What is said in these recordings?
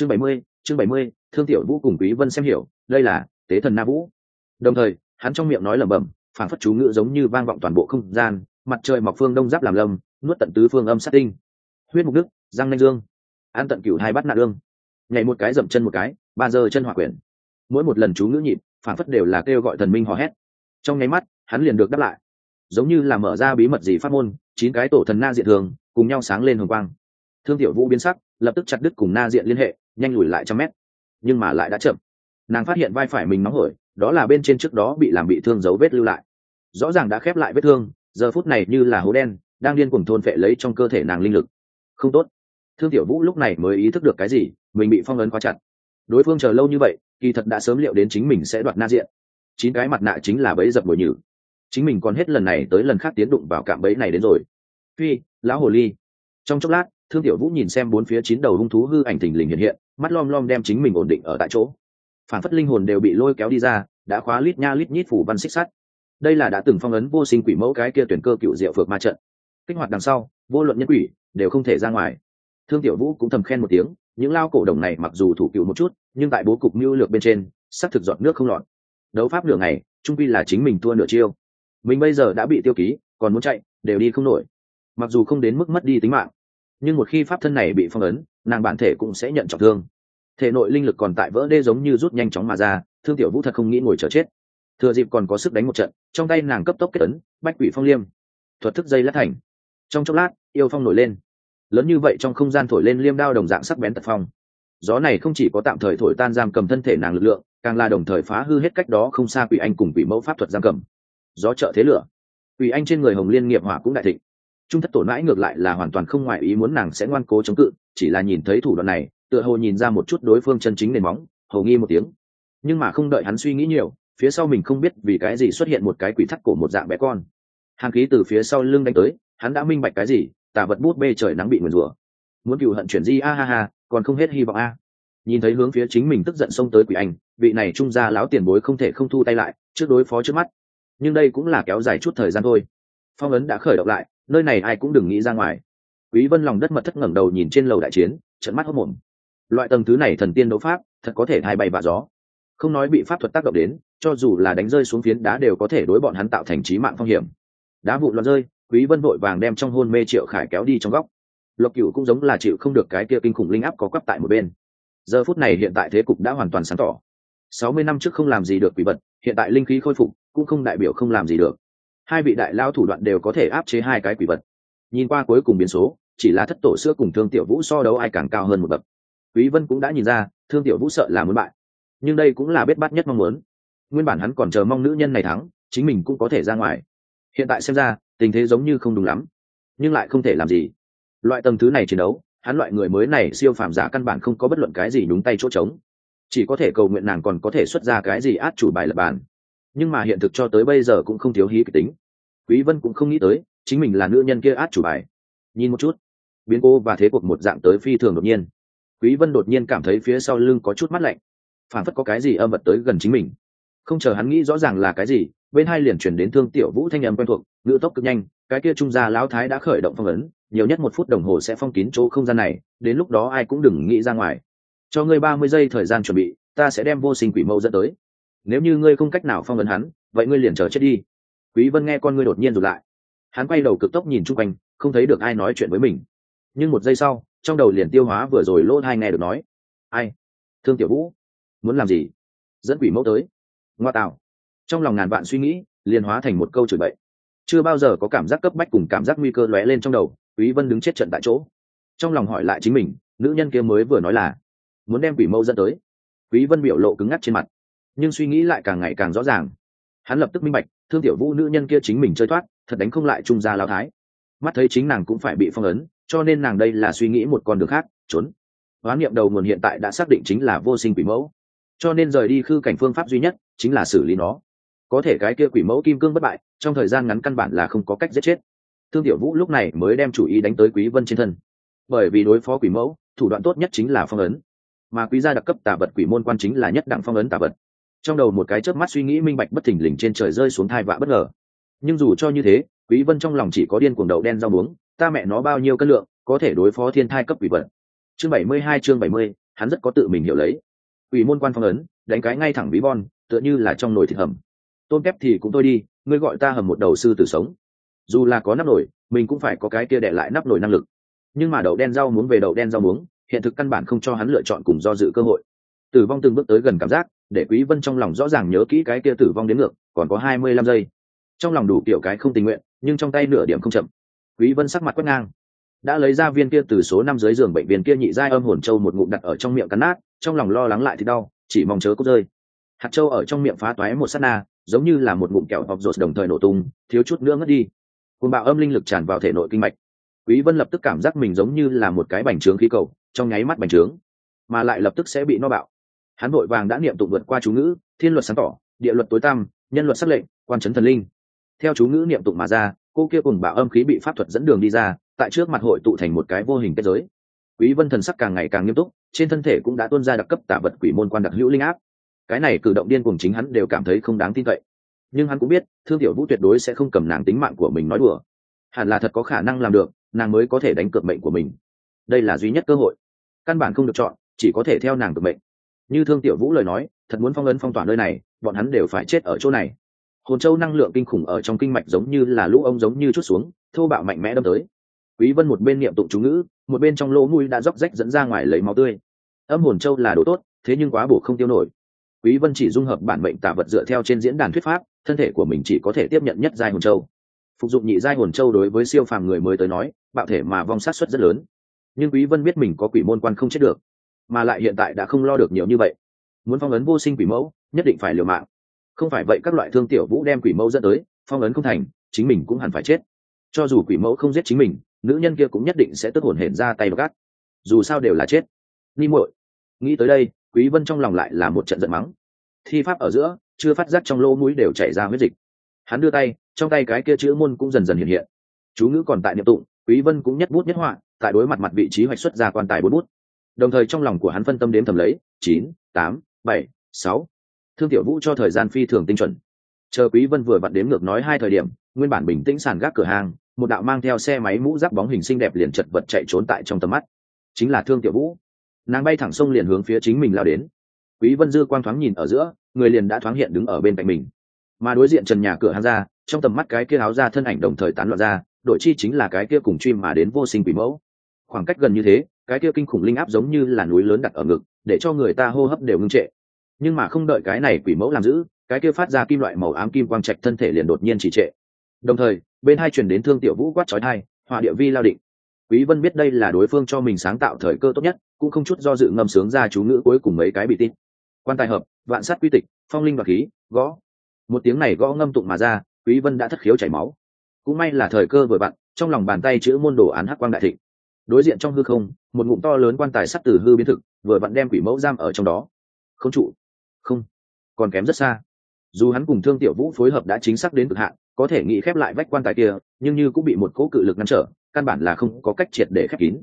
chương bảy mươi, chương bảy mươi, thương tiểu vũ cùng quý vân xem hiểu, đây là tế thần na vũ. Đồng thời, hắn trong miệng nói lẩm bẩm phản phất chú ngữ giống như vang vọng toàn bộ không gian, mặt trời mọc phương đông giáp làm lâm nuốt tận tứ phương âm sát tinh. Huyết mục đức, giang nanh dương. An tận cửu hai bắt nạn ương. Nhảy một cái dậm chân một cái, ba giờ chân hỏa quyển. Mỗi một lần chú ngữ nhịp phản phất đều là kêu gọi thần minh hò hét. Trong nháy mắt, hắn liền được đáp lại. Giống như là mở ra bí mật gì phát môn, chín cái tổ thần na diện thường, cùng nhau sáng lên hồng quang. Thương tiểu vũ biến sắc, lập tức chặt đứt cùng na diện liên hệ nhanh lùi lại trăm mét. Nhưng mà lại đã chậm. Nàng phát hiện vai phải mình nóng hổi, đó là bên trên trước đó bị làm bị thương dấu vết lưu lại. Rõ ràng đã khép lại vết thương, giờ phút này như là hố đen, đang điên cuồng thôn phệ lấy trong cơ thể nàng linh lực. Không tốt. Thương tiểu vũ lúc này mới ý thức được cái gì, mình bị phong ấn quá chặt. Đối phương chờ lâu như vậy, kỳ thật đã sớm liệu đến chính mình sẽ đoạt na diện. Chín cái mặt nạ chính là bẫy dập bồi nhử. Chính mình còn hết lần này tới lần khác tiến đụng vào cạm bẫy này đến rồi. Phi, lão hồ ly. Trong chốc lát, thương tiểu vũ nhìn xem bốn phía chín đầu hung thú hư ảnh thình lình hiện hiện mắt lom lom đem chính mình ổn định ở tại chỗ. Phản phất linh hồn đều bị lôi kéo đi ra, đã khóa lít nha lít nhít phủ văn xích sắt. Đây là đã từng phong ấn vô sinh quỷ mẫu cái kia tuyển cơ cựu diệu phược ma trận. Kích hoạt đằng sau, vô luận nhân quỷ đều không thể ra ngoài. Thương tiểu vũ cũng thầm khen một tiếng, những lao cổ đồng này mặc dù thủ cựu một chút, nhưng tại bố cục mưu lược bên trên sắc thực dọn nước không lọt. Đấu pháp nửa ngày, trung pi là chính mình thua nửa chiêu. Mình bây giờ đã bị tiêu ký, còn muốn chạy, đều đi không nổi. Mặc dù không đến mức mất đi tính mạng, nhưng một khi pháp thân này bị phong ấn, nàng bản thể cũng sẽ nhận trọng thương thể nội linh lực còn tại vỡ đê giống như rút nhanh chóng mà ra, thương tiểu vũ thật không nghĩ ngồi chờ chết. Thừa dịp còn có sức đánh một trận, trong tay nàng cấp tốc kết ấn, bách quỷ phong liêm. Thuật thức dây lát thành. Trong chốc lát, yêu phong nổi lên. Lớn như vậy trong không gian thổi lên liêm đao đồng dạng sắc bén tật phong. Gió này không chỉ có tạm thời thổi tan giam cầm thân thể nàng lực lượng, càng là đồng thời phá hư hết cách đó không xa quỷ anh cùng quỷ mẫu pháp thuật giam cầm. Gió trợ thế lửa. Quỷ anh trên người hồng liên nghiệp hỏa cũng đại thịnh. Trung thất tổn mãi ngược lại là hoàn toàn không ngoại ý muốn nàng sẽ ngoan cố chống cự, chỉ là nhìn thấy thủ đoạn này tựa hồ nhìn ra một chút đối phương chân chính nền móng, hầu nghi một tiếng. Nhưng mà không đợi hắn suy nghĩ nhiều, phía sau mình không biết vì cái gì xuất hiện một cái quỷ thắt cổ một dạng bé con. Hàng khí từ phía sau lưng đánh tới, hắn đã minh bạch cái gì, tà vật bút bê trời nắng bị nguyền rủa. Muốn cựu hận chuyển di, a ha ha, còn không hết hy vọng a. Nhìn thấy hướng phía chính mình tức giận xông tới quỷ anh vị này trung gia láo tiền bối không thể không thu tay lại, trước đối phó trước mắt. Nhưng đây cũng là kéo dài chút thời gian thôi. Phong ấn đã khởi động lại, nơi này ai cũng đừng nghĩ ra ngoài. Quý vân lòng đất mật thất ngẩng đầu nhìn trên lầu đại chiến trận mắt hốt mồm loại tầng thứ này thần tiên đấu pháp, thật có thể thay bay và gió. Không nói bị pháp thuật tác động đến, cho dù là đánh rơi xuống phiến đá đều có thể đối bọn hắn tạo thành trí mạng phong hiểm. Đá vụ loạn rơi, quý vân vội vàng đem trong hôn mê triệu khải kéo đi trong góc. Lộc cửu cũng giống là chịu không được cái kia kinh khủng linh áp có quắp tại một bên. Giờ phút này hiện tại thế cục đã hoàn toàn sáng tỏ. 60 năm trước không làm gì được quỷ vật, hiện tại linh khí khôi phục, cũng không đại biểu không làm gì được. Hai vị đại lao thủ đoạn đều có thể áp chế hai cái quỷ vật. Nhìn qua cuối cùng biến số, chỉ là thất tổ xưa cùng thương tiểu vũ so đấu ai càng cao hơn một bậc quý vân cũng đã nhìn ra, thương tiểu vũ sợ là muốn bại. Nhưng đây cũng là biết bát nhất mong muốn. Nguyên bản hắn còn chờ mong nữ nhân này thắng, chính mình cũng có thể ra ngoài. Hiện tại xem ra, tình thế giống như không đúng lắm. Nhưng lại không thể làm gì. Loại tầng thứ này chiến đấu, hắn loại người mới này siêu phàm giả căn bản không có bất luận cái gì nhúng tay chỗ trống. Chỉ có thể cầu nguyện nàng còn có thể xuất ra cái gì át chủ bài lập bàn. Nhưng mà hiện thực cho tới bây giờ cũng không thiếu hí kịch tính. Quý vân cũng không nghĩ tới, chính mình là nữ nhân kia át chủ bài. Nhìn một chút. Biến cô và thế cuộc một dạng tới phi thường đột nhiên quý vân đột nhiên cảm thấy phía sau lưng có chút mắt lạnh. Phản phất có cái gì âm vật tới gần chính mình. Không chờ hắn nghĩ rõ ràng là cái gì, bên hai liền chuyển đến thương tiểu vũ thanh âm quen thuộc, ngữ tốc cực nhanh, cái kia trung gia lão thái đã khởi động phong ấn, nhiều nhất một phút đồng hồ sẽ phong kín chỗ không gian này, đến lúc đó ai cũng đừng nghĩ ra ngoài. Cho ngươi ba mươi giây thời gian chuẩn bị, ta sẽ đem vô sinh quỷ mẫu dẫn tới. Nếu như ngươi không cách nào phong ấn hắn, vậy ngươi liền chờ chết đi. Quý vân nghe con ngươi đột nhiên rụt lại. Hắn quay đầu cực tốc nhìn chung quanh, không thấy được ai nói chuyện với mình. Nhưng một giây sau trong đầu liền tiêu hóa vừa rồi lỗ hai nghe được nói. Ai? Thương tiểu vũ. Muốn làm gì? Dẫn quỷ mẫu tới. Ngoa tạo. Trong lòng ngàn vạn suy nghĩ, liền hóa thành một câu chửi bậy. Chưa bao giờ có cảm giác cấp bách cùng cảm giác nguy cơ lóe lên trong đầu, quý vân đứng chết trận tại chỗ. Trong lòng hỏi lại chính mình, nữ nhân kia mới vừa nói là, muốn đem quỷ mẫu dẫn tới? Quý vân biểu lộ cứng ngắc trên mặt, nhưng suy nghĩ lại càng ngày càng rõ ràng. Hắn lập tức minh bạch, thương tiểu vũ nữ nhân kia chính mình chơi thoát, thật đánh không lại trung gia lao thái. Mắt thấy chính nàng cũng phải bị phong ấn cho nên nàng đây là suy nghĩ một con đường khác, trốn. Hoán niệm đầu nguồn hiện tại đã xác định chính là vô sinh quỷ mẫu. Cho nên rời đi khư cảnh phương pháp duy nhất chính là xử lý nó. Có thể cái kia quỷ mẫu kim cương bất bại, trong thời gian ngắn căn bản là không có cách giết chết. Thương tiểu vũ lúc này mới đem chủ ý đánh tới quý vân trên thân. Bởi vì đối phó quỷ mẫu, thủ đoạn tốt nhất chính là phong ấn. Mà quý gia đặc cấp tà vật quỷ môn quan chính là nhất đẳng phong ấn tà vật. Trong đầu một cái chớp mắt suy nghĩ minh bạch bất thình lình trên trời rơi xuống thai vạ bất ngờ. Nhưng dù cho như thế, quý vân trong lòng chỉ có điên cuồng đầu đen rau muống ta mẹ nó bao nhiêu cân lượng có thể đối phó thiên thai cấp quỷ vật. Chương 72 chương 70, hắn rất có tự mình hiểu lấy. Ủy môn quan phong ấn đánh cái ngay thẳng bí bon tựa như là trong nồi thịt hầm. Tôn kép thì cũng tôi đi ngươi gọi ta hầm một đầu sư tử sống. Dù là có nắp nổi mình cũng phải có cái kia để lại nắp nổi năng lực. Nhưng mà đậu đen rau muốn về đậu đen rau muống hiện thực căn bản không cho hắn lựa chọn cùng do dự cơ hội. Tử vong từng bước tới gần cảm giác để quý vân trong lòng rõ ràng nhớ kỹ cái kia tử vong đến ngược còn có 25 giây. Trong lòng đủ kiểu cái không tình nguyện nhưng trong tay nửa điểm không chậm quý vân sắc mặt quét ngang. Đã lấy ra viên kia từ số năm dưới giường bệnh viện kia nhị giai âm hồn châu một ngụm đặt ở trong miệng cắn nát, trong lòng lo lắng lại thì đau, chỉ mong chớ có rơi. Hạt châu ở trong miệng phá toái một sát na, giống như là một ngụm kẹo bọc rột đồng thời nổ tung, thiếu chút nữa ngất đi. Cùng bạo âm linh lực tràn vào thể nội kinh mạch. Quý vân lập tức cảm giác mình giống như là một cái bành trướng khí cầu, trong nháy mắt bành trướng, mà lại lập tức sẽ bị no bạo. Hắn vội vàng đã niệm tụng vượt qua chú ngữ, thiên luật sáng tỏ, địa luật tối tăm, nhân luật sắc lệnh, quan chấn thần linh. Theo chú ngữ niệm tụng mà ra cô kia cùng bạo âm khí bị pháp thuật dẫn đường đi ra, tại trước mặt hội tụ thành một cái vô hình kết giới. Quý vân thần sắc càng ngày càng nghiêm túc, trên thân thể cũng đã tuôn ra đặc cấp tả vật quỷ môn quan đặc hữu linh áp. Cái này cử động điên cùng chính hắn đều cảm thấy không đáng tin cậy. Nhưng hắn cũng biết, thương tiểu vũ tuyệt đối sẽ không cầm nàng tính mạng của mình nói đùa. Hẳn là thật có khả năng làm được, nàng mới có thể đánh cược mệnh của mình. Đây là duy nhất cơ hội. Căn bản không được chọn, chỉ có thể theo nàng cược mệnh. Như thương tiểu vũ lời nói, thật muốn phong ấn phong tỏa nơi này, bọn hắn đều phải chết ở chỗ này hồn châu năng lượng kinh khủng ở trong kinh mạch giống như là lũ ông giống như chút xuống, thô bạo mạnh mẽ đâm tới. Quý vân một bên niệm tụng chú ngữ, một bên trong lỗ mũi đã róc rách dẫn ra ngoài lấy máu tươi. Âm hồn châu là đồ tốt, thế nhưng quá bổ không tiêu nổi. Quý vân chỉ dung hợp bản mệnh tả vật dựa theo trên diễn đàn thuyết pháp, thân thể của mình chỉ có thể tiếp nhận nhất giai hồn châu. Phục dụng nhị giai hồn châu đối với siêu phàm người mới tới nói, bạo thể mà vong sát suất rất lớn. Nhưng quý vân biết mình có quỷ môn quan không chết được, mà lại hiện tại đã không lo được nhiều như vậy. Muốn phong ấn vô sinh quỷ mẫu, nhất định phải liều mạng không phải vậy các loại thương tiểu vũ đem quỷ mẫu dẫn tới, phong ấn không thành, chính mình cũng hẳn phải chết. Cho dù quỷ mẫu không giết chính mình, nữ nhân kia cũng nhất định sẽ tức hồn hển ra tay gắt. Dù sao đều là chết. Ni muội, nghĩ tới đây, quý vân trong lòng lại là một trận giận mắng. Thi pháp ở giữa, chưa phát giác trong lỗ mũi đều chảy ra huyết dịch. Hắn đưa tay, trong tay cái kia chữ môn cũng dần dần hiện hiện. Chú ngữ còn tại niệm tụng, quý vân cũng nhất bút nhất họa, tại đối mặt mặt vị trí hoạch xuất ra quan tài bốn bút. Đồng thời trong lòng của hắn phân tâm đếm thầm lấy, chín, tám, bảy, sáu thương tiểu vũ cho thời gian phi thường tinh chuẩn. Chờ quý vân vừa vặn đếm ngược nói hai thời điểm, nguyên bản bình tĩnh sàn gác cửa hàng, một đạo mang theo xe máy mũ giáp bóng hình xinh đẹp liền chật vật chạy trốn tại trong tầm mắt. Chính là thương tiểu vũ. Nàng bay thẳng sông liền hướng phía chính mình lao đến. Quý vân dư quang thoáng nhìn ở giữa, người liền đã thoáng hiện đứng ở bên cạnh mình. Mà đối diện trần nhà cửa hàng ra, trong tầm mắt cái kia áo ra thân ảnh đồng thời tán loạn ra, đội chi chính là cái kia cùng truy mà đến vô sinh quỷ mẫu. Khoảng cách gần như thế, cái kia kinh khủng linh áp giống như là núi lớn đặt ở ngực, để cho người ta hô hấp đều ngưng trệ nhưng mà không đợi cái này quỷ mẫu làm giữ, cái kia phát ra kim loại màu ám kim quang trạch thân thể liền đột nhiên trì trệ. Đồng thời, bên hai truyền đến thương tiểu vũ quát trói thai hỏa địa vi lao định. Quý vân biết đây là đối phương cho mình sáng tạo thời cơ tốt nhất, cũng không chút do dự ngâm sướng ra chú ngữ cuối cùng mấy cái bị tin. Quan tài hợp, vạn sát quy tịch, phong linh và khí, gõ. Một tiếng này gõ ngâm tụng mà ra, quý vân đã thất khiếu chảy máu. Cũng may là thời cơ vừa vặn, trong lòng bàn tay chữ môn đồ án hắc quang đại thịnh. Đối diện trong hư không, một ngụm to lớn quan tài sắt từ hư biến thực, vừa vặn đem quỷ mẫu giam ở trong đó. Không trụ không, còn kém rất xa. Dù hắn cùng thương tiểu vũ phối hợp đã chính xác đến cực hạn, có thể nghĩ khép lại vách quan tài kia, nhưng như cũng bị một cỗ cự lực ngăn trở, căn bản là không có cách triệt để khép kín.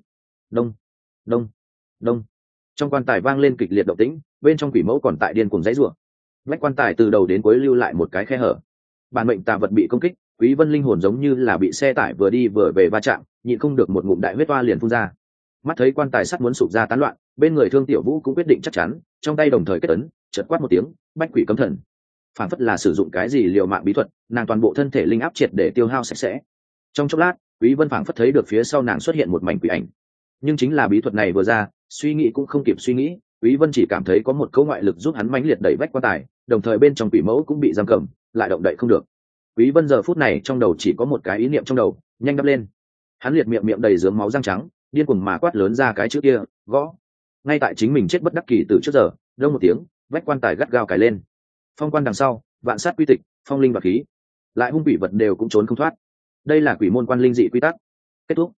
Đông đông đông. Trong quan tài vang lên kịch liệt động tĩnh, bên trong quỷ mẫu còn tại điên cùng dãy rủa. Vách quan tài từ đầu đến cuối lưu lại một cái khe hở. Bản mệnh tà vật bị công kích, quý vân linh hồn giống như là bị xe tải vừa đi vừa về va chạm, nhịn không được một ngụm đại huyết toa liền phun ra. Mắt thấy quan tài sắt muốn sụp ra tán loạn, bên người thương tiểu vũ cũng quyết định chắc chắn, trong tay đồng thời kết ấn chợt quát một tiếng, bách quỷ cấm thần. Phản phất là sử dụng cái gì liều mạng bí thuật, nàng toàn bộ thân thể linh áp triệt để tiêu hao sạch sẽ. Trong chốc lát, quý vân phảng phất thấy được phía sau nàng xuất hiện một mảnh quỷ ảnh. Nhưng chính là bí thuật này vừa ra, suy nghĩ cũng không kịp suy nghĩ, quý vân chỉ cảm thấy có một câu ngoại lực giúp hắn mãnh liệt đẩy bách quan tài, đồng thời bên trong quỷ mẫu cũng bị giam cầm, lại động đậy không được. Quý vân giờ phút này trong đầu chỉ có một cái ý niệm trong đầu, nhanh đắp lên. Hắn liệt miệng miệng đầy dướng máu răng trắng, điên cuồng mà quát lớn ra cái chữ kia, gõ. Ngay tại chính mình chết bất đắc kỳ từ trước giờ, đông một tiếng vách quan tài gắt gao cài lên. Phong quan đằng sau, vạn sát quy tịch, phong linh và khí. Lại hung quỷ vật đều cũng trốn không thoát. Đây là quỷ môn quan linh dị quy tắc. Kết thúc.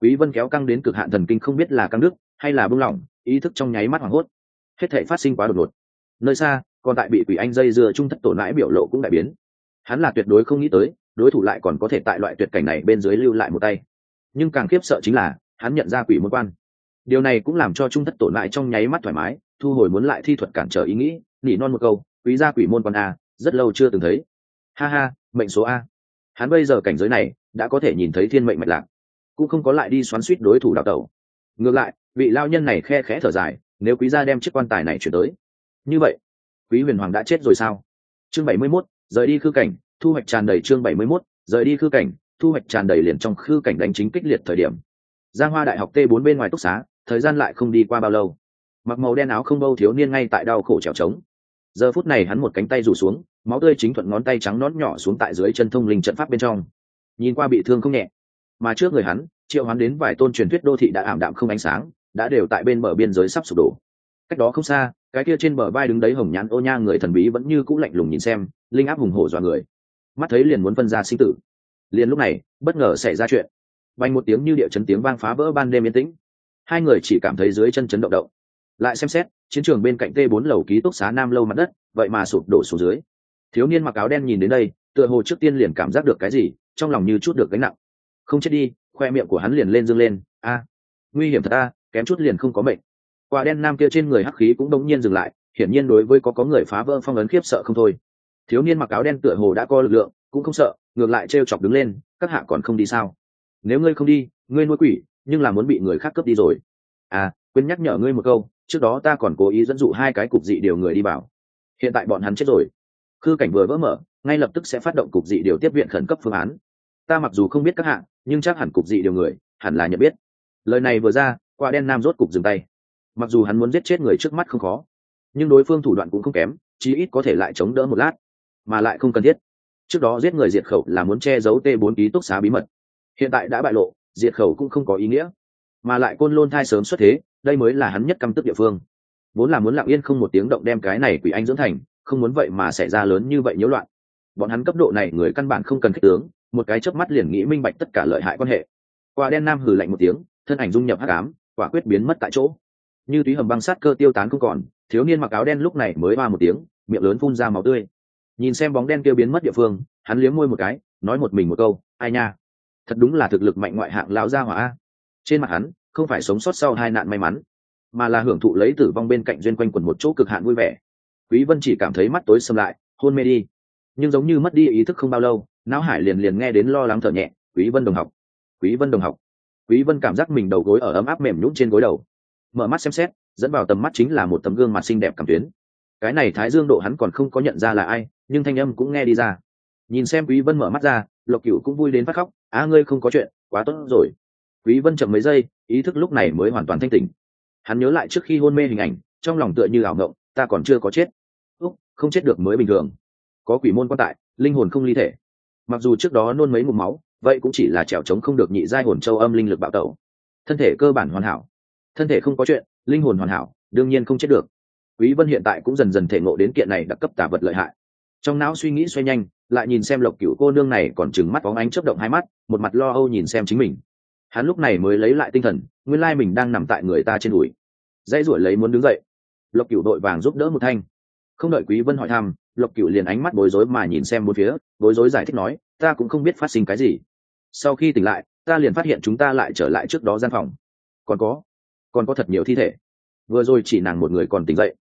Quý vân kéo căng đến cực hạn thần kinh không biết là căng đức hay là buông lỏng, ý thức trong nháy mắt hoảng hốt. Hết thể phát sinh quá đột ngột. Nơi xa, còn tại bị quỷ anh dây dưa trung thất tổ nãi biểu lộ cũng đại biến. Hắn là tuyệt đối không nghĩ tới, đối thủ lại còn có thể tại loại tuyệt cảnh này bên dưới lưu lại một tay. Nhưng càng khiếp sợ chính là, hắn nhận ra quỷ môn quan. Điều này cũng làm cho trung thất tổn lại trong nháy mắt thoải mái thu hồi muốn lại thi thuật cản trở ý nghĩ nỉ non một câu quý gia quỷ môn quan a rất lâu chưa từng thấy. Ha ha mệnh số a. Hắn bây giờ cảnh giới này đã có thể nhìn thấy thiên mệnh mạch lạc. Cũng không có lại đi xoắn suýt đối thủ đào tẩu. Ngược lại vị lao nhân này khe khẽ thở dài nếu quý gia đem chiếc quan tài này chuyển tới. Như vậy quý huyền hoàng đã chết rồi sao? Chương bảy mươi 71, rời đi khư cảnh thu hoạch tràn đầy chương bảy mươi 71, rời đi khư cảnh thu hoạch tràn đầy liền trong khư cảnh đánh chính kích liệt thời điểm. Giang hoa đại học t bốn bên ngoài túc xá thời gian lại không đi qua bao lâu mặc màu đen áo không bâu thiếu niên ngay tại đau khổ trèo trống. Giờ phút này hắn một cánh tay rủ xuống, máu tươi chính thuận ngón tay trắng nón nhỏ xuống tại dưới chân thông linh trận pháp bên trong. Nhìn qua bị thương không nhẹ, mà trước người hắn, triệu hắn đến vài tôn truyền thuyết đô thị đã ảm đạm không ánh sáng, đã đều tại bên bờ biên giới sắp sụp đổ. Cách đó không xa, cái kia trên bờ vai đứng đấy hồng nhãn ô nha người thần bí vẫn như cũ lạnh lùng nhìn xem, linh áp hùng hổ dọa người. Mắt thấy liền muốn phân ra sinh tử. Liền lúc này, bất ngờ xảy ra chuyện. Vang một tiếng như địa chấn tiếng vang phá vỡ ban đêm yên tĩnh. Hai người chỉ cảm thấy dưới chân chấn động động lại xem xét, chiến trường bên cạnh t 4 lầu ký túc xá nam lâu mặt đất, vậy mà sụp đổ xuống dưới. Thiếu niên mặc áo đen nhìn đến đây, tựa hồ trước tiên liền cảm giác được cái gì, trong lòng như chút được gánh nặng. Không chết đi, khoe miệng của hắn liền lên dương lên, a, nguy hiểm thật a kém chút liền không có mệnh. Quả đen nam kia trên người hắc khí cũng đống nhiên dừng lại, hiển nhiên đối với có có người phá vỡ phong ấn khiếp sợ không thôi. Thiếu niên mặc áo đen tựa hồ đã có lực lượng, cũng không sợ, ngược lại t chọc đứng lên, các hạ còn không đi sao? Nếu ngươi không đi, ngươi nuôi quỷ, nhưng là muốn bị người khác cướp đi rồi. À quên nhắc nhở ngươi một câu trước đó ta còn cố ý dẫn dụ hai cái cục dị điều người đi bảo hiện tại bọn hắn chết rồi. Khư cảnh vừa vỡ mở, ngay lập tức sẽ phát động cục dị điều tiếp viện khẩn cấp phương án. Ta mặc dù không biết các hạng nhưng chắc hẳn cục dị điều người, hẳn là nhận biết. Lời này vừa ra, quả đen nam rốt cục dừng tay. Mặc dù hắn muốn giết chết người trước mắt không khó, nhưng đối phương thủ đoạn cũng không kém, chí ít có thể lại chống đỡ một lát, mà lại không cần thiết. Trước đó giết người diệt khẩu là muốn che giấu t 4 ký túc xá bí mật. Hiện tại đã bại lộ, diệt khẩu cũng không có ý nghĩa. Mà lại côn lôn thai sớm xuất thế đây mới là hắn nhất căm tức địa phương. Vốn là muốn lặng yên không một tiếng động đem cái này quỷ anh dưỡng thành, không muốn vậy mà xảy ra lớn như vậy nhiễu loạn. Bọn hắn cấp độ này người căn bản không cần khích tướng, một cái chớp mắt liền nghĩ minh bạch tất cả lợi hại quan hệ. Quả đen nam hừ lạnh một tiếng, thân ảnh dung nhập hắc ám, quả quyết biến mất tại chỗ. Như túy hầm băng sát cơ tiêu tán không còn, thiếu niên mặc áo đen lúc này mới ba một tiếng, miệng lớn phun ra máu tươi. Nhìn xem bóng đen kia biến mất địa phương, hắn liếm môi một cái, nói một mình một câu, ai nha? Thật đúng là thực lực mạnh ngoại hạng lão gia hỏa a. Trên mặt hắn không phải sống sót sau hai nạn may mắn, mà là hưởng thụ lấy tử vong bên cạnh duyên quanh quần một chỗ cực hạn vui vẻ. Quý vân chỉ cảm thấy mắt tối sầm lại, hôn mê đi. Nhưng giống như mất đi ý thức không bao lâu, não hải liền liền nghe đến lo lắng thở nhẹ, quý vân đồng học, quý vân đồng học. Quý vân cảm giác mình đầu gối ở ấm áp mềm nhũn trên gối đầu, mở mắt xem xét, dẫn vào tầm mắt chính là một tấm gương mặt xinh đẹp cảm tuyến. Cái này thái dương độ hắn còn không có nhận ra là ai, nhưng thanh âm cũng nghe đi ra. Nhìn xem quý vân mở mắt ra, lộc cửu cũng vui đến phát khóc, á ngươi không có chuyện, quá tốt rồi quý vân chậm mấy giây, ý thức lúc này mới hoàn toàn thanh tỉnh. Hắn nhớ lại trước khi hôn mê hình ảnh, trong lòng tựa như ảo ngộng, ta còn chưa có chết. Úc, không chết được mới bình thường. Có quỷ môn quan tại, linh hồn không ly thể. Mặc dù trước đó nôn mấy ngụm máu, vậy cũng chỉ là trèo trống không được nhị giai hồn châu âm linh lực bạo tẩu. Thân thể cơ bản hoàn hảo. Thân thể không có chuyện, linh hồn hoàn hảo, đương nhiên không chết được. Quý vân hiện tại cũng dần dần thể ngộ đến kiện này đặc cấp tả vật lợi hại. Trong não suy nghĩ xoay nhanh, lại nhìn xem lộc cửu cô nương này còn trừng mắt bóng ánh chớp động hai mắt, một mặt lo âu nhìn xem chính mình hắn lúc này mới lấy lại tinh thần, nguyên lai mình đang nằm tại người ta trên đùi. Dãy ruổi lấy muốn đứng dậy. Lộc cửu đội vàng giúp đỡ một thanh. Không đợi quý vân hỏi thăm, lộc cửu liền ánh mắt bối rối mà nhìn xem bốn phía, bối rối giải thích nói, ta cũng không biết phát sinh cái gì. Sau khi tỉnh lại, ta liền phát hiện chúng ta lại trở lại trước đó gian phòng. Còn có còn có thật nhiều thi thể. Vừa rồi chỉ nàng một người còn tỉnh dậy.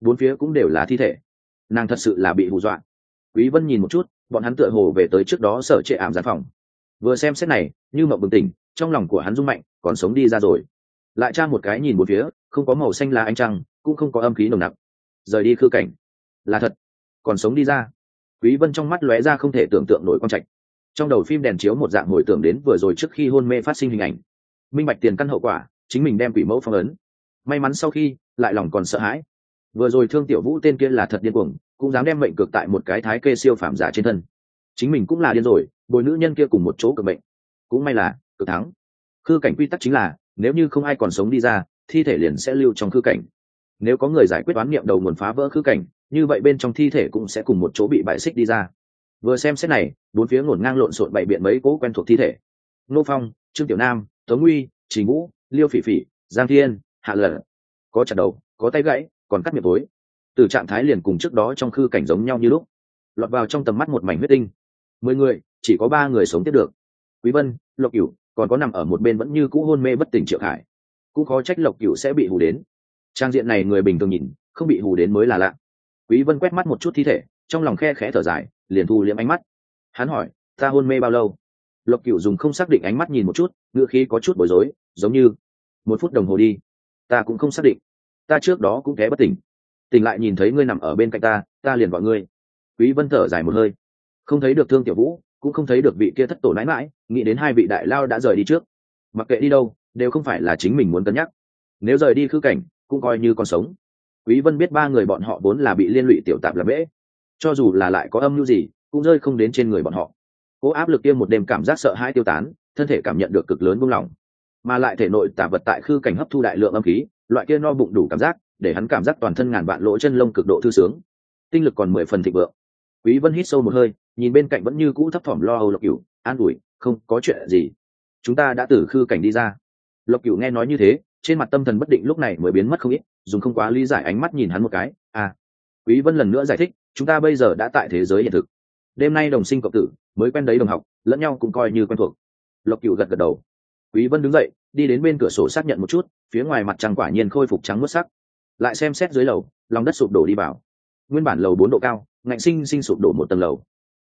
Bốn phía cũng đều là thi thể. Nàng thật sự là bị hù dọa. Quý vân nhìn một chút, bọn hắn tựa hồ về tới trước đó sở trệ ảm gian phòng. Vừa xem xét này, như mộng bừng tỉnh trong lòng của hắn rung mạnh, còn sống đi ra rồi. Lại tra một cái nhìn một phía, không có màu xanh là ánh trăng, cũng không có âm khí nồng nặc. Rời đi khư cảnh. Là thật. Còn sống đi ra. Quý vân trong mắt lóe ra không thể tưởng tượng nổi quan trạch. Trong đầu phim đèn chiếu một dạng hồi tưởng đến vừa rồi trước khi hôn mê phát sinh hình ảnh. Minh bạch tiền căn hậu quả, chính mình đem quỷ mẫu phong ấn. May mắn sau khi, lại lòng còn sợ hãi. Vừa rồi thương tiểu vũ tên kia là thật điên cuồng, cũng dám đem mệnh cực tại một cái thái kê siêu phạm giả trên thân. Chính mình cũng là điên rồi, bồi nữ nhân kia cùng một chỗ cực mệnh. Cũng may là cực thắng. Khư cảnh quy tắc chính là, nếu như không ai còn sống đi ra, thi thể liền sẽ lưu trong khư cảnh. Nếu có người giải quyết toán niệm đầu nguồn phá vỡ khư cảnh, như vậy bên trong thi thể cũng sẽ cùng một chỗ bị bại xích đi ra. Vừa xem xét này, bốn phía ngổn ngang lộn xộn bậy biện mấy cố quen thuộc thi thể. Nô phong, trương tiểu nam, tống uy, trình vũ, liêu phỉ phỉ, giang thiên, hạ lở. Có chặt đầu, có tay gãy, còn cắt miệng tối từ trạng thái liền cùng trước đó trong khư cảnh giống nhau như lúc. Lọt vào trong tầm mắt một mảnh huyết tinh. Mười người, chỉ có ba người sống tiếp được. Quý vân, lộc cửu còn có nằm ở một bên vẫn như cũ hôn mê bất tỉnh triệu khải. Cũng khó trách lộc cửu sẽ bị hù đến. Trang diện này người bình thường nhìn, không bị hù đến mới là lạ. Quý vân quét mắt một chút thi thể, trong lòng khe khẽ thở dài, liền thu liếm ánh mắt. Hắn hỏi, ta hôn mê bao lâu? Lộc cửu dùng không xác định ánh mắt nhìn một chút ngựa khí có chút bối rối, giống như, một phút đồng hồ đi, ta cũng không xác định. Ta trước đó cũng té bất tỉnh. Tỉnh lại nhìn thấy ngươi nằm ở bên cạnh ta ta liền gọi ngươi. Quý vân thở dài một hơi. Không thấy được thương tiểu vũ cũng không thấy được vị kia thất tổ nãi mãi, nghĩ đến hai vị đại lao đã rời đi trước. Mặc kệ đi đâu, đều không phải là chính mình muốn cân nhắc. Nếu rời đi khư cảnh, cũng coi như còn sống. Quý vân biết ba người bọn họ vốn là bị liên lụy tiểu tạp là bễ cho dù là lại có âm mưu gì, cũng rơi không đến trên người bọn họ. Cố áp lực kia một đêm cảm giác sợ hãi tiêu tán, thân thể cảm nhận được cực lớn buông lỏng. Mà lại thể nội tả vật tại khư cảnh hấp thu đại lượng âm khí, loại kia no bụng đủ cảm giác, để hắn cảm giác toàn thân ngàn vạn lỗ chân lông cực độ thư sướng. Tinh lực còn mười phần thịnh vượng quý vân hít sâu một hơi, nhìn bên cạnh vẫn như cũ thấp thỏm lo âu lộc cửu, an ủi, không có chuyện gì. Chúng ta đã từ khư cảnh đi ra. Lộc cửu nghe nói như thế, trên mặt tâm thần bất định lúc này mới biến mất không ít, dùng không quá lý giải ánh mắt nhìn hắn một cái à quý vân lần nữa giải thích, chúng ta bây giờ đã tại thế giới hiện thực. Đêm nay đồng sinh cộng tử, mới quen đấy đồng học, lẫn nhau cũng coi như quen thuộc. Lộc cửu gật gật đầu. Quý vân đứng dậy, đi đến bên cửa sổ xác nhận một chút, phía ngoài mặt trăng quả nhiên khôi phục trắng mất sắc. Lại xem xét dưới lầu, lòng đất sụp đổ đi vào. Nguyên bản lầu bốn độ cao ngạnh sinh sinh sụp đổ một tầng lầu.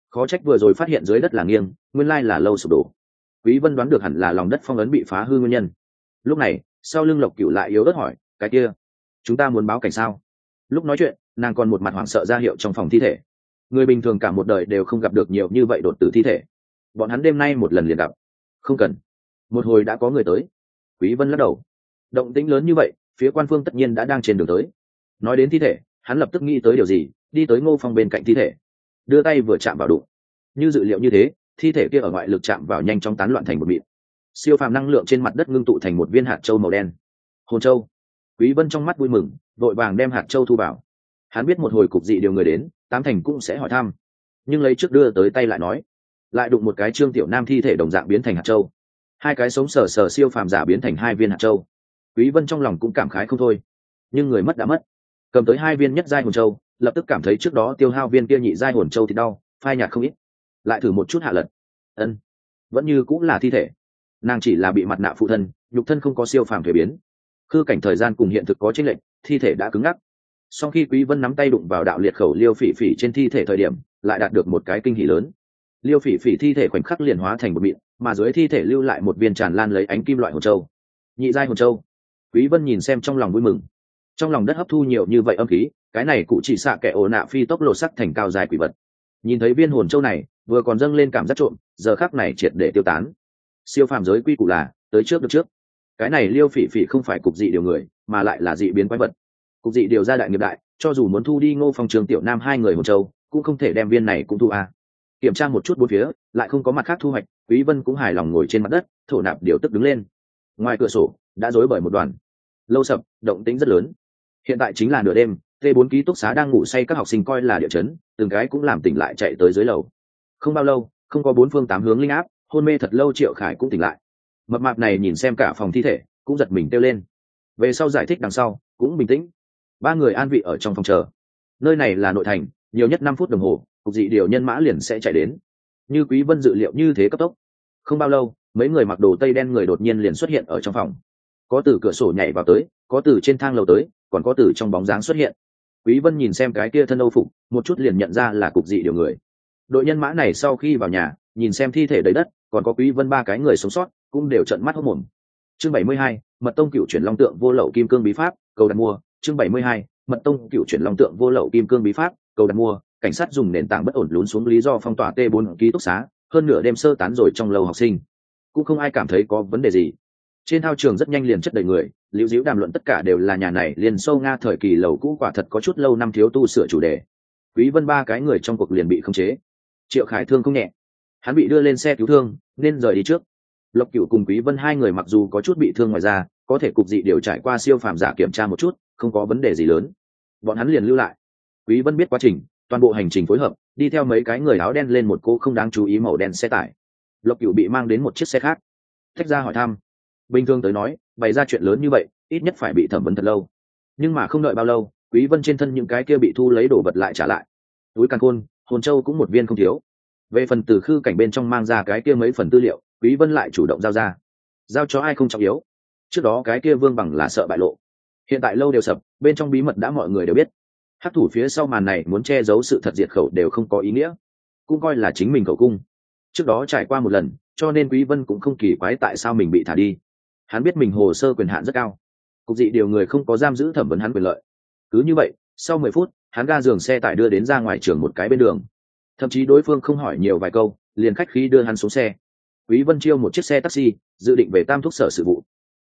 Khó trách vừa rồi phát hiện dưới đất là nghiêng, nguyên lai là lâu sụp đổ. Quý vân đoán được hẳn là lòng đất phong ấn bị phá hư nguyên nhân. Lúc này, sau lưng lộc cửu lại yếu ớt hỏi, cái kia, chúng ta muốn báo cảnh sao? Lúc nói chuyện, nàng còn một mặt hoảng sợ ra hiệu trong phòng thi thể. Người bình thường cả một đời đều không gặp được nhiều như vậy đột tử thi thể. Bọn hắn đêm nay một lần liền gặp. Không cần. Một hồi đã có người tới. Quý vân lắc đầu. Động tĩnh lớn như vậy, phía quan phương tất nhiên đã đang trên đường tới. Nói đến thi thể hắn lập tức nghĩ tới điều gì, đi tới ngô phong bên cạnh thi thể. Đưa tay vừa chạm vào đụng. Như dự liệu như thế, thi thể kia ở ngoại lực chạm vào nhanh chóng tán loạn thành một mịn. Siêu phàm năng lượng trên mặt đất ngưng tụ thành một viên hạt châu màu đen. Hồn châu. Quý vân trong mắt vui mừng, vội vàng đem hạt châu thu vào. Hắn biết một hồi cục dị điều người đến, tám thành cũng sẽ hỏi thăm. Nhưng lấy trước đưa tới tay lại nói, lại đụng một cái trương tiểu nam thi thể đồng dạng biến thành hạt châu. Hai cái sống sờ sờ siêu phàm giả biến thành hai viên hạt châu. Quý vân trong lòng cũng cảm khái không thôi. Nhưng người mất đã mất cầm tới hai viên nhất giai hồn châu, lập tức cảm thấy trước đó tiêu hao viên kia nhị giai hồn châu thì đau, phai nhạt không ít. Lại thử một chút hạ lật. Ân, vẫn như cũng là thi thể. Nàng chỉ là bị mặt nạ phụ thân, nhục thân không có siêu phàm thuế biến. Khư cảnh thời gian cùng hiện thực có chênh lệch, thi thể đã cứng ngắc. Sau khi quý vân nắm tay đụng vào đạo liệt khẩu liêu phỉ phỉ trên thi thể thời điểm, lại đạt được một cái kinh hỉ lớn. Liêu phỉ phỉ thi thể khoảnh khắc liền hóa thành một mịn, mà dưới thi thể lưu lại một viên tràn lan lấy ánh kim loại hồn châu. Nhị giai hồn châu. Quý vân nhìn xem trong lòng vui mừng trong lòng đất hấp thu nhiều như vậy âm khí, cái này cụ chỉ xạ kẻ ổ nạ phi tốc lộ sắc thành cao dài quỷ vật. Nhìn thấy viên hồn châu này, vừa còn dâng lên cảm giác trộm, giờ khắc này triệt để tiêu tán. Siêu phàm giới quy củ là, tới trước được trước. Cái này liêu phỉ phỉ không phải cục dị điều người, mà lại là dị biến quái vật. Cục dị điều ra đại nghiệp đại, cho dù muốn thu đi ngô phong trường tiểu nam hai người hồn châu, cũng không thể đem viên này cũng thu à? kiểm tra một chút bốn phía, lại không có mặt khác thu hoạch, quý vân cũng hài lòng ngồi trên mặt đất, thổ nạp điều tức đứng lên. Ngoài cửa sổ, đã rối bởi một đoàn. Lâu sập, động tĩnh rất lớn hiện tại chính là nửa đêm t 4 ký túc xá đang ngủ say các học sinh coi là địa chấn, từng cái cũng làm tỉnh lại chạy tới dưới lầu. Không bao lâu, không có bốn phương tám hướng linh áp, hôn mê thật lâu triệu khải cũng tỉnh lại. Mập mạp này nhìn xem cả phòng thi thể, cũng giật mình kêu lên. Về sau giải thích đằng sau, cũng bình tĩnh. Ba người an vị ở trong phòng chờ. Nơi này là nội thành, nhiều nhất năm phút đồng hồ, cục dị điều nhân mã liền sẽ chạy đến. Như quý vân dự liệu như thế cấp tốc. Không bao lâu, mấy người mặc đồ tây đen người đột nhiên liền xuất hiện ở trong phòng. Có từ cửa sổ nhảy vào tới, có từ trên thang lầu tới còn có từ trong bóng dáng xuất hiện. Quý vân nhìn xem cái kia thân âu phục một chút liền nhận ra là cục dị điều người. Đội nhân mã này sau khi vào nhà nhìn xem thi thể đầy đất còn có quý vân ba cái người sống sót cũng đều trợn mắt hốt mồm. Chương 72, mật tông cựu chuyển long tượng vô lậu kim cương bí pháp cầu đặt mua. Chương 72, mật tông cựu chuyển long tượng vô lậu kim cương bí pháp cầu đặt mua. Cảnh sát dùng nền tảng bất ổn lún xuống lý do phong tỏa t 4 ký túc xá hơn nửa đêm sơ tán rồi trong lâu học sinh. Cũng không ai cảm thấy có vấn đề gì trên thao trường rất nhanh liền chất đầy người, liễu diễu đàm luận tất cả đều là nhà này liền sâu nga thời kỳ lầu cũ quả thật có chút lâu năm thiếu tu sửa chủ đề. Quý vân ba cái người trong cuộc liền bị khống chế. Triệu khải thương không nhẹ. Hắn bị đưa lên xe cứu thương, nên rời đi trước. Lộc cửu cùng quý vân hai người mặc dù có chút bị thương ngoài ra có thể cục dị điều trải qua siêu phàm giả kiểm tra một chút, không có vấn đề gì lớn. Bọn hắn liền lưu lại. Quý vân biết quá trình, toàn bộ hành trình phối hợp, đi theo mấy cái người áo đen lên một cô không đáng chú ý màu đen xe tải. Lộc cửu bị mang đến một chiếc xe khác. Thách ra hỏi thăm bình thường tới nói, bày ra chuyện lớn như vậy, ít nhất phải bị thẩm vấn thật lâu. Nhưng mà không đợi bao lâu, quý vân trên thân những cái kia bị thu lấy đồ vật lại trả lại. Túi càng khôn, hồn châu cũng một viên không thiếu. Về phần từ khư cảnh bên trong mang ra cái kia mấy phần tư liệu, quý vân lại chủ động giao ra. Giao cho ai không trọng yếu. Trước đó cái kia vương bằng là sợ bại lộ. Hiện tại lâu đều sập, bên trong bí mật đã mọi người đều biết. Hát thủ phía sau màn này muốn che giấu sự thật diệt khẩu đều không có ý nghĩa. Cũng coi là chính mình khẩu cung. Trước đó trải qua một lần, cho nên quý vân cũng không kỳ quái tại sao mình bị thả đi hắn biết mình hồ sơ quyền hạn rất cao. Cục dị điều người không có giam giữ thẩm vấn hắn quyền lợi. Cứ như vậy, sau mười phút, hắn ga giường xe tải đưa đến ra ngoài trường một cái bên đường. Thậm chí đối phương không hỏi nhiều vài câu, liền khách khí đưa hắn xuống xe. Quý vân chiêu một chiếc xe taxi, dự định về tam thúc sở sự vụ.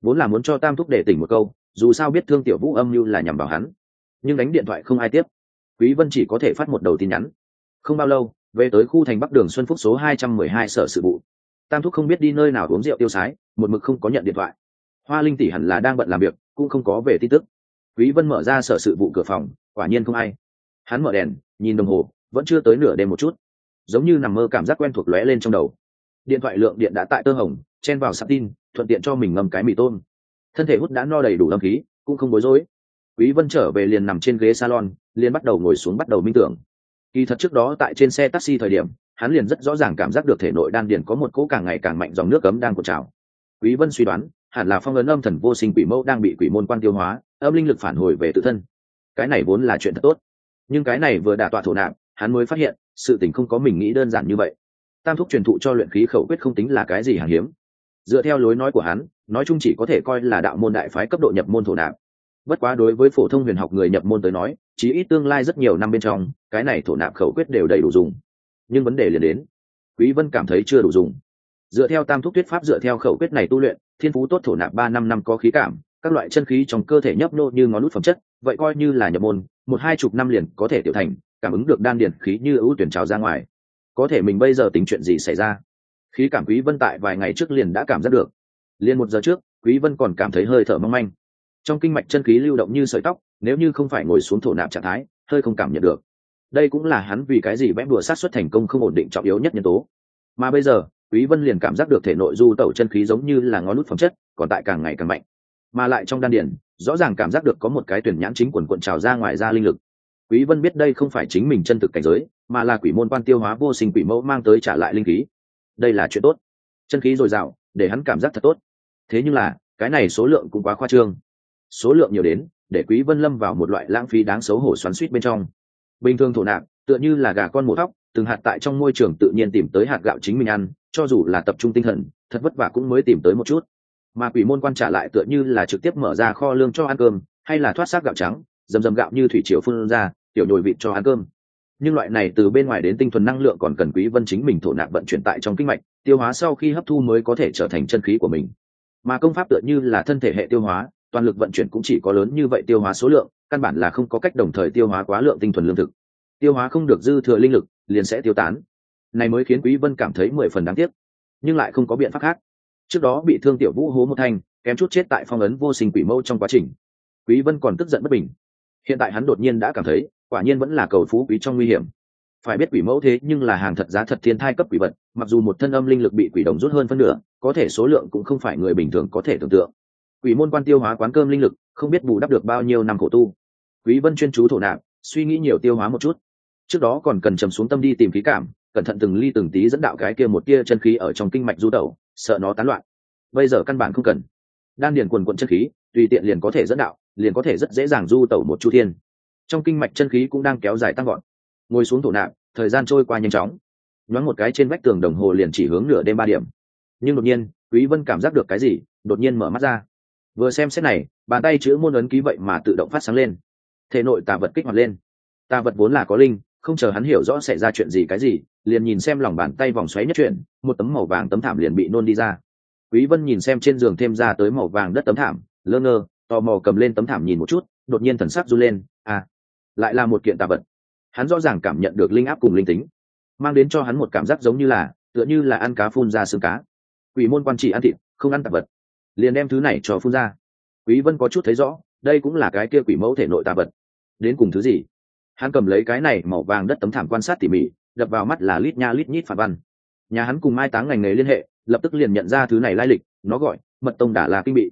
Vốn là muốn cho tam thúc để tỉnh một câu, dù sao biết thương tiểu vũ âm như là nhằm vào hắn. Nhưng đánh điện thoại không ai tiếp. Quý vân chỉ có thể phát một đầu tin nhắn. Không bao lâu, về tới khu thành bắc đường xuân phúc số 212 sở sự vụ tam thúc không biết đi nơi nào uống rượu tiêu sái, một mực không có nhận điện thoại. Hoa linh tỷ hẳn là đang bận làm việc, cũng không có về tin tức. Quý vân mở ra sở sự vụ cửa phòng, quả nhiên không ai. Hắn mở đèn, nhìn đồng hồ, vẫn chưa tới nửa đêm một chút. Giống như nằm mơ cảm giác quen thuộc lóe lên trong đầu. Điện thoại lượng điện đã tại tơ hồng, chen vào sạc tin, thuận tiện cho mình ngâm cái mì tôm. Thân thể hút đã no đầy đủ âm khí, cũng không bối rối. Quý vân trở về liền nằm trên ghế salon, liền bắt đầu ngồi xuống bắt đầu minh tưởng. Kỳ thật trước đó tại trên xe taxi thời điểm hắn liền rất rõ ràng cảm giác được thể nội đan điền có một cỗ càng ngày càng mạnh dòng nước cấm đang cuộn trào. Quý vân suy đoán, hẳn là phong ấn âm thần vô sinh quỷ mẫu đang bị quỷ môn quan tiêu hóa, âm linh lực phản hồi về tự thân. Cái này vốn là chuyện thật tốt. Nhưng cái này vừa đả tọa thổ nạp, hắn mới phát hiện, sự tình không có mình nghĩ đơn giản như vậy. Tam thúc truyền thụ cho luyện khí khẩu quyết không tính là cái gì hàng hiếm. Dựa theo lối nói của hắn, nói chung chỉ có thể coi là đạo môn đại phái cấp độ nhập môn thổ nạp. Bất quá đối với phổ thông huyền học người nhập môn tới nói, chí ít tương lai rất nhiều năm bên trong, cái này thổ nạp khẩu quyết đều đầy đủ dùng nhưng vấn đề liền đến. Quý vân cảm thấy chưa đủ dùng. Dựa theo tam thúc tuyết pháp dựa theo khẩu quyết này tu luyện, thiên phú tốt thổ nạp ba năm năm có khí cảm, các loại chân khí trong cơ thể nhấp nô như ngón nút phẩm chất, vậy coi như là nhập môn, một hai chục năm liền có thể tiểu thành, cảm ứng được đan điển khí như ưu tuyển trào ra ngoài. Có thể mình bây giờ tính chuyện gì xảy ra? Khí cảm quý vân tại vài ngày trước liền đã cảm giác được. Liền một giờ trước, quý vân còn cảm thấy hơi thở mong manh. Trong kinh mạch chân khí lưu động như sợi tóc, nếu như không phải ngồi xuống thổ nạp trạng thái, hơi không cảm nhận được đây cũng là hắn vì cái gì vẽ đùa sát xuất thành công không ổn định trọng yếu nhất nhân tố. Mà bây giờ, quý vân liền cảm giác được thể nội du tẩu chân khí giống như là ngón nút phẩm chất, còn tại càng ngày càng mạnh. Mà lại trong đan điển rõ ràng cảm giác được có một cái tuyển nhãn chính quần quận trào ra ngoài ra linh lực. Quý vân biết đây không phải chính mình chân thực cảnh giới, mà là quỷ môn quan tiêu hóa vô sinh quỷ mẫu mang tới trả lại linh khí. Đây là chuyện tốt. Chân khí dồi dào, để hắn cảm giác thật tốt. Thế nhưng là, cái này số lượng cũng quá khoa trương. Số lượng nhiều đến, để quý vân lâm vào một loại lãng phí đáng xấu hổ xoắn suýt bên trong bình thường thổ nạp, tựa như là gà con mổ thóc từng hạt tại trong môi trường tự nhiên tìm tới hạt gạo chính mình ăn, cho dù là tập trung tinh thần, thật vất vả cũng mới tìm tới một chút. Mà quỷ môn quan trả lại tựa như là trực tiếp mở ra kho lương cho ăn cơm, hay là thoát xác gạo trắng, dầm dầm gạo như thủy triều phun ra, tiểu nhồi vịt cho ăn cơm. Nhưng loại này từ bên ngoài đến tinh thuần năng lượng còn cần quý vân chính mình thổ nạp vận chuyển tại trong kinh mạch, tiêu hóa sau khi hấp thu mới có thể trở thành chân khí của mình. Mà công pháp tựa như là thân thể hệ tiêu hóa, toàn lực vận chuyển cũng chỉ có lớn như vậy tiêu hóa số lượng căn bản là không có cách đồng thời tiêu hóa quá lượng tinh thuần lương thực. Tiêu hóa không được dư thừa linh lực, liền sẽ tiêu tán. Này mới khiến quý vân cảm thấy mười phần đáng tiếc, nhưng lại không có biện pháp khác. Trước đó bị thương tiểu vũ hố một thanh, kém chút chết tại phong ấn vô sinh quỷ mâu trong quá trình. Quý vân còn tức giận bất bình. Hiện tại hắn đột nhiên đã cảm thấy, quả nhiên vẫn là cầu phú quý trong nguy hiểm. Phải biết quỷ mẫu thế nhưng là hàng thật giá thật thiên thai cấp quỷ vật, mặc dù một thân âm linh lực bị quỷ đồng rút hơn phân nửa, có thể số lượng cũng không phải người bình thường có thể tưởng tượng. Quỷ môn quan tiêu hóa quán cơm linh lực, không biết bù đắp được bao nhiêu năm khổ tu quý vân chuyên chú thổ nạp, suy nghĩ nhiều tiêu hóa một chút. Trước đó còn cần trầm xuống tâm đi tìm khí cảm, cẩn thận từng ly từng tí dẫn đạo cái kia một tia chân khí ở trong kinh mạch du tẩu, sợ nó tán loạn. Bây giờ căn bản không cần. Đan điền quần quận chân khí, tùy tiện liền có thể dẫn đạo, liền có thể rất dễ dàng du tẩu một chu thiên. Trong kinh mạch chân khí cũng đang kéo dài tăng gọn ngồi xuống thổ nạp, thời gian trôi qua nhanh chóng. Nhoáng một cái trên vách tường đồng hồ liền chỉ hướng nửa đêm ba điểm. Nhưng đột nhiên, quý vân cảm giác được cái gì, đột nhiên mở mắt ra. Vừa xem xét này, bàn tay chữ môn ấn ký vậy mà tự động phát sáng lên thể nội tà vật kích hoạt lên. Tà vật vốn là có linh, không chờ hắn hiểu rõ xảy ra chuyện gì cái gì, liền nhìn xem lòng bàn tay vòng xoáy nhất chuyện một tấm màu vàng tấm thảm liền bị nôn đi ra. Quý vân nhìn xem trên giường thêm ra tới màu vàng đất tấm thảm, lơ ngơ, tò mò cầm lên tấm thảm nhìn một chút, đột nhiên thần sắc run lên à lại là một kiện tà vật. Hắn rõ ràng cảm nhận được linh áp cùng linh tính, mang đến cho hắn một cảm giác giống như là, tựa như là ăn cá phun ra xương cá. Quỷ môn quan chỉ ăn thịt, không ăn tà vật, liền đem thứ này cho phun ra. Quý vân có chút thấy rõ, đây cũng là cái kia quỷ mẫu thể nội tà vật đến cùng thứ gì? Hắn cầm lấy cái này màu vàng đất tấm thảm quan sát tỉ mỉ đập vào mắt là lít nha lít nhít phản văn. Nhà hắn cùng mai táng ngành nghề liên hệ lập tức liền nhận ra thứ này lai lịch nó gọi mật tông đả là kinh bị.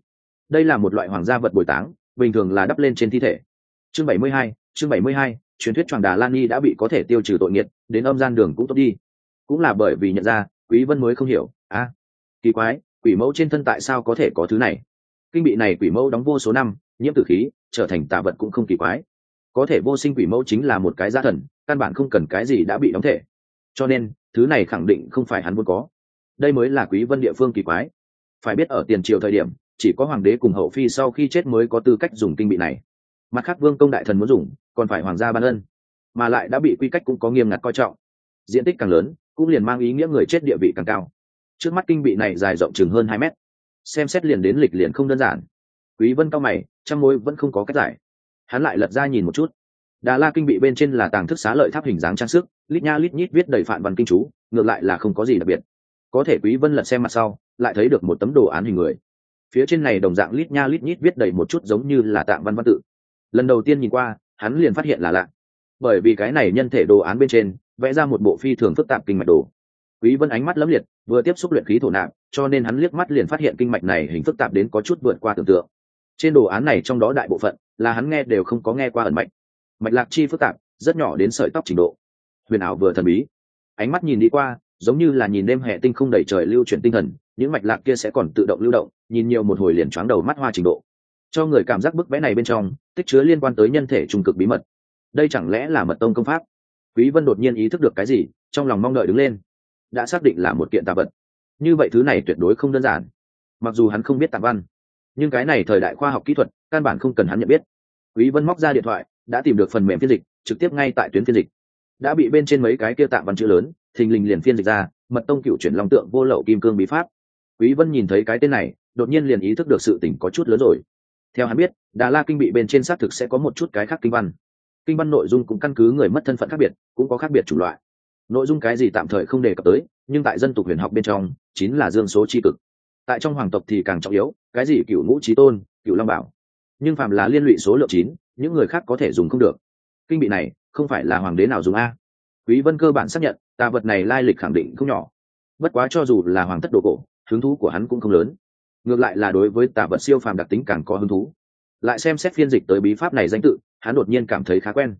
Đây là một loại hoàng gia vật bồi táng bình thường là đắp lên trên thi thể. Chương 72, chương 72, truyền thuyết tràng đà lan nhi đã bị có thể tiêu trừ tội nghiệt đến âm gian đường cũng tốt đi. Cũng là bởi vì nhận ra quý vân mới không hiểu à kỳ quái quỷ mẫu trên thân tại sao có thể có thứ này? Kinh bị này quỷ mẫu đóng vô số năm nhiễm tử khí trở thành tà vật cũng không kỳ quái có thể vô sinh quỷ mẫu chính là một cái gia thần, căn bản không cần cái gì đã bị đóng thể. Cho nên, thứ này khẳng định không phải hắn muốn có. Đây mới là quý vân địa phương kỳ quái. Phải biết ở tiền triều thời điểm, chỉ có hoàng đế cùng hậu phi sau khi chết mới có tư cách dùng kinh bị này. Mặt khác vương công đại thần muốn dùng, còn phải hoàng gia ban ân. Mà lại đã bị quy cách cũng có nghiêm ngặt coi trọng. Diện tích càng lớn, cũng liền mang ý nghĩa người chết địa vị càng cao. Trước mắt kinh bị này dài rộng chừng hơn hai mét. Xem xét liền đến lịch liền không đơn giản. Quý vân cao mày trong mối vẫn không có cách giải hắn lại lật ra nhìn một chút. Đà la kinh bị bên trên là tàng thức xá lợi tháp hình dáng trang sức, lít nha lít nhít viết đầy phạm văn kinh chú, ngược lại là không có gì đặc biệt. Có thể quý vân lật xem mặt sau, lại thấy được một tấm đồ án hình người. Phía trên này đồng dạng lít nha lít nhít viết đầy một chút giống như là tạng văn văn tự. Lần đầu tiên nhìn qua, hắn liền phát hiện là lạ. Bởi vì cái này nhân thể đồ án bên trên, vẽ ra một bộ phi thường phức tạp kinh mạch đồ. Quý vân ánh mắt lấm liệt, vừa tiếp xúc luyện khí thổ nạp, cho nên hắn liếc mắt liền phát hiện kinh mạch này hình phức tạp đến có chút vượt qua tưởng tượng trên đồ án này trong đó đại bộ phận là hắn nghe đều không có nghe qua ẩn mạch. Mạch lạc chi phức tạp, rất nhỏ đến sợi tóc trình độ. Huyền ảo vừa thần bí. Ánh mắt nhìn đi qua, giống như là nhìn đêm hệ tinh không đầy trời lưu chuyển tinh thần, những mạch lạc kia sẽ còn tự động lưu động, nhìn nhiều một hồi liền choáng đầu mắt hoa trình độ. Cho người cảm giác bức vẽ này bên trong, tích chứa liên quan tới nhân thể trung cực bí mật. Đây chẳng lẽ là mật tông công pháp? Quý vân đột nhiên ý thức được cái gì, trong lòng mong đợi đứng lên. Đã xác định là một kiện tà vật. Như vậy thứ này tuyệt đối không đơn giản. Mặc dù hắn không biết tạp văn nhưng cái này thời đại khoa học kỹ thuật, căn bản không cần hắn nhận biết. Quý vân móc ra điện thoại, đã tìm được phần mềm phiên dịch, trực tiếp ngay tại tuyến phiên dịch. Đã bị bên trên mấy cái kia tạm văn chữ lớn, thình lình liền phiên dịch ra, mật tông cựu chuyển long tượng vô lậu kim cương bí pháp. Quý vân nhìn thấy cái tên này, đột nhiên liền ý thức được sự tình có chút lớn rồi. Theo hắn biết, đà la kinh bị bên trên xác thực sẽ có một chút cái khác kinh văn. Kinh văn nội dung cũng căn cứ người mất thân phận khác biệt, cũng có khác biệt chủ loại. Nội dung cái gì tạm thời không đề cập tới, nhưng tại dân tục huyền học bên trong, chính là dương số tri cực tại trong hoàng tộc thì càng trọng yếu, cái gì cựu ngũ trí tôn cựu long bảo. Nhưng phạm là liên lụy số lượng chín, những người khác có thể dùng không được. Kinh bị này, không phải là hoàng đế nào dùng a. Quý vân cơ bản xác nhận, tà vật này lai lịch khẳng định không nhỏ. Bất quá cho dù là hoàng thất đồ cổ, hứng thú của hắn cũng không lớn. Ngược lại là đối với tà vật siêu phàm đặc tính càng có hứng thú. Lại xem xét phiên dịch tới bí pháp này danh tự, hắn đột nhiên cảm thấy khá quen.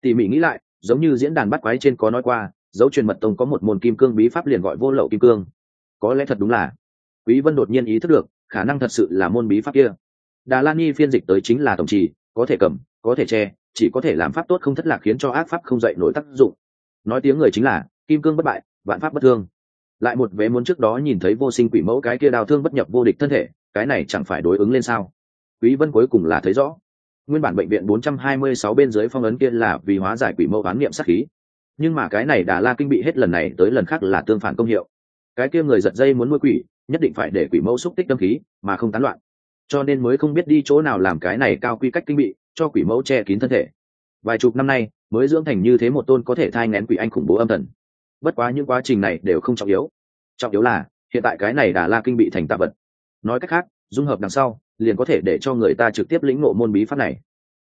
Tỉ mỉ nghĩ lại, giống như diễn đàn bắt quái trên có nói qua, dấu truyền mật tông có một môn kim cương bí pháp liền gọi vô lậu kim cương. Có lẽ thật đúng là quý vân đột nhiên ý thức được, khả năng thật sự là môn bí pháp kia. Đà lan nhi phiên dịch tới chính là tổng trì, có thể cầm, có thể che, chỉ có thể làm pháp tốt không thất lạc khiến cho ác pháp không dậy nổi tác dụng. Nói tiếng người chính là, kim cương bất bại, vạn pháp bất thương. Lại một vé muốn trước đó nhìn thấy vô sinh quỷ mẫu cái kia đào thương bất nhập vô địch thân thể, cái này chẳng phải đối ứng lên sao? Quý vân cuối cùng là thấy rõ. Nguyên bản bệnh viện 426 bên dưới phong ấn kia là vì hóa giải quỷ mẫu bán niệm sát khí. Nhưng mà cái này đà la kinh bị hết lần này tới lần khác là tương phản công hiệu. Cái kia người giật dây muốn nuôi quỷ nhất định phải để quỷ mẫu xúc tích tâm khí, mà không tán loạn. Cho nên mới không biết đi chỗ nào làm cái này cao quy cách kinh bị, cho quỷ mẫu che kín thân thể. Vài chục năm nay, mới dưỡng thành như thế một tôn có thể thai ngén quỷ anh khủng bố âm thần. Bất quá những quá trình này đều không trọng yếu. Trọng yếu là, hiện tại cái này đà la kinh bị thành tạ vật. Nói cách khác, dung hợp đằng sau, liền có thể để cho người ta trực tiếp lĩnh ngộ môn bí pháp này.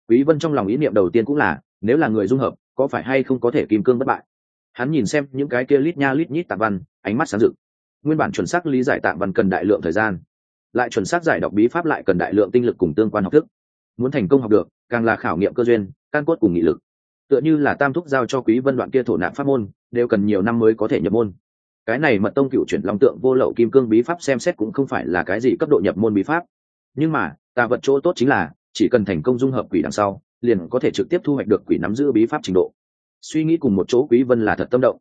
Quý vân trong lòng ý niệm đầu tiên cũng là, nếu là người dung hợp, có phải hay không có thể kim cương bất bại? Hắn nhìn xem những cái kia lít nha lít nhít tạng văn, ánh mắt sáng rực nguyên bản chuẩn xác lý giải tạm văn cần đại lượng thời gian, lại chuẩn xác giải đọc bí pháp lại cần đại lượng tinh lực cùng tương quan học thức. Muốn thành công học được, càng là khảo nghiệm cơ duyên, căn cốt cùng nghị lực. Tựa như là tam thúc giao cho quý vân đoạn kia thổ nạn pháp môn, đều cần nhiều năm mới có thể nhập môn. Cái này mật tông cựu chuyển long tượng vô lậu kim cương bí pháp xem xét cũng không phải là cái gì cấp độ nhập môn bí pháp. Nhưng mà ta vật chỗ tốt chính là, chỉ cần thành công dung hợp quỷ đằng sau, liền có thể trực tiếp thu hoạch được quỷ nắm giữ bí pháp trình độ. Suy nghĩ cùng một chỗ, quý vân là thật tâm động.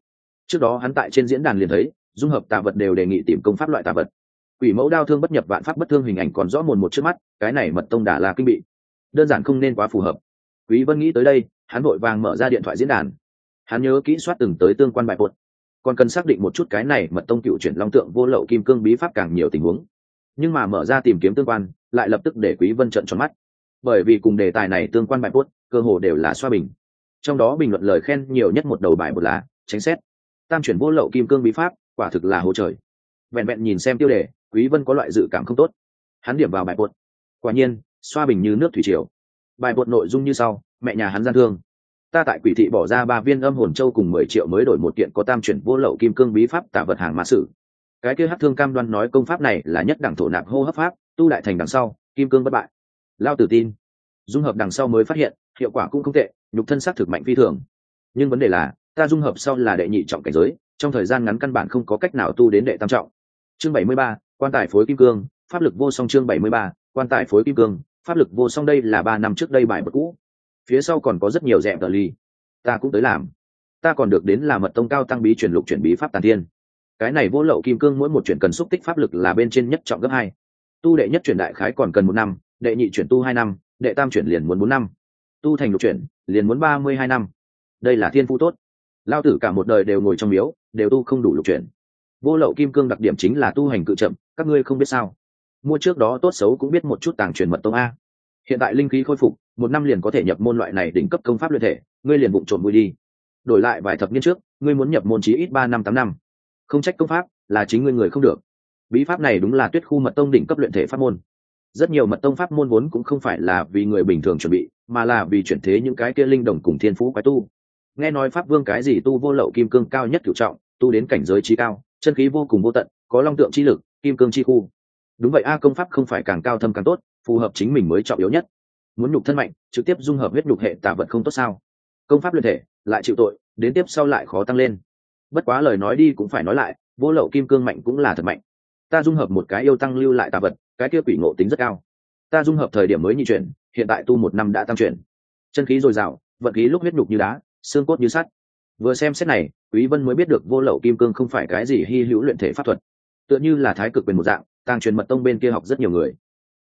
Trước đó hắn tại trên diễn đàn liền thấy dung hợp tà vật đều đề nghị tìm công pháp loại tà vật. Quỷ mẫu đao thương bất nhập vạn pháp bất thương hình ảnh còn rõ mồn một trước mắt, cái này mật tông đà là kinh bị. Đơn giản không nên quá phù hợp. Quý vân nghĩ tới đây, hắn vội vàng mở ra điện thoại diễn đàn. Hắn nhớ kỹ soát từng tới tương quan bài bột. Còn cần xác định một chút cái này mật tông cựu chuyển long tượng vô lậu kim cương bí pháp càng nhiều tình huống. Nhưng mà mở ra tìm kiếm tương quan, lại lập tức để quý vân trận tròn mắt. Bởi vì cùng đề tài này tương quan bài bột, cơ hồ đều là xoa bình. Trong đó bình luận lời khen nhiều nhất một đầu bài một lá tránh xét. Tam chuyển vô lậu kim cương bí pháp quả thực là hố trời. Vẹn vẹn nhìn xem tiêu đề, quý vân có loại dự cảm không tốt. Hắn điểm vào bài bột. Quả nhiên, xoa bình như nước thủy triều. Bài bột nội dung như sau, mẹ nhà hắn gian thương. Ta tại quỷ thị bỏ ra ba viên âm hồn châu cùng mười triệu mới đổi một kiện có tam chuyển vô lậu kim cương bí pháp tả vật hàng mã sử. Cái kia hát thương cam đoan nói công pháp này là nhất đẳng thổ nạp hô hấp pháp, tu đại thành đằng sau, kim cương bất bại. Lao tử tin. Dung hợp đằng sau mới phát hiện, hiệu quả cũng không tệ, nhục thân xác thực mạnh phi thường. Nhưng vấn đề là, ta dung hợp sau là đệ nhị trọng cảnh giới trong thời gian ngắn căn bản không có cách nào tu đến đệ tam trọng. Chương bảy mươi ba, quan tài phối kim cương, pháp lực vô song chương bảy mươi ba, quan tài phối kim cương, pháp lực vô song đây là ba năm trước đây bài bậc cũ. Phía sau còn có rất nhiều dẹp tờ ly ta cũng tới làm. Ta còn được đến là mật tông cao tăng bí truyền lục chuyển bí pháp tàn thiên. Cái này vô lậu kim cương mỗi một chuyển cần xúc tích pháp lực là bên trên nhất trọng gấp hai. Tu đệ nhất chuyển đại khái còn cần một năm, đệ nhị chuyển tu hai năm, đệ tam chuyển liền muốn bốn năm. Tu thành lục chuyển, liền muốn ba mươi hai năm. Đây là thiên phú tốt. Lao tử cả một đời đều ngồi trong miếu đều tu không đủ lục chuyển. Vô lậu kim cương đặc điểm chính là tu hành cự chậm, các ngươi không biết sao. Mua trước đó tốt xấu cũng biết một chút tàng truyền mật tông a. Hiện tại linh khí khôi phục, một năm liền có thể nhập môn loại này đỉnh cấp công pháp luyện thể, ngươi liền bụng trộm vui đi. Đổi lại vài thập niên trước, ngươi muốn nhập môn chí ít ba năm, tám năm. Không trách công pháp là chính ngươi người không được. Bí pháp này đúng là tuyết khu mật tông đỉnh cấp luyện thể pháp môn. Rất nhiều mật tông pháp môn vốn cũng không phải là vì người bình thường chuẩn bị, mà là vì chuyển thế những cái kia linh đồng cùng thiên phú quái tu. Nghe nói pháp vương cái gì tu vô lậu kim cương cao nhất cửu trọng tu đến cảnh giới trí cao, chân khí vô cùng vô tận, có long tượng chi lực, kim cương chi khu. Đúng vậy, a công pháp không phải càng cao thâm càng tốt, phù hợp chính mình mới trọng yếu nhất. Muốn nhục thân mạnh, trực tiếp dung hợp huyết nhục hệ tả vật không tốt sao? Công pháp luyện thể, lại chịu tội, đến tiếp sau lại khó tăng lên. Bất quá lời nói đi cũng phải nói lại, vô lậu kim cương mạnh cũng là thật mạnh. Ta dung hợp một cái yêu tăng lưu lại tà vật, cái kia quỷ ngộ tính rất cao. Ta dung hợp thời điểm mới nhị chuyển, hiện tại tu một năm đã tăng chuyển. Chân khí dồi dào vận khí lúc huyết nhục như đá, xương cốt như sắt vừa xem xét này, quý vân mới biết được vô lậu kim cương không phải cái gì hy hữu luyện thể pháp thuật. Tựa như là thái cực quyền một dạng tăng truyền mật tông bên kia học rất nhiều người.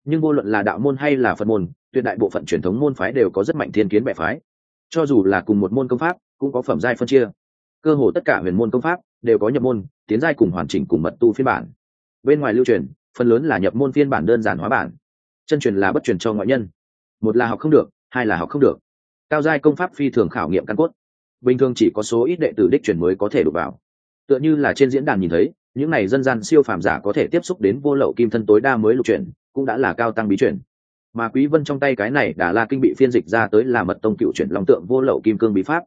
Nhưng vô luận là đạo môn hay là phật môn, tuyệt đại bộ phận truyền thống môn phái đều có rất mạnh thiên kiến bệ phái. Cho dù là cùng một môn công pháp, cũng có phẩm giai phân chia. Cơ hồ tất cả huyền môn công pháp đều có nhập môn, tiến giai cùng hoàn chỉnh cùng mật tu phiên bản. Bên ngoài lưu truyền, phần lớn là nhập môn phiên bản đơn giản hóa bản. Chân truyền là bất truyền cho ngoại nhân. Một là học không được, hai là học không được. Cao giai công pháp phi thường khảo nghiệm căn cốt bình thường chỉ có số ít đệ tử đích truyền mới có thể đụng vào. Tựa như là trên diễn đàn nhìn thấy, những này dân gian siêu phàm giả có thể tiếp xúc đến vô lậu kim thân tối đa mới lục truyền cũng đã là cao tăng bí truyền. Mà quý vân trong tay cái này đã là kinh bị phiên dịch ra tới là mật tông cựu truyền long tượng vô lậu kim cương bí pháp.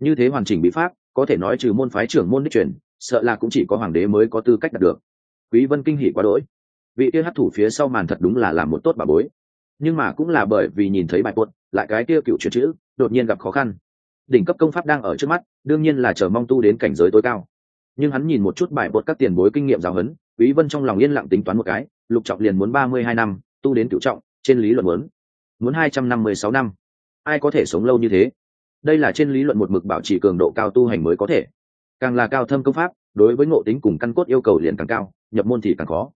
Như thế hoàn chỉnh bí pháp, có thể nói trừ môn phái trưởng môn đích truyền, sợ là cũng chỉ có hoàng đế mới có tư cách đạt được. Quý vân kinh hỉ quá đỗi. Vị kia hấp thủ phía sau màn thật đúng là làm một tốt bà bối. Nhưng mà cũng là bởi vì nhìn thấy bài buốt lại cái kia cựu truyền chữ, đột nhiên gặp khó khăn đỉnh cấp công pháp đang ở trước mắt, đương nhiên là chờ mong tu đến cảnh giới tối cao. Nhưng hắn nhìn một chút bài bột các tiền bối kinh nghiệm giáo huấn, quý vân trong lòng yên lặng tính toán một cái, lục trọng liền muốn ba mươi hai năm, tu đến cửu trọng, trên lý luận muốn muốn hai trăm năm mươi sáu năm. Ai có thể sống lâu như thế? Đây là trên lý luận một mực bảo trì cường độ cao tu hành mới có thể. Càng là cao thâm công pháp, đối với ngộ tính cùng căn cốt yêu cầu liền càng cao, nhập môn thì càng khó.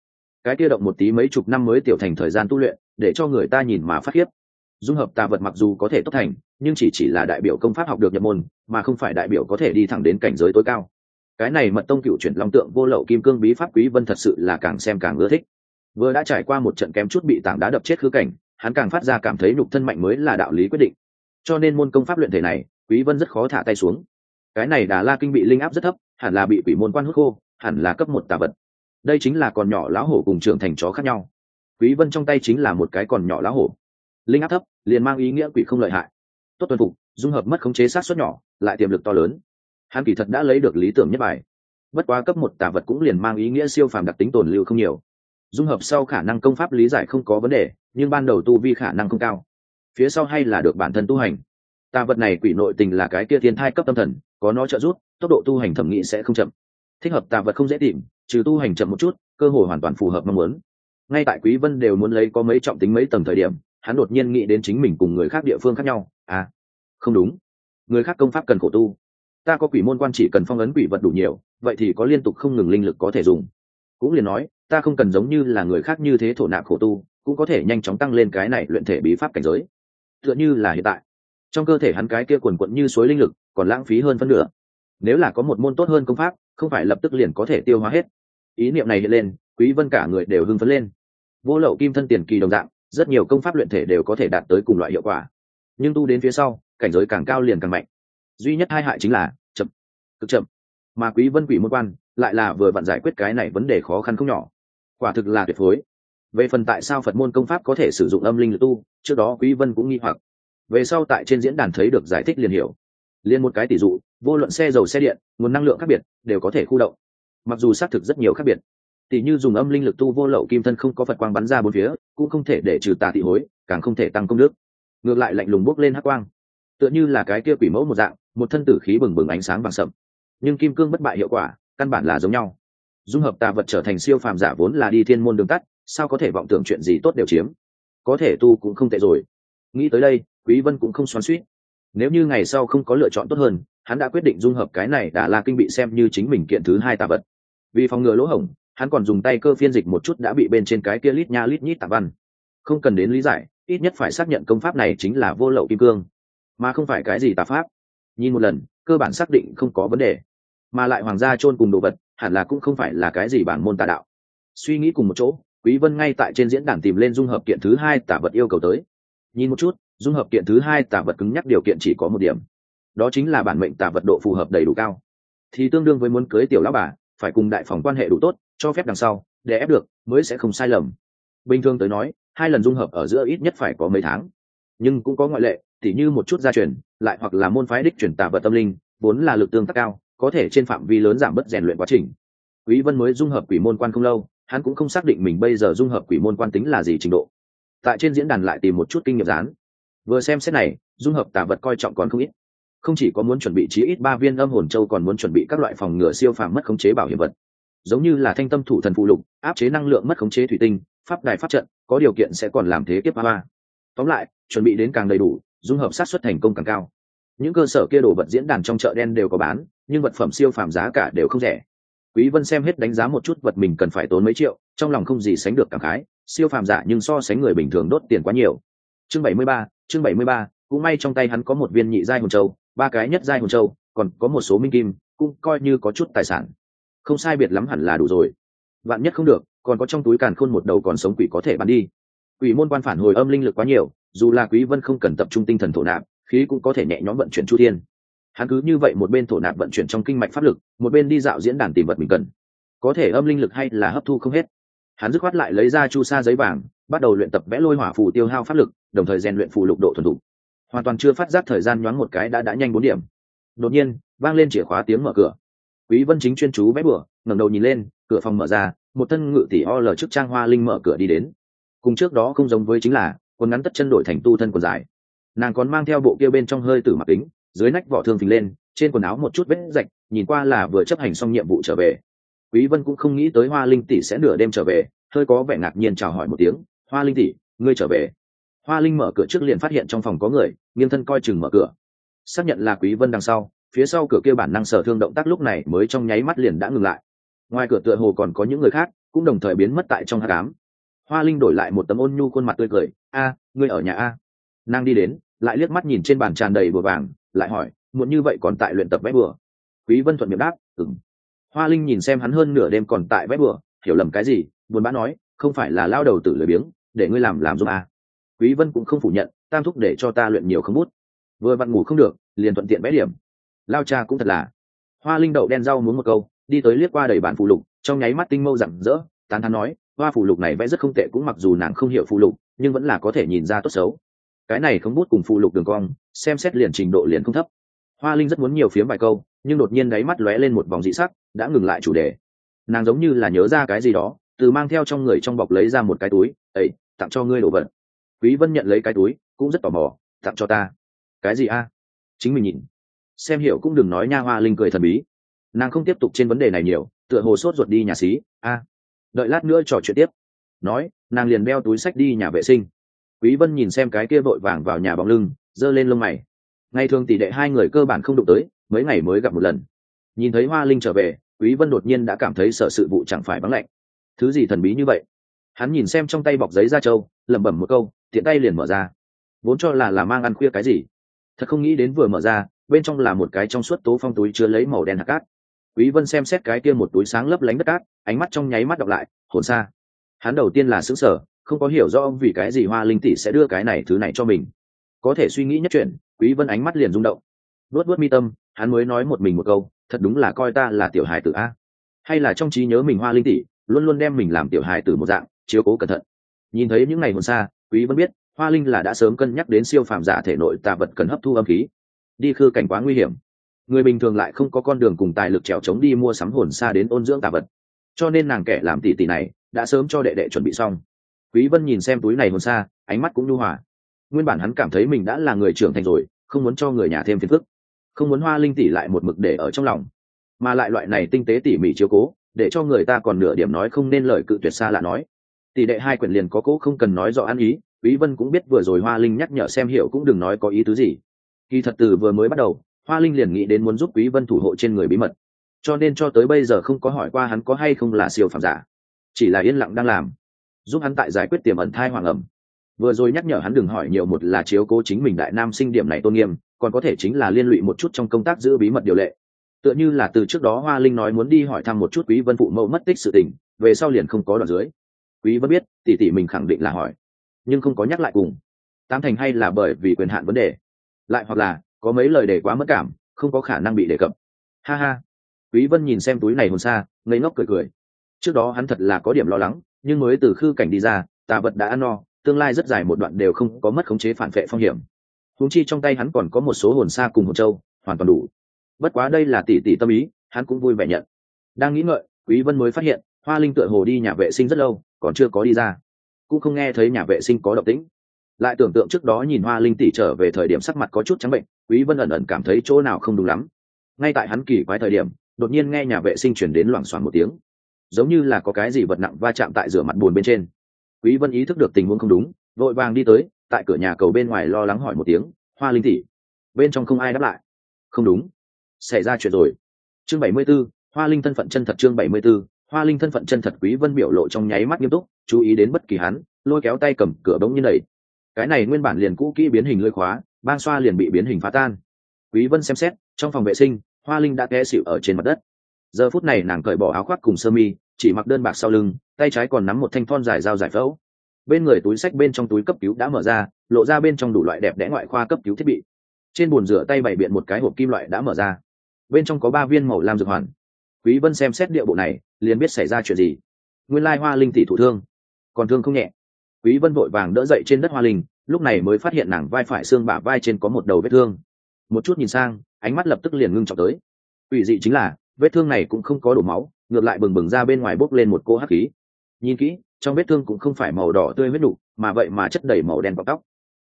Cái kia động một tí mấy chục năm mới tiểu thành thời gian tu luyện, để cho người ta nhìn mà phát khiếp dung hợp tà vật mặc dù có thể tốt thành, nhưng chỉ chỉ là đại biểu công pháp học được nhập môn, mà không phải đại biểu có thể đi thẳng đến cảnh giới tối cao. Cái này mật tông cựu chuyển long tượng vô lậu kim cương bí pháp quý vân thật sự là càng xem càng ưa thích. Vừa đã trải qua một trận kém chút bị tảng đá đập chết khứ cảnh, hắn càng phát ra cảm thấy nhục thân mạnh mới là đạo lý quyết định. Cho nên môn công pháp luyện thể này, quý vân rất khó thả tay xuống. Cái này đà la kinh bị linh áp rất thấp, hẳn là bị quỷ môn quan hút khô, hẳn là cấp một tà vật. Đây chính là còn nhỏ lão hổ cùng trưởng thành chó khác nhau. Quý vân trong tay chính là một cái còn nhỏ lão hổ linh áp thấp, liền mang ý nghĩa quỷ không lợi hại. Tốt tuân phục, dung hợp mất khống chế sát xuất nhỏ, lại tiềm lực to lớn. Hắn kỳ thật đã lấy được lý tưởng nhất bài. Bất quá cấp một tà vật cũng liền mang ý nghĩa siêu phàm đặc tính tồn lưu không nhiều. Dung hợp sau khả năng công pháp lý giải không có vấn đề, nhưng ban đầu tu vi khả năng không cao. Phía sau hay là được bản thân tu hành. Tà vật này quỷ nội tình là cái kia thiên thai cấp tâm thần, có nó trợ giúp, tốc độ tu hành thẩm nghĩ sẽ không chậm. Thích hợp tà vật không dễ tìm, trừ tu hành chậm một chút, cơ hội hoàn toàn phù hợp mong muốn. Ngay tại quý vân đều muốn lấy có mấy trọng tính mấy tầng thời điểm hắn đột nhiên nghĩ đến chính mình cùng người khác địa phương khác nhau. À không đúng. Người khác công pháp cần khổ tu. Ta có quỷ môn quan chỉ cần phong ấn quỷ vật đủ nhiều, vậy thì có liên tục không ngừng linh lực có thể dùng. Cũng liền nói, ta không cần giống như là người khác như thế thổ nạp khổ tu, cũng có thể nhanh chóng tăng lên cái này luyện thể bí pháp cảnh giới. Tựa như là hiện tại, trong cơ thể hắn cái kia quần quận như suối linh lực còn lãng phí hơn phân nửa. Nếu là có một môn tốt hơn công pháp, không phải lập tức liền có thể tiêu hóa hết. Ý niệm này hiện lên, quý vân cả người đều hưng phấn lên. Vô lậu kim thân tiền kỳ đồng dạng rất nhiều công pháp luyện thể đều có thể đạt tới cùng loại hiệu quả. Nhưng tu đến phía sau, cảnh giới càng cao liền càng mạnh. Duy nhất hai hại chính là chậm, cực chậm. Mà quý vân quỷ môn quan lại là vừa vặn giải quyết cái này vấn đề khó khăn không nhỏ. Quả thực là tuyệt phối. Về phần tại sao phật môn công pháp có thể sử dụng âm linh lực tu, trước đó quý vân cũng nghi hoặc. Về sau tại trên diễn đàn thấy được giải thích liền hiểu. Liền một cái tỷ dụ, vô luận xe dầu xe điện, nguồn năng lượng khác biệt, đều có thể khu động. Mặc dù xác thực rất nhiều khác biệt tỉ như dùng âm linh lực tu vô lậu kim thân không có phật quang bắn ra bốn phía, cũng không thể để trừ tà thị hối, càng không thể tăng công đức. Ngược lại lạnh lùng bốc lên hắc quang. Tựa như là cái kia quỷ mẫu một dạng, một thân tử khí bừng bừng ánh sáng vàng sậm. Nhưng kim cương bất bại hiệu quả, căn bản là giống nhau. Dung hợp tà vật trở thành siêu phàm giả vốn là đi thiên môn đường tắt, sao có thể vọng tưởng chuyện gì tốt đều chiếm. Có thể tu cũng không tệ rồi. Nghĩ tới đây, quý vân cũng không xoắn suýt. Nếu như ngày sau không có lựa chọn tốt hơn, hắn đã quyết định dung hợp cái này đã là kinh bị xem như chính mình kiện thứ hai tà vật. Vì phòng ngừa lỗ hổng hắn còn dùng tay cơ phiên dịch một chút đã bị bên trên cái kia lít nha lít nhít tạp văn. Không cần đến lý giải, ít nhất phải xác nhận công pháp này chính là vô lậu kim cương, mà không phải cái gì tà pháp. Nhìn một lần, cơ bản xác định không có vấn đề. Mà lại hoàng gia chôn cùng đồ vật, hẳn là cũng không phải là cái gì bản môn tà đạo. Suy nghĩ cùng một chỗ, quý vân ngay tại trên diễn đàn tìm lên dung hợp kiện thứ hai tả vật yêu cầu tới. Nhìn một chút, dung hợp kiện thứ hai tả vật cứng nhắc điều kiện chỉ có một điểm. Đó chính là bản mệnh tả vật độ phù hợp đầy đủ cao. Thì tương đương với muốn cưới tiểu lão bà, phải cùng đại phòng quan hệ đủ tốt cho phép đằng sau, để ép được, mới sẽ không sai lầm. Bình thường tới nói, hai lần dung hợp ở giữa ít nhất phải có mấy tháng. Nhưng cũng có ngoại lệ, tỉ như một chút gia truyền, lại hoặc là môn phái đích truyền tạ vật tâm linh, vốn là lực tương tác cao, có thể trên phạm vi lớn giảm bớt rèn luyện quá trình. Quý vân mới dung hợp quỷ môn quan không lâu, hắn cũng không xác định mình bây giờ dung hợp quỷ môn quan tính là gì trình độ. Tại trên diễn đàn lại tìm một chút kinh nghiệm dán. Vừa xem xét này, dung hợp tà vật coi trọng còn không ít. Không chỉ có muốn chuẩn bị chí ít ba viên âm hồn châu còn muốn chuẩn bị các loại phòng ngừa siêu phàm mất khống chế bảo hiểm vật giống như là thanh tâm thủ thần phụ lục áp chế năng lượng mất khống chế thủy tinh pháp đài pháp trận có điều kiện sẽ còn làm thế kiếp ba tóm lại chuẩn bị đến càng đầy đủ dung hợp sát xuất thành công càng cao. Những cơ sở kia đồ vật diễn đàn trong chợ đen đều có bán nhưng vật phẩm siêu phàm giá cả đều không rẻ. Quý vân xem hết đánh giá một chút vật mình cần phải tốn mấy triệu trong lòng không gì sánh được cảm khái siêu phàm giả nhưng so sánh người bình thường đốt tiền quá nhiều. Chương 73, chương 73, cũng may trong tay hắn có một viên nhị giai hồn châu ba cái nhất giai hồn châu còn có một số minh kim cũng coi như có chút tài sản không sai biệt lắm hẳn là đủ rồi. Vạn nhất không được, còn có trong túi càn khôn một đầu còn sống quỷ có thể bán đi. Quỷ môn quan phản hồi âm linh lực quá nhiều, dù là quý vân không cần tập trung tinh thần thổ nạp, khí cũng có thể nhẹ nhõm vận chuyển chu thiên. Hắn cứ như vậy một bên thổ nạp vận chuyển trong kinh mạch pháp lực, một bên đi dạo diễn đàn tìm vật mình cần. Có thể âm linh lực hay là hấp thu không hết. Hắn dứt khoát lại lấy ra chu sa giấy vàng, bắt đầu luyện tập vẽ lôi hỏa phù tiêu hao pháp lực, đồng thời rèn luyện phù lục độ thuần thục. Hoàn toàn chưa phát giác thời gian nhoáng một cái đã đã nhanh bốn điểm. Đột nhiên, vang lên chìa khóa tiếng mở cửa quý vân chính chuyên chú vẽ bừa, ngẩng đầu nhìn lên, cửa phòng mở ra, một thân ngự tỷ o lờ trước trang hoa linh mở cửa đi đến. Cùng trước đó không giống với chính là, quần ngắn tất chân đổi thành tu thân quần dài. Nàng còn mang theo bộ kia bên trong hơi tử mặc kính, dưới nách vỏ thương phình lên, trên quần áo một chút vết rạch, nhìn qua là vừa chấp hành xong nhiệm vụ trở về. Quý vân cũng không nghĩ tới hoa linh tỷ sẽ nửa đêm trở về, hơi có vẻ ngạc nhiên chào hỏi một tiếng, hoa linh tỷ, ngươi trở về. Hoa linh mở cửa trước liền phát hiện trong phòng có người, nghiêng thân coi chừng mở cửa. Xác nhận là quý vân đằng sau phía sau cửa kia bản năng sở thương động tác lúc này mới trong nháy mắt liền đã ngừng lại. Ngoài cửa tựa hồ còn có những người khác, cũng đồng thời biến mất tại trong hát cám hoa linh đổi lại một tấm ôn nhu khuôn mặt tươi cười, a, ngươi ở nhà a? Nàng đi đến, lại liếc mắt nhìn trên bàn tràn đầy bừa vàng, lại hỏi, muộn như vậy còn tại luyện tập vẽ bừa quý vân thuận miệng đáp ừng hoa linh nhìn xem hắn hơn nửa đêm còn tại vẽ bừa hiểu lầm cái gì, buồn bã nói, không phải là lao đầu tử lười biếng, để ngươi làm làm giúp à. quý vân cũng không phủ nhận, tam thúc để cho ta luyện nhiều không bút. Vừa vặn ngủ không được, liền thuận tiện vẽ điểm lao cha cũng thật là. Hoa linh đậu đen rau muốn một câu, đi tới liếc qua đầy bản phụ lục, trong nháy mắt tinh mâu rặng rỡ, tán thán nói, hoa phụ lục này vẽ rất không tệ cũng mặc dù nàng không hiểu phụ lục, nhưng vẫn là có thể nhìn ra tốt xấu. Cái này không bút cùng phụ lục đường cong, xem xét liền trình độ liền không thấp. Hoa linh rất muốn nhiều phiếm vài câu, nhưng đột nhiên đáy mắt lóe lên một vòng dị sắc, đã ngừng lại chủ đề. Nàng giống như là nhớ ra cái gì đó, từ mang theo trong người trong bọc lấy ra một cái túi ấy tặng cho ngươi đồ vật. Quý vân nhận lấy cái túi, cũng rất tò mò, tặng cho ta. Cái gì a? Chính mình nhìn xem hiểu cũng đừng nói nha hoa linh cười thần bí. Nàng không tiếp tục trên vấn đề này nhiều, tựa hồ sốt ruột đi nhà xí. A. Đợi lát nữa trò chuyện tiếp. Nói, nàng liền đeo túi sách đi nhà vệ sinh. Quý vân nhìn xem cái kia vội vàng vào nhà bóng lưng, giơ lên lông mày. Ngày thường tỷ đệ hai người cơ bản không đụng tới, mấy ngày mới gặp một lần. Nhìn thấy hoa linh trở về, quý vân đột nhiên đã cảm thấy sợ sự vụ chẳng phải vắng lạnh. Thứ gì thần bí như vậy? Hắn nhìn xem trong tay bọc giấy da trâu, lẩm bẩm một câu, tiện tay liền mở ra. Vốn cho là là mang ăn khuya cái gì? Thật không nghĩ đến vừa mở ra bên trong là một cái trong suốt tố phong túi chứa lấy màu đen hạt cát. Quý vân xem xét cái kia một túi sáng lấp lánh đất cát, ánh mắt trong nháy mắt đọc lại, hồn xa hắn đầu tiên là sững sờ, không có hiểu rõ vì cái gì hoa linh tỷ sẽ đưa cái này thứ này cho mình. Có thể suy nghĩ nhất chuyện, quý vân ánh mắt liền rung động. Nuốt nuốt mi tâm, hắn mới nói một mình một câu, thật đúng là coi ta là tiểu hài tử a. Hay là trong trí nhớ mình hoa linh tỷ, luôn luôn đem mình làm tiểu hài tử một dạng, chiếu cố cẩn thận. Nhìn thấy những ngày hồn xa quý vân biết, hoa linh là đã sớm cân nhắc đến siêu phàm giả thể nội tà vật cần hấp thu âm khí đi khư cảnh quá nguy hiểm. Người bình thường lại không có con đường cùng tài lực trèo chống đi mua sắm hồn xa đến ôn dưỡng tà vật. Cho nên nàng kẻ làm tỷ tỷ này đã sớm cho đệ đệ chuẩn bị xong. Quý vân nhìn xem túi này hồn xa ánh mắt cũng nhu hòa. Nguyên bản hắn cảm thấy mình đã là người trưởng thành rồi, không muốn cho người nhà thêm phiền phức. Không muốn hoa linh tỷ lại một mực để ở trong lòng. Mà lại loại này tinh tế tỉ mỉ chiếu cố, để cho người ta còn nửa điểm nói không nên lời cự tuyệt xa lạ nói. Tỷ đệ hai quyển liền có cố không cần nói rõ ăn ý, quý vân cũng biết vừa rồi hoa linh nhắc nhở xem hiểu cũng đừng nói có ý tứ gì kỳ thật từ vừa mới bắt đầu, hoa linh liền nghĩ đến muốn giúp quý vân thủ hộ trên người bí mật. Cho nên cho tới bây giờ không có hỏi qua hắn có hay không là siêu phàm giả. Chỉ là yên lặng đang làm. Giúp hắn tại giải quyết tiềm ẩn thai hoàng ẩm. Vừa rồi nhắc nhở hắn đừng hỏi nhiều một là chiếu cố chính mình đại nam sinh điểm này tôn nghiêm, còn có thể chính là liên lụy một chút trong công tác giữ bí mật điều lệ. Tựa như là từ trước đó hoa linh nói muốn đi hỏi thăm một chút quý vân phụ mẫu mất tích sự tình, về sau liền không có đoạn dưới. Quý vân biết, tỷ tỷ mình khẳng định là hỏi. Nhưng không có nhắc lại cùng. Tám thành hay là bởi vì quyền hạn vấn đề lại hoặc là có mấy lời để quá mất cảm, không có khả năng bị đề cập. Ha ha. Quý vân nhìn xem túi này hồn xa, ngây ngốc cười cười. Trước đó hắn thật là có điểm lo lắng, nhưng mới từ khư cảnh đi ra, tà vật đã ăn no, tương lai rất dài một đoạn đều không có mất khống chế phản vệ phong hiểm. Huống chi trong tay hắn còn có một số hồn xa cùng hồn châu, hoàn toàn đủ. Bất quá đây là tỷ tỷ tâm ý, hắn cũng vui vẻ nhận. Đang nghĩ ngợi, quý vân mới phát hiện, hoa linh tựa hồ đi nhà vệ sinh rất lâu, còn chưa có đi ra. Cũng không nghe thấy nhà vệ sinh có động tĩnh lại tưởng tượng trước đó nhìn hoa linh tỷ trở về thời điểm sắc mặt có chút trắng bệnh quý vân ẩn ẩn cảm thấy chỗ nào không đúng lắm. Ngay tại hắn kỳ quái thời điểm đột nhiên nghe nhà vệ sinh chuyển đến loảng xoảng một tiếng. Giống như là có cái gì vật nặng va chạm tại rửa mặt buồn bên trên. Quý vân ý thức được tình huống không đúng vội vàng đi tới tại cửa nhà cầu bên ngoài lo lắng hỏi một tiếng hoa linh tỷ bên trong không ai đáp lại. Không đúng xảy ra chuyện rồi. Chương 74, hoa linh thân phận chân thật chương 74, hoa linh thân phận chân thật quý vân biểu lộ trong nháy mắt nghiêm túc chú ý đến bất kỳ hắn lôi kéo tay cầm cửa bỗng như đẩy cái này nguyên bản liền cũ kỹ biến hình lưỡi khóa bang xoa liền bị biến hình phá tan. Quý vân xem xét, trong phòng vệ sinh, hoa linh đã té xịu ở trên mặt đất. Giờ phút này nàng cởi bỏ áo khoác cùng sơ mi, chỉ mặc đơn bạc sau lưng, tay trái còn nắm một thanh thon dài dao giải phẫu. Bên người túi sách bên trong túi cấp cứu đã mở ra, lộ ra bên trong đủ loại đẹp đẽ ngoại khoa cấp cứu thiết bị. Trên bồn rửa tay bày biện một cái hộp kim loại đã mở ra. Bên trong có ba viên màu lam dược hoàn. Quý vân xem xét địa bộ này, liền biết xảy ra chuyện gì. Nguyên lai hoa linh tỷ thủ thương. Còn thương không nhẹ quý vân vội vàng đỡ dậy trên đất hoa linh lúc này mới phát hiện nàng vai phải xương bả vai trên có một đầu vết thương. Một chút nhìn sang ánh mắt lập tức liền ngưng trọng tới. Ủy dị chính là vết thương này cũng không có đổ máu ngược lại bừng bừng ra bên ngoài bốc lên một cô hắc khí. Nhìn kỹ trong vết thương cũng không phải màu đỏ tươi huyết đủ, mà vậy mà chất đầy màu đen vào tóc.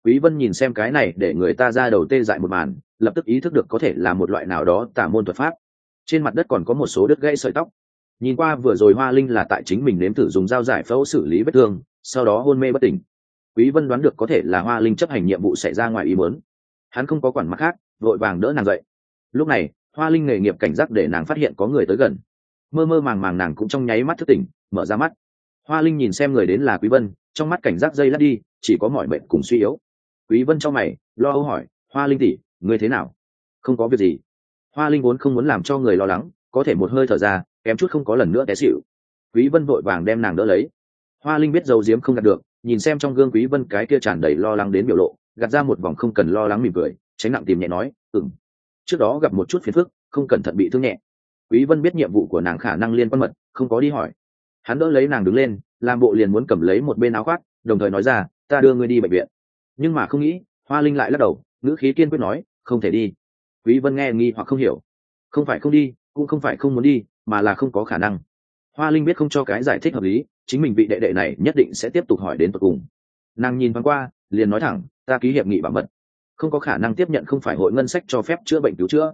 Quý vân nhìn xem cái này để người ta ra đầu tê dại một màn lập tức ý thức được có thể là một loại nào đó tả môn thuật pháp. Trên mặt đất còn có một số đứt gãy sợi tóc. Nhìn qua vừa rồi hoa linh là tại chính mình nếm thử dùng dao giải phẫu xử lý vết thương sau đó hôn mê bất tỉnh. Quý vân đoán được có thể là hoa linh chấp hành nhiệm vụ xảy ra ngoài ý muốn. Hắn không có quản mặt khác, vội vàng đỡ nàng dậy. Lúc này, hoa linh nghề nghiệp cảnh giác để nàng phát hiện có người tới gần. Mơ mơ màng màng nàng cũng trong nháy mắt thức tỉnh, mở ra mắt. Hoa linh nhìn xem người đến là quý vân, trong mắt cảnh giác dây lát đi, chỉ có mọi mệnh cùng suy yếu. Quý vân cho mày, lo âu hỏi, hoa linh tỷ, ngươi thế nào? Không có việc gì. Hoa linh vốn không muốn làm cho người lo lắng, có thể một hơi thở ra, kém chút không có lần nữa té xỉu. Quý vân vội vàng đem nàng đỡ lấy hoa linh biết dầu diếm không gạt được, nhìn xem trong gương quý vân cái kia tràn đầy lo lắng đến biểu lộ, gạt ra một vòng không cần lo lắng mỉm cười, tránh nặng tìm nhẹ nói, ừm. Trước đó gặp một chút phiền phức, không cẩn thận bị thương nhẹ. Quý vân biết nhiệm vụ của nàng khả năng liên quan mật, không có đi hỏi. Hắn đỡ lấy nàng đứng lên, làm bộ liền muốn cầm lấy một bên áo khoác, đồng thời nói ra, ta đưa ngươi đi bệnh viện. Nhưng mà không nghĩ, hoa linh lại lắc đầu, ngữ khí kiên quyết nói, không thể đi. Quý vân nghe nghi hoặc không hiểu. Không phải không đi, cũng không phải không muốn đi, mà là không có khả năng. Hoa linh biết không cho cái giải thích hợp lý chính mình vị đệ đệ này nhất định sẽ tiếp tục hỏi đến tận cùng. Nàng nhìn thoáng qua, liền nói thẳng, ta ký hiệp nghị bảo mật. Không có khả năng tiếp nhận không phải hội ngân sách cho phép chữa bệnh cứu chữa.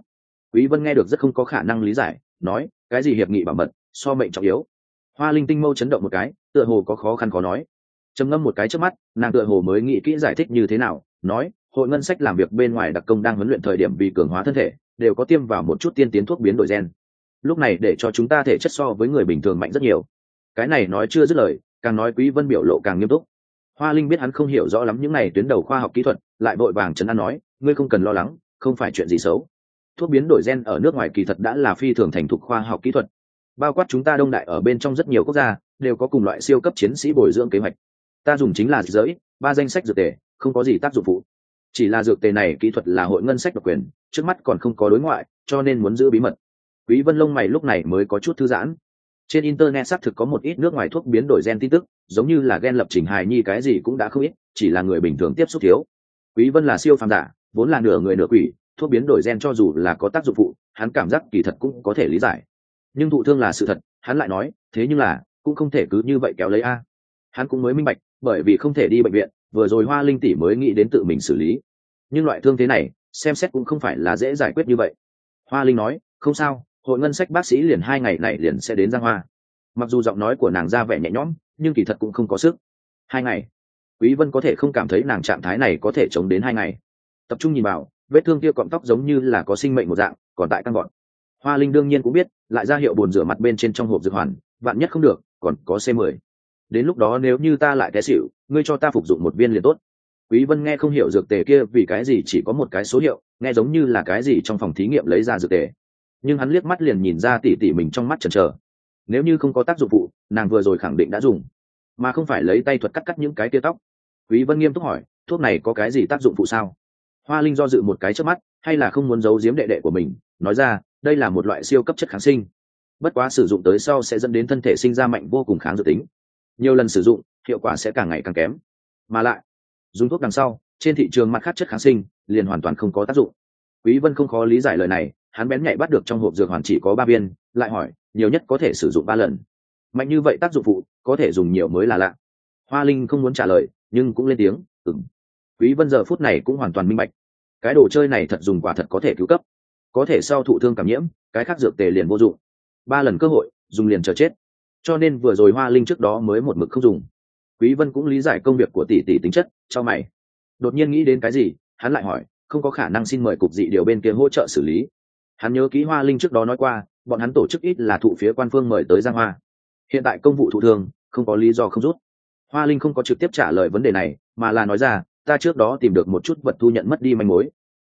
Quý vân nghe được rất không có khả năng lý giải, nói, cái gì hiệp nghị bảo mật? So mệnh trọng yếu. Hoa linh tinh mâu chấn động một cái, tựa hồ có khó khăn khó nói. Trầm ngâm một cái trước mắt, nàng tựa hồ mới nghĩ kỹ giải thích như thế nào, nói, hội ngân sách làm việc bên ngoài đặc công đang huấn luyện thời điểm vì cường hóa thân thể, đều có tiêm vào một chút tiên tiến thuốc biến đổi gen. Lúc này để cho chúng ta thể chất so với người bình thường mạnh rất nhiều cái này nói chưa dứt lời, càng nói quý vân biểu lộ càng nghiêm túc. Hoa linh biết hắn không hiểu rõ lắm những này tuyến đầu khoa học kỹ thuật, lại vội vàng chấn an nói, ngươi không cần lo lắng, không phải chuyện gì xấu. Thuốc biến đổi gen ở nước ngoài kỳ thật đã là phi thường thành thục khoa học kỹ thuật. Bao quát chúng ta đông đại ở bên trong rất nhiều quốc gia, đều có cùng loại siêu cấp chiến sĩ bồi dưỡng kế hoạch. Ta dùng chính là giới, ba danh sách dược tề, không có gì tác dụng phụ. Chỉ là dược tề này kỹ thuật là hội ngân sách độc quyền, trước mắt còn không có đối ngoại, cho nên muốn giữ bí mật. Quý vân lông mày lúc này mới có chút thư giãn trên internet xác thực có một ít nước ngoài thuốc biến đổi gen tin tức, giống như là gen lập trình hài nhi cái gì cũng đã không ít, chỉ là người bình thường tiếp xúc thiếu. Quý vân là siêu phàm giả, vốn là nửa người nửa quỷ, thuốc biến đổi gen cho dù là có tác dụng phụ, hắn cảm giác kỳ thật cũng có thể lý giải. Nhưng thụ thương là sự thật, hắn lại nói, thế nhưng là, cũng không thể cứ như vậy kéo lấy a. Hắn cũng mới minh bạch, bởi vì không thể đi bệnh viện, vừa rồi hoa linh tỷ mới nghĩ đến tự mình xử lý. Nhưng loại thương thế này, xem xét cũng không phải là dễ giải quyết như vậy. Hoa linh nói, không sao hội ngân sách bác sĩ liền hai ngày này liền sẽ đến giang hoa. Mặc dù giọng nói của nàng ra vẻ nhẹ nhõm, nhưng kỳ thật cũng không có sức. Hai ngày. Quý vân có thể không cảm thấy nàng trạng thái này có thể chống đến hai ngày. Tập trung nhìn vào, vết thương kia cọng tóc giống như là có sinh mệnh một dạng, còn tại căn gọn hoa linh đương nhiên cũng biết, lại ra hiệu bồn rửa mặt bên trên trong hộp dược hoàn, vạn nhất không được, còn có c mười. Đến lúc đó nếu như ta lại té xỉu, ngươi cho ta phục dụng một viên liền tốt. Quý vân nghe không hiểu dược tề kia vì cái gì chỉ có một cái số hiệu, nghe giống như là cái gì trong phòng thí nghiệm lấy ra dược tề nhưng hắn liếc mắt liền nhìn ra tỉ tỉ mình trong mắt chần chờ. Nếu như không có tác dụng phụ, nàng vừa rồi khẳng định đã dùng. Mà không phải lấy tay thuật cắt cắt những cái tia tóc. Quý vân nghiêm túc hỏi, thuốc này có cái gì tác dụng phụ sao? Hoa linh do dự một cái trước mắt, hay là không muốn giấu giếm đệ đệ của mình, nói ra, đây là một loại siêu cấp chất kháng sinh. Bất quá sử dụng tới sau sẽ dẫn đến thân thể sinh ra mạnh vô cùng kháng dự tính. Nhiều lần sử dụng, hiệu quả sẽ càng ngày càng kém. Mà lại, dùng thuốc đằng sau, trên thị trường mặt khác chất kháng sinh liền hoàn toàn không có tác dụng. Quý vân không khó lý giải lời này hắn bén nhạy bắt được trong hộp dược hoàn chỉ có ba viên, lại hỏi, nhiều nhất có thể sử dụng ba lần. Mạnh như vậy tác dụng phụ, có thể dùng nhiều mới là lạ. Hoa linh không muốn trả lời, nhưng cũng lên tiếng ừng quý vân giờ phút này cũng hoàn toàn minh bạch. Cái đồ chơi này thật dùng quả thật có thể cứu cấp. Có thể sau thụ thương cảm nhiễm, cái khác dược tề liền vô dụng. Ba lần cơ hội, dùng liền chờ chết. Cho nên vừa rồi hoa linh trước đó mới một mực không dùng. Quý vân cũng lý giải công việc của tỷ tỷ tính chất, cho mày. Đột nhiên nghĩ đến cái gì, hắn lại hỏi, không có khả năng xin mời cục dị điều bên kia hỗ trợ xử lý hắn nhớ ký hoa linh trước đó nói qua, bọn hắn tổ chức ít là thụ phía quan phương mời tới giang hoa. Hiện tại công vụ thụ thường, không có lý do không rút. Hoa linh không có trực tiếp trả lời vấn đề này, mà là nói ra, ta trước đó tìm được một chút vật thu nhận mất đi manh mối.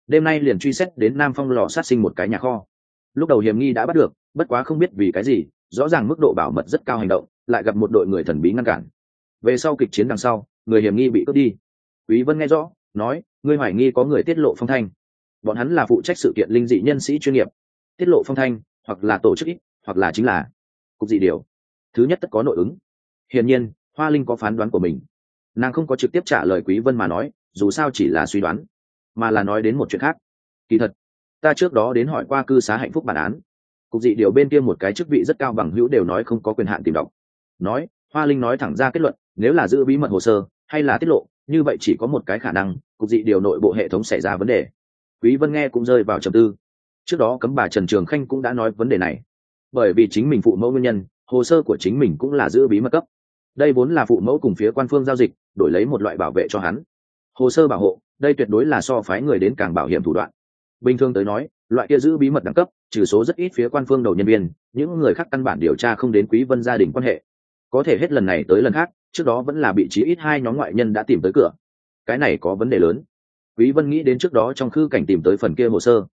Đêm nay liền truy xét đến nam phong lò sát sinh một cái nhà kho. Lúc đầu hiểm nghi đã bắt được, bất quá không biết vì cái gì, rõ ràng mức độ bảo mật rất cao hành động, lại gặp một đội người thần bí ngăn cản. Về sau kịch chiến đằng sau, người hiểm nghi bị cướp đi. Quý vân nghe rõ, nói, ngươi hoài nghi có người tiết lộ phong thanh bọn hắn là phụ trách sự kiện linh dị nhân sĩ chuyên nghiệp, tiết lộ phong thanh, hoặc là tổ chức ít, hoặc là chính là cục dị điều. Thứ nhất tất có nội ứng. Hiển nhiên, hoa linh có phán đoán của mình. Nàng không có trực tiếp trả lời quý vân mà nói, dù sao chỉ là suy đoán, mà là nói đến một chuyện khác. Kỳ thật, ta trước đó đến hỏi qua cư xá hạnh phúc bản án. Cục dị điều bên kia một cái chức vị rất cao bằng hữu đều nói không có quyền hạn tìm đọc. Nói, hoa linh nói thẳng ra kết luận, nếu là giữ bí mật hồ sơ, hay là tiết lộ, như vậy chỉ có một cái khả năng, cục dị điều nội bộ hệ thống xảy ra vấn đề quý vân nghe cũng rơi vào trầm tư. Trước đó cấm bà trần trường khanh cũng đã nói vấn đề này. Bởi vì chính mình phụ mẫu nguyên nhân, hồ sơ của chính mình cũng là giữ bí mật cấp. Đây vốn là phụ mẫu cùng phía quan phương giao dịch, đổi lấy một loại bảo vệ cho hắn. Hồ sơ bảo hộ, đây tuyệt đối là so phái người đến càng bảo hiểm thủ đoạn. Bình thường tới nói, loại kia giữ bí mật đẳng cấp, trừ số rất ít phía quan phương đầu nhân viên, những người khác căn bản điều tra không đến quý vân gia đình quan hệ. Có thể hết lần này tới lần khác, trước đó vẫn là bị trí ít hai nhóm ngoại nhân đã tìm tới cửa. Cái này có vấn đề lớn quý vân nghĩ đến trước đó trong khư cảnh tìm tới phần kia hồ sơ.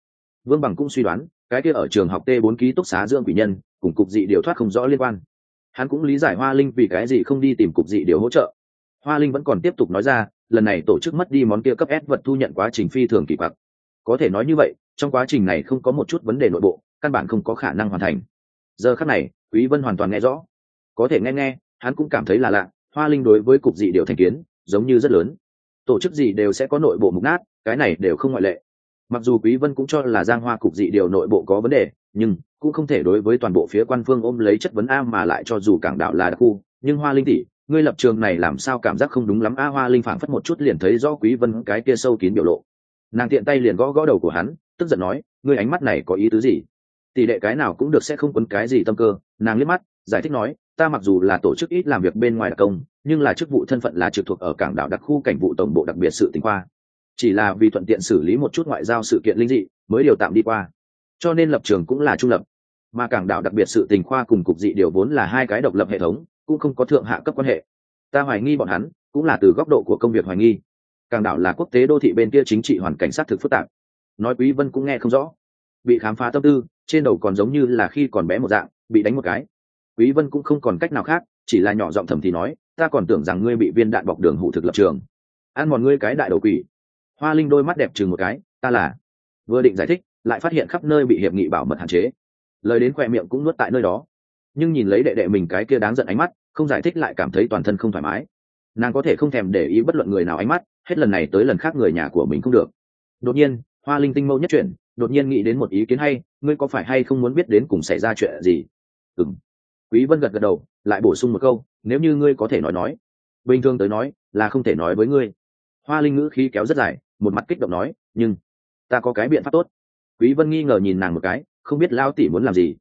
Vương bằng cũng suy đoán, cái kia ở trường học t 4 ký túc xá dưỡng quỷ nhân, cùng cục dị điều thoát không rõ liên quan. Hắn cũng lý giải hoa linh vì cái gì không đi tìm cục dị điều hỗ trợ. Hoa linh vẫn còn tiếp tục nói ra, lần này tổ chức mất đi món kia cấp S vật thu nhận quá trình phi thường kỳ quặc. Có thể nói như vậy, trong quá trình này không có một chút vấn đề nội bộ, căn bản không có khả năng hoàn thành. Giờ khắc này, quý vân hoàn toàn nghe rõ. Có thể nghe nghe, hắn cũng cảm thấy là lạ, hoa linh đối với cục dị điều thành kiến, giống như rất lớn tổ chức gì đều sẽ có nội bộ mục nát, cái này đều không ngoại lệ. Mặc dù quý vân cũng cho là giang hoa cục dị điều nội bộ có vấn đề, nhưng cũng không thể đối với toàn bộ phía quan phương ôm lấy chất vấn a mà lại cho dù cảng đạo là đặc khu. Nhưng hoa linh tỷ, ngươi lập trường này làm sao cảm giác không đúng lắm? A hoa linh phảng phất một chút liền thấy rõ quý vân cái kia sâu kín biểu lộ. Nàng tiện tay liền gõ gõ đầu của hắn, tức giận nói, ngươi ánh mắt này có ý tứ gì? Tỷ lệ cái nào cũng được sẽ không quấn cái gì tâm cơ. Nàng liếc mắt, giải thích nói, ta mặc dù là tổ chức ít làm việc bên ngoài đặc công nhưng là chức vụ thân phận là trực thuộc ở cảng đảo đặc khu cảnh vụ tổng bộ đặc biệt sự tình khoa. Chỉ là vì thuận tiện xử lý một chút ngoại giao sự kiện linh dị, mới điều tạm đi qua. Cho nên lập trường cũng là trung lập. Mà cảng đảo đặc biệt sự tình khoa cùng cục dị điều vốn là hai cái độc lập hệ thống, cũng không có thượng hạ cấp quan hệ. Ta hoài nghi bọn hắn, cũng là từ góc độ của công việc hoài nghi. Cảng đảo là quốc tế đô thị bên kia chính trị hoàn cảnh sát thực phức tạp. Nói quý vân cũng nghe không rõ. Bị khám phá tâm tư, trên đầu còn giống như là khi còn bé một dạng, bị đánh một cái. Quý vân cũng không còn cách nào khác, chỉ là nhỏ giọng thầm thì nói ta còn tưởng rằng ngươi bị viên đạn bọc đường hủ thực lập trường. Ăn mòn ngươi cái đại đầu quỷ. Hoa linh đôi mắt đẹp chừng một cái, ta là. Vừa định giải thích, lại phát hiện khắp nơi bị hiệp nghị bảo mật hạn chế. Lời đến khoe miệng cũng nuốt tại nơi đó. Nhưng nhìn lấy đệ đệ mình cái kia đáng giận ánh mắt, không giải thích lại cảm thấy toàn thân không thoải mái. Nàng có thể không thèm để ý bất luận người nào ánh mắt, hết lần này tới lần khác người nhà của mình không được. Đột nhiên, hoa linh tinh mâu nhất chuyển, đột nhiên nghĩ đến một ý kiến hay, ngươi có phải hay không muốn biết đến cùng xảy ra chuyện gì? Ừng quý vân gật gật đầu, lại bổ sung một câu nếu như ngươi có thể nói nói, bình thường tới nói là không thể nói với ngươi. Hoa linh ngữ khí kéo rất dài, một mặt kích động nói, nhưng ta có cái biện pháp tốt. Quý vân nghi ngờ nhìn nàng một cái, không biết lao tỷ muốn làm gì.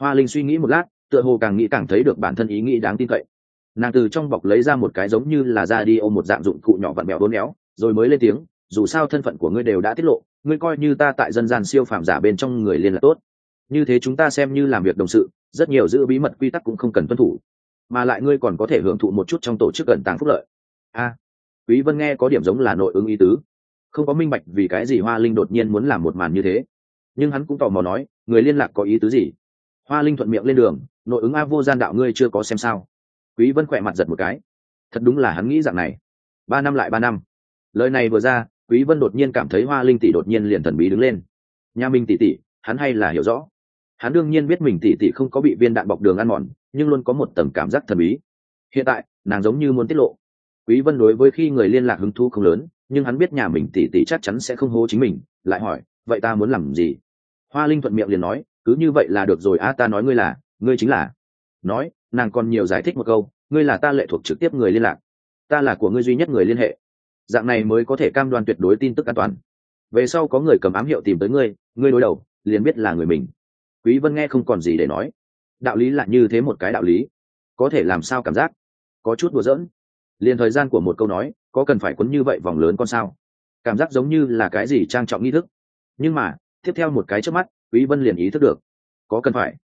Hoa linh suy nghĩ một lát, tựa hồ càng nghĩ càng thấy được bản thân ý nghĩ đáng tin cậy. Nàng từ trong bọc lấy ra một cái giống như là ra đi ôm một dạng dụng cụ nhỏ vặn mèo đốn éo rồi mới lên tiếng, dù sao thân phận của ngươi đều đã tiết lộ, ngươi coi như ta tại dân gian siêu phàm giả bên trong người liên lạc tốt. Như thế chúng ta xem như làm việc đồng sự, rất nhiều giữ bí mật quy tắc cũng không cần tuân thủ mà lại ngươi còn có thể hưởng thụ một chút trong tổ chức gần tàng phúc lợi. A, quý vân nghe có điểm giống là nội ứng ý tứ. Không có minh bạch vì cái gì hoa linh đột nhiên muốn làm một màn như thế. Nhưng hắn cũng tò mò nói, người liên lạc có ý tứ gì? Hoa linh thuận miệng lên đường, nội ứng a vô gian đạo ngươi chưa có xem sao? Quý vân khỏe mặt giật một cái. Thật đúng là hắn nghĩ dạng này. Ba năm lại ba năm. Lời này vừa ra, quý vân đột nhiên cảm thấy hoa linh tỷ đột nhiên liền thần bí đứng lên. Nhà mình tỷ tỷ, hắn hay là hiểu rõ. Hắn đương nhiên biết mình tỷ tỷ không có bị viên đạn bọc đường ăn mòn nhưng luôn có một tầng cảm giác thần bí. Hiện tại, nàng giống như muốn tiết lộ. Quý vân đối với khi người liên lạc hứng thú không lớn, nhưng hắn biết nhà mình tỷ tỷ chắc chắn sẽ không hố chính mình, lại hỏi, vậy ta muốn làm gì? Hoa linh thuận miệng liền nói, cứ như vậy là được rồi a ta nói ngươi là, ngươi chính là. Nói, nàng còn nhiều giải thích một câu, ngươi là ta lệ thuộc trực tiếp người liên lạc. Ta là của ngươi duy nhất người liên hệ. Dạng này mới có thể cam đoan tuyệt đối tin tức an toàn. Về sau có người cầm ám hiệu tìm tới ngươi ngươi đối đầu, liền biết là người mình. Quý vân nghe không còn gì để nói đạo lý là như thế một cái đạo lý. Có thể làm sao cảm giác? Có chút đùa giỡn. Liền thời gian của một câu nói, có cần phải quấn như vậy vòng lớn con sao? Cảm giác giống như là cái gì trang trọng nghi thức. Nhưng mà, tiếp theo một cái trước mắt, quý vân liền ý thức được. Có cần phải.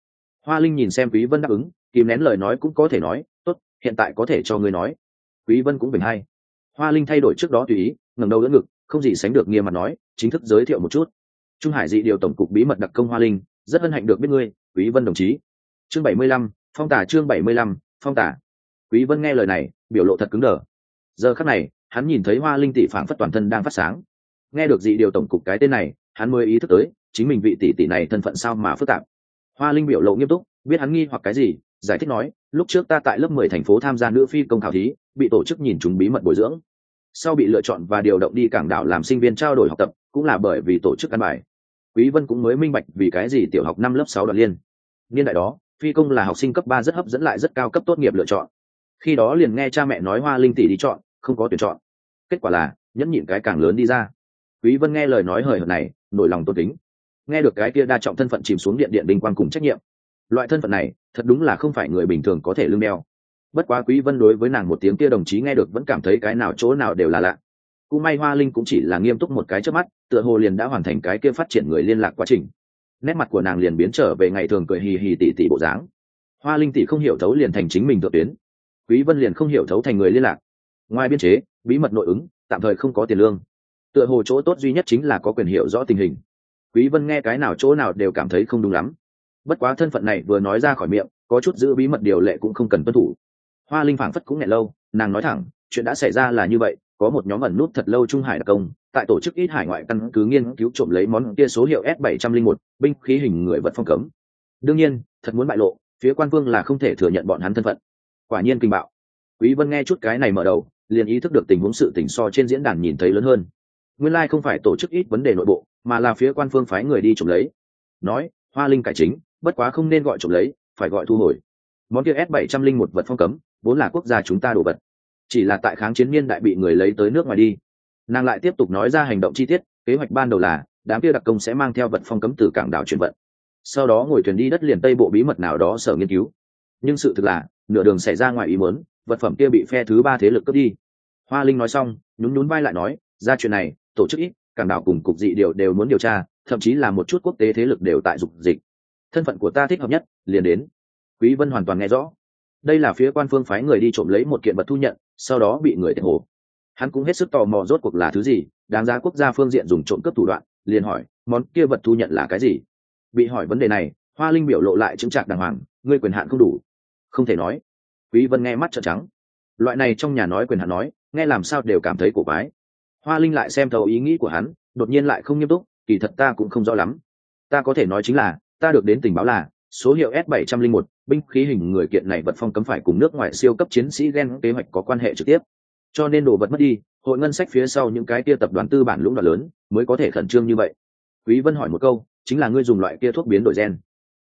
Hoa linh nhìn xem quý vân đáp ứng, kìm nén lời nói cũng có thể nói, tốt, hiện tại có thể cho ngươi nói. Quý vân cũng bình hay. Hoa linh thay đổi trước đó tùy ý, ngẩng đầu đỡ ngực, không gì sánh được nghiêm mặt nói, chính thức giới thiệu một chút. Trung hải dị điều tổng cục bí mật đặc công hoa linh, rất hân hạnh được biết ngươi, quý vân đồng chí chương 75, phong tả chương 75, phong tả. Quý vân nghe lời này biểu lộ thật cứng đờ. Giờ khắc này hắn nhìn thấy hoa linh tỷ phảng phất toàn thân đang phát sáng. Nghe được dị điều tổng cục cái tên này hắn mới ý thức tới chính mình vị tỷ tỷ này thân phận sao mà phức tạp. Hoa linh biểu lộ nghiêm túc biết hắn nghi hoặc cái gì giải thích nói lúc trước ta tại lớp mười thành phố tham gia nữ phi công khảo thí bị tổ chức nhìn chúng bí mật bồi dưỡng. Sau bị lựa chọn và điều động đi cảng đảo làm sinh viên trao đổi học tập cũng là bởi vì tổ chức căn bài. Quý vân cũng mới minh bạch vì cái gì tiểu học năm lớp sáu đoạn liên. Niên đại đó phi công là học sinh cấp ba rất hấp dẫn lại rất cao cấp tốt nghiệp lựa chọn. Khi đó liền nghe cha mẹ nói hoa linh tỷ đi chọn, không có tuyển chọn. Kết quả là, nhẫn nhịn cái càng lớn đi ra. Quý vân nghe lời nói hời hợt này, nổi lòng tôn kính. Nghe được cái kia đa trọng thân phận chìm xuống điện điện bình quang cùng trách nhiệm. Loại thân phận này, thật đúng là không phải người bình thường có thể lương đeo. Bất quá quý vân đối với nàng một tiếng kia đồng chí nghe được vẫn cảm thấy cái nào chỗ nào đều là lạ. Cũng may hoa linh cũng chỉ là nghiêm túc một cái trước mắt, tựa hồ liền đã hoàn thành cái kia phát triển người liên lạc quá trình nét mặt của nàng liền biến trở về ngày thường cười hì hì tỉ tỉ bộ dáng. Hoa linh tỷ không hiểu thấu liền thành chính mình tự tuyến. Quý vân liền không hiểu thấu thành người liên lạc. Ngoài biên chế, bí mật nội ứng, tạm thời không có tiền lương. Tựa hồ chỗ tốt duy nhất chính là có quyền hiểu rõ tình hình. Quý vân nghe cái nào chỗ nào đều cảm thấy không đúng lắm. Bất quá thân phận này vừa nói ra khỏi miệng, có chút giữ bí mật điều lệ cũng không cần tuân thủ. Hoa linh phảng phất cũng nghẹn lâu, nàng nói thẳng, chuyện đã xảy ra là như vậy, có một nhóm ẩn nút thật lâu trung hải đặc công tại tổ chức ít hải ngoại căn cứ nghiên cứu trộm lấy món kia số hiệu s 701 binh khí hình người vật phong cấm. Đương nhiên, thật muốn bại lộ, phía quan vương là không thể thừa nhận bọn hắn thân phận. Quả nhiên kinh bạo. Quý vân nghe chút cái này mở đầu, liền ý thức được tình huống sự tình so trên diễn đàn nhìn thấy lớn hơn. Nguyên lai like không phải tổ chức ít vấn đề nội bộ, mà là phía quan phương phái người đi trộm lấy. Nói, hoa linh cải chính, bất quá không nên gọi trộm lấy, phải gọi thu hồi. Món kia s 701 vật phong cấm, vốn là quốc gia chúng ta đồ vật. Chỉ là tại kháng chiến niên đại bị người lấy tới nước ngoài đi nàng lại tiếp tục nói ra hành động chi tiết, kế hoạch ban đầu là, đám kia đặc công sẽ mang theo vật phong cấm từ cảng đảo chuyển vận. Sau đó ngồi thuyền đi đất liền tây bộ bí mật nào đó sở nghiên cứu. Nhưng sự thực là, nửa đường xảy ra ngoài ý muốn, vật phẩm kia bị phe thứ ba thế lực cướp đi. Hoa linh nói xong, nhún nhún vai lại nói, ra chuyện này, tổ chức ít, cảng đảo cùng cục dị điều đều muốn điều tra, thậm chí là một chút quốc tế thế lực đều tại dục dịch. Thân phận của ta thích hợp nhất, liền đến. Quý vân hoàn toàn nghe rõ. Đây là phía quan phương phái người đi trộm lấy một kiện vật thu nhận, sau đó bị người tiệt hồ hắn cũng hết sức tò mò rốt cuộc là thứ gì, đáng giá quốc gia phương diện dùng trộm cướp thủ đoạn, liền hỏi, món kia vật thu nhận là cái gì? Bị hỏi vấn đề này, hoa linh biểu lộ lại chứng trạc đàng hoàng, ngươi quyền hạn không đủ. Không thể nói. Quý vân nghe mắt trợn trắng. Loại này trong nhà nói quyền hạn nói, nghe làm sao đều cảm thấy cổ quái. Hoa linh lại xem thấu ý nghĩ của hắn, đột nhiên lại không nghiêm túc, kỳ thật ta cũng không rõ lắm. Ta có thể nói chính là, ta được đến tình báo là, số hiệu s 701 binh khí hình người kiện này vật phong cấm phải cùng nước ngoài siêu cấp chiến sĩ gen kế hoạch có quan hệ trực tiếp cho nên đồ vật mất đi, hội ngân sách phía sau những cái kia tập đoàn tư bản lũng đoạn lớn mới có thể khẩn trương như vậy. Quý vân hỏi một câu, chính là ngươi dùng loại kia thuốc biến đổi gen?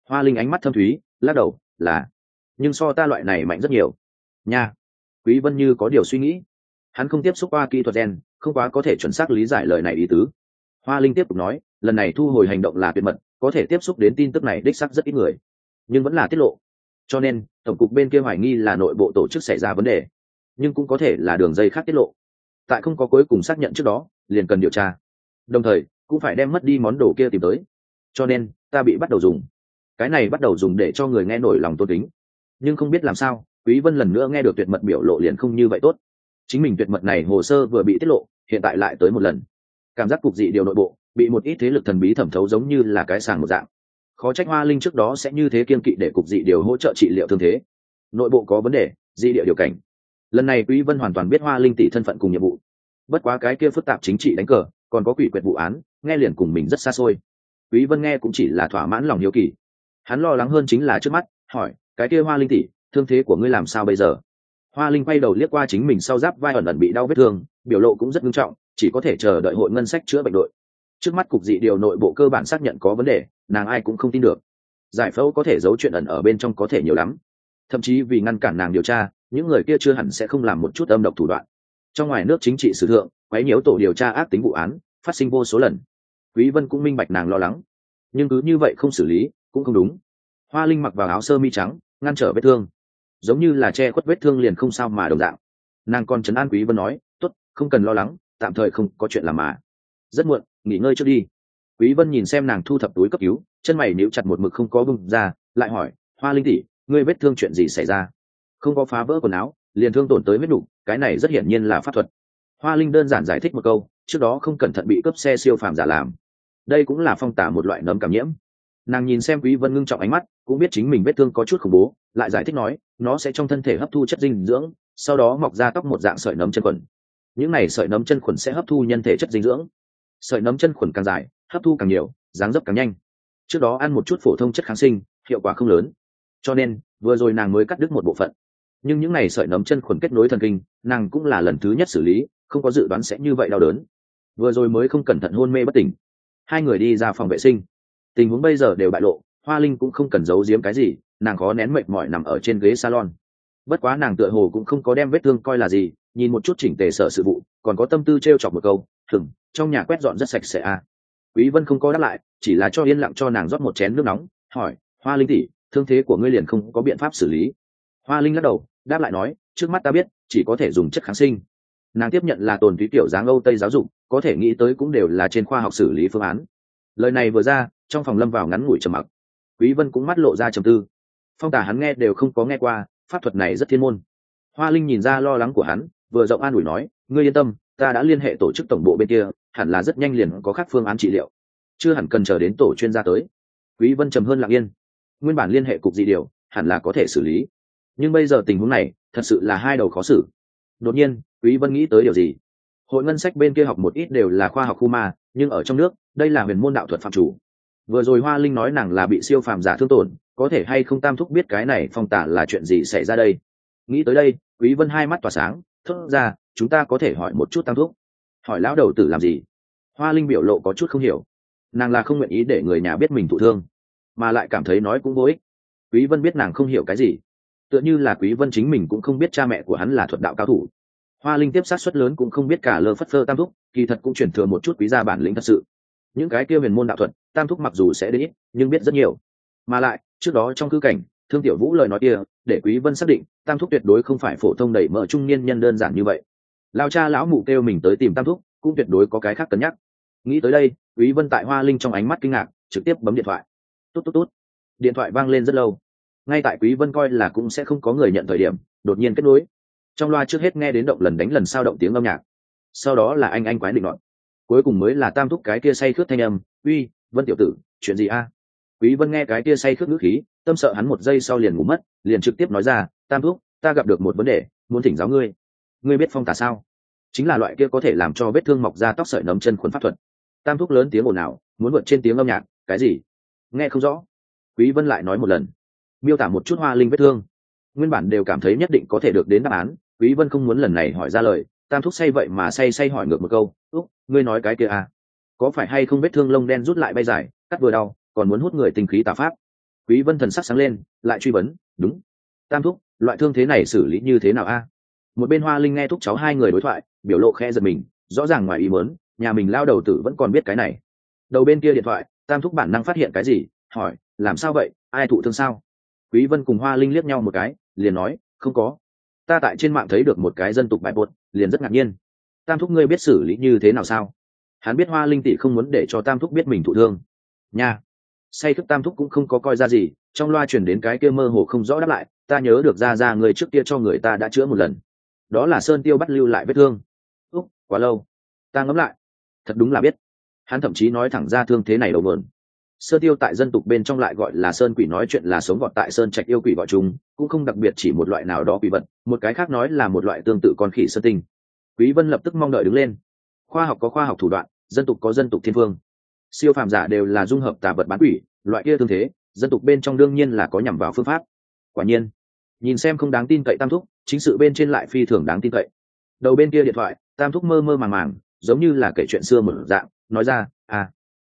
Hoa linh ánh mắt thâm thúy, lắc đầu, là. Nhưng so ta loại này mạnh rất nhiều. Nha. Quý vân như có điều suy nghĩ. Hắn không tiếp xúc qua kỹ thuật gen, không quá có thể chuẩn xác lý giải lời này ý tứ. Hoa linh tiếp tục nói, lần này thu hồi hành động là tuyệt mật, có thể tiếp xúc đến tin tức này đích xác rất ít người. Nhưng vẫn là tiết lộ. Cho nên, tổng cục bên kia hoài nghi là nội bộ tổ chức xảy ra vấn đề nhưng cũng có thể là đường dây khác tiết lộ. Tại không có cuối cùng xác nhận trước đó, liền cần điều tra. Đồng thời, cũng phải đem mất đi món đồ kia tìm tới. Cho nên, ta bị bắt đầu dùng. Cái này bắt đầu dùng để cho người nghe nổi lòng tôn kính. Nhưng không biết làm sao, quý vân lần nữa nghe được tuyệt mật biểu lộ liền không như vậy tốt. Chính mình tuyệt mật này hồ sơ vừa bị tiết lộ, hiện tại lại tới một lần. Cảm giác cục dị điều nội bộ, bị một ít thế lực thần bí thẩm thấu giống như là cái sàng một dạng. Khó trách hoa linh trước đó sẽ như thế kiên kỵ để cục dị điều hỗ trợ trị liệu thương thế. Nội bộ có vấn đề, dị địa điều cảnh lần này quý vân hoàn toàn biết hoa linh tỷ thân phận cùng nhiệm vụ. Bất quá cái kia phức tạp chính trị đánh cờ, còn có quỷ quyệt vụ án, nghe liền cùng mình rất xa xôi. Quý vân nghe cũng chỉ là thỏa mãn lòng hiếu kỳ. Hắn lo lắng hơn chính là trước mắt, hỏi, cái kia hoa linh tỷ, thương thế của ngươi làm sao bây giờ? Hoa linh quay đầu liếc qua chính mình sau giáp vai ẩn ẩn bị đau vết thương, biểu lộ cũng rất nghiêm trọng, chỉ có thể chờ đợi hội ngân sách chữa bệnh đội. Trước mắt cục dị điều nội bộ cơ bản xác nhận có vấn đề, nàng ai cũng không tin được. Giải phẫu có thể giấu chuyện ẩn ở bên trong có thể nhiều lắm. Thậm chí vì ngăn cản nàng điều tra những người kia chưa hẳn sẽ không làm một chút âm độc thủ đoạn. Trong ngoài nước chính trị sử thượng, quấy nhiễu tổ điều tra ác tính vụ án, phát sinh vô số lần. Quý vân cũng minh bạch nàng lo lắng. Nhưng cứ như vậy không xử lý, cũng không đúng. Hoa linh mặc vào áo sơ mi trắng, ngăn trở vết thương. Giống như là che khuất vết thương liền không sao mà đồng dạng. Nàng còn trấn an quý vân nói, tốt, không cần lo lắng, tạm thời không có chuyện làm mà. Rất muộn, nghỉ ngơi trước đi. Quý vân nhìn xem nàng thu thập túi cấp cứu, chân mày níu chặt một mực không có bung ra, lại hỏi, hoa linh tỷ, ngươi vết thương chuyện gì xảy ra? Không có phá vỡ quần áo, liền thương tổn tới huyết đủ cái này rất hiển nhiên là pháp thuật. Hoa linh đơn giản giải thích một câu, trước đó không cẩn thận bị cướp xe siêu phàm giả làm. Đây cũng là phong tả một loại nấm cảm nhiễm. Nàng nhìn xem quý vân ngưng trọng ánh mắt, cũng biết chính mình vết thương có chút khủng bố, lại giải thích nói, nó sẽ trong thân thể hấp thu chất dinh dưỡng, sau đó mọc ra tóc một dạng sợi nấm chân khuẩn những này sợi nấm chân khuẩn sẽ hấp thu nhân thể chất dinh dưỡng. Sợi nấm chân khuẩn càng dài, hấp thu càng nhiều, dáng dấp càng nhanh. Trước đó ăn một chút phổ thông chất kháng sinh, hiệu quả không lớn. Cho nên, vừa rồi nàng mới cắt đứt một bộ phận nhưng những ngày sợi nấm chân khuẩn kết nối thần kinh, nàng cũng là lần thứ nhất xử lý, không có dự đoán sẽ như vậy đau đớn. Vừa rồi mới không cẩn thận hôn mê bất tỉnh. Hai người đi ra phòng vệ sinh. Tình huống bây giờ đều bại lộ, hoa linh cũng không cần giấu giếm cái gì, nàng khó nén mệt mỏi nằm ở trên ghế salon. Bất quá nàng tựa hồ cũng không có đem vết thương coi là gì, nhìn một chút chỉnh tề sở sự vụ, còn có tâm tư t r e o chọc một câu, thừng, trong nhà quét dọn rất sạch sẽ à. quý vân không có đáp lại, chỉ là cho yên lặng cho nàng rót một chén nước nóng, hỏi, hoa linh tỷ, thương thế của ngươi liền không có biện pháp xử lý. Hoa linh lắc đầu đáp lại nói, trước mắt ta biết, chỉ có thể dùng chất kháng sinh. Nàng tiếp nhận là tồn túy tiểu dáng âu tây giáo dục, có thể nghĩ tới cũng đều là trên khoa học xử lý phương án. Lời này vừa ra, trong phòng lâm vào ngắn ngủi trầm mặc. Quý vân cũng mắt lộ ra trầm tư. Phong tả hắn nghe đều không có nghe qua, pháp thuật này rất thiên môn. Hoa linh nhìn ra lo lắng của hắn, vừa rộng an ủi nói, ngươi yên tâm, ta đã liên hệ tổ chức tổng bộ bên kia, hẳn là rất nhanh liền có các phương án trị liệu. Chưa hẳn cần chờ đến tổ chuyên gia tới. Quý vân trầm hơn lặng yên. Nguyên bản liên hệ cục dị điều, hẳn là có thể xử lý nhưng bây giờ tình huống này, thật sự là hai đầu khó xử. Đột nhiên, quý vân nghĩ tới điều gì? Hội ngân sách bên kia học một ít đều là khoa học khu ma, nhưng ở trong nước, đây là huyền môn đạo thuật phạm chủ. Vừa rồi hoa linh nói nàng là bị siêu phàm giả thương tổn, có thể hay không tam thúc biết cái này phong tả là chuyện gì xảy ra đây? Nghĩ tới đây, quý vân hai mắt tỏa sáng, thốt ra, chúng ta có thể hỏi một chút tam thúc. Hỏi lão đầu tử làm gì? Hoa linh biểu lộ có chút không hiểu. Nàng là không nguyện ý để người nhà biết mình thụ thương, mà lại cảm thấy nói cũng vô ích. Quý vân biết nàng không hiểu cái gì tựa như là quý vân chính mình cũng không biết cha mẹ của hắn là thuật đạo cao thủ. Hoa linh tiếp sát suất lớn cũng không biết cả lơ phất phơ tam thúc, kỳ thật cũng chuyển thừa một chút quý gia bản lĩnh thật sự. Những cái kia huyền môn đạo thuật, tam thúc mặc dù sẽ đến ít nhưng biết rất nhiều. Mà lại, trước đó trong cư cảnh, thương tiểu vũ lời nói kia, để quý vân xác định, tam thúc tuyệt đối không phải phổ thông đẩy mở trung niên nhân đơn giản như vậy. Lao cha lão mụ kêu mình tới tìm tam thúc, cũng tuyệt đối có cái khác cân nhắc. Nghĩ tới đây, quý vân tại hoa linh trong ánh mắt kinh ngạc, trực tiếp bấm điện thoại. Tốt tốt tốt điện thoại vang lên rất lâu ngay tại quý vân coi là cũng sẽ không có người nhận thời điểm, đột nhiên kết nối. Trong loa trước hết nghe đến động lần đánh lần sao động tiếng âm nhạc. Sau đó là anh anh quái định luận. Cuối cùng mới là tam thúc cái kia say khướt thanh âm, uy, vân tiểu tử, chuyện gì a? Quý vân nghe cái kia say khướt ngữ khí, tâm sợ hắn một giây sau liền ngủ mất, liền trực tiếp nói ra, tam thúc, ta gặp được một vấn đề, muốn thỉnh giáo ngươi. Ngươi biết phong tà sao? Chính là loại kia có thể làm cho vết thương mọc ra tóc sợi nấm chân khuẩn pháp thuật. Tam thúc lớn tiếng ồn ào, muốn vượt trên tiếng âm nhạc, cái gì? Nghe không rõ. Quý vân lại nói một lần miêu tả một chút hoa linh vết thương. Nguyên bản đều cảm thấy nhất định có thể được đến đáp án, quý vân không muốn lần này hỏi ra lời, tam thúc say vậy mà say say hỏi ngược một câu, úc, ngươi nói cái kia à? Có phải hay không vết thương lông đen rút lại bay dài, cắt vừa đau, còn muốn hút người tinh khí tà pháp? Quý vân thần sắc sáng lên, lại truy vấn, đúng. Tam thúc, loại thương thế này xử lý như thế nào a? Một bên hoa linh nghe thúc cháu hai người đối thoại, biểu lộ khẽ giật mình, rõ ràng ngoài ý muốn, nhà mình lao đầu tử vẫn còn biết cái này. Đầu bên kia điện thoại, tam thúc bản năng phát hiện cái gì, hỏi, làm sao vậy? Ai thụ thương sao? Quý vân cùng hoa linh liếc nhau một cái, liền nói, không có. Ta tại trên mạng thấy được một cái dân tục bại bột, liền rất ngạc nhiên. Tam thúc ngươi biết xử lý như thế nào sao? Hắn biết hoa linh tỷ không muốn để cho tam thúc biết mình thụ thương. Nha. Say thức tam thúc cũng không có coi ra gì, trong loa chuyển đến cái kia mơ hồ không rõ đáp lại, ta nhớ được ra ra người trước kia cho người ta đã chữa một lần. Đó là sơn tiêu bắt lưu lại vết thương. Úc, quá lâu. Ta ngẫm lại. Thật đúng là biết. Hắn thậm chí nói thẳng ra thương thế này đầu vườn sơ tiêu tại dân tục bên trong lại gọi là sơn quỷ nói chuyện là sống gọt tại sơn trạch yêu quỷ gọi chúng cũng không đặc biệt chỉ một loại nào đó quỷ vật, một cái khác nói là một loại tương tự con khỉ sơ tinh. Quý vân lập tức mong đợi đứng lên. Khoa học có khoa học thủ đoạn, dân tục có dân tục thiên vương siêu phàm giả đều là dung hợp tà vật bán quỷ, loại kia tương thế, dân tục bên trong đương nhiên là có nhằm vào phương pháp. Quả nhiên, nhìn xem không đáng tin cậy tam thúc, chính sự bên trên lại phi thường đáng tin cậy. Đầu bên kia điện thoại, tam thúc mơ mơ màng màng, giống như là kể chuyện xưa một dạng, nói ra à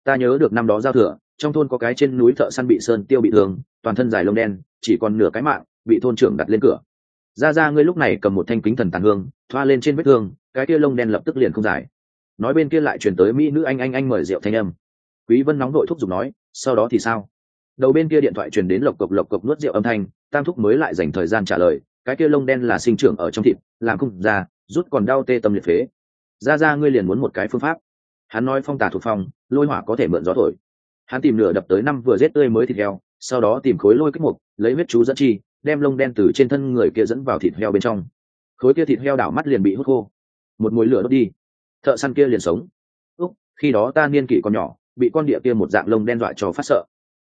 ta nhớ được năm đó giao thừa trong thôn có cái trên núi thợ săn bị sơn tiêu bị thương, toàn thân dài lông đen, chỉ còn nửa cái mạng, bị thôn trưởng đặt lên cửa. Ra ra ngươi lúc này cầm một thanh kính thần tàn hương, thoa lên trên vết thương, cái kia lông đen lập tức liền không dài. Nói bên kia lại chuyển tới mỹ nữ anh anh anh mời rượu thanh âm. Quý vân nóng đội thúc giục nói, sau đó thì sao? Đầu bên kia điện thoại truyền đến lộc cộc lộc cộc nuốt rượu âm thanh, tam thúc mới lại dành thời gian trả lời, cái kia lông đen là sinh trưởng ở trong thịt, làm không ra, rút còn đau tê tâm liệt phế. Ra ra ngươi liền muốn một cái phương pháp. Hắn nói phong tà thuộc phong, lôi hỏa có thể mượn gió thổi hắn tìm nửa đập tới năm vừa rết tươi mới thịt heo, sau đó tìm khối lôi kích mục, lấy huyết chú dẫn chi, đem lông đen từ trên thân người kia dẫn vào thịt heo bên trong. Khối kia thịt heo đảo mắt liền bị hút khô. Một mùi lửa đốt đi. Thợ săn kia liền sống. Úc, khi đó ta niên kỷ còn nhỏ, bị con địa kia một dạng lông đen dọa cho phát sợ.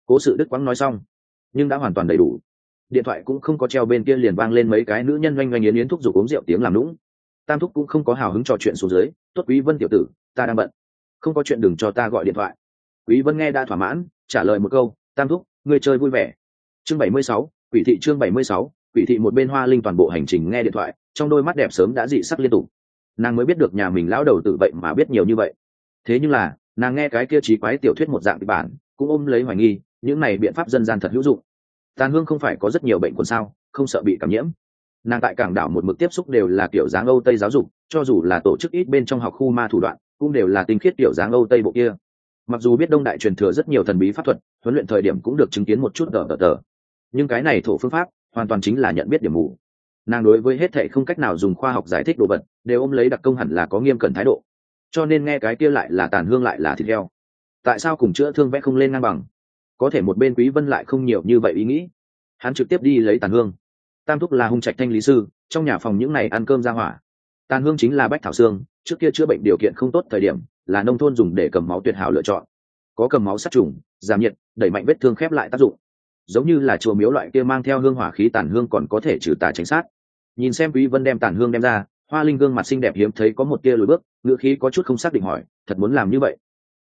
Cố sự đức quắng nói xong, nhưng đã hoàn toàn đầy đủ. Điện thoại cũng không có treo bên kia liền vang lên mấy cái nữ nhân oanh oanh yến yến thúc giục uống rượu tiếng làm lũng tam thúc cũng không có hào hứng trò chuyện xuống dưới tuất quý vân tiểu tử, ta đang bận. Không có chuyện đừng cho ta gọi điện thoại quý vân nghe đã thỏa mãn trả lời một câu tam thúc ngươi chơi vui vẻ. Chương 76, quỷ thị chương 76, quỷ thị một bên hoa linh toàn bộ hành trình nghe điện thoại trong đôi mắt đẹp sớm đã dị sắc liên tục. Nàng mới biết được nhà mình lão đầu tự vậy mà biết nhiều như vậy. Thế nhưng là nàng nghe cái kia trí quái tiểu thuyết một dạng kịch bản cũng ôm lấy hoài nghi những này biện pháp dân gian thật hữu dụng. Tàn hương không phải có rất nhiều bệnh quần sao không sợ bị cảm nhiễm. Nàng tại cảng đảo một mực tiếp xúc đều là kiểu dáng âu tây giáo dục cho dù là tổ chức ít bên trong học khu ma thủ đoạn cũng đều là tinh khiết kiểu dáng âu tây bộ kia mặc dù biết đông đại truyền thừa rất nhiều thần bí pháp thuật, huấn luyện thời điểm cũng được chứng kiến một chút tờ tờ tờ. Nhưng cái này thổ phương pháp, hoàn toàn chính là nhận biết điểm mù. Nàng đối với hết thệ không cách nào dùng khoa học giải thích đồ vật, đều ôm lấy đặc công hẳn là có nghiêm cẩn thái độ. Cho nên nghe cái kia lại là tàn hương lại là thịt heo. Tại sao cùng chữa thương vẽ không lên ngang bằng? Có thể một bên quý vân lại không nhiều như vậy ý nghĩ. Hắn trực tiếp đi lấy tàn hương. Tam thúc là hung trạch thanh lý sư, trong nhà phòng những này ăn cơm ra hỏa. Tàn hương chính là bách thảo xương trước kia chữa bệnh điều kiện không tốt thời điểm là nông thôn dùng để cầm máu tuyệt hảo lựa chọn. Có cầm máu sát trùng, giảm nhiệt, đẩy mạnh vết thương khép lại tác dụng. Giống như là chùa miếu loại kia mang theo hương hỏa khí tàn hương còn có thể trừ tà tránh sát. Nhìn xem quý vân đem tàn hương đem ra, hoa linh gương mặt xinh đẹp hiếm thấy có một tia lùi bước ngựa khí có chút không xác định hỏi, thật muốn làm như vậy?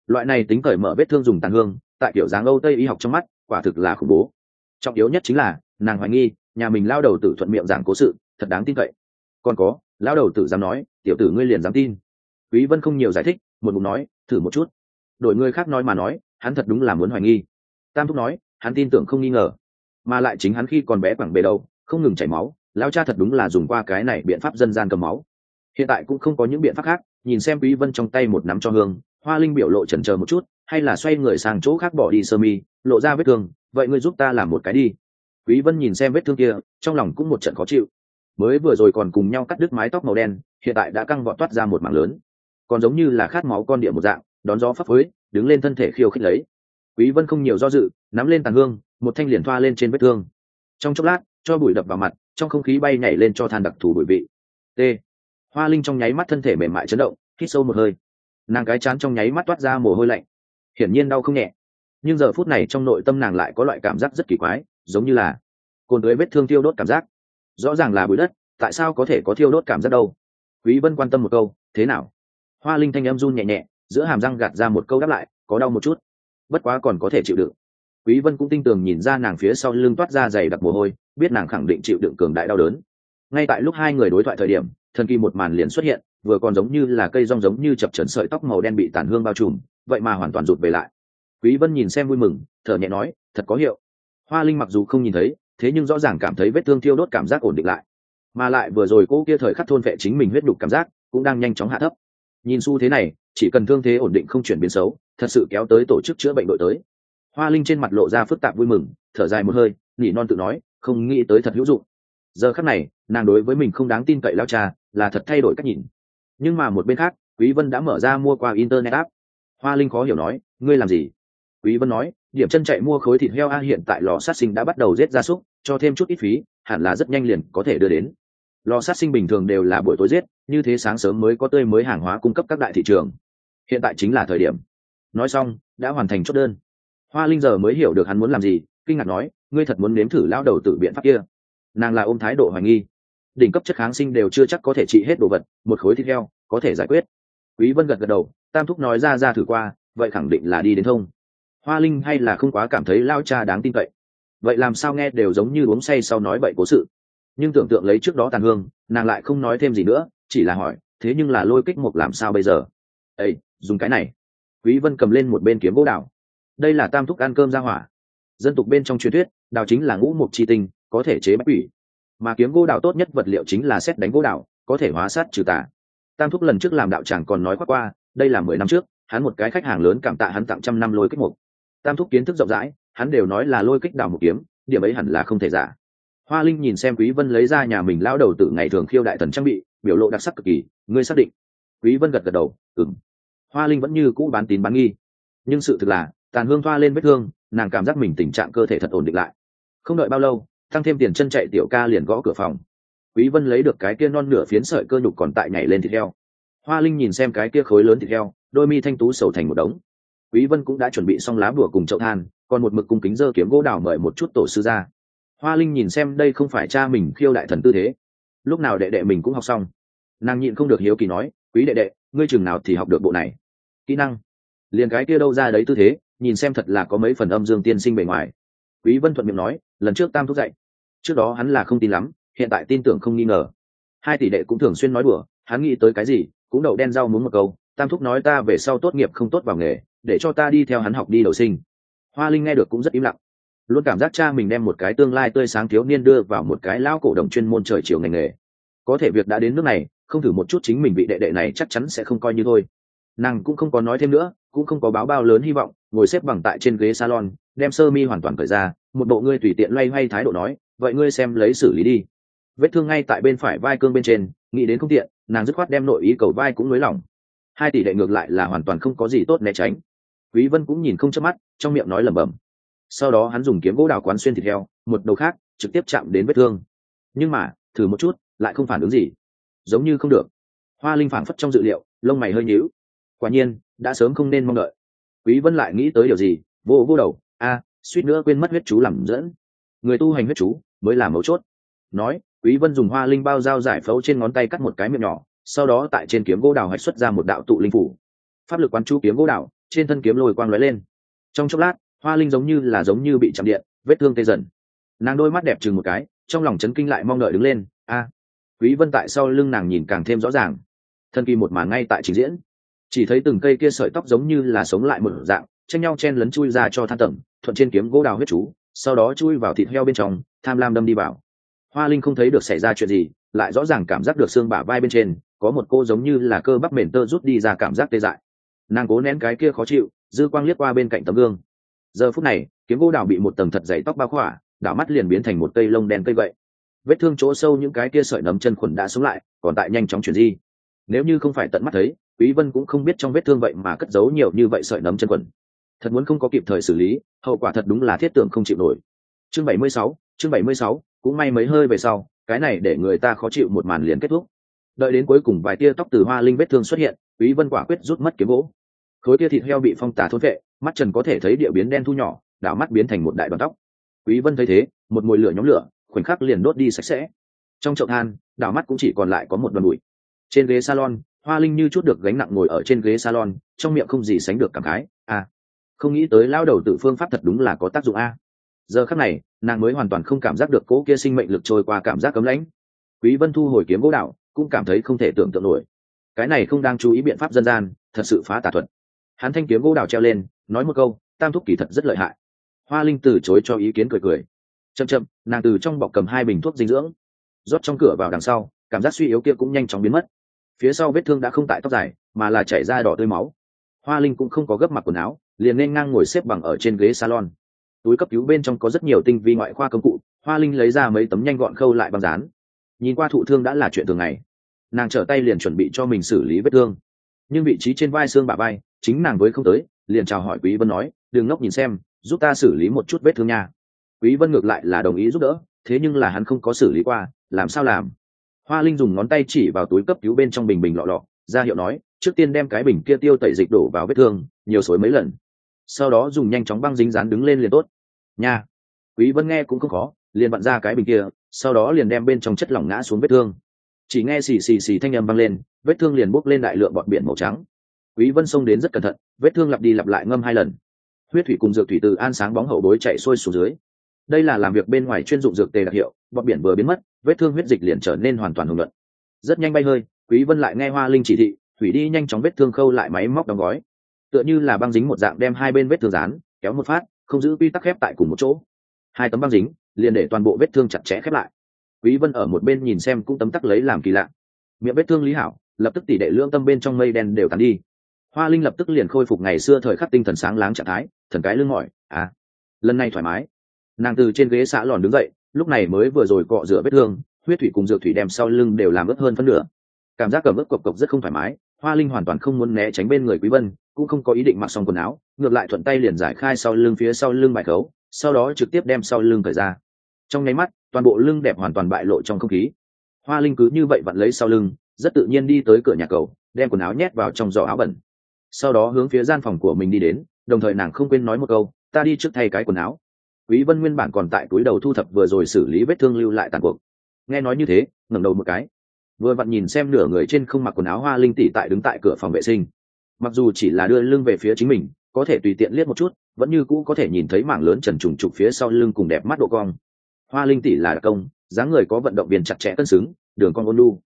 Loại này tính cởi mở vết thương dùng tàn hương, tại kiểu dáng âu tây y học trong mắt, quả thực là khủng bố. Trọng yếu nhất chính là, nàng hoài nghi, nhà mình lao đầu tử thuận miệng giảng cố sự, thật đáng tin cậy. Còn có lao đầu tử dám nói, tiểu tử ngươi liền dám tin. Quý vân không nhiều giải thích, một bụng nói, thử một chút. Đổi người khác nói mà nói, hắn thật đúng là muốn hoài nghi. Tam thúc nói, hắn tin tưởng không nghi ngờ. Mà lại chính hắn khi còn bé quẳng bề đầu, không ngừng chảy máu lao cha thật đúng là dùng qua cái này biện pháp dân gian cầm máu. Hiện tại cũng không có những biện pháp khác, nhìn xem quý vân trong tay một nắm cho hương, hoa linh biểu lộ chần chờ một chút, hay là xoay người sang chỗ khác bỏ đi sơ mi, lộ ra vết thương, vậy ngươi giúp ta làm một cái đi. Quý vân nhìn xem vết thương kia, trong lòng cũng một trận khó chịu mới vừa rồi còn cùng nhau cắt đứt mái tóc màu đen, hiện tại đã căng vọt toát ra một mảng lớn. Còn giống như là khát máu con địa một dạng, đón gió phấp phới, đứng lên thân thể khiêu khích lấy. Quý vân không nhiều do dự, nắm lên tàn hương, một thanh liền thoa lên trên vết thương. Trong chốc lát, cho bụi đập vào mặt, trong không khí bay nhảy lên cho than đặc thù bụi vị. T. Hoa linh trong nháy mắt thân thể mềm mại chấn động, hít sâu một hơi. Nàng cái chán trong nháy mắt toát ra mồ hôi lạnh. Hiển nhiên đau không nhẹ. Nhưng giờ phút này trong nội tâm nàng lại có loại cảm giác rất kỳ quái, giống như là cồn tưới vết thương thiêu đốt cảm giác rõ ràng là bụi đất, tại sao có thể có thiêu đốt cảm giác đâu? Quý vân quan tâm một câu, thế nào? Hoa linh thanh âm run nhẹ nhẹ, giữa hàm răng gạt ra một câu đáp lại, có đau một chút, bất quá còn có thể chịu đựng. Quý vân cũng tinh tường nhìn ra nàng phía sau lưng toát ra dày đặc mồ hôi, biết nàng khẳng định chịu đựng cường đại đau đớn. Ngay tại lúc hai người đối thoại thời điểm, thần kỳ một màn liền xuất hiện, vừa còn giống như là cây rong giống như chập chấn sợi tóc màu đen bị tàn hương bao trùm, vậy mà hoàn toàn rụt về lại. Quý vân nhìn xem vui mừng, thở nhẹ nói, thật có hiệu. Hoa linh mặc dù không nhìn thấy thế nhưng rõ ràng cảm thấy vết thương thiêu đốt cảm giác ổn định lại. Mà lại vừa rồi cô kia thời khắc thôn vệ chính mình huyết đục cảm giác cũng đang nhanh chóng hạ thấp. Nhìn xu thế này, chỉ cần thương thế ổn định không chuyển biến xấu, thật sự kéo tới tổ chức chữa bệnh đội tới. Hoa linh trên mặt lộ ra phức tạp vui mừng, thở dài một hơi, nỉ non tự nói, không nghĩ tới thật hữu dụng. Giờ khắc này, nàng đối với mình không đáng tin cậy lao cha, là thật thay đổi cách nhìn. Nhưng mà một bên khác, quý vân đã mở ra mua qua internet app. Hoa linh khó hiểu nói, ngươi làm gì? Quý vân nói, điểm chân chạy mua khối thịt heo a hiện tại lò sát sinh đã bắt đầu giết gia súc cho thêm chút ít phí, hẳn là rất nhanh liền có thể đưa đến. Lò sát sinh bình thường đều là buổi tối giết, như thế sáng sớm mới có tươi mới hàng hóa cung cấp các đại thị trường. Hiện tại chính là thời điểm. Nói xong, đã hoàn thành chốt đơn. Hoa linh giờ mới hiểu được hắn muốn làm gì, kinh ngạc nói, ngươi thật muốn nếm thử lao đầu tự biện pháp kia. Nàng là ôm thái độ hoài nghi. Đỉnh cấp chất kháng sinh đều chưa chắc có thể trị hết đồ vật, một khối thịt heo, có thể giải quyết. Quý vân gật gật đầu, tam thúc nói ra ra thử qua, vậy khẳng định là đi đến thông. Hoa linh hay là không quá cảm thấy lao cha đáng tin cậy vậy làm sao nghe đều giống như uống say sau nói bậy cố sự. Nhưng tưởng tượng lấy trước đó tàn hương, nàng lại không nói thêm gì nữa, chỉ là hỏi, thế nhưng là lôi kích mục làm sao bây giờ? Ây dùng cái này. Quý vân cầm lên một bên kiếm gỗ đào. Đây là tam thúc ăn cơm ra hỏa. Dân tục bên trong truyền thuyết, đào chính là ngũ mục chi tinh, có thể chế bách quỷ. Mà kiếm gỗ đào tốt nhất vật liệu chính là xét đánh gỗ đào, có thể hóa sát trừ tà. Tam thúc lần trước làm đạo chẳng còn nói khoác qua, đây là mười năm trước, hắn một cái khách hàng lớn cảm tạ hắn tặng trăm năm lôi kích mục. Tam thúc kiến thức rộng rãi hắn đều nói là lôi kích đào một kiếm, điểm ấy hẳn là không thể giả. Hoa linh nhìn xem quý vân lấy ra nhà mình lao đầu tự ngày thường khiêu đại thần trang bị, biểu lộ đặc sắc cực kỳ, ngươi xác định? Quý vân gật gật đầu, ừm. Hoa linh vẫn như cũ bán tín bán nghi. Nhưng sự thực là, tàn hương thoa lên vết thương, nàng cảm giác mình tình trạng cơ thể thật ổn định lại. Không đợi bao lâu, tăng thêm tiền chân chạy tiểu ca liền gõ cửa phòng. Quý vân lấy được cái kia non nửa phiến sợi cơ nhục còn tại nhảy lên thịt heo. Hoa linh nhìn xem cái kia khối lớn thịt heo, đôi mi thanh tú sầu thành một đống quý vân cũng đã chuẩn bị xong lá bùa cùng chậu than, còn một mực cung kính dơ kiếm gỗ đào mời một chút tổ sư ra. Hoa linh nhìn xem đây không phải cha mình khiêu đại thần tư thế. Lúc nào đệ đệ mình cũng học xong. Nàng nhịn không được hiếu kỳ nói, quý đệ đệ, ngươi chừng nào thì học được bộ này? Kỹ năng. Liền cái kia đâu ra đấy tư thế, nhìn xem thật là có mấy phần âm dương tiên sinh bề ngoài. Quý vân thuận miệng nói, lần trước tam thúc dạy, trước đó hắn là không tin lắm, hiện tại tin tưởng không nghi ngờ. Hai tỷ đệ cũng thường xuyên nói đùa, hắn nghĩ tới cái gì, cũng đậu đen rau muốn một câu, tam thúc nói ta về sau tốt nghiệp không tốt vào nghề để cho ta đi theo hắn học đi đầu sinh. Hoa linh nghe được cũng rất im lặng. Luôn cảm giác cha mình đem một cái tương lai tươi sáng thiếu niên đưa vào một cái lão cổ đồng chuyên môn trời chiều ngành nghề. Có thể việc đã đến nước này, không thử một chút chính mình vị đệ đệ này chắc chắn sẽ không coi như thôi. Nàng cũng không có nói thêm nữa, cũng không có báo bao lớn hy vọng, ngồi xếp bằng tại trên ghế salon, đem sơ mi hoàn toàn cởi ra, một bộ ngươi tùy tiện loay hoay thái độ nói, vậy ngươi xem lấy xử lý đi. Vết thương ngay tại bên phải vai cương bên trên, nghĩ đến không tiện, nàng dứt khoát đem nội ý cầu vai cũng nới lỏng. Hai tỷ đệ ngược lại là hoàn toàn không có gì tốt né tránh quý vân cũng nhìn không chớp mắt, trong miệng nói lẩm bẩm. Sau đó hắn dùng kiếm gỗ đào quán xuyên thịt heo, một đầu khác, trực tiếp chạm đến vết thương. Nhưng mà, thử một chút, lại không phản ứng gì. Giống như không được. Hoa linh phảng phất trong dự liệu, lông mày hơi nhíu. Quả nhiên, đã sớm không nên mong đợi. Quý vân lại nghĩ tới điều gì, vô vô đầu, a, suýt nữa quên mất huyết chú làm dẫn. Người tu hành huyết chú, mới là mấu chốt. Nói, quý vân dùng hoa linh bao dao giải phẫu trên ngón tay cắt một cái miệng nhỏ, sau đó tại trên kiếm gỗ đào hạch xuất ra một đạo tụ linh phủ. Pháp lực quán chú kiếm gỗ đào trên thân kiếm lồi quang lóe lên. Trong chốc lát, hoa linh giống như là giống như bị chạm điện, vết thương tê dần. Nàng đôi mắt đẹp chừng một cái, trong lòng chấn kinh lại mong đợi đứng lên. A, quý vân tại sau lưng nàng nhìn càng thêm rõ ràng. Thân kỳ một màn ngay tại trình diễn. Chỉ thấy từng cây kia sợi tóc giống như là sống lại một dạng, tranh nhau chen lấn chui ra cho than tầng thuận trên kiếm gỗ đào huyết chú, sau đó chui vào thịt heo bên trong, tham lam đâm đi vào. Hoa linh không thấy được xảy ra chuyện gì, lại rõ ràng cảm giác được xương bả vai bên trên, có một cô giống như là cơ bắp mềm tơ rút đi ra cảm giác tê dại nàng cố nén cái kia khó chịu dư quang liếc qua bên cạnh tấm gương. Giờ phút này kiếm gỗ đào bị một tầng thật dày tóc bao khỏa đảo mắt liền biến thành một cây lông đen cây gậy. Vết thương chỗ sâu những cái kia sợi nấm chân khuẩn đã sống lại còn tại nhanh chóng chuyển di. Nếu như không phải tận mắt thấy quý vân cũng không biết trong vết thương vậy mà cất giấu nhiều như vậy sợi nấm chân quần thật muốn không có kịp thời xử lý hậu quả thật đúng là thiết tưởng không chịu nổi. Chương 76, chương 76, cũng may mấy hơi về sau cái này để người ta khó chịu một màn liền kết thúc. Đợi đến cuối cùng vài tia tóc từ hoa linh vết thương xuất hiện quý vân quả quyết rút mất kiếm gỗ khối tia thịt heo bị phong tả thôn vệ, mắt trần có thể thấy địa biến đen thu nhỏ, đảo mắt biến thành một đại đoàn tóc. Quý vân thấy thế, một mùi lửa nhóm lửa, khoảnh khắc liền đốt đi sạch sẽ. Trong chậu than, đảo mắt cũng chỉ còn lại có một đoàn bụi. Trên ghế salon, hoa linh như chút được gánh nặng ngồi ở trên ghế salon, trong miệng không gì sánh được cảm khái à không nghĩ tới lao đầu tự phương pháp thật đúng là có tác dụng a. Giờ khắc này, nàng mới hoàn toàn không cảm giác được cỗ kia sinh mệnh lực trôi qua cảm giác cấm lãnh. Quý vân thu hồi kiếm gỗ đạo, cũng cảm thấy không thể tưởng tượng nổi. Cái này không đang chú ý biện pháp dân gian, thật sự phá tà thuật hắn thanh kiếm gỗ đào treo lên, nói một câu, tam thúc kỳ thật rất lợi hại. Hoa linh từ chối cho ý kiến cười cười. Chậm chậm, nàng từ trong bọc cầm hai bình thuốc dinh dưỡng, rót trong cửa vào đằng sau, cảm giác suy yếu kia cũng nhanh chóng biến mất. Phía sau vết thương đã không tại tóc dài, mà là chảy ra đỏ tươi máu. Hoa linh cũng không có gấp mặc quần áo, liền nên ngang ngồi xếp bằng ở trên ghế salon. Túi cấp cứu bên trong có rất nhiều tinh vi ngoại khoa công cụ, hoa linh lấy ra mấy tấm nhanh gọn khâu lại băng dán. Nhìn qua thụ thương đã là chuyện thường ngày. Nàng trở tay liền chuẩn bị cho mình xử lý vết thương. Nhưng vị trí trên vai xương bà vai chính nàng với không tới, liền chào hỏi quý vân nói, đừng ngốc nhìn xem, giúp ta xử lý một chút vết thương nha. Quý vân ngược lại là đồng ý giúp đỡ, thế nhưng là hắn không có xử lý qua, làm sao làm? Hoa linh dùng ngón tay chỉ vào túi cấp cứu bên trong bình bình lọ lọ, ra hiệu nói, trước tiên đem cái bình kia tiêu tẩy dịch đổ vào vết thương, nhiều xối mấy lần. Sau đó dùng nhanh chóng băng dính dán đứng lên liền tốt. Nha. Quý vân nghe cũng không khó, liền bận ra cái bình kia, sau đó liền đem bên trong chất lỏng ngã xuống vết thương. Chỉ nghe xì xì xì thanh âm vang lên, vết thương liền bốc lên đại lượng bọt biển màu trắng quý vân xông đến rất cẩn thận, vết thương lặp đi lặp lại ngâm hai lần. Huyết thủy cùng dược thủy từ an sáng bóng hậu bối chạy xuôi xuống dưới. Đây là làm việc bên ngoài chuyên dụng dược tề đặc hiệu, bọt biển vừa biến mất, vết thương huyết dịch liền trở nên hoàn toàn hùng luận rất nhanh bay hơi, quý vân lại nghe hoa linh chỉ thị, thủy đi nhanh chóng vết thương khâu lại máy móc đóng gói. Tựa như là băng dính một dạng đem hai bên vết thương dán, kéo một phát, không giữ quy tắc khép tại cùng một chỗ. Hai tấm băng dính, liền để toàn bộ vết thương chặt chẽ khép lại. Quý vân ở một bên nhìn xem cũng tấm tắc lấy làm kỳ lạ. Miệng vết thương lý hảo, lập tức tỷ đệ lương tâm bên trong mây đen đều tàn đi hoa linh lập tức liền khôi phục ngày xưa thời khắc tinh thần sáng láng trạng thái, thần cái lưng mỏi à lần này thoải mái. Nàng từ trên ghế xã lòn đứng dậy, lúc này mới vừa rồi cọ rửa vết thương, huyết thủy cùng dược thủy đem sau lưng đều làm ướt hơn phân nửa. Cảm giác cầm ướt cộc cộc rất không thoải mái, hoa linh hoàn toàn không muốn né tránh bên người quý vân, cũng không có ý định mặc xong quần áo, ngược lại thuận tay liền giải khai sau lưng phía sau lưng bài khấu, sau đó trực tiếp đem sau lưng cởi ra. Trong nháy mắt, toàn bộ lưng đẹp hoàn toàn bại lộ trong không khí. Hoa linh cứ như vậy vặn lấy sau lưng, rất tự nhiên đi tới cửa nhà cầu, đem quần áo nhét vào trong giỏ áo bẩn sau đó hướng phía gian phòng của mình đi đến, đồng thời nàng không quên nói một câu, ta đi trước thay cái quần áo. Quý vân nguyên bản còn tại túi đầu thu thập vừa rồi xử lý vết thương lưu lại tàn cuộc. Nghe nói như thế, ngẩng đầu một cái. Vừa vặn nhìn xem nửa người trên không mặc quần áo hoa linh tỷ tại đứng tại cửa phòng vệ sinh. Mặc dù chỉ là đưa lưng về phía chính mình, có thể tùy tiện liếc một chút, vẫn như cũ có thể nhìn thấy mảng lớn trần trùng trục phía sau lưng cùng đẹp mắt độ cong. Hoa linh tỷ là đặc công, dáng người có vận động viên chặt chẽ cân xứng, đường con ôn lu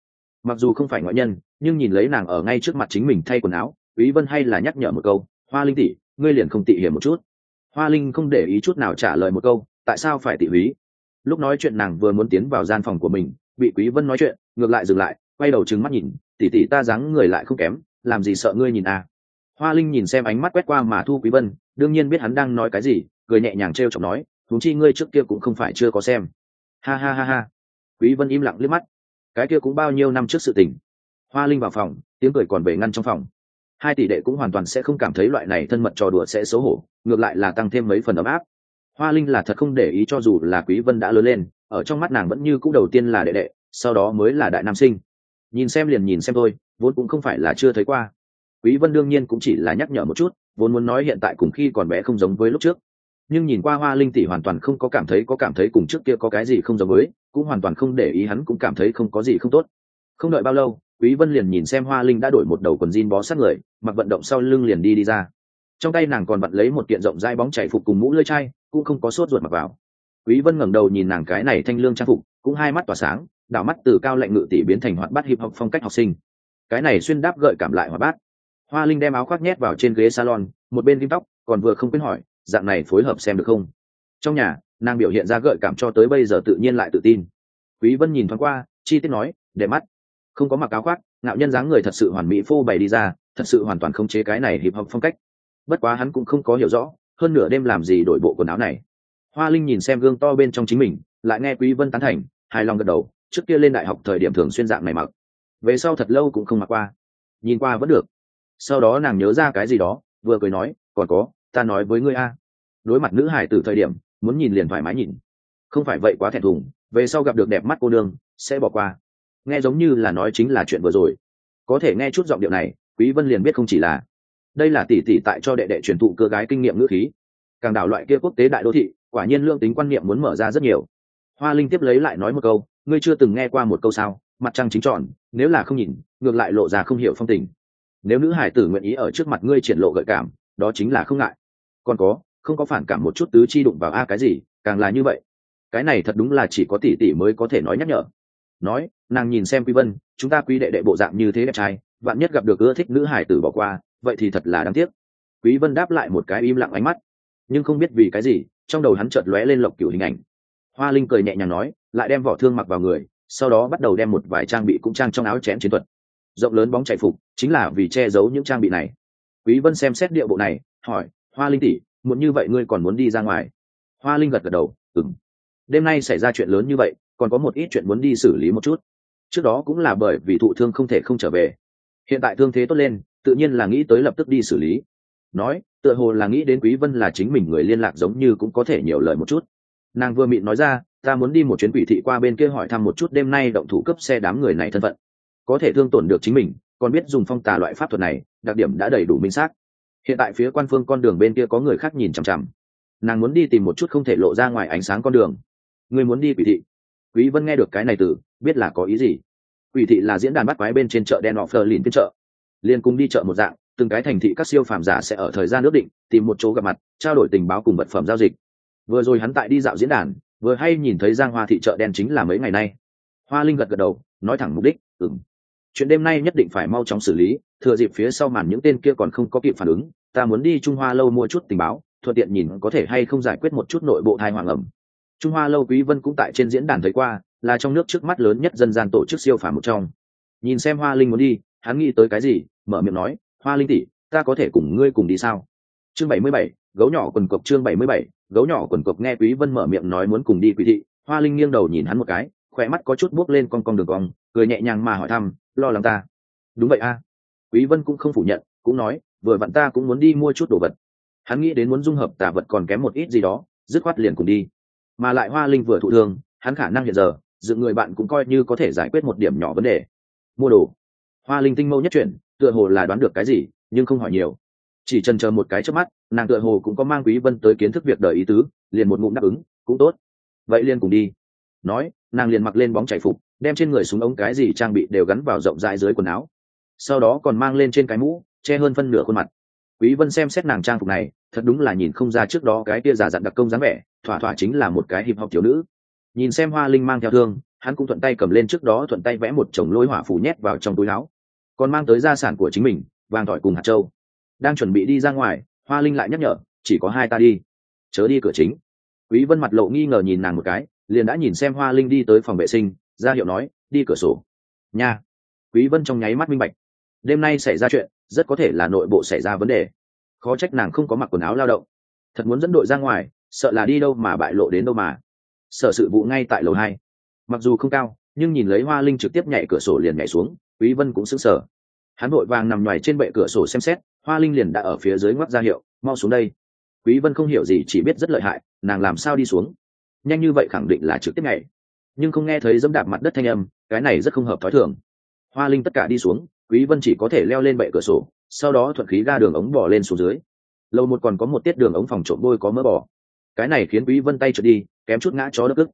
mặc dù không phải ngoại nhân, nhưng nhìn lấy nàng ở ngay trước mặt chính mình thay quần áo quý vân hay là nhắc nhở một câu, hoa linh tỷ, ngươi liền không tị hiểm một chút. Hoa linh không để ý chút nào trả lời một câu, tại sao phải tị húy lúc nói chuyện nàng vừa muốn tiến vào gian phòng của mình, bị quý vân nói chuyện, ngược lại dừng lại, quay đầu trừng mắt nhìn, tỷ tỷ ta dáng người lại không kém, làm gì sợ ngươi nhìn à? Hoa linh nhìn xem ánh mắt quét qua mà thu quý vân, đương nhiên biết hắn đang nói cái gì, cười nhẹ nhàng trêu chọc nói thúng chi ngươi trước kia cũng không phải chưa có xem. Ha ha ha ha. Quý vân im lặng liếc mắt. Cái kia cũng bao nhiêu năm trước sự tình. Hoa linh vào phòng, tiếng cười còn về ngăn trong phòng hai tỷ đệ cũng hoàn toàn sẽ không cảm thấy loại này thân mật trò đùa sẽ xấu hổ, ngược lại là tăng thêm mấy phần ấm áp. Hoa linh là thật không để ý cho dù là quý vân đã lớn lên, ở trong mắt nàng vẫn như cũ đầu tiên là đệ đệ, sau đó mới là đại nam sinh. Nhìn xem liền nhìn xem thôi, vốn cũng không phải là chưa thấy qua. Quý vân đương nhiên cũng chỉ là nhắc nhở một chút, vốn muốn nói hiện tại cùng khi còn bé không giống với lúc trước. Nhưng nhìn qua hoa linh tỷ hoàn toàn không có cảm thấy, có cảm thấy cùng trước kia có cái gì không giống với, cũng hoàn toàn không để ý hắn cũng cảm thấy không có gì không tốt. Không đợi bao lâu quý vân liền nhìn xem hoa linh đã đổi một đầu quần jean bó sát người, mặc vận động sau lưng liền đi đi ra. Trong tay nàng còn vặn lấy một kiện rộng dai bóng chảy phục cùng mũ lưỡi chai, cũng không có sốt ruột mặc vào. Quý vân ngẩng đầu nhìn nàng cái này thanh lương trang phục, cũng hai mắt tỏa sáng, đảo mắt từ cao lạnh ngự tỷ biến thành hoạt bát hiệp học phong cách học sinh. Cái này xuyên đáp gợi cảm lại hoạt bát. Hoa linh đem áo khoác nhét vào trên ghế salon, một bên kim tóc, còn vừa không quên hỏi, dạng này phối hợp xem được không? Trong nhà, nàng biểu hiện ra gợi cảm cho tới bây giờ tự nhiên lại tự tin. Quý vân nhìn thoáng qua, chi tiết nói để mắt không có mặc áo khoác, ngạo nhân dáng người thật sự hoàn mỹ phô bày đi ra, thật sự hoàn toàn không chế cái này hiệp hợp phong cách. Bất quá hắn cũng không có hiểu rõ, hơn nửa đêm làm gì đổi bộ quần áo này. Hoa linh nhìn xem gương to bên trong chính mình, lại nghe quý vân tán thành, hài lòng gật đầu, trước kia lên đại học thời điểm thường xuyên dạng này mặc. Về sau thật lâu cũng không mặc qua. Nhìn qua vẫn được. Sau đó nàng nhớ ra cái gì đó, vừa cười nói, còn có, ta nói với ngươi a. Đối mặt nữ hải từ thời điểm, muốn nhìn liền thoải mái nhìn. Không phải vậy quá thẹn thùng, về sau gặp được đẹp mắt cô nương, sẽ bỏ qua nghe giống như là nói chính là chuyện vừa rồi. Có thể nghe chút giọng điệu này, quý vân liền biết không chỉ là. Đây là tỷ tỷ tại cho đệ đệ truyền thụ cơ gái kinh nghiệm ngữ khí. Càng đảo loại kia quốc tế đại đô thị, quả nhiên lương tính quan niệm muốn mở ra rất nhiều. Hoa linh tiếp lấy lại nói một câu, ngươi chưa từng nghe qua một câu sao? Mặt trăng chính tròn, nếu là không nhìn, ngược lại lộ ra không hiểu phong tình. Nếu nữ hải tử nguyện ý ở trước mặt ngươi triển lộ gợi cảm, đó chính là không ngại. Còn có, không có phản cảm một chút tứ chi đụng vào a cái gì, càng là như vậy. Cái này thật đúng là chỉ có tỷ tỷ mới có thể nói nhắc nhở nói, nàng nhìn xem quý vân, chúng ta quý đệ đệ bộ dạng như thế đẹp trai bạn nhất gặp được ưa thích nữ hải tử bỏ qua, vậy thì thật là đáng tiếc. Quý vân đáp lại một cái im lặng ánh mắt, nhưng không biết vì cái gì, trong đầu hắn chợt lóe lên lộc cửu hình ảnh. Hoa linh cười nhẹ nhàng nói, lại đem vỏ thương mặc vào người, sau đó bắt đầu đem một vài trang bị cũng trang trong áo chém chiến thuật. Rộng lớn bóng chạy phục, chính là vì che giấu những trang bị này. Quý vân xem xét địa bộ này, hỏi, hoa linh tỷ muốn như vậy ngươi còn muốn đi ra ngoài? Hoa linh gật gật đầu, ừm. Đêm nay xảy ra chuyện lớn như vậy còn có một ít chuyện muốn đi xử lý một chút. Trước đó cũng là bởi vì thụ thương không thể không trở về. Hiện tại thương thế tốt lên, tự nhiên là nghĩ tới lập tức đi xử lý. Nói, tựa hồ là nghĩ đến quý vân là chính mình người liên lạc giống như cũng có thể nhiều lời một chút. Nàng vừa mịn nói ra, ta muốn đi một chuyến quỷ thị qua bên kia hỏi thăm một chút đêm nay động thủ cấp xe đám người này thân phận. Có thể thương tổn được chính mình, còn biết dùng phong tà loại pháp thuật này, đặc điểm đã đầy đủ minh xác. Hiện tại phía quan phương con đường bên kia có người khác nhìn chằm chằm. Nàng muốn đi tìm một chút không thể lộ ra ngoài ánh sáng con đường. Người muốn đi quỷ thị? Quý vân nghe được cái này từ, biết là có ý gì. Quỷ thị là diễn đàn bắt quái bên trên chợ đen họ phờ lìn phiên chợ. Liên cùng đi chợ một dạng, từng cái thành thị các siêu phàm giả sẽ ở thời gian nước định, tìm một chỗ gặp mặt, trao đổi tình báo cùng vật phẩm giao dịch. Vừa rồi hắn tại đi dạo diễn đàn, vừa hay nhìn thấy giang hoa thị chợ đen chính là mấy ngày nay. Hoa linh gật gật đầu, nói thẳng mục đích ừng chuyện đêm nay nhất định phải mau chóng xử lý, thừa dịp phía sau màn những tên kia còn không có kịp phản ứng, ta muốn đi trung hoa lâu mua chút tình báo, thuận tiện nhìn có thể hay không giải quyết một chút nội bộ thai hoàng ẩm trung hoa lâu quý vân cũng tại trên diễn đàn thấy qua là trong nước trước mắt lớn nhất dân gian tổ chức siêu phàm một trong. Nhìn xem hoa linh muốn đi hắn nghĩ tới cái gì mở miệng nói hoa linh tỷ ta có thể cùng ngươi cùng đi sao? Chương 77, gấu nhỏ quần cộc chương 77, gấu nhỏ quần cộc nghe quý vân mở miệng nói muốn cùng đi quý thị. Hoa linh nghiêng đầu nhìn hắn một cái khỏe mắt có chút buốc lên con con đường cong cười nhẹ nhàng mà hỏi thăm lo lắng ta? Đúng vậy a. Quý vân cũng không phủ nhận cũng nói vừa vặn ta cũng muốn đi mua chút đồ vật. Hắn nghĩ đến muốn dung hợp tà vật còn kém một ít gì đó dứt khoát liền cùng đi mà lại hoa linh vừa thụ thương, hắn khả năng hiện giờ, dựng người bạn cũng coi như có thể giải quyết một điểm nhỏ vấn đề. Mua đồ. Hoa linh tinh mâu nhất chuyển, tựa hồ là đoán được cái gì, nhưng không hỏi nhiều. Chỉ trần chờ một cái trước mắt, nàng tựa hồ cũng có mang quý vân tới kiến thức việc đời ý tứ, liền một ngụm đáp ứng, cũng tốt. Vậy liền cùng đi. Nói, nàng liền mặc lên bóng chảy phục, đem trên người súng ống cái gì trang bị đều gắn vào rộng rãi dưới quần áo. Sau đó còn mang lên trên cái mũ, che hơn phân nửa khuôn mặt quý vân xem xét nàng trang phục này, thật đúng là nhìn không ra trước đó cái kia giả dặn đặc công dáng vẻ, thỏa thỏa chính là một cái hiệp học thiếu nữ. Nhìn xem hoa linh mang theo thương, hắn cũng thuận tay cầm lên trước đó thuận tay vẽ một chồng lôi hỏa phủ nhét vào trong túi áo. Còn mang tới gia sản của chính mình, vàng tỏi cùng hạt châu. Đang chuẩn bị đi ra ngoài, hoa linh lại nhắc nhở, chỉ có hai ta đi. Chớ đi cửa chính. Quý vân mặt lộ nghi ngờ nhìn nàng một cái, liền đã nhìn xem hoa linh đi tới phòng vệ sinh, ra hiệu nói, đi cửa sổ. Nha. Quý vân trong nháy mắt minh bạch đêm nay xảy ra chuyện, rất có thể là nội bộ xảy ra vấn đề. Khó trách nàng không có mặc quần áo lao động. Thật muốn dẫn đội ra ngoài, sợ là đi đâu mà bại lộ đến đâu mà. Sợ sự vụ ngay tại lầu hai. Mặc dù không cao, nhưng nhìn lấy hoa linh trực tiếp nhảy cửa sổ liền nhảy xuống, quý vân cũng sững sờ. Hắn vội vàng nằm ngoài trên bệ cửa sổ xem xét, hoa linh liền đã ở phía dưới ngoắc ra hiệu, mau xuống đây. Quý vân không hiểu gì, chỉ biết rất lợi hại, nàng làm sao đi xuống? Nhanh như vậy khẳng định là trực tiếp nhảy. Nhưng không nghe thấy dẫm đạp mặt đất thanh âm, cái này rất không hợp thói thường. Hoa linh tất cả đi xuống quý vân chỉ có thể leo lên bệ cửa sổ, sau đó thuận khí ga đường ống bỏ lên xuống dưới. Lâu một còn có một tiết đường ống phòng trộm bôi có mỡ bỏ cái này khiến quý vân tay trượt đi, kém chút ngã chó đất ức.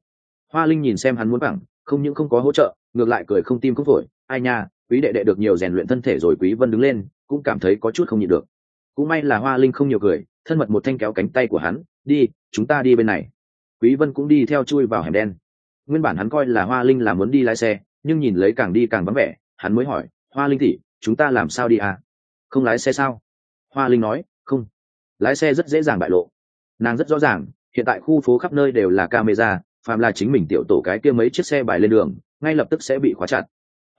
Hoa linh nhìn xem hắn muốn bằng không những không có hỗ trợ, ngược lại cười không tim không phổi. Ai nha, quý đệ đệ được nhiều rèn luyện thân thể rồi, quý vân đứng lên, cũng cảm thấy có chút không nhịn được. Cũng may là hoa linh không nhiều cười, thân mật một thanh kéo cánh tay của hắn, đi, chúng ta đi bên này. Quý vân cũng đi theo chui vào hẻm đen. Nguyên bản hắn coi là hoa linh là muốn đi lái xe, nhưng nhìn lấy càng đi càng vắng vẻ, hắn mới hỏi hoa linh tỷ chúng ta làm sao đi à? Không lái xe sao? Hoa linh nói, không, lái xe rất dễ dàng bại lộ. Nàng rất rõ ràng, hiện tại khu phố khắp nơi đều là camera, phàm là chính mình tiểu tổ cái kia mấy chiếc xe bài lên đường, ngay lập tức sẽ bị khóa chặt.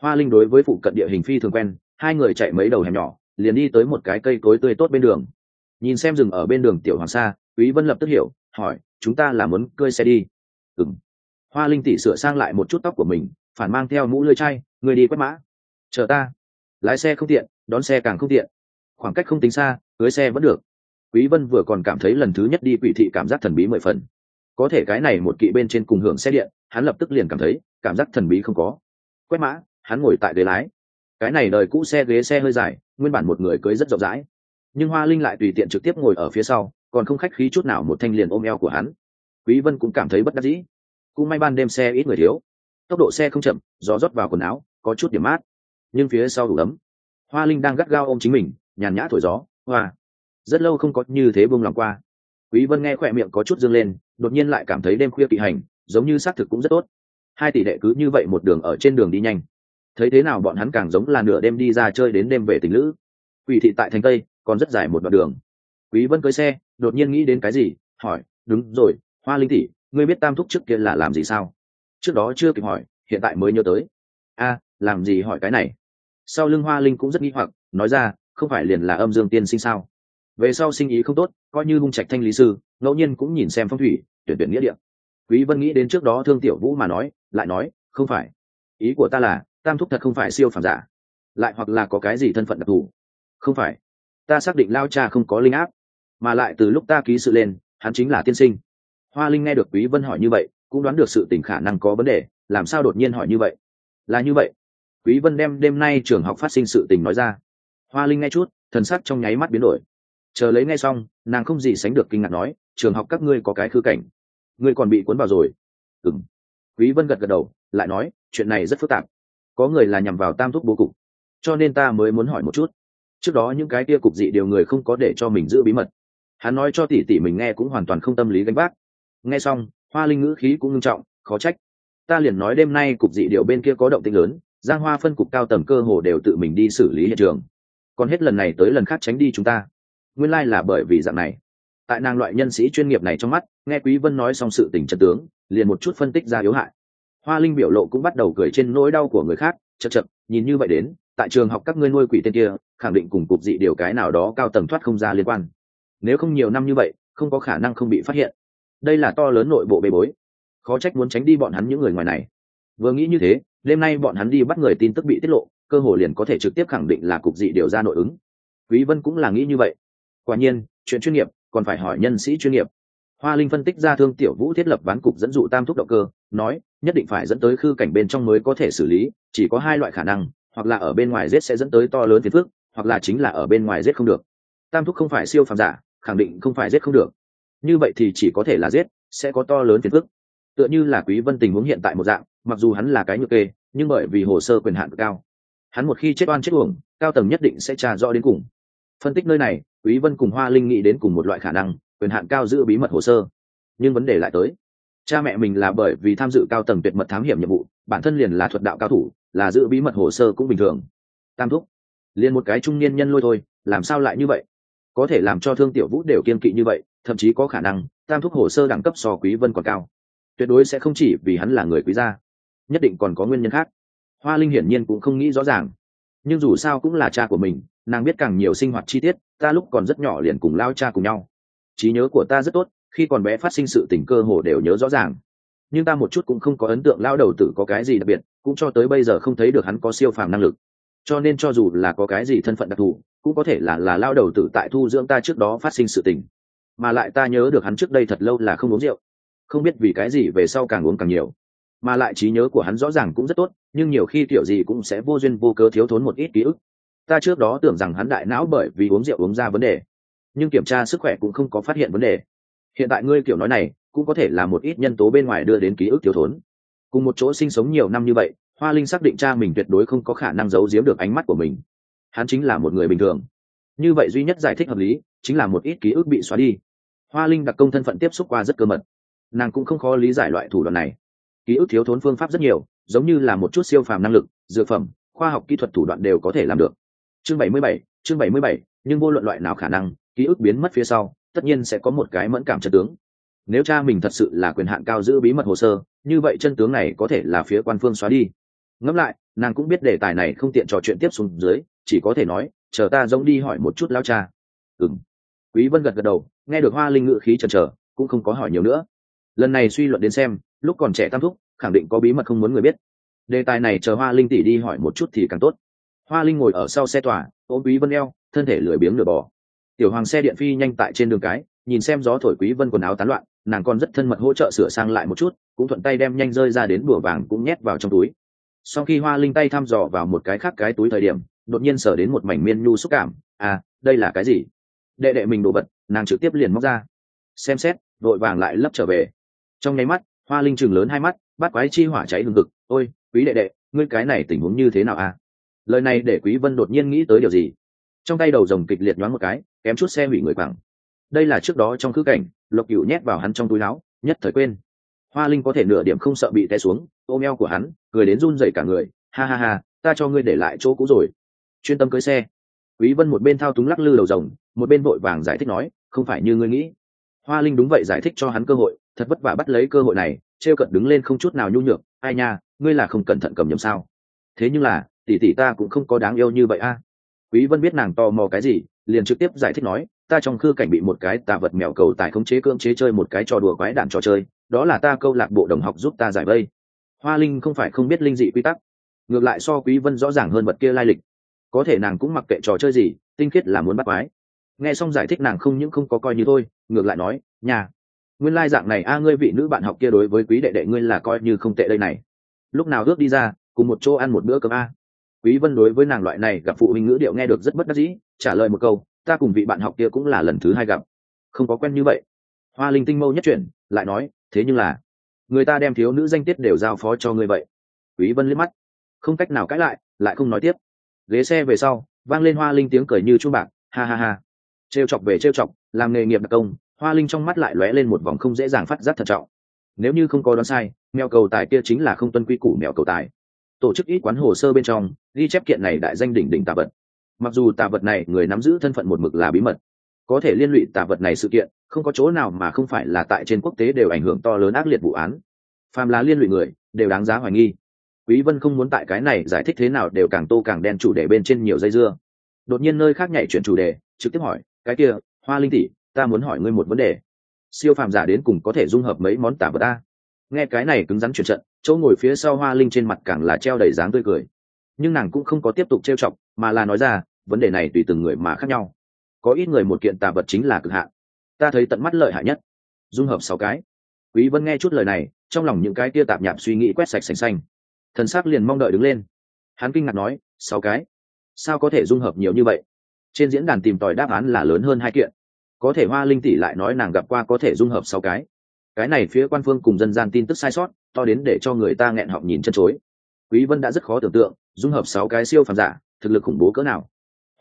Hoa linh đối với phụ cận địa hình phi thường quen, hai người chạy mấy đầu hẻm nhỏ, liền đi tới một cái cây cối tươi tốt bên đường. Nhìn xem rừng ở bên đường tiểu hoàng sa, quý vân lập tức hiểu, hỏi, chúng ta là muốn cơi xe đi? Ừm. Hoa linh tỷ sửa sang lại một chút tóc của mình, phản mang theo mũ lưỡi chai người đi quét mã chờ ta. Lái xe không tiện, đón xe càng không tiện. Khoảng cách không tính xa, cưới xe vẫn được. Quý vân vừa còn cảm thấy lần thứ nhất đi quỷ thị cảm giác thần bí mười phần. Có thể cái này một kỵ bên trên cùng hưởng xe điện, hắn lập tức liền cảm thấy, cảm giác thần bí không có. Quét mã, hắn ngồi tại ghế lái. Cái này đời cũ xe ghế xe hơi dài, nguyên bản một người cưới rất rộng rãi. Nhưng hoa linh lại tùy tiện trực tiếp ngồi ở phía sau, còn không khách khí chút nào một thanh liền ôm eo của hắn. Quý vân cũng cảm thấy bất đắc dĩ. Cũng may ban đêm xe ít người thiếu. Tốc độ xe không chậm, gió rót vào quần áo, có chút điểm mát nhưng phía sau đủ ấm. Hoa linh đang gắt gao ôm chính mình, nhàn nhã thổi gió. Hoa, rất lâu không có như thế buông lòng qua. Quý vân nghe khỏe miệng có chút dương lên, đột nhiên lại cảm thấy đêm khuya kỵ hành, giống như xác thực cũng rất tốt. Hai tỷ đệ cứ như vậy một đường ở trên đường đi nhanh. Thấy thế nào bọn hắn càng giống là nửa đêm đi ra chơi đến đêm về tình lữ. Quỷ thị tại thành tây, còn rất dài một đoạn đường. Quý vân cưới xe, đột nhiên nghĩ đến cái gì, hỏi, đúng rồi, hoa linh tỷ, ngươi biết tam thúc trước kia là làm gì sao? Trước đó chưa kịp hỏi, hiện tại mới nhớ tới. A, làm gì hỏi cái này? Sau lưng hoa linh cũng rất nghi hoặc, nói ra, không phải liền là âm dương tiên sinh sao? Về sau sinh ý không tốt, coi như hung trạch thanh lý sư, ngẫu nhiên cũng nhìn xem phong thủy, tuyển tuyển nghĩa địa. Quý vân nghĩ đến trước đó thương tiểu vũ mà nói, lại nói, không phải. Ý của ta là, tam thúc thật không phải siêu phàm giả. Lại hoặc là có cái gì thân phận đặc thù? Không phải. Ta xác định lao cha không có linh áp. Mà lại từ lúc ta ký sự lên, hắn chính là tiên sinh. Hoa linh nghe được quý vân hỏi như vậy, cũng đoán được sự tình khả năng có vấn đề, làm sao đột nhiên hỏi như vậy? Là như vậy quý vân đem đêm nay trường học phát sinh sự tình nói ra. Hoa linh nghe chút, thần sắc trong nháy mắt biến đổi. Chờ lấy nghe xong, nàng không gì sánh được kinh ngạc nói, trường học các ngươi có cái khư cảnh. Ngươi còn bị cuốn vào rồi. Ừm. Quý vân gật gật đầu, lại nói, chuyện này rất phức tạp. Có người là nhằm vào tam thúc bố cục. Cho nên ta mới muốn hỏi một chút. Trước đó những cái kia cục dị điều người không có để cho mình giữ bí mật. Hắn nói cho tỷ tỷ mình nghe cũng hoàn toàn không tâm lý gánh vác. Nghe xong, hoa linh ngữ khí cũng nghiêm trọng, khó trách. Ta liền nói đêm nay cục dị điều bên kia có động tĩnh lớn giang hoa phân cục cao tầng cơ hồ đều tự mình đi xử lý hiện trường. Còn hết lần này tới lần khác tránh đi chúng ta. Nguyên lai、like、là bởi vì dạng này. Tại nàng loại nhân sĩ chuyên nghiệp này trong mắt, nghe quý vân nói xong sự tình trật tướng, liền một chút phân tích ra yếu hại. Hoa linh biểu lộ cũng bắt đầu cười trên nỗi đau của người khác, chật chật, nhìn như vậy đến, tại trường học các ngươi nuôi quỷ tên kia, khẳng định cùng cục dị điều cái nào đó cao tầng thoát không ra liên quan. Nếu không nhiều năm như vậy, không có khả năng không bị phát hiện. Đây là to lớn nội bộ bê bối. Khó trách muốn tránh đi bọn hắn những người ngoài này vừa nghĩ như thế, đêm nay bọn hắn đi bắt người tin tức bị tiết lộ, cơ hội liền có thể trực tiếp khẳng định là cục dị điều ra nội ứng. Quý vân cũng là nghĩ như vậy. Quả nhiên, chuyện chuyên nghiệp, còn phải hỏi nhân sĩ chuyên nghiệp. Hoa linh phân tích ra thương tiểu vũ thiết lập ván cục dẫn dụ tam thúc động cơ, nói, nhất định phải dẫn tới khư cảnh bên trong mới có thể xử lý, chỉ có hai loại khả năng, hoặc là ở bên ngoài giết sẽ dẫn tới to lớn phiền phức, hoặc là chính là ở bên ngoài giết không được. Tam thúc không phải siêu phàm giả, khẳng định không phải giết không được. Như vậy thì chỉ có thể là giết, sẽ có to lớn phiền phức. Tựa như là quý vân tình huống hiện tại một dạng mặc dù hắn là cái nhược kê, nhưng bởi vì hồ sơ quyền hạn cao, hắn một khi chết oan chết uổng, cao tầng nhất định sẽ tra rõ đến cùng. Phân tích nơi này, quý vân cùng hoa linh nghĩ đến cùng một loại khả năng, quyền hạn cao giữ bí mật hồ sơ. Nhưng vấn đề lại tới, cha mẹ mình là bởi vì tham dự cao tầng tuyệt mật thám hiểm nhiệm vụ, bản thân liền là thuật đạo cao thủ, là giữ bí mật hồ sơ cũng bình thường. Tam thúc, liền một cái trung niên nhân lôi thôi, làm sao lại như vậy? Có thể làm cho thương tiểu vũ đều kiên kỵ như vậy, thậm chí có khả năng, tam thúc hồ sơ đẳng cấp so quý vân còn cao. Tuyệt đối sẽ không chỉ vì hắn là người quý gia nhất định còn có nguyên nhân khác. Hoa linh hiển nhiên cũng không nghĩ rõ ràng. Nhưng dù sao cũng là cha của mình, nàng biết càng nhiều sinh hoạt chi tiết, ta lúc còn rất nhỏ liền cùng lao cha cùng nhau. Trí nhớ của ta rất tốt, khi còn bé phát sinh sự tình cơ hồ đều nhớ rõ ràng. Nhưng ta một chút cũng không có ấn tượng lao đầu tử có cái gì đặc biệt, cũng cho tới bây giờ không thấy được hắn có siêu phàm năng lực. Cho nên cho dù là có cái gì thân phận đặc thù, cũng có thể là là lao đầu tử tại thu dưỡng ta trước đó phát sinh sự tình. Mà lại ta nhớ được hắn trước đây thật lâu là không uống rượu. Không biết vì cái gì về sau càng uống càng nhiều mà lại trí nhớ của hắn rõ ràng cũng rất tốt, nhưng nhiều khi kiểu gì cũng sẽ vô duyên vô cớ thiếu thốn một ít ký ức. Ta trước đó tưởng rằng hắn đại não bởi vì uống rượu uống ra vấn đề, nhưng kiểm tra sức khỏe cũng không có phát hiện vấn đề. Hiện tại ngươi kiểu nói này, cũng có thể là một ít nhân tố bên ngoài đưa đến ký ức thiếu thốn. Cùng một chỗ sinh sống nhiều năm như vậy, hoa linh xác định cha mình tuyệt đối không có khả năng giấu giếm được ánh mắt của mình. Hắn chính là một người bình thường. Như vậy duy nhất giải thích hợp lý, chính là một ít ký ức bị xóa đi. Hoa linh đặc công thân phận tiếp xúc qua rất cơ mật. Nàng cũng không khó lý giải loại thủ đoạn này ký ức thiếu thốn phương pháp rất nhiều giống như là một chút siêu phàm năng lực dược phẩm khoa học kỹ thuật thủ đoạn đều có thể làm được. Chương 77, chương 77, nhưng vô luận loại nào khả năng ký ức biến mất phía sau tất nhiên sẽ có một cái mẫn cảm trật tướng. Nếu cha mình thật sự là quyền hạn cao giữ bí mật hồ sơ như vậy chân tướng này có thể là phía quan phương xóa đi. Ngẫm lại nàng cũng biết đề tài này không tiện trò chuyện tiếp xuống dưới chỉ có thể nói chờ ta giống đi hỏi một chút lao cha. Ừng quý vân gật gật đầu nghe được hoa linh ngự khí chần chờ cũng không có hỏi nhiều nữa lần này suy luận đến xem, lúc còn trẻ tam thúc, khẳng định có bí mật không muốn người biết. Đề tài này chờ hoa linh tỷ đi hỏi một chút thì càng tốt. Hoa linh ngồi ở sau xe tòa, ôm quý vân eo, thân thể lười biếng lười bò. Tiểu hoàng xe điện phi nhanh tại trên đường cái, nhìn xem gió thổi quý vân quần áo tán loạn, nàng còn rất thân mật hỗ trợ sửa sang lại một chút, cũng thuận tay đem nhanh rơi ra đến bùa vàng cũng nhét vào trong túi. Sau khi hoa linh tay thăm dò vào một cái khác cái túi thời điểm, đột nhiên sở đến một mảnh miên nhu xúc cảm à đây là cái gì? Đệ đệ mình đồ vật nàng trực tiếp liền móc ra. Xem xét, vội vàng lại lấp trở về trong nháy mắt, hoa linh chừng lớn hai mắt bắt quái chi hỏa cháy hừng hực ôi, quý đệ đệ, ngươi cái này tình huống như thế nào à? Lời này để quý vân đột nhiên nghĩ tới điều gì? Trong tay đầu rồng kịch liệt nhoáng một cái, kém chút xe hủy người quẳng. Đây là trước đó trong khứ cảnh, lộc cửu nhét vào hắn trong túi áo, nhất thời quên. Hoa linh có thể nửa điểm không sợ bị té xuống, ôm eo của hắn, cười đến run rẩy cả người. Ha ha ha, ta cho ngươi để lại chỗ cũ rồi. Chuyên tâm cưới xe. Quý vân một bên thao túng lắc lư đầu rồng, một bên vội vàng giải thích nói, không phải như ngươi nghĩ. Hoa linh đúng vậy giải thích cho hắn cơ hội thật vất vả bắt lấy cơ hội này, trêu cận đứng lên không chút nào nhu nhược, ai nha, ngươi là không cẩn thận cầm nhầm sao? Thế nhưng là, tỷ tỷ ta cũng không có đáng yêu như vậy a. Quý vân biết nàng tò mò cái gì, liền trực tiếp giải thích nói, ta trong khư cảnh bị một cái tà vật mèo cầu tài khống chế cưỡng chế chơi một cái trò đùa quái đạn trò chơi, đó là ta câu lạc bộ đồng học giúp ta giải vây. Hoa linh không phải không biết linh dị quy tắc, ngược lại so quý vân rõ ràng hơn vật kia lai lịch. Có thể nàng cũng mặc kệ trò chơi gì, tinh khiết là muốn bắt quái. Nghe xong giải thích nàng không những không có coi như thôi, ngược lại nói, nhà nguyên lai dạng này, a, ngươi vị nữ bạn học kia đối với quý đệ đệ ngươi là coi như không tệ đây này. Lúc nào ước đi ra, cùng một chỗ ăn một bữa cơm a. Quý vân đối với nàng loại này gặp phụ huynh ngữ điệu nghe được rất bất đắc dĩ, trả lời một câu, ta cùng vị bạn học kia cũng là lần thứ hai gặp. Không có quen như vậy. Hoa linh tinh mâu nhất chuyển, lại nói, thế nhưng là, người ta đem thiếu nữ danh tiết đều giao phó cho ngươi vậy. Quý vân liếc mắt, không cách nào cãi lại lại không nói tiếp. Ghế xe về sau, vang lên hoa linh tiếng cười như chuông bạc, ha ha ha. Trêu chọc về trêu chọc, làm nghề nghiệp đặc công hoa linh trong mắt lại lóe lên một vòng không dễ dàng phát giác thận trọng. Nếu như không có đoán sai, mèo cầu tài kia chính là không tuân quy củ mèo cầu tài. Tổ chức ít quán hồ sơ bên trong, ghi chép kiện này đại danh đỉnh đỉnh tà vật. Mặc dù tà vật này người nắm giữ thân phận một mực là bí mật, có thể liên lụy tà vật này sự kiện, không có chỗ nào mà không phải là tại trên quốc tế đều ảnh hưởng to lớn ác liệt vụ án. Phàm là liên lụy người, đều đáng giá hoài nghi. Quý vân không muốn tại cái này giải thích thế nào đều càng tô càng đen chủ đề bên trên nhiều dây dưa. Đột nhiên nơi khác nhảy chuyển chủ đề, trực tiếp hỏi, cái kia, hoa linh tỷ ta muốn hỏi ngươi một vấn đề. Siêu phàm giả đến cùng có thể dung hợp mấy món tả vật ta? Nghe cái này cứng rắn chuyển trận, chỗ ngồi phía sau hoa linh trên mặt càng là treo đầy dáng tươi cười. Nhưng nàng cũng không có tiếp tục trêu chọc, mà là nói ra, vấn đề này tùy từng người mà khác nhau. Có ít người một kiện tà vật chính là cực hạn. Ta thấy tận mắt lợi hại nhất. Dung hợp sáu cái. Quý vân nghe chút lời này, trong lòng những cái tia tạp nhạp suy nghĩ quét sạch sành xanh. Thần sắc liền mong đợi đứng lên. Hắn kinh ngạc nói, sáu cái? Sao có thể dung hợp nhiều như vậy? Trên diễn đàn tìm tòi đáp án là lớn hơn hai kiện có thể hoa linh tỷ lại nói nàng gặp qua có thể dung hợp sáu cái. Cái này phía quan phương cùng dân gian tin tức sai sót, to đến để cho người ta nghẹn họng nhìn chân chối. Quý vân đã rất khó tưởng tượng, dung hợp sáu cái siêu phàm giả, thực lực khủng bố cỡ nào.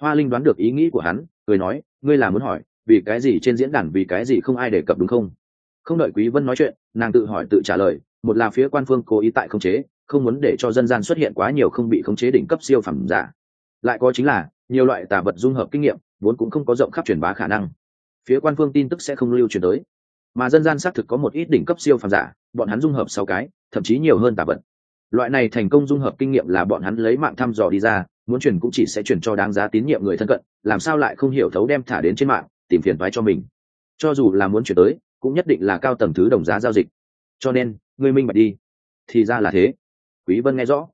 Hoa linh đoán được ý nghĩ của hắn, cười nói, ngươi là muốn hỏi, vì cái gì trên diễn đàn vì cái gì không ai đề cập đúng không? Không đợi quý vân nói chuyện, nàng tự hỏi tự trả lời, một là phía quan phương cố ý tại khống chế, không muốn để cho dân gian xuất hiện quá nhiều không bị khống chế đỉnh cấp siêu phẩm giả. Lại có chính là, nhiều loại tà vật dung hợp kinh nghiệm, vốn cũng không có rộng khắp truyền bá khả năng phía quan phương tin tức sẽ không lưu truyền tới. Mà dân gian xác thực có một ít đỉnh cấp siêu phàm giả, bọn hắn dung hợp sáu cái, thậm chí nhiều hơn tà vật. Loại này thành công dung hợp kinh nghiệm là bọn hắn lấy mạng thăm dò đi ra, muốn truyền cũng chỉ sẽ truyền cho đáng giá tín nhiệm người thân cận, làm sao lại không hiểu thấu đem thả đến trên mạng, tìm phiền thoái cho mình. Cho dù là muốn chuyển tới, cũng nhất định là cao tầng thứ đồng giá giao dịch. Cho nên người minh bạch đi. Thì ra là thế. Quý vân nghe rõ.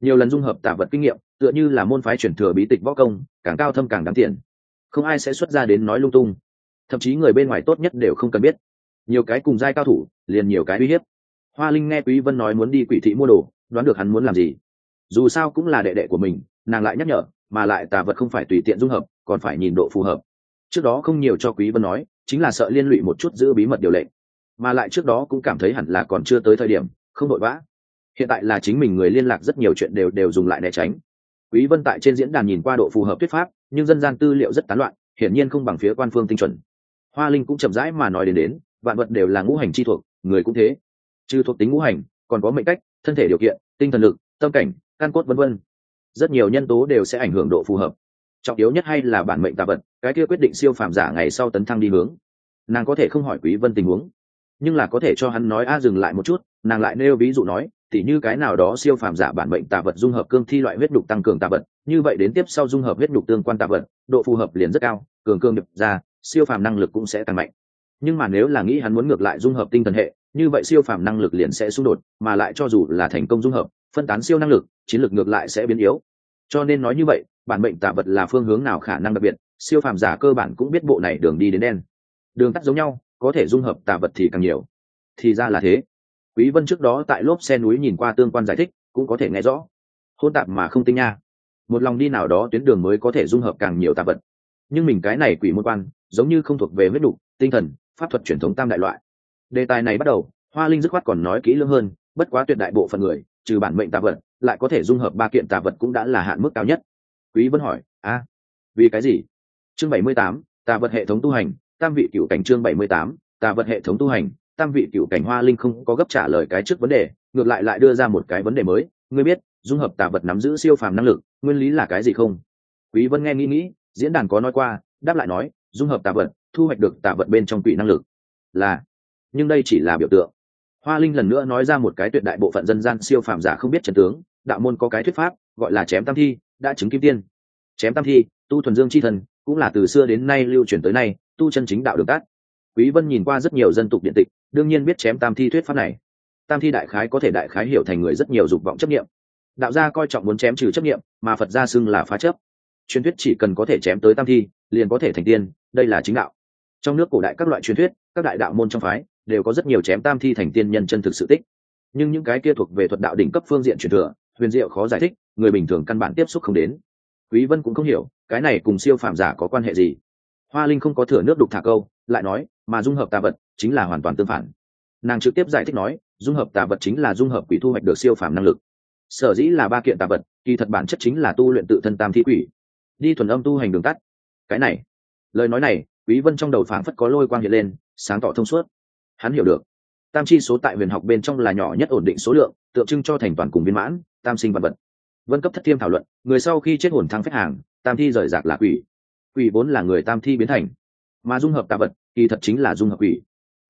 Nhiều lần dung hợp tả vật kinh nghiệm, tựa như là môn phái chuyển thừa bí tịch võ công, càng cao thâm càng đáng tiền. Không ai sẽ xuất ra đến nói lung tung thậm chí người bên ngoài tốt nhất đều không cần biết. Nhiều cái cùng giai cao thủ, liền nhiều cái uy hiếp. Hoa linh nghe quý vân nói muốn đi quỷ thị mua đồ, đoán được hắn muốn làm gì. Dù sao cũng là đệ đệ của mình, nàng lại nhắc nhở, mà lại tà vật không phải tùy tiện dung hợp, còn phải nhìn độ phù hợp. Trước đó không nhiều cho quý vân nói, chính là sợ liên lụy một chút giữ bí mật điều lệnh. Mà lại trước đó cũng cảm thấy hẳn là còn chưa tới thời điểm, không đội vã. Hiện tại là chính mình người liên lạc rất nhiều chuyện đều đều dùng lại né tránh. Quý vân tại trên diễn đàn nhìn qua độ phù hợp thuyết pháp, nhưng dân gian tư liệu rất tán loạn, hiển nhiên không bằng phía quan phương tinh chuẩn hoa linh cũng chậm rãi mà nói đến đến, vạn vật đều là ngũ hành chi thuộc, người cũng thế. Trừ thuộc tính ngũ hành, còn có mệnh cách, thân thể điều kiện, tinh thần lực, tâm cảnh, căn cốt vân vân. Rất nhiều nhân tố đều sẽ ảnh hưởng độ phù hợp. Trọng yếu nhất hay là bản mệnh tà vật, cái kia quyết định siêu phàm giả ngày sau tấn thăng đi hướng. Nàng có thể không hỏi quý vân tình huống, nhưng là có thể cho hắn nói a dừng lại một chút, nàng lại nêu ví dụ nói thì như cái nào đó siêu phàm giả bản mệnh tà vật dung hợp cương thi loại huyết nhục tăng cường tà vật, như vậy đến tiếp sau dung hợp huyết nhục tương quan tà vật, độ phù hợp liền rất cao, cường cương nhập ra siêu phàm năng lực cũng sẽ tăng mạnh. Nhưng mà nếu là nghĩ hắn muốn ngược lại dung hợp tinh thần hệ, như vậy siêu phàm năng lực liền sẽ xung đột, mà lại cho dù là thành công dung hợp, phân tán siêu năng lực, chiến lược ngược lại sẽ biến yếu. Cho nên nói như vậy, bản mệnh tà vật là phương hướng nào khả năng đặc biệt, siêu phàm giả cơ bản cũng biết bộ này đường đi đến đen. Đường tắt giống nhau, có thể dung hợp tà vật thì càng nhiều. Thì ra là thế. Quý vân trước đó tại lốp xe núi nhìn qua tương quan giải thích, cũng có thể nghe rõ. Hôn tạp mà không tinh nha. Một lòng đi nào đó tuyến đường mới có thể dung hợp càng nhiều tà vật. Nhưng mình cái này quỷ môn quan giống như không thuộc về huyết đủ, tinh thần pháp thuật truyền thống tam đại loại. Đề tài này bắt đầu hoa linh dứt khoát còn nói kỹ lưỡng hơn bất quá tuyệt đại bộ phận người trừ bản mệnh tà vật lại có thể dung hợp ba kiện tà vật cũng đã là hạn mức cao nhất. Quý vân hỏi a vì cái gì? Chương 78, tà vật hệ thống tu hành tam vị cựu cảnh chương 78, tà vật hệ thống tu hành tam vị cựu cảnh hoa linh không có gấp trả lời cái trước vấn đề ngược lại lại đưa ra một cái vấn đề mới ngươi biết dung hợp tà vật nắm giữ siêu phàm năng lực nguyên lý là cái gì không? Quý vân nghe nghĩ nghĩ diễn đàn có nói qua đáp lại nói dung hợp tà vật, thu hoạch được tà vật bên trong quỷ năng lực. Là, nhưng đây chỉ là biểu tượng. Hoa linh lần nữa nói ra một cái tuyệt đại bộ phận dân gian siêu phàm giả không biết trần tướng, đạo môn có cái thuyết pháp, gọi là chém tam thi, đã chứng kim tiên. Chém tam thi, tu thuần dương chi thần, cũng là từ xưa đến nay lưu truyền tới nay, tu chân chính đạo được tát quý vân nhìn qua rất nhiều dân tục điện tịch, đương nhiên biết chém tam thi thuyết pháp này. Tam thi đại khái có thể đại khái hiểu thành người rất nhiều dục vọng chấp nghiệm đạo gia coi trọng muốn chém trừ chấp nghiệm mà phật gia xưng là phá chấp. Truyền thuyết chỉ cần có thể chém tới tam thi liền có thể thành tiên, đây là chính đạo. Trong nước cổ đại các loại truyền thuyết, các đại đạo môn trong phái đều có rất nhiều chém tam thi thành tiên nhân chân thực sự tích. Nhưng những cái kia thuộc về thuật đạo đỉnh cấp phương diện truyền thừa, huyền diệu khó giải thích, người bình thường căn bản tiếp xúc không đến. Quý vân cũng không hiểu, cái này cùng siêu phàm giả có quan hệ gì? Hoa linh không có thừa nước đục thả câu, lại nói, mà dung hợp tà vật chính là hoàn toàn tương phản. Nàng trực tiếp giải thích nói, dung hợp tà vật chính là dung hợp quỷ thu hoạch được siêu phàm năng lực. Sở dĩ là ba kiện tà vật, kỳ thật bản chất chính là tu luyện tự thân tam thi quỷ. Đi thuần âm tu hành đường tắt cái này. Lời nói này, quý vân trong đầu phảng phất có lôi quang hiện lên, sáng tỏ thông suốt. Hắn hiểu được. Tam chi số tại huyền học bên trong là nhỏ nhất ổn định số lượng, tượng trưng cho thành toàn cùng viên mãn, tam sinh vật vật. Vân cấp thất thiêm thảo luận, người sau khi chết hồn thăng khách hàng, tam thi rời rạc là quỷ. Quỷ vốn là người tam thi biến thành. Mà dung hợp tà vật, kỳ thật chính là dung hợp quỷ.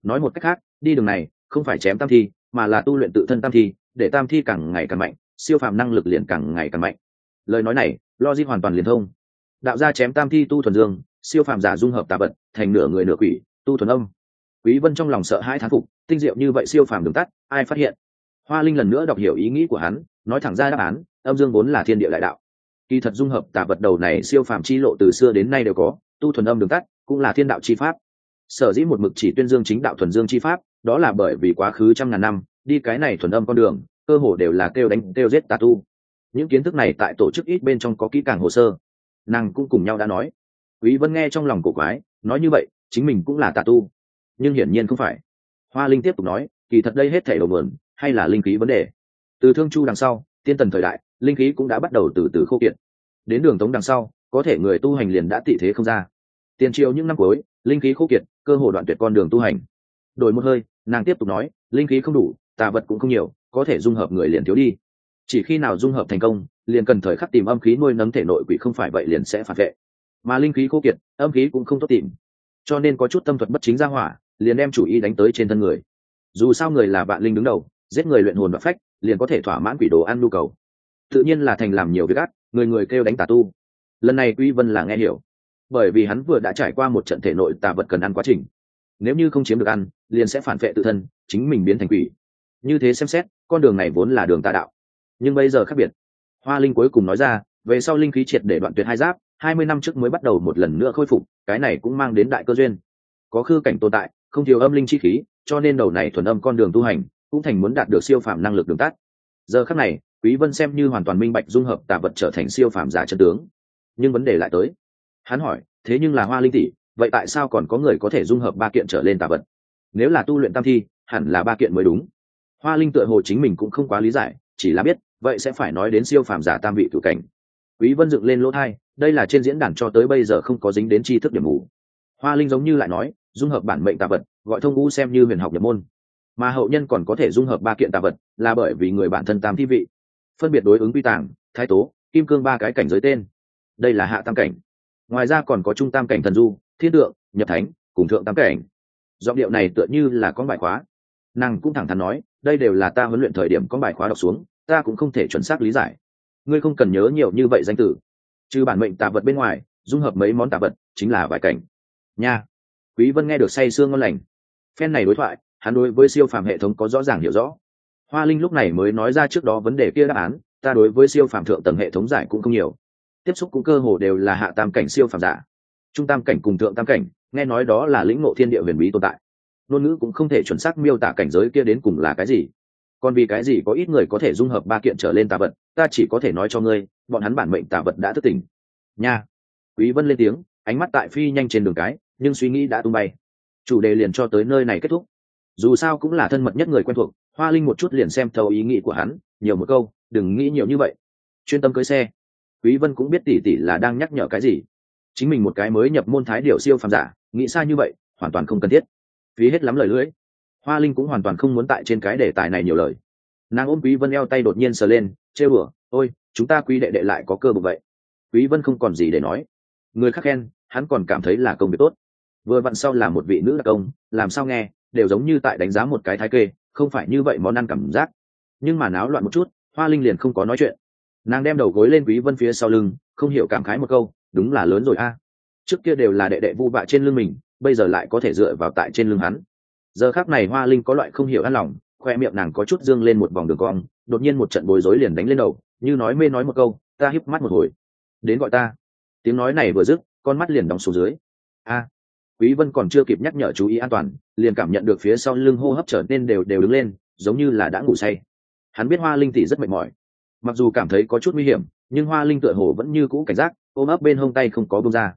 Nói một cách khác, đi đường này, không phải chém tam thi, mà là tu luyện tự thân tam thi, để tam thi càng ngày càng mạnh, siêu phàm năng lực liền càng ngày càng mạnh. Lời nói này, logic hoàn toàn liền thông đạo gia chém tam thi tu thuần dương, siêu phàm giả dung hợp tà vật, thành nửa người nửa quỷ, tu thuần âm. Quý vân trong lòng sợ hãi thán phục, tinh diệu như vậy siêu phàm đường tắt, ai phát hiện? Hoa linh lần nữa đọc hiểu ý nghĩ của hắn, nói thẳng ra đáp án, âm dương vốn là thiên địa đại đạo. Kỳ thật dung hợp tà vật đầu này siêu phàm chi lộ từ xưa đến nay đều có, tu thuần âm đường tắt cũng là thiên đạo chi pháp. Sở dĩ một mực chỉ tuyên dương chính đạo thuần dương chi pháp, đó là bởi vì quá khứ trăm ngàn năm, đi cái này thuần âm con đường, cơ hồ đều là kêu đánh, kêu giết tà tu. Những kiến thức này tại tổ chức ít bên trong có kỹ càng hồ sơ nàng cũng cùng nhau đã nói. Quý vân nghe trong lòng cổ quái, nói như vậy, chính mình cũng là tà tu. Nhưng hiển nhiên không phải. Hoa linh tiếp tục nói, kỳ thật đây hết thể đầu vườn hay là linh khí vấn đề. Từ thương chu đằng sau, tiên tần thời đại, linh khí cũng đã bắt đầu từ từ khô kiệt. Đến đường tống đằng sau, có thể người tu hành liền đã tị thế không ra. Tiền triều những năm cuối, linh khí khô kiệt, cơ hồ đoạn tuyệt con đường tu hành. Đổi một hơi, nàng tiếp tục nói, linh khí không đủ, tà vật cũng không nhiều, có thể dung hợp người liền thiếu đi. Chỉ khi nào dung hợp thành công liền cần thời khắc tìm âm khí nuôi nấng thể nội quỷ không phải vậy liền sẽ phản vệ. Mà linh khí khô kiệt, âm khí cũng không tốt tìm. Cho nên có chút tâm thuật bất chính ra hỏa, liền đem chủ ý đánh tới trên thân người. Dù sao người là bạn linh đứng đầu, giết người luyện hồn và phách, liền có thể thỏa mãn quỷ đồ ăn nhu cầu. Tự nhiên là thành làm nhiều việc ác, người người kêu đánh tà tu. Lần này quy vân là nghe hiểu. Bởi vì hắn vừa đã trải qua một trận thể nội tà vật cần ăn quá trình. Nếu như không chiếm được ăn, liền sẽ phản vệ tự thân, chính mình biến thành quỷ. Như thế xem xét, con đường này vốn là đường tà đạo. Nhưng bây giờ khác biệt hoa linh cuối cùng nói ra, về sau linh khí triệt để đoạn tuyệt hai giáp, hai mươi năm trước mới bắt đầu một lần nữa khôi phục, cái này cũng mang đến đại cơ duyên. Có khư cảnh tồn tại, không thiếu âm linh chi khí, cho nên đầu này thuần âm con đường tu hành, cũng thành muốn đạt được siêu phạm năng lực đường tắt. Giờ khắc này, quý vân xem như hoàn toàn minh bạch dung hợp tà vật trở thành siêu phạm giả chân tướng. Nhưng vấn đề lại tới. Hắn hỏi, thế nhưng là hoa linh tỷ, vậy tại sao còn có người có thể dung hợp ba kiện trở lên tà vật? Nếu là tu luyện tam thi, hẳn là ba kiện mới đúng. Hoa linh tựa hồ chính mình cũng không quá lý giải, chỉ là biết vậy sẽ phải nói đến siêu phàm giả tam vị cử cảnh. Quý vân dựng lên lỗ thai, đây là trên diễn đàn cho tới bây giờ không có dính đến tri thức điểm mù hoa linh giống như lại nói, dung hợp bản mệnh tà vật, gọi thông ngũ xem như huyền học nhập môn. Mà hậu nhân còn có thể dung hợp ba kiện tà vật, là bởi vì người bản thân tam thi vị. Phân biệt đối ứng quy tàng, thái tố, kim cương ba cái cảnh giới tên. Đây là hạ tam cảnh. Ngoài ra còn có trung tam cảnh thần du, thiên tượng, nhập thánh, cùng thượng tam cảnh. Giọng điệu này tựa như là có bài khóa. Nàng cũng thẳng thắn nói, đây đều là ta huấn luyện thời điểm có bài khóa đọc xuống ta cũng không thể chuẩn xác lý giải. Ngươi không cần nhớ nhiều như vậy danh tử trừ bản mệnh tà vật bên ngoài, dung hợp mấy món tà vật chính là vài cảnh. Nha. Quý vân nghe được say sương ngon lành. Phen này đối thoại, hắn đối với siêu phàm hệ thống có rõ ràng hiểu rõ. Hoa linh lúc này mới nói ra trước đó vấn đề kia đáp án, ta đối với siêu phàm thượng tầng hệ thống giải cũng không nhiều. Tiếp xúc cũng cơ hồ đều là hạ tam cảnh siêu phàm giả. Trung tam cảnh cùng thượng tam cảnh, nghe nói đó là lĩnh ngộ thiên địa huyền bí tồn tại. Ngôn ngữ cũng không thể chuẩn xác miêu tả cảnh giới kia đến cùng là cái gì còn vì cái gì có ít người có thể dung hợp ba kiện trở lên tà vật, ta chỉ có thể nói cho ngươi, bọn hắn bản mệnh tà vật đã thức tỉnh. Nha. Quý vân lên tiếng, ánh mắt tại phi nhanh trên đường cái, nhưng suy nghĩ đã tung bay. Chủ đề liền cho tới nơi này kết thúc. Dù sao cũng là thân mật nhất người quen thuộc, hoa linh một chút liền xem thấu ý nghĩ của hắn, nhiều một câu, đừng nghĩ nhiều như vậy. Chuyên tâm cưới xe. Quý vân cũng biết tỷ tỷ là đang nhắc nhở cái gì. Chính mình một cái mới nhập môn thái điều siêu phàm giả, nghĩ sai như vậy, hoàn toàn không cần thiết. Phí hết lắm lời lưỡi hoa linh cũng hoàn toàn không muốn tại trên cái đề tài này nhiều lời. Nàng ôm quý vân eo tay đột nhiên sờ lên chê bửa ôi, chúng ta quý đệ đệ lại có cơ bụng vậy. Quý vân không còn gì để nói. Người khác khen, hắn còn cảm thấy là công việc tốt. Vừa vặn sau là một vị nữ đặc công, làm sao nghe, đều giống như tại đánh giá một cái thái kê, không phải như vậy món ăn cảm giác. Nhưng mà náo loạn một chút, hoa linh liền không có nói chuyện. Nàng đem đầu gối lên quý vân phía sau lưng, không hiểu cảm khái một câu, đúng là lớn rồi a. Trước kia đều là đệ đệ vu vạ trên lưng mình, bây giờ lại có thể dựa vào tại trên lưng hắn giờ khác này hoa linh có loại không hiểu an lòng, khoe miệng nàng có chút dương lên một vòng đường cong, đột nhiên một trận bối rối liền đánh lên đầu, như nói mê nói một câu, ta híp mắt một hồi. Đến gọi ta. Tiếng nói này vừa dứt, con mắt liền đóng xuống dưới. A, quý vân còn chưa kịp nhắc nhở chú ý an toàn, liền cảm nhận được phía sau lưng hô hấp trở nên đều đều đứng lên, giống như là đã ngủ say. Hắn biết hoa linh tỷ rất mệt mỏi. Mặc dù cảm thấy có chút nguy hiểm, nhưng hoa linh tựa hồ vẫn như cũ cảnh giác, ôm ấp bên hông tay không có bông ra.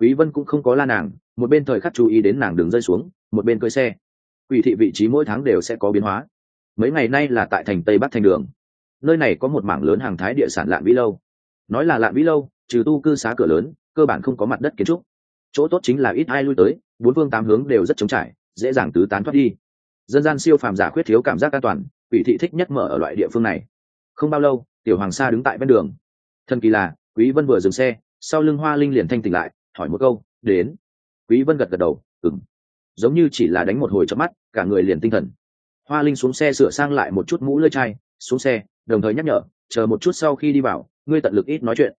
Quý vân cũng không có la nàng, một bên thời khắc chú ý đến nàng đường rơi xuống, một bên cưỡi xe quỷ thị vị trí mỗi tháng đều sẽ có biến hóa. Mấy ngày nay là tại thành tây bắc thành đường. Nơi này có một mảng lớn hàng thái địa sản lạn vĩ lâu. Nói là lạn vĩ lâu, trừ tu cư xá cửa lớn, cơ bản không có mặt đất kiến trúc. Chỗ tốt chính là ít ai lui tới, bốn phương tám hướng đều rất trống trải, dễ dàng tứ tán thoát đi. Dân gian siêu phàm giả khuyết thiếu cảm giác an toàn, quỷ thị thích nhất mở ở loại địa phương này. Không bao lâu, tiểu hoàng sa đứng tại bên đường. Thần kỳ là, quý vân vừa dừng xe, sau lưng hoa linh liền thanh tỉnh lại, hỏi một câu, đến? Quý vân gật gật đầu ừng giống như chỉ là đánh một hồi chớp mắt cả người liền tinh thần. Hoa linh xuống xe sửa sang lại một chút mũ lưỡi chai xuống xe đồng thời nhắc nhở chờ một chút sau khi đi vào ngươi tận lực ít nói chuyện.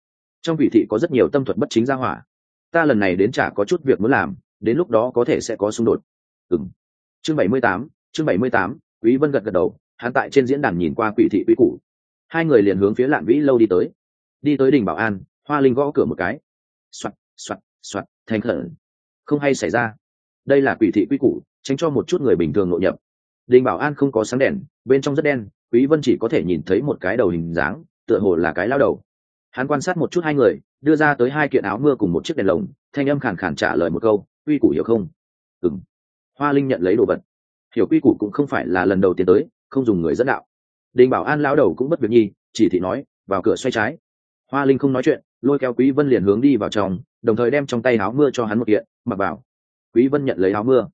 Trong vị thị có rất nhiều tâm thuật bất chính ra hỏa. Ta lần này đến chả có chút việc muốn làm đến lúc đó có thể sẽ có xung đột. Ừm. Chương 78, chương 78, quý vân gật gật đầu hắn tại trên diễn đàn nhìn qua quỷ thị quý cũ hai người liền hướng phía lạn vĩ lâu đi tới. Đi tới đình bảo an hoa linh gõ cửa một cái. Soạt soạt soạt thành khẩn. Không hay xảy ra đây là quỷ thị quy củ, tránh cho một chút người bình thường nội nhập. Đình bảo an không có sáng đèn, bên trong rất đen, quý vân chỉ có thể nhìn thấy một cái đầu hình dáng, tựa hồ là cái lao đầu. Hắn quan sát một chút hai người, đưa ra tới hai kiện áo mưa cùng một chiếc đèn lồng, thanh âm khàn khàn trả lời một câu, quy củ hiểu không? Ừm. Hoa linh nhận lấy đồ vật. Hiểu quy củ cũng không phải là lần đầu tiên tới, không dùng người dẫn đạo. Đình bảo an lão đầu cũng bất việc nhi, chỉ thị nói, vào cửa xoay trái. Hoa linh không nói chuyện, lôi kéo quý vân liền hướng đi vào trong, đồng thời đem trong tay áo mưa cho hắn một kiện, mặc vào quý vân nhận lấy áo mưa.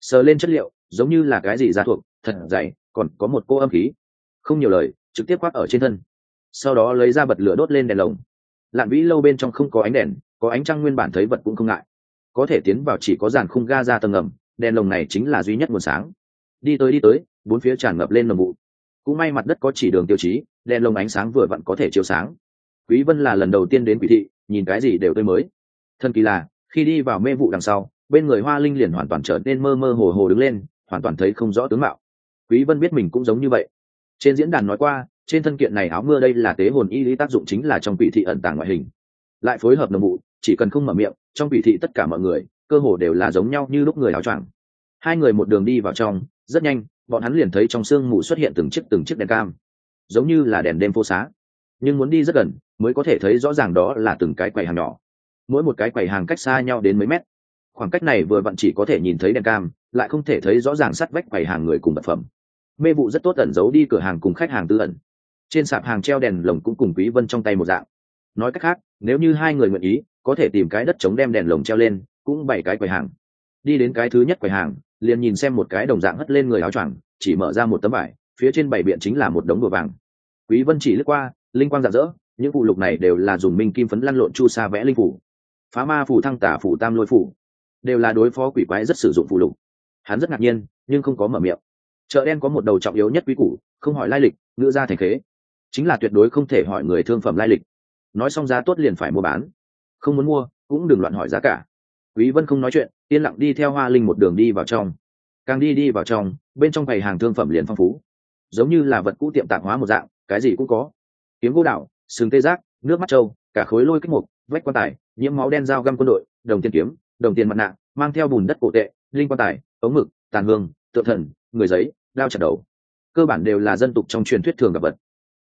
Sờ lên chất liệu, giống như là cái gì ra thuộc, thật dày, còn có một cô âm khí. Không nhiều lời, trực tiếp khoác ở trên thân. Sau đó lấy ra bật lửa đốt lên đèn lồng. Lạn vĩ lâu bên trong không có ánh đèn, có ánh trăng nguyên bản thấy vật cũng không ngại. Có thể tiến vào chỉ có dàn khung ga ra tầng ngầm, đèn lồng này chính là duy nhất nguồn sáng. Đi tới đi tới, bốn phía tràn ngập lên nồng vụ cũng may mặt đất có chỉ đường tiêu chí, đèn lồng ánh sáng vừa vặn có thể chiếu sáng. Quý vân là lần đầu tiên đến quỷ thị, nhìn cái gì đều tươi mới. Thân kỳ là, khi đi vào mê vụ đằng sau bên người hoa linh liền hoàn toàn trở nên mơ mơ hồ hồ đứng lên, hoàn toàn thấy không rõ tướng mạo. Quý vân biết mình cũng giống như vậy. Trên diễn đàn nói qua, trên thân kiện này áo mưa đây là tế hồn y lý tác dụng chính là trong quỷ thị ẩn tàng ngoại hình. Lại phối hợp nồng vụ, chỉ cần không mở miệng, trong quỷ thị tất cả mọi người, cơ hồ đều là giống nhau như lúc người áo choàng. Hai người một đường đi vào trong, rất nhanh, bọn hắn liền thấy trong sương mù xuất hiện từng chiếc từng chiếc đèn cam. Giống như là đèn đêm phố xá. Nhưng muốn đi rất gần, mới có thể thấy rõ ràng đó là từng cái quầy hàng nhỏ. Mỗi một cái quầy hàng cách xa nhau đến mấy mét khoảng cách này vừa vặn chỉ có thể nhìn thấy đèn cam, lại không thể thấy rõ ràng sắt vách quầy hàng người cùng vật phẩm. Mê vụ rất tốt ẩn giấu đi cửa hàng cùng khách hàng tư ẩn. Trên sạp hàng treo đèn lồng cũng cùng quý vân trong tay một dạng. Nói cách khác, nếu như hai người nguyện ý, có thể tìm cái đất chống đem đèn lồng treo lên, cũng bảy cái quầy hàng. Đi đến cái thứ nhất quầy hàng, liền nhìn xem một cái đồng dạng hất lên người áo choàng, chỉ mở ra một tấm vải, phía trên bảy biện chính là một đống đồ vàng. Quý vân chỉ lướt qua, linh quang rạng rỡ, những phụ lục này đều là dùng minh kim phấn lăn lộn chu sa vẽ linh phủ. Phá ma phủ thăng tả phủ tam lôi phủ đều là đối phó quỷ quái rất sử dụng phụ lục. Hắn rất ngạc nhiên, nhưng không có mở miệng. Chợ đen có một đầu trọng yếu nhất quý củ, không hỏi lai lịch, ngữ ra thành khế. Chính là tuyệt đối không thể hỏi người thương phẩm lai lịch. Nói xong giá tốt liền phải mua bán. Không muốn mua, cũng đừng loạn hỏi giá cả. Quý vân không nói chuyện, yên lặng đi theo hoa linh một đường đi vào trong. Càng đi đi vào trong, bên trong bày hàng thương phẩm liền phong phú. Giống như là vật cũ tiệm tạp hóa một dạng, cái gì cũng có. Kiếm gỗ đạo sừng tê giác, nước mắt trâu, cả khối lôi kích mục, vách quan tài, nhiễm máu đen dao găm quân đội, đồng tiên kiếm đồng tiền mặt nạ, mang theo bùn đất cổ tệ, linh quan tài, ống mực tàn hương, tượng thần, người giấy, đao chặt đầu. Cơ bản đều là dân tục trong truyền thuyết thường gặp vật.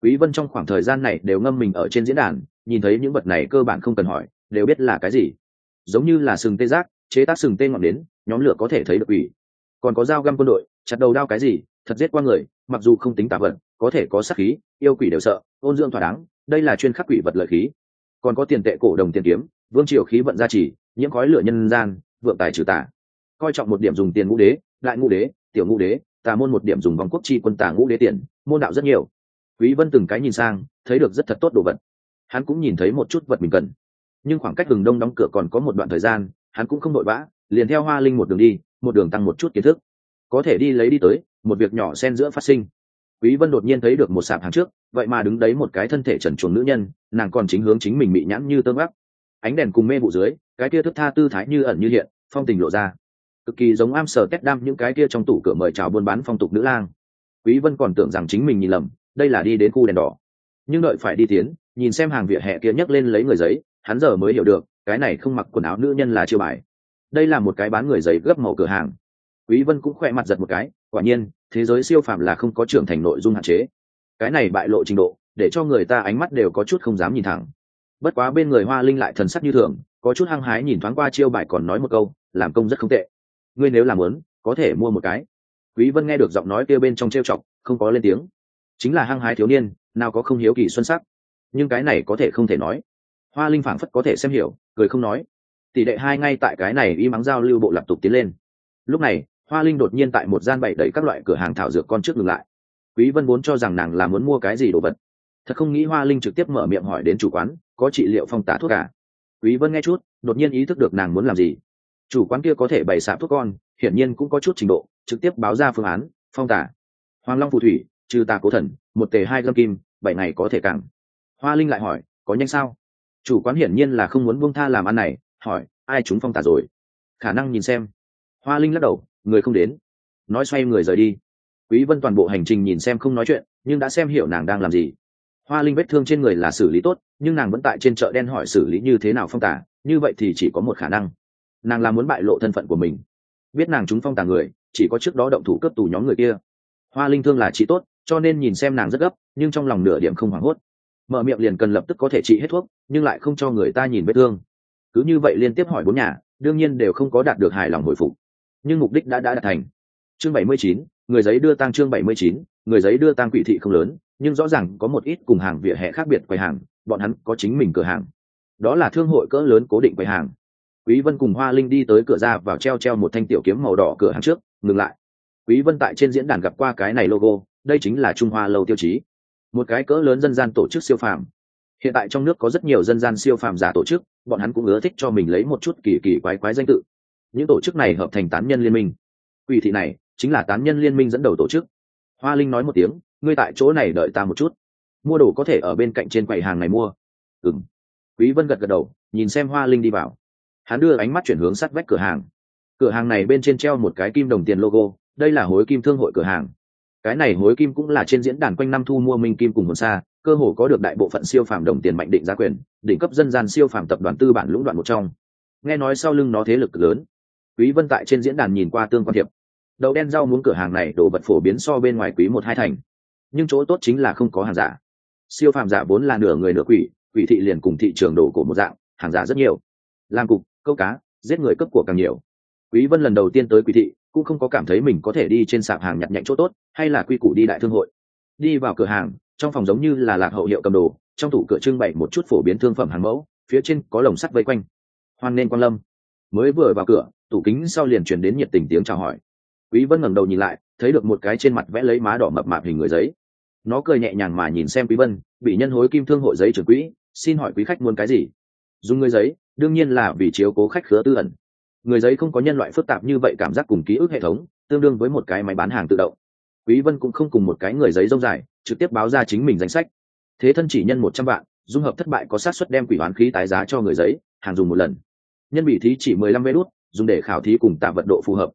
Quý vân trong khoảng thời gian này đều ngâm mình ở trên diễn đàn, nhìn thấy những vật này cơ bản không cần hỏi, đều biết là cái gì. Giống như là sừng tê giác, chế tác sừng tê ngọn đến nhóm lửa có thể thấy được ủy. Còn có dao găm quân đội, chặt đầu đao cái gì, thật giết qua người, mặc dù không tính tà vật, có thể có sát khí, yêu quỷ đều sợ, ôn dưỡng thỏa đáng, đây là chuyên khắc quỷ vật lợi khí. Còn có tiền tệ cổ đồng tiền kiếm, vương triều khí vận gia trì nhiễm khói lửa nhân gian, vượng tài trừ tà. Coi trọng một điểm dùng tiền ngũ đế, đại ngũ đế, tiểu ngũ đế, tà môn một điểm dùng vòng quốc chi quân tà ngũ đế tiền, môn đạo rất nhiều. Quý vân từng cái nhìn sang, thấy được rất thật tốt đồ vật. Hắn cũng nhìn thấy một chút vật mình cần. Nhưng khoảng cách hừng đông đóng cửa còn có một đoạn thời gian, hắn cũng không đội vã liền theo hoa linh một đường đi, một đường tăng một chút kiến thức. Có thể đi lấy đi tới, một việc nhỏ xen giữa phát sinh. Quý vân đột nhiên thấy được một sạp hàng trước, vậy mà đứng đấy một cái thân thể trần truồng nữ nhân, nàng còn chính hướng chính mình bị nhãn như tơ bắp ánh đèn cùng mê vụ dưới cái kia thức tha tư thái như ẩn như hiện, phong tình lộ ra. Cực kỳ giống am sở tét đam những cái kia trong tủ cửa mời chào buôn bán phong tục nữ lang. Quý vân còn tưởng rằng chính mình nhìn lầm, đây là đi đến khu đèn đỏ. Nhưng đợi phải đi tiến, nhìn xem hàng vỉa hè kia nhấc lên lấy người giấy, hắn giờ mới hiểu được, cái này không mặc quần áo nữ nhân là chiêu bài. Đây là một cái bán người giấy gấp màu cửa hàng. Quý vân cũng khỏe mặt giật một cái, quả nhiên, thế giới siêu phàm là không có trưởng thành nội dung hạn chế. Cái này bại lộ trình độ, để cho người ta ánh mắt đều có chút không dám nhìn thẳng. Bất quá bên người hoa linh lại thần sắc như thường có chút hăng hái nhìn thoáng qua chiêu bài còn nói một câu, làm công rất không tệ. Ngươi nếu làm muốn, có thể mua một cái. Quý vân nghe được giọng nói kia bên trong trêu chọc, không có lên tiếng. Chính là hăng hái thiếu niên, nào có không hiếu kỳ xuân sắc. Nhưng cái này có thể không thể nói. Hoa linh phảng phất có thể xem hiểu, cười không nói. Tỷ đệ hai ngay tại cái này y mắng giao lưu bộ lập tục tiến lên. Lúc này, hoa linh đột nhiên tại một gian bày đẩy các loại cửa hàng thảo dược con trước ngừng lại. Quý vân vốn cho rằng nàng là muốn mua cái gì đồ vật. Thật không nghĩ hoa linh trực tiếp mở miệng hỏi đến chủ quán, có trị liệu phong tả thuốc cả quý vân nghe chút, đột nhiên ý thức được nàng muốn làm gì. Chủ quán kia có thể bày sạp thuốc con, hiển nhiên cũng có chút trình độ, trực tiếp báo ra phương án, phong tả. Hoàng long phù thủy, trừ tà cố thần, một tề hai gâm kim, bảy ngày có thể càng. Hoa linh lại hỏi, có nhanh sao? Chủ quán hiển nhiên là không muốn buông tha làm ăn này, hỏi, ai chúng phong tả rồi? Khả năng nhìn xem. Hoa linh lắc đầu, người không đến. Nói xoay người rời đi. Quý vân toàn bộ hành trình nhìn xem không nói chuyện, nhưng đã xem hiểu nàng đang làm gì hoa linh vết thương trên người là xử lý tốt, nhưng nàng vẫn tại trên chợ đen hỏi xử lý như thế nào phong tả, như vậy thì chỉ có một khả năng. Nàng là muốn bại lộ thân phận của mình. Biết nàng chúng phong tả người, chỉ có trước đó động thủ cấp tù nhóm người kia. Hoa linh thương là chị tốt, cho nên nhìn xem nàng rất gấp, nhưng trong lòng nửa điểm không hoảng hốt. Mở miệng liền cần lập tức có thể trị hết thuốc, nhưng lại không cho người ta nhìn vết thương. Cứ như vậy liên tiếp hỏi bốn nhà, đương nhiên đều không có đạt được hài lòng hồi phục. Nhưng mục đích đã đã đạt thành. Chương bảy mươi chín, người giấy đưa tăng chương bảy mươi chín, người giấy đưa tăng quỷ thị không lớn nhưng rõ ràng có một ít cùng hàng vỉa hè khác biệt quầy hàng, bọn hắn có chính mình cửa hàng. Đó là thương hội cỡ lớn cố định quầy hàng. Quý vân cùng hoa linh đi tới cửa ra vào treo treo một thanh tiểu kiếm màu đỏ cửa hàng trước, ngừng lại. Quý vân tại trên diễn đàn gặp qua cái này logo, đây chính là trung hoa lâu tiêu chí. Một cái cỡ lớn dân gian tổ chức siêu phàm. Hiện tại trong nước có rất nhiều dân gian siêu phàm giả tổ chức, bọn hắn cũng ưa thích cho mình lấy một chút kỳ kỳ quái quái danh tự. Những tổ chức này hợp thành tán nhân liên minh. Quỷ thị này chính là tán nhân liên minh dẫn đầu tổ chức. Hoa linh nói một tiếng ngươi tại chỗ này đợi ta một chút. Mua đồ có thể ở bên cạnh trên quầy hàng này mua. Ừng quý vân gật gật đầu, nhìn xem hoa linh đi vào. Hắn đưa ánh mắt chuyển hướng sát vách cửa hàng. Cửa hàng này bên trên treo một cái kim đồng tiền logo, đây là hối kim thương hội cửa hàng. Cái này hối kim cũng là trên diễn đàn quanh năm thu mua minh kim cùng một xa cơ hồ có được đại bộ phận siêu phàm đồng tiền mạnh định giá quyền, đỉnh cấp dân gian siêu phàm tập đoàn tư bản lũng đoạn một trong. Nghe nói sau lưng nó thế lực lớn. Quý vân tại trên diễn đàn nhìn qua tương quan thiệp. Đậu đen rau muốn cửa hàng này, đồ vật phổ biến so bên ngoài quý một hai thành nhưng chỗ tốt chính là không có hàng giả. Siêu phàm giả vốn là nửa người nửa quỷ quỷ thị liền cùng thị trường đồ cổ một dạng, hàng giả rất nhiều. Làm cục, câu cá, giết người cấp của càng nhiều. Quý vân lần đầu tiên tới quỷ thị, cũng không có cảm thấy mình có thể đi trên sạp hàng nhặt nhạnh chỗ tốt, hay là quy củ đi đại thương hội. Đi vào cửa hàng, trong phòng giống như là lạc hậu hiệu cầm đồ, trong tủ cửa trưng bày một chút phổ biến thương phẩm hàng mẫu, phía trên có lồng sắt vây quanh. Hoan nên quan lâm. Mới vừa vào cửa, tủ kính sau liền truyền đến nhiệt tình tiếng chào hỏi quý vân ngẩng đầu nhìn lại, thấy được một cái trên mặt vẽ lấy má đỏ mập mạp hình người giấy. Nó cười nhẹ nhàng mà nhìn xem quý vân, bị nhân hối kim thương hội giấy trưởng quỹ, xin hỏi quý khách muốn cái gì? Dùng người giấy, đương nhiên là vì chiếu cố khách khứa tư ẩn. Người giấy không có nhân loại phức tạp như vậy, cảm giác cùng ký ức hệ thống, tương đương với một cái máy bán hàng tự động. Quý vân cũng không cùng một cái người giấy rông dài, trực tiếp báo ra chính mình danh sách. Thế thân chỉ nhân một trăm vạn, dung hợp thất bại có sát suất đem quỷ hoán khí tái giá cho người giấy, hàng dùng một lần. Nhân bị thí chỉ mười lăm vé đút, dùng để khảo thí cùng tạm vận độ phù hợp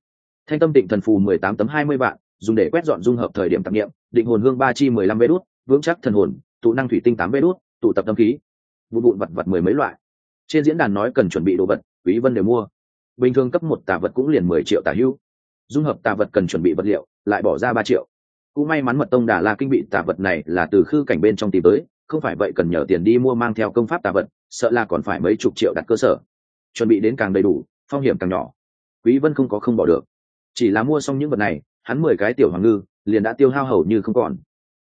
thanh tâm định thần phù mười tám tấm hai mươi vạn, dùng để quét dọn dung hợp thời điểm tạp nghiệm định hồn hương ba chi mười lăm vé đút, vững chắc thần hồn, tụ năng thủy tinh tám vé đút, tụ tập tâm khí. Vụ vụn vật vật mười mấy loại. Trên diễn đàn nói cần chuẩn bị đồ vật, quý vân đều mua. Bình thường cấp một tà vật cũng liền mười triệu tà hưu. Dung hợp tà vật cần chuẩn bị vật liệu, lại bỏ ra ba triệu. Cũng may mắn mật tông đà la kinh bị tà vật này là từ khư cảnh bên trong tìm tới, không phải vậy cần nhờ tiền đi mua mang theo công pháp tà vật, sợ là còn phải mấy chục triệu đặt cơ sở. Chuẩn bị đến càng đầy đủ, phong hiểm càng nhỏ. Quý vân không có không bỏ được chỉ là mua xong những vật này, hắn mười cái tiểu hoàng ngư, liền đã tiêu hao hầu như không còn.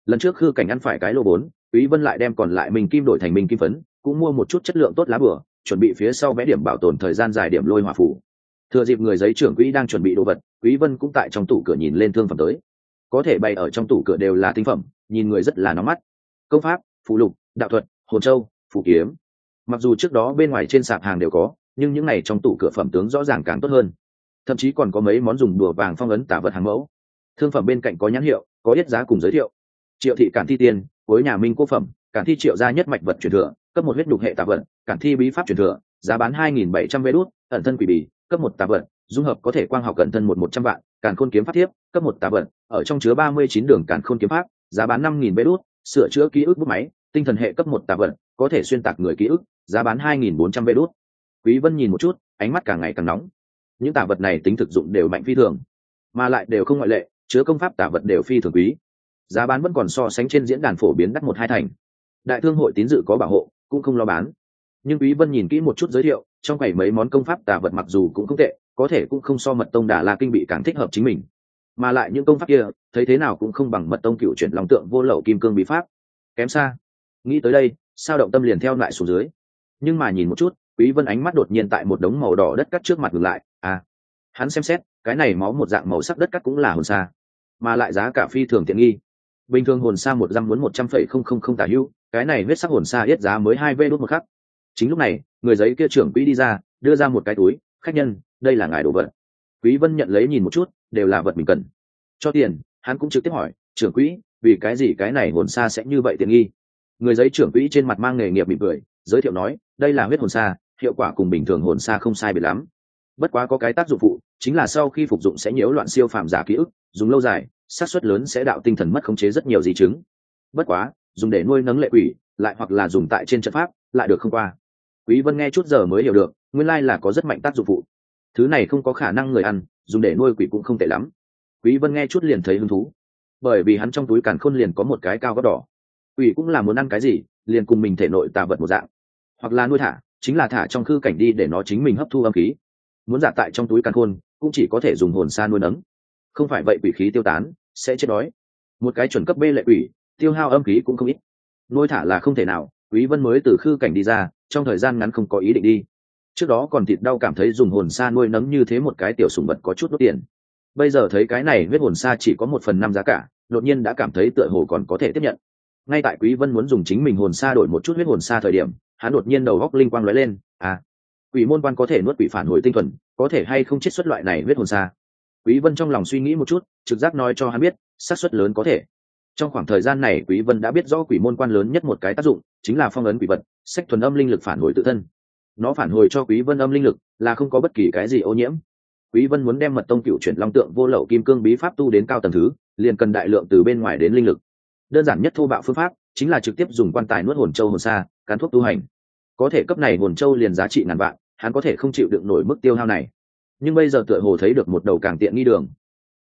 Lần trước khư cảnh ăn phải cái lô bốn, quý vân lại đem còn lại mình kim đổi thành mình kim phấn, cũng mua một chút chất lượng tốt lá bừa, chuẩn bị phía sau vẽ điểm bảo tồn thời gian dài điểm lôi hỏa phủ thừa dịp người giấy trưởng quỹ đang chuẩn bị đồ vật, quý vân cũng tại trong tủ cửa nhìn lên thương phẩm tới. Có thể bày ở trong tủ cửa đều là tinh phẩm, nhìn người rất là nóng mắt. Công pháp phụ lục, đạo thuật, hồn châu phụ kiếm. Mặc dù trước đó bên ngoài trên sạp hàng đều có, nhưng những này trong tủ cửa phẩm tướng rõ ràng càng tốt hơn thậm chí còn có mấy món dùng đùa vàng phong ấn tả vật hàng mẫu. Thương phẩm bên cạnh có nhãn hiệu, có ít giá cùng giới thiệu. Triệu thị cản thi tiên với nhà minh quốc phẩm, cản thi triệu gia nhất mạch vật truyền thừa, cấp một huyết đục hệ tà vật, cản thi bí pháp truyền thừa, giá bán hai nghìn bảy trăm vé đốt ẩn thân quỷ bì, cấp một tà vật, dung hợp có thể quang học cẩn thân một một trăm vạn càn khôn kiếm pháp thiếp, cấp một tà vật, ở trong chứa ba mươi chín đường càn khôn kiếm pháp, giá bán năm nghìn vé đốt sửa chữa ký ức bút máy, tinh thần hệ cấp một tà vật, có thể xuyên tạc người ký ức, giá bán hai nghìn bốn trăm vé đốt quý vân nhìn một chút, ánh mắt càng ngày càng nóng những tả vật này tính thực dụng đều mạnh phi thường, mà lại đều không ngoại lệ, chứa công pháp tả vật đều phi thường quý. Giá bán vẫn còn so sánh trên diễn đàn phổ biến đắt một hai thành. Đại thương hội tín dự có bảo hộ, cũng không lo bán. Nhưng quý vân nhìn kỹ một chút giới thiệu, trong quầy mấy món công pháp tả vật mặc dù cũng không tệ, có thể cũng không so mật tông đà la kinh bị càng thích hợp chính mình. Mà lại những công pháp kia, thấy thế nào cũng không bằng mật tông cựu chuyển lòng tượng vô lậu kim cương bí pháp. Kém xa, nghĩ tới đây, sao động tâm liền theo lại xuống dưới. Nhưng mà nhìn một chút, quý vân ánh mắt đột nhiên tại một đống màu đỏ đất cắt trước mặt ngược lại à hắn xem xét, cái này máu một dạng màu sắc đất cắt cũng là hồn sa, mà lại giá cả phi thường tiện nghi. Bình thường hồn sa một răm muốn một trăm phẩy không không không tả hưu cái này huyết sắc hồn sa yết giá mới hai vê đốt một khắc. Chính lúc này, người giấy kia trưởng quỹ đi ra, đưa ra một cái túi, khách nhân, đây là ngài đồ vật. Quý vân nhận lấy nhìn một chút, đều là vật mình cần. Cho tiền, hắn cũng trực tiếp hỏi, trưởng quỹ, vì cái gì cái này hồn sa sẽ như vậy tiện nghi? Người giấy trưởng quỹ trên mặt mang nghề nghiệp mỉm cười, giới thiệu nói, đây là huyết hồn sa, hiệu quả cùng bình thường hồn sa không sai biệt lắm bất quá có cái tác dụng phụ, chính là sau khi phục dụng sẽ nhiễu loạn siêu phàm giả ký ức, dùng lâu dài, xác suất lớn sẽ đạo tinh thần mất khống chế rất nhiều di chứng. Bất quá, dùng để nuôi nấng lệ quỷ, lại hoặc là dùng tại trên trận pháp, lại được không qua. Quý vân nghe chút giờ mới hiểu được, nguyên lai là có rất mạnh tác dụng phụ. Thứ này không có khả năng người ăn, dùng để nuôi quỷ cũng không tệ lắm. Quý vân nghe chút liền thấy hứng thú. Bởi vì hắn trong túi càn khôn liền có một cái cao gấp đỏ. Quỷ cũng là muốn ăn cái gì, liền cùng mình thể nội tà vật một dạng. Hoặc là nuôi thả, chính là thả trong khư cảnh đi để nó chính mình hấp thu âm khí muốn giả tại trong túi căn khôn, cũng chỉ có thể dùng hồn sa nuôi nấng. Không phải vậy quỷ khí tiêu tán, sẽ chết đói. Một cái chuẩn cấp bê lệ quỷ, tiêu hao âm khí cũng không ít. Nuôi thả là không thể nào, quý vân mới từ khư cảnh đi ra, trong thời gian ngắn không có ý định đi. Trước đó còn thịt đau cảm thấy dùng hồn sa nuôi nấng như thế một cái tiểu sùng vật có chút đốt tiền. Bây giờ thấy cái này huyết hồn sa chỉ có một phần năm giá cả, đột nhiên đã cảm thấy tựa hồ còn có thể tiếp nhận. Ngay tại quý vân muốn dùng chính mình hồn sa đổi một chút huyết hồn sa thời điểm, hắn đột nhiên đầu góc linh quang lóe lên à quỷ môn quan có thể nuốt quỷ phản hồi tinh thuần, có thể hay không chết xuất loại này huyết hồn xa. quý vân trong lòng suy nghĩ một chút, trực giác nói cho hắn biết, xác suất lớn có thể. Trong khoảng thời gian này, quý vân đã biết rõ quỷ môn quan lớn nhất một cái tác dụng, chính là phong ấn quỷ vật, sách thuần âm linh lực phản hồi tự thân. Nó phản hồi cho quý vân âm linh lực là không có bất kỳ cái gì ô nhiễm. Quý vân muốn đem mật tông cựu chuyển long tượng vô lậu kim cương bí pháp tu đến cao tầng thứ, liền cần đại lượng từ bên ngoài đến linh lực. Đơn giản nhất thô bạo phương pháp chính là trực tiếp dùng quan tài nuốt hồn châu hồn xa cán thuốc tu hành. Có thể cấp này hồn châu liền giá trị ngàn vạn hắn có thể không chịu đựng nổi mức tiêu hao này. Nhưng bây giờ tựa hồ thấy được một đầu càng tiện nghi đường.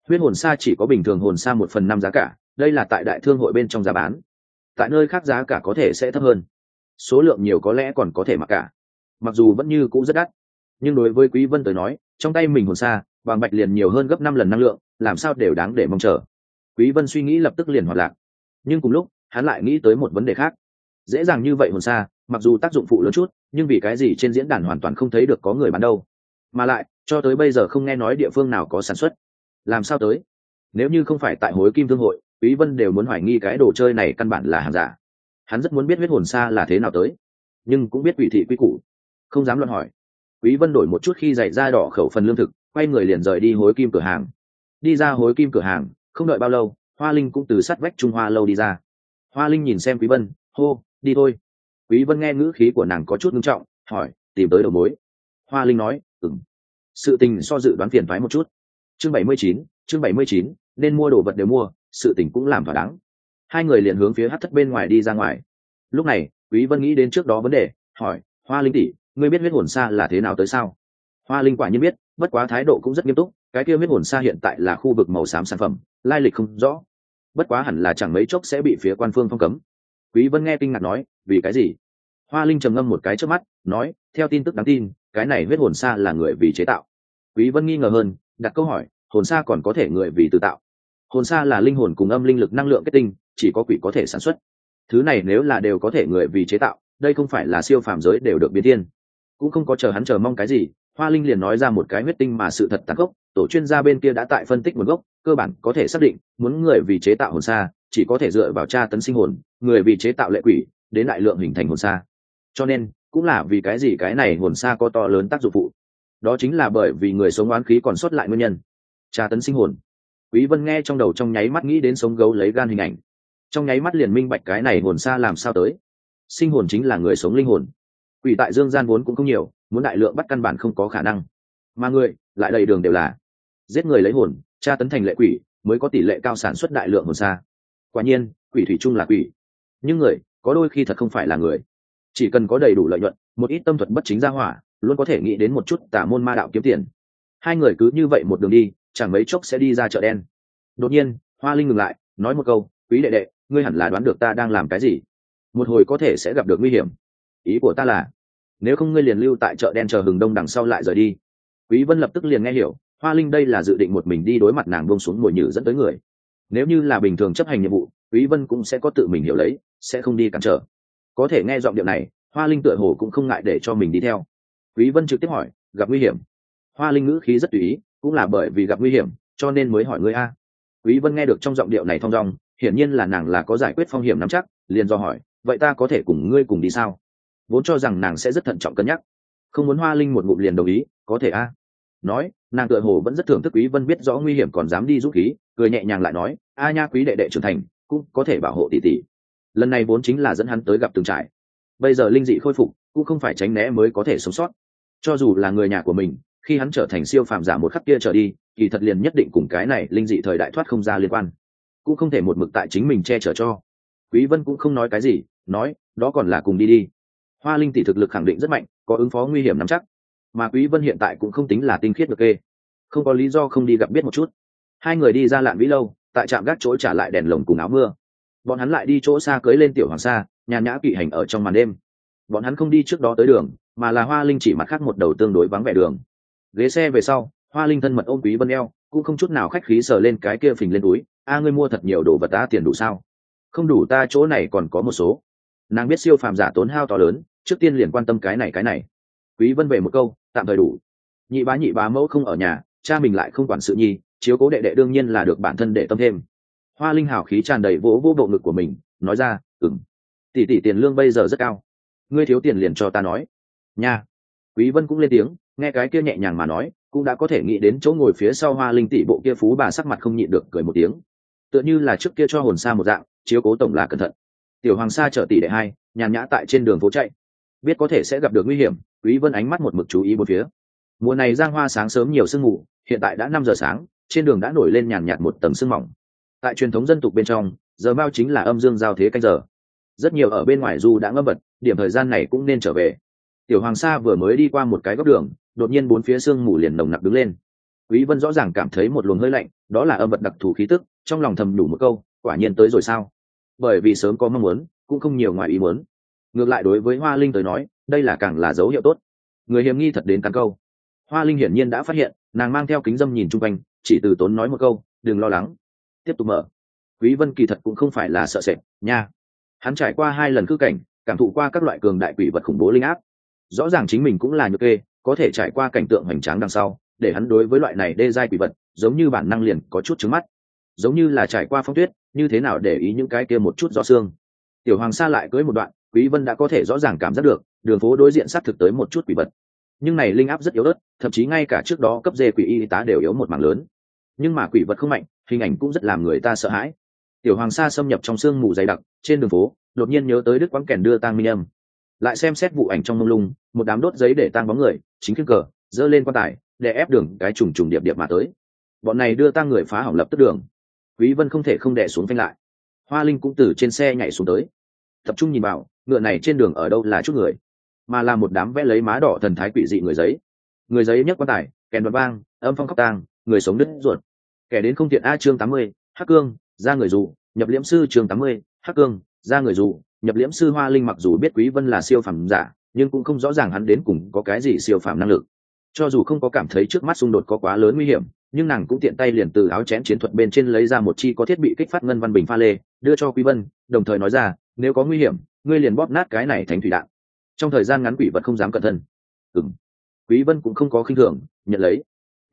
Huyết hồn xa chỉ có bình thường hồn xa một phần năm giá cả, đây là tại đại thương hội bên trong giá bán. Tại nơi khác giá cả có thể sẽ thấp hơn. Số lượng nhiều có lẽ còn có thể mặc cả. Mặc dù vẫn như cũng rất đắt, nhưng đối với quý vân tới nói, trong tay mình hồn xa vàng bạch liền nhiều hơn gấp năm lần năng lượng, làm sao đều đáng để mong chờ. Quý vân suy nghĩ lập tức liền hoạt lạc. Nhưng cùng lúc, hắn lại nghĩ tới một vấn đề khác. Dễ dàng như vậy hồn xa mặc dù tác dụng phụ lớn chút, nhưng vì cái gì trên diễn đàn hoàn toàn không thấy được có người bán đâu. Mà lại, cho tới bây giờ không nghe nói địa phương nào có sản xuất. Làm sao tới? Nếu như không phải tại hối kim thương hội, quý vân đều muốn hoài nghi cái đồ chơi này căn bản là hàng giả. Hắn rất muốn biết huyết hồn xa là thế nào tới. Nhưng cũng biết ủy thị quy củ. Không dám luận hỏi. Quý vân đổi một chút khi dạy ra đỏ khẩu phần lương thực, quay người liền rời đi hối kim cửa hàng. Đi ra hối kim cửa hàng, không đợi bao lâu, hoa linh cũng từ sát vách trung hoa lâu đi ra. Hoa linh nhìn xem quý vân, hô, đi thôi quý vân nghe ngữ khí của nàng có chút nghiêm trọng hỏi tìm tới đầu mối. Hoa linh nói ừm. Sự tình so dự đoán phiền thoái một chút. Chương 79, chương 79, nên mua đồ vật đều mua sự tình cũng làm thỏa đáng. Hai người liền hướng phía hát thất bên ngoài đi ra ngoài. Lúc này quý vân nghĩ đến trước đó vấn đề hỏi hoa linh tỷ ngươi biết huyết hồn xa là thế nào tới sao? Hoa linh quả nhiên biết bất quá thái độ cũng rất nghiêm túc cái kia huyết hồn xa hiện tại là khu vực màu xám sản phẩm lai lịch không rõ. Bất quá hẳn là chẳng mấy chốc sẽ bị phía quan phương phong cấm quý vân nghe kinh ngạc nói, vì cái gì? Hoa linh trầm ngâm một cái trước mắt, nói, theo tin tức đáng tin, cái này huyết hồn xa là người vì chế tạo. Quý vân nghi ngờ hơn, đặt câu hỏi, hồn xa còn có thể người vì tự tạo? Hồn xa là linh hồn cùng âm linh lực năng lượng kết tinh, chỉ có quỷ có thể sản xuất. Thứ này nếu là đều có thể người vì chế tạo, đây không phải là siêu phàm giới đều được biến thiên. Cũng không có chờ hắn chờ mong cái gì, hoa linh liền nói ra một cái huyết tinh mà sự thật tàn gốc tổ chuyên gia bên kia đã tại phân tích nguồn gốc, cơ bản có thể xác định, muốn người vì chế tạo hồn xa chỉ có thể dựa vào tra tấn sinh hồn, người vì chế tạo lệ quỷ, đến đại lượng hình thành hồn xa cho nên, cũng là vì cái gì cái này hồn xa có to lớn tác dụng phụ. Đó chính là bởi vì người sống oán khí còn sót lại nguyên nhân. Tra tấn sinh hồn. Quý vân nghe trong đầu trong nháy mắt nghĩ đến sống gấu lấy gan hình ảnh. Trong nháy mắt liền minh bạch cái này hồn xa làm sao tới. Sinh hồn chính là người sống linh hồn. Quỷ tại dương gian vốn cũng không nhiều, muốn đại lượng bắt căn bản không có khả năng. Mà người, lại đầy đường đều là. Giết người lấy hồn, tra tấn thành lệ quỷ, mới có tỷ lệ cao sản xuất đại lượng hồn xa quả nhiên, quỷ thủy chung là quỷ. Nhưng người, có đôi khi thật không phải là người. Chỉ cần có đầy đủ lợi nhuận, một ít tâm thuật bất chính ra hỏa, luôn có thể nghĩ đến một chút tả môn ma đạo kiếm tiền. Hai người cứ như vậy một đường đi, chẳng mấy chốc sẽ đi ra chợ đen. Đột nhiên, hoa linh ngừng lại, nói một câu, quý đệ đệ, ngươi hẳn là đoán được ta đang làm cái gì? Một hồi có thể sẽ gặp được nguy hiểm. Ý của ta là, nếu không ngươi liền lưu tại chợ đen chờ hừng đông đằng sau lại rời đi. Quý vân lập tức liền nghe hiểu, hoa linh đây là dự định một mình đi đối mặt nàng buông xuống mồi nhử dẫn tới người nếu như là bình thường chấp hành nhiệm vụ, quý vân cũng sẽ có tự mình hiểu lấy, sẽ không đi cản trở. Có thể nghe giọng điệu này, hoa linh tựa hồ cũng không ngại để cho mình đi theo. Quý vân trực tiếp hỏi, gặp nguy hiểm? Hoa linh ngữ khí rất tùy ý, cũng là bởi vì gặp nguy hiểm, cho nên mới hỏi ngươi a. Quý vân nghe được trong giọng điệu này thong dong, hiển nhiên là nàng là có giải quyết phong hiểm nắm chắc, liền do hỏi, vậy ta có thể cùng ngươi cùng đi sao? Vốn cho rằng nàng sẽ rất thận trọng cân nhắc. Không muốn hoa linh một ngụm liền đồng ý, có thể a. Nói, nàng tựa hồ vẫn rất thưởng thức quý vân biết rõ nguy hiểm còn dám đi giúp khí cười nhẹ nhàng lại nói, a nha quý đệ đệ trưởng thành, cũng có thể bảo hộ tỷ tỷ. Lần này vốn chính là dẫn hắn tới gặp từng trại. Bây giờ linh dị khôi phục, cũng không phải tránh né mới có thể sống sót. Cho dù là người nhà của mình, khi hắn trở thành siêu phàm giả một khắc kia trở đi, kỳ thật liền nhất định cùng cái này linh dị thời đại thoát không ra liên quan. Cũng không thể một mực tại chính mình che chở cho. Quý vân cũng không nói cái gì, nói, đó còn là cùng đi đi. Hoa linh tỷ thực lực khẳng định rất mạnh, có ứng phó nguy hiểm nắm chắc. Mà quý vân hiện tại cũng không tính là tinh khiết được kê. Không có lý do không đi gặp biết một chút hai người đi ra lạn vĩ lâu, tại trạm gác chỗ trả lại đèn lồng cùng áo mưa. Bọn hắn lại đi chỗ xa cưới lên tiểu hoàng sa, nhàn nhã kỵ hành ở trong màn đêm. Bọn hắn không đi trước đó tới đường, mà là hoa linh chỉ mặt khác một đầu tương đối vắng vẻ đường. Ghế xe về sau, hoa linh thân mật ôm quý vân eo, cũng không chút nào khách khí sờ lên cái kia phình lên túi, a, ngươi mua thật nhiều đồ vật ta, tiền đủ sao? Không đủ, ta chỗ này còn có một số. Nàng biết siêu phàm giả tốn hao to lớn, trước tiên liền quan tâm cái này cái này. Quý vân về một câu, tạm thời đủ. Nhị bá nhị bá mẫu không ở nhà, cha mình lại không quản sự nhi chiếu cố đệ đệ đương nhiên là được bản thân để tâm thêm. Hoa linh hào khí tràn đầy vỗ vỗ bộ ngực của mình, nói ra ừng tỷ tỷ tiền lương bây giờ rất cao. Ngươi thiếu tiền liền cho ta nói. Nha. Quý vân cũng lên tiếng, nghe cái kia nhẹ nhàng mà nói, cũng đã có thể nghĩ đến chỗ ngồi phía sau hoa linh tỷ bộ kia phú bà sắc mặt không nhịn được cười một tiếng. Tựa như là trước kia cho hồn sa một dạng, chiếu cố tổng là cẩn thận. Tiểu hoàng sa chở tỷ đệ hai, nhàn nhã tại trên đường phố chạy. Biết có thể sẽ gặp được nguy hiểm, quý vân ánh mắt một mực chú ý bốn phía. Mùa này giang hoa sáng sớm nhiều sương mù, hiện tại đã năm giờ sáng trên đường đã nổi lên nhàn nhạt một tầng sương mỏng. Tại truyền thống dân tục bên trong, giờ mao chính là âm dương giao thế canh giờ. Rất nhiều ở bên ngoài du đã ngâm bật, điểm thời gian này cũng nên trở về. Tiểu hoàng sa vừa mới đi qua một cái góc đường, đột nhiên bốn phía sương mù liền nồng nặc đứng lên. Quý vân rõ ràng cảm thấy một luồng hơi lạnh, đó là âm vật đặc thù khí tức, trong lòng thầm đủ một câu, quả nhiên tới rồi sao? Bởi vì sớm có mong muốn, cũng không nhiều ngoài ý muốn. Ngược lại đối với hoa linh tới nói, đây là càng là dấu hiệu tốt. Người hiểm nghi thật đến cắn câu. Hoa linh hiển nhiên đã phát hiện, nàng mang theo kính dâm nhìn chung quanh chỉ từ tốn nói một câu, đừng lo lắng. Tiếp tục mở. Quý vân kỳ thật cũng không phải là sợ sệt, nha. Hắn trải qua hai lần cư cảnh, cảm thụ qua các loại cường đại quỷ vật khủng bố linh áp. Rõ ràng chính mình cũng là nhược kê, có thể trải qua cảnh tượng hoành tráng đằng sau, để hắn đối với loại này đê giai quỷ vật, giống như bản năng liền có chút trứng mắt. Giống như là trải qua phong tuyết, như thế nào để ý những cái kia một chút rõ xương. Tiểu hoàng sa lại cưới một đoạn, quý vân đã có thể rõ ràng cảm giác được, đường phố đối diện sát thực tới một chút quỷ vật. Nhưng này linh áp rất yếu ớt, thậm chí ngay cả trước đó cấp dê quỷ y tá đều yếu một mảng lớn nhưng mà quỷ vật không mạnh, hình ảnh cũng rất làm người ta sợ hãi. Tiểu hoàng sa xâm nhập trong sương mù dày đặc, trên đường phố, đột nhiên nhớ tới đức quán kèn đưa tang minh âm. Lại xem xét vụ ảnh trong mông lung, một đám đốt giấy để tang bóng người, chính khiêng cờ dơ lên quan tài, để ép đường cái trùng trùng điệp điệp mà tới. Bọn này đưa tang người phá hỏng lập tức đường. Quý vân không thể không đè xuống phanh lại. Hoa linh cũng từ trên xe nhảy xuống tới. Tập trung nhìn vào, ngựa này trên đường ở đâu là chút người? Mà là một đám vẽ lấy má đỏ thần thái quỷ dị người giấy. Người giấy nhấc quan tài, kèn đoạt vang, âm phong khóc tang người sống đứt ruột. Kẻ đến không tiện a chương tám mươi, hắc cương, ra người dù, nhập liễm sư chương tám mươi, hắc cương, ra người dù, nhập liễm sư hoa linh mặc dù biết quý vân là siêu phẩm giả, nhưng cũng không rõ ràng hắn đến cùng có cái gì siêu phẩm năng lực. Cho dù không có cảm thấy trước mắt xung đột có quá lớn nguy hiểm, nhưng nàng cũng tiện tay liền từ áo chén chiến thuật bên trên lấy ra một chi có thiết bị kích phát ngân văn bình pha lê, đưa cho quý vân, đồng thời nói ra, nếu có nguy hiểm, ngươi liền bóp nát cái này thành thủy đạn. Trong thời gian ngắn quỷ vật không dám cẩn thân ừm. Quý vân cũng không có khinh thường, nhận lấy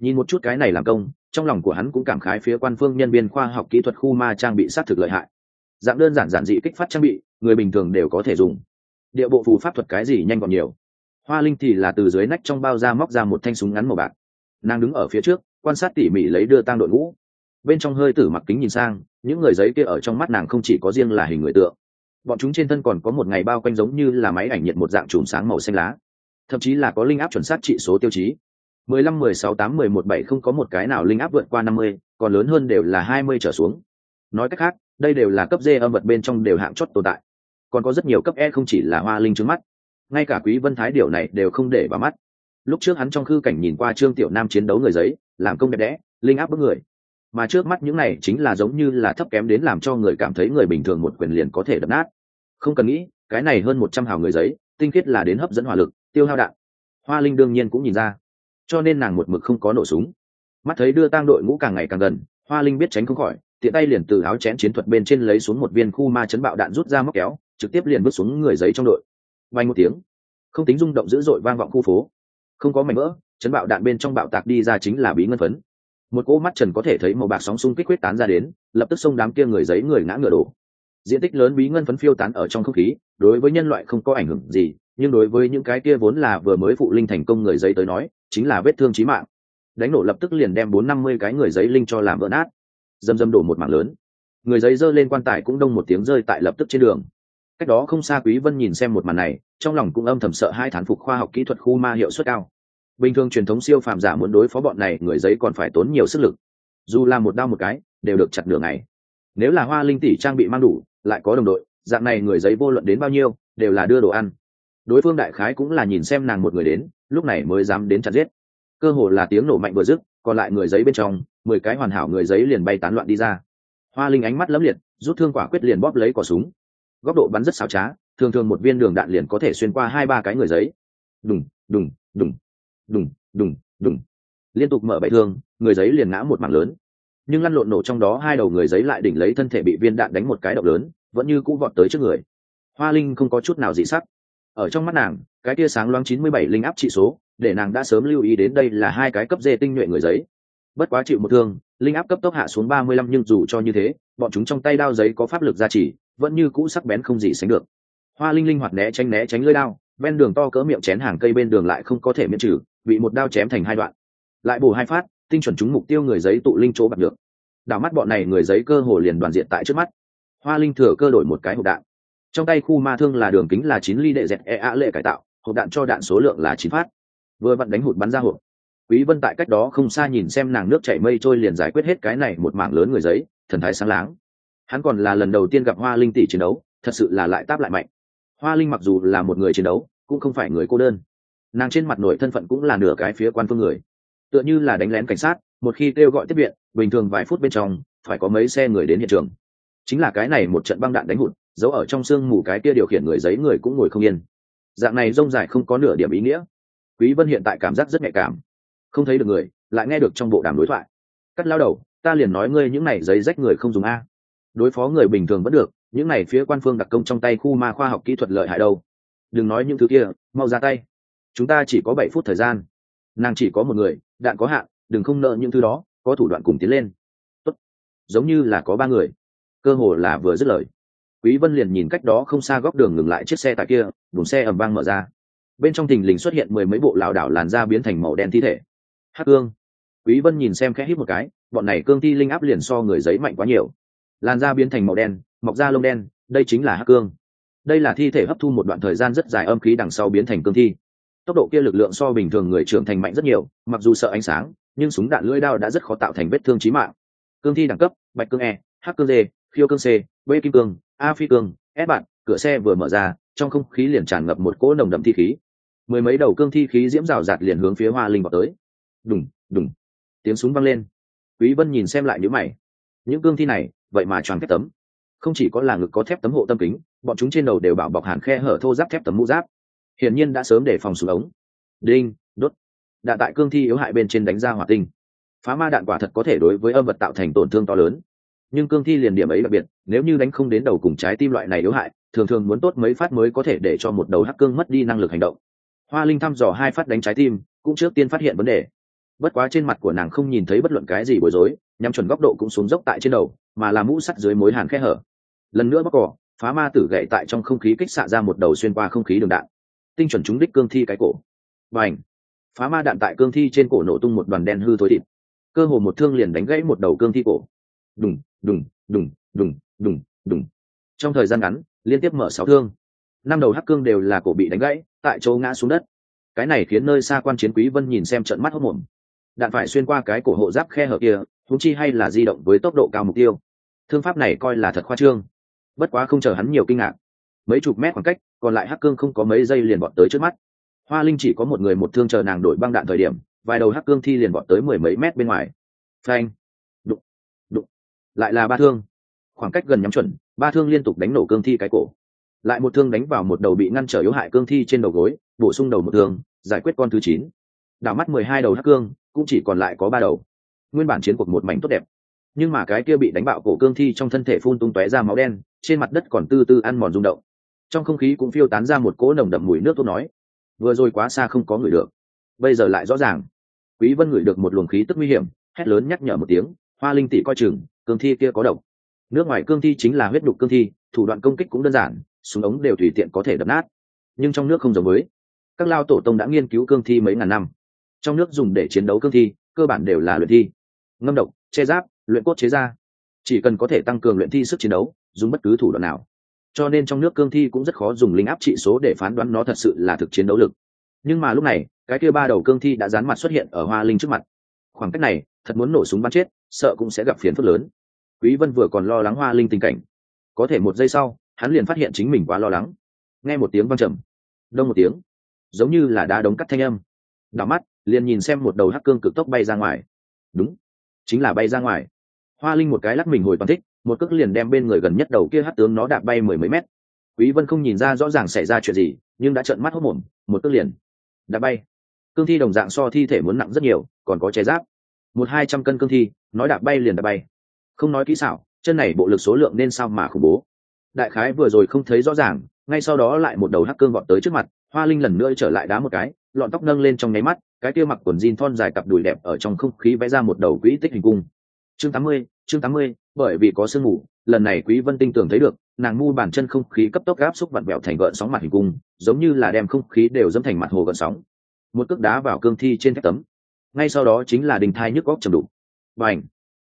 nhìn một chút cái này làm công, trong lòng của hắn cũng cảm khái phía quan phương nhân viên khoa học kỹ thuật khu ma trang bị sát thực lợi hại. Dạng đơn giản giản dị kích phát trang bị, người bình thường đều có thể dùng. Địa bộ phù pháp thuật cái gì nhanh còn nhiều. Hoa linh thì là từ dưới nách trong bao da móc ra một thanh súng ngắn màu bạc. Nàng đứng ở phía trước, quan sát tỉ mỉ lấy đưa tang đội ngũ. Bên trong hơi tử mặc kính nhìn sang, những người giấy kia ở trong mắt nàng không chỉ có riêng là hình người tượng. Bọn chúng trên thân còn có một ngày bao quanh giống như là máy ảnh nhiệt một dạng chùm sáng màu xanh lá. Thậm chí là có linh áp chuẩn xác trị số tiêu chí mười lăm, mười sáu, tám, mười một, bảy không có một cái nào linh áp vượt qua năm mươi, còn lớn hơn đều là hai mươi trở xuống. Nói cách khác, đây đều là cấp d âm vật bên trong đều hạng chót tồn tại. Còn có rất nhiều cấp e không chỉ là hoa linh trước mắt. Ngay cả quý vân thái điều này đều không để vào mắt. Lúc trước hắn trong khư cảnh nhìn qua trương tiểu nam chiến đấu người giấy, làm công đẹp đẽ, linh áp bức người. Mà trước mắt những này chính là giống như là thấp kém đến làm cho người cảm thấy người bình thường một quyền liền có thể đập nát. Không cần nghĩ, cái này hơn một trăm hào người giấy, tinh khiết là đến hấp dẫn hỏa lực, tiêu hao đạn. Hoa linh đương nhiên cũng nhìn ra cho nên nàng một mực không có nổ súng. Mắt thấy đưa tang đội ngũ càng ngày càng gần, hoa linh biết tránh không khỏi, tiện tay liền từ áo chén chiến thuật bên trên lấy xuống một viên khu ma chấn bạo đạn rút ra móc kéo, trực tiếp liền bước xuống người giấy trong đội. Vay một tiếng, không tính rung động dữ dội vang vọng khu phố. Không có mảnh vỡ, chấn bạo đạn bên trong bạo tạc đi ra chính là bí ngân phấn. Một cỗ mắt trần có thể thấy màu bạc sóng xung kích quyết tán ra đến, lập tức xông đám kia người giấy người ngã ngựa đổ. Diện tích lớn bí ngân phấn phiêu tán ở trong không khí, đối với nhân loại không có ảnh hưởng gì, nhưng đối với những cái kia vốn là vừa mới phụ linh thành công người giấy tới nói chính là vết thương chí mạng. Đánh nổ lập tức liền đem bốn năm mươi cái người giấy linh cho làm vỡ nát. Dầm dầm đổ một mảng lớn. Người giấy giơ lên quan tài cũng đông một tiếng rơi tại lập tức trên đường. Cách đó không xa quý vân nhìn xem một màn này, trong lòng cũng âm thầm sợ hai thán phục khoa học kỹ thuật khu ma hiệu suất cao. Bình thường truyền thống siêu phàm giả muốn đối phó bọn này, người giấy còn phải tốn nhiều sức lực. Dù là một đau một cái, đều được chặt nửa ngày. Nếu là hoa linh tỷ trang bị mang đủ, lại có đồng đội, dạng này người giấy vô luận đến bao nhiêu, đều là đưa đồ ăn đối phương đại khái cũng là nhìn xem nàng một người đến, lúc này mới dám đến chặt giết. Cơ hồ là tiếng nổ mạnh vừa dứt, còn lại người giấy bên trong, mười cái hoàn hảo người giấy liền bay tán loạn đi ra. Hoa linh ánh mắt lấm liệt, rút thương quả quyết liền bóp lấy cỏ súng. Góc độ bắn rất xảo trá, thường thường một viên đường đạn liền có thể xuyên qua hai ba cái người giấy. Đùng đùng đùng đùng đùng đùng. Liên tục mở bậy thương, người giấy liền ngã một mảng lớn. Nhưng lăn lộn nổ trong đó hai đầu người giấy lại đỉnh lấy thân thể bị viên đạn đánh một cái động lớn, vẫn như cũ vọt tới trước người. Hoa linh không có chút nào dị sắc ở trong mắt nàng, cái tia sáng loáng chín mươi bảy linh áp trị số, để nàng đã sớm lưu ý đến đây là hai cái cấp dê tinh nhuệ người giấy. Bất quá chịu một thương, linh áp cấp tốc hạ xuống ba mươi lăm nhưng dù cho như thế, bọn chúng trong tay đao giấy có pháp lực gia trì, vẫn như cũ sắc bén không gì sánh được. Hoa linh linh hoạt né tránh né tránh lưỡi đao, ven đường to cỡ miệng chén hàng cây bên đường lại không có thể miễn trừ, bị một đao chém thành hai đoạn. Lại bổ hai phát, tinh chuẩn chúng mục tiêu người giấy tụ linh chỗ bạc được. Đảo mắt bọn này người giấy cơ hồ liền đoàn diện tại trước mắt. Hoa linh thừa cơ đổi một cái hộp đạn trong tay khu ma thương là đường kính là chín ly đệ dẹt e a lệ cải tạo, hộp đạn cho đạn số lượng là chín phát. Vừa vặn đánh hụt bắn ra hộp. Quý vân tại cách đó không xa nhìn xem nàng nước chảy mây trôi liền giải quyết hết cái này một mảng lớn người giấy, thần thái sáng láng. Hắn còn là lần đầu tiên gặp hoa linh tỷ chiến đấu, thật sự là lại táp lại mạnh. Hoa linh mặc dù là một người chiến đấu, cũng không phải người cô đơn. Nàng trên mặt nổi thân phận cũng là nửa cái phía quan phương người. Tựa như là đánh lén cảnh sát, một khi kêu gọi tiếp viện, bình thường vài phút bên trong, phải có mấy xe người đến hiện trường. Chính là cái này một trận băng đạn đánh hụt giấu ở trong sương mù cái kia điều khiển người giấy người cũng ngồi không yên. Dạng này rông dài không có nửa điểm ý nghĩa. Quý vân hiện tại cảm giác rất nhạy cảm. Không thấy được người, lại nghe được trong bộ đàm đối thoại. Cắt lao đầu, ta liền nói ngươi những này giấy rách người không dùng a. Đối phó người bình thường vẫn được, những này phía quan phương đặc công trong tay khu ma khoa học kỹ thuật lợi hại đâu. Đừng nói những thứ kia, mau ra tay. Chúng ta chỉ có bảy phút thời gian. Nàng chỉ có một người, đạn có hạn, đừng không nợ những thứ đó, có thủ đoạn cùng tiến lên. Tốt. giống như là có ba người. Cơ hồ là vừa dứt lời quý vân liền nhìn cách đó không xa góc đường ngừng lại chiếc xe tại kia đùng xe ầm vang mở ra. Bên trong thình lình xuất hiện mười mấy bộ lảo đảo làn da biến thành màu đen thi thể. Hắc cương. Quý vân nhìn xem khẽ hít một cái, bọn này cương thi linh áp liền so người giấy mạnh quá nhiều. Làn da biến thành màu đen, mọc da lông đen, đây chính là hắc cương. Đây là thi thể hấp thu một đoạn thời gian rất dài âm khí đằng sau biến thành cương thi. Tốc độ kia lực lượng so bình thường người trưởng thành mạnh rất nhiều, mặc dù sợ ánh sáng, nhưng súng đạn lưỡi đao đã rất khó tạo thành vết thương chí mạng. Cương thi đẳng cấp, bạch cương e hắc cương d, khiêu cương c b kim cương a phi cương, ép bạn, cửa xe vừa mở ra, trong không khí liền tràn ngập một cỗ nồng đậm thi khí. Mười mấy đầu cương thi khí diễm rào rạt liền hướng phía hoa linh vào tới. Đùng đùng, tiếng súng vang lên. Quý vân nhìn xem lại những mày. Những cương thi này, vậy mà tròn thép tấm. Không chỉ có là ngực có thép tấm hộ tâm kính, bọn chúng trên đầu đều bảo bọc hàn khe hở thô giáp thép tấm mũ giáp. Hiển nhiên đã sớm để phòng súng ống. Đinh, đốt. Đạn tại cương thi yếu hại bên trên đánh ra hỏa tinh. Phá ma đạn quả thật có thể đối với âm vật tạo thành tổn thương to lớn nhưng cương thi liền điểm ấy đặc biệt, nếu như đánh không đến đầu cùng trái tim loại này yếu hại, thường thường muốn tốt mấy phát mới có thể để cho một đầu hắc cương mất đi năng lực hành động. Hoa linh thăm dò hai phát đánh trái tim, cũng trước tiên phát hiện vấn đề. Bất quá trên mặt của nàng không nhìn thấy bất luận cái gì bối rối, nhắm chuẩn góc độ cũng xuống dốc tại trên đầu, mà là mũ sắt dưới mối hàn khe hở. Lần nữa bóc cỏ, phá ma tử gậy tại trong không khí kích xạ ra một đầu xuyên qua không khí đường đạn. Tinh chuẩn trúng đích cương thi cái cổ. Và ảnh phá ma đạn tại cương thi trên cổ nổ tung một đoàn đen hư thối thịt. Cơ hồ một thương liền đánh gãy một đầu cương thi cổ. Đùng! Đùng đùng đùng đùng đùng. Trong thời gian ngắn, liên tiếp mở sáu thương. Năm đầu hắc cương đều là cổ bị đánh gãy, tại chỗ ngã xuống đất. Cái này khiến nơi xa quan chiến quý vân nhìn xem trận mắt hốt mồm đạn phải xuyên qua cái cổ hộ giáp khe hở kia thúng chi hay là di động với tốc độ cao mục tiêu. Thương pháp này coi là thật khoa trương. Bất quá không chờ hắn nhiều kinh ngạc. Mấy chục mét khoảng cách, còn lại hắc cương không có mấy giây liền bọn tới trước mắt. Hoa linh chỉ có một người một thương chờ nàng đổi băng đạn thời điểm, vài đầu hắc cương thi liền bọn tới mười mấy mét bên ngoài. Phanh lại là ba thương. Khoảng cách gần nhắm chuẩn, ba thương liên tục đánh nổ cương thi cái cổ. Lại một thương đánh vào một đầu bị ngăn trở yếu hại cương thi trên đầu gối, bổ sung đầu một thương, giải quyết con thứ chín. Đảo mắt mười hai đầu hắc cương, cũng chỉ còn lại có ba đầu. Nguyên bản chiến cuộc một mảnh tốt đẹp. Nhưng mà cái kia bị đánh bạo cổ cương thi trong thân thể phun tung tóe ra máu đen, trên mặt đất còn tư tư ăn mòn rung động. Trong không khí cũng phiêu tán ra một cỗ nồng đậm mùi nước tốt nói. Vừa rồi quá xa không có người được. Bây giờ lại rõ ràng. Quý vân ngửi được một luồng khí tức nguy hiểm, hét lớn nhắc nhở một tiếng. Hoa linh tỷ coi chừng cương thi kia có độc. Nước ngoài cương thi chính là huyết đục cương thi, thủ đoạn công kích cũng đơn giản, súng ống đều tùy tiện có thể đập nát. Nhưng trong nước không giống với. Các lao tổ tông đã nghiên cứu cương thi mấy ngàn năm. Trong nước dùng để chiến đấu cương thi, cơ bản đều là luyện thi. Ngâm độc, che giáp, luyện cốt chế ra chỉ cần có thể tăng cường luyện thi sức chiến đấu, dùng bất cứ thủ đoạn nào. Cho nên trong nước cương thi cũng rất khó dùng linh áp trị số để phán đoán nó thật sự là thực chiến đấu lực. Nhưng mà lúc này, cái kia ba đầu cương thi đã dán mặt xuất hiện ở hoa linh trước mặt khoảng cách này, thật muốn nổ súng bắn chết, sợ cũng sẽ gặp phiền phức lớn. Quý vân vừa còn lo lắng hoa linh tình cảnh. Có thể một giây sau, hắn liền phát hiện chính mình quá lo lắng. Nghe một tiếng vang trầm. Đông một tiếng. Giống như là đá đống cắt thanh âm. Đảo mắt, liền nhìn xem một đầu hắc cương cực tốc bay ra ngoài. Đúng. Chính là bay ra ngoài. Hoa linh một cái lắc mình hồi toàn thích, một cước liền đem bên người gần nhất đầu kia hắc tướng nó đạp bay mười mấy mét. Quý vân không nhìn ra rõ ràng xảy ra chuyện gì, nhưng đã trợn mắt hốt mồm, một cước liền đạp bay cương thi đồng dạng so thi thể muốn nặng rất nhiều, còn có che giáp. Một hai trăm cân cương thi, nói đạp bay liền đạp bay. Không nói kỹ xảo, chân này bộ lực số lượng nên sao mà khủng bố. Đại khái vừa rồi không thấy rõ ràng, ngay sau đó lại một đầu hắc cương vọt tới trước mặt, hoa linh lần nữa trở lại đá một cái, lọn tóc nâng lên trong nháy mắt, cái kia mặc quần jean thon dài cặp đùi đẹp ở trong không khí vẽ ra một đầu quỹ tích hình cung. Chương tám mươi, chương tám mươi, bởi vì có sương mù, lần này quý vân tinh tưởng thấy được, nàng mu bàn chân không khí cấp tốc gáp xúc vặn vẹo thành gợn sóng mặt hình cung, giống như là đem không khí đều dẫm thành mặt hồ gợn sóng một cước đá vào cương thi trên thép tấm. Ngay sau đó chính là đình thai nhức góc trầm đục. Và ảnh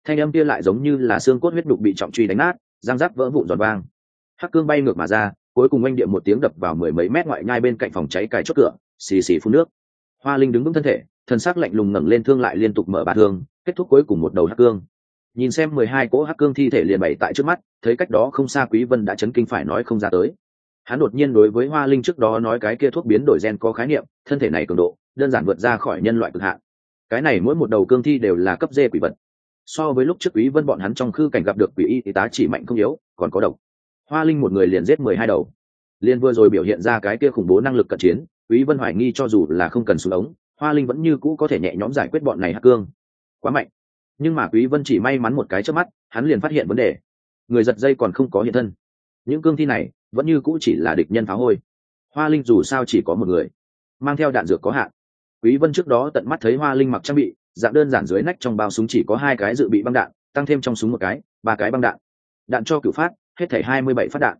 thanh âm kia lại giống như là xương cốt huyết đục bị trọng truy đánh nát, răng rác vỡ vụn giòn vang. Hắc cương bay ngược mà ra, cuối cùng anh điện một tiếng đập vào mười mấy mét ngoại nhai bên cạnh phòng cháy cài chốt cửa, xì xì phun nước. Hoa linh đứng vững thân thể thân xác lạnh lùng ngẩng lên thương lại liên tục mở bà thương, kết thúc cuối cùng một đầu hắc cương. Nhìn xem mười hai cỗ hắc cương thi thể liền bày tại trước mắt, thấy cách đó không xa quý vân đã chấn kinh phải nói không ra tới hắn đột nhiên đối với hoa linh trước đó nói cái kia thuốc biến đổi gen có khái niệm, thân thể này cường độ, đơn giản vượt ra khỏi nhân loại cực hạn. Cái này mỗi một đầu cương thi đều là cấp dê quỷ vật. So với lúc trước quý vân bọn hắn trong khư cảnh gặp được quỷ y tá chỉ mạnh không yếu, còn có độc. Hoa linh một người liền giết mười hai đầu. Liên vừa rồi biểu hiện ra cái kia khủng bố năng lực cận chiến, quý vân hoài nghi cho dù là không cần xuống ống, hoa linh vẫn như cũ có thể nhẹ nhõm giải quyết bọn này hắc cương. Quá mạnh. Nhưng mà quý vân chỉ may mắn một cái trước mắt, hắn liền phát hiện vấn đề. Người giật dây còn không có hiện thân. Những cương thi này vẫn như cũ chỉ là địch nhân phá hôi. Hoa linh dù sao chỉ có một người, mang theo đạn dược có hạn. Quý vân trước đó tận mắt thấy hoa linh mặc trang bị, dạng đơn giản dưới nách trong bao súng chỉ có hai cái dự bị băng đạn, tăng thêm trong súng một cái, ba cái băng đạn. Đạn cho cửu phát, hết thảy 27 phát đạn.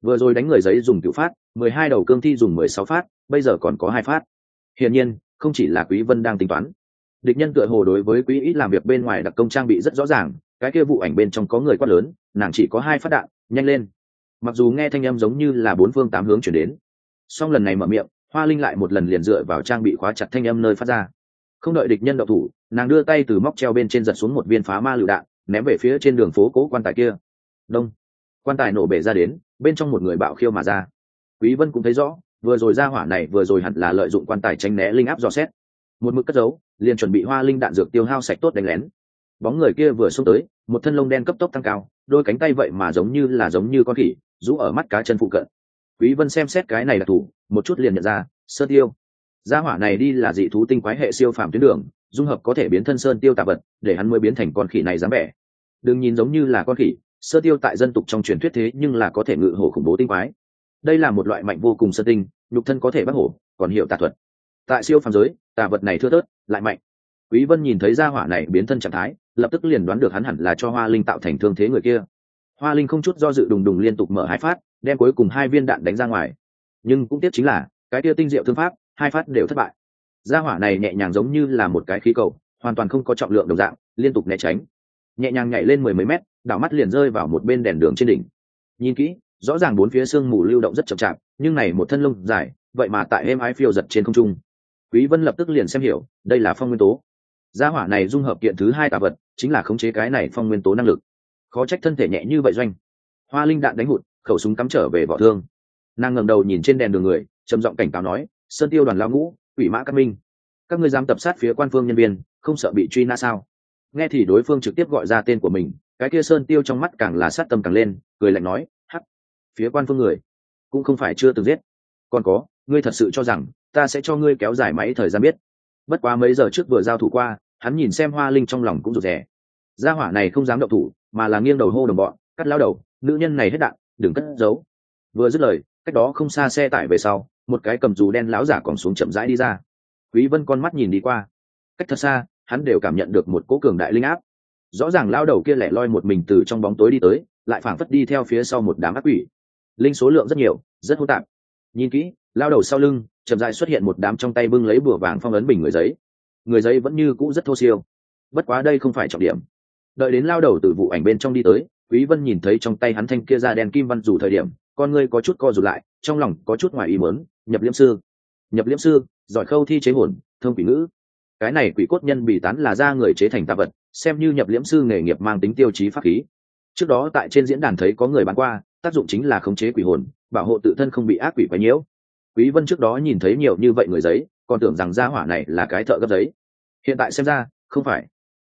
Vừa rồi đánh người giấy dùng cửu phát 12 đầu cương thi dùng 16 phát, bây giờ còn có hai phát. Hiển nhiên, không chỉ là quý vân đang tính toán. Địch nhân tựa hồ đối với quý ít làm việc bên ngoài đặc công trang bị rất rõ ràng, cái kia vụ ảnh bên trong có người quát lớn, nàng chỉ có hai phát đạn, nhanh lên mặc dù nghe thanh âm giống như là bốn phương tám hướng chuyển đến, song lần này mở miệng, hoa linh lại một lần liền dựa vào trang bị khóa chặt thanh âm nơi phát ra. Không đợi địch nhân đậu thủ, nàng đưa tay từ móc treo bên trên giật xuống một viên phá ma lựu đạn, ném về phía trên đường phố cố quan tài kia. Đông. Quan tài nổ bể ra đến, bên trong một người bạo khiêu mà ra. Quý vân cũng thấy rõ, vừa rồi ra hỏa này vừa rồi hẳn là lợi dụng quan tài tránh né linh áp dò xét. Một mực cất giấu, liền chuẩn bị hoa linh đạn dược tiêu hao sạch tốt đánh lén. Bóng người kia vừa xông tới, một thân lông đen cấp tốc tăng cao đôi cánh tay vậy mà giống như là giống như con khỉ, rũ ở mắt cá chân phụ cận. Quý vân xem xét cái này là thủ, một chút liền nhận ra, sơn tiêu. Gia hỏa này đi là dị thú tinh quái hệ siêu phàm tuyến đường, dung hợp có thể biến thân sơn tiêu tạp vật, để hắn mới biến thành con khỉ này dám vẻ. Đừng nhìn giống như là con khỉ sơ tiêu tại dân tục trong truyền thuyết thế nhưng là có thể ngự hổ khủng bố tinh quái. Đây là một loại mạnh vô cùng sơ tinh, nhục thân có thể bắt hổ, còn hiểu tà thuật. Tại siêu phàm giới, tà vật này thưa thớt, lại mạnh quý vân nhìn thấy gia hỏa này biến thân trạng thái, lập tức liền đoán được hắn hẳn là cho hoa linh tạo thành thương thế người kia. Hoa linh không chút do dự đùng đùng liên tục mở hai phát, đem cuối cùng hai viên đạn đánh ra ngoài. Nhưng cũng tiếc chính là, cái kia tinh diệu thương pháp, hai phát đều thất bại. Gia hỏa này nhẹ nhàng giống như là một cái khí cầu, hoàn toàn không có trọng lượng đồng dạng, liên tục né tránh. Nhẹ nhàng nhảy lên mười mấy mét, đảo mắt liền rơi vào một bên đèn đường trên đỉnh. Nhìn kỹ, rõ ràng bốn phía sương mù lưu động rất chậm chạp, nhưng này một thân lông dài, vậy mà tại êm ái phiêu giật trên không trung. Quý vân lập tức liền xem hiểu, đây là phong nguyên tố gia hỏa này dung hợp kiện thứ hai tà vật, chính là khống chế cái này phong nguyên tố năng lực. Khó trách thân thể nhẹ như vậy doanh. Hoa linh đạn đánh hụt, khẩu súng cắm trở về vỏ thương. Nàng ngẩng đầu nhìn trên đèn đường người, trầm giọng cảnh cáo nói, sơn tiêu đoàn lao ngũ ủy mã cát minh, các ngươi dám tập sát phía quan phương nhân viên, không sợ bị truy nã sao? Nghe thì đối phương trực tiếp gọi ra tên của mình, cái kia sơn tiêu trong mắt càng là sát tâm càng lên, cười lạnh nói, hắc, phía quan phương người cũng không phải chưa từng giết. Còn có, ngươi thật sự cho rằng ta sẽ cho ngươi kéo dài máy thời gian biết? Bất quá mấy giờ trước vừa giao thủ qua, hắn nhìn xem hoa linh trong lòng cũng rụt rè. Gia hỏa này không dám động thủ, mà là nghiêng đầu hô đồng bọn, cắt lao đầu, nữ nhân này hết đạn, đừng cất giấu. Vừa dứt lời, cách đó không xa xe tải về sau, một cái cầm dù đen láo giả còn xuống chậm rãi đi ra. Quý vân con mắt nhìn đi qua. Cách thật xa, hắn đều cảm nhận được một cỗ cường đại linh áp. Rõ ràng lao đầu kia lẻ loi một mình từ trong bóng tối đi tới, lại phảng phất đi theo phía sau một đám ác quỷ. Linh số lượng rất nhiều, rất hỗn tạp. Nhìn kỹ lao đầu sau lưng, chậm rãi xuất hiện một đám trong tay bưng lấy bùa vàng phong ấn bình người giấy. Người giấy vẫn như cũ rất thô siêu. Bất quá đây không phải trọng điểm. Đợi đến lao đầu từ vụ ảnh bên trong đi tới, quý vân nhìn thấy trong tay hắn thanh kia ra đen kim văn dù thời điểm, con ngươi có chút co rụt lại, trong lòng có chút ngoài ý muốn, nhập liễm sư. Nhập liễm sư, giỏi khâu thi chế hồn thương quỷ ngữ. Cái này quỷ cốt nhân bị tán là ra người chế thành tạ vật, xem như nhập liễm sư nghề nghiệp mang tính tiêu chí pháp khí. Trước đó tại trên diễn đàn thấy có người bán qua, tác dụng chính là khống chế quỷ hồn, bảo hộ tự thân không bị ác quỷ quấy nhiễu quý vân trước đó nhìn thấy nhiều như vậy người giấy, còn tưởng rằng gia hỏa này là cái thợ gấp giấy. Hiện tại xem ra, không phải.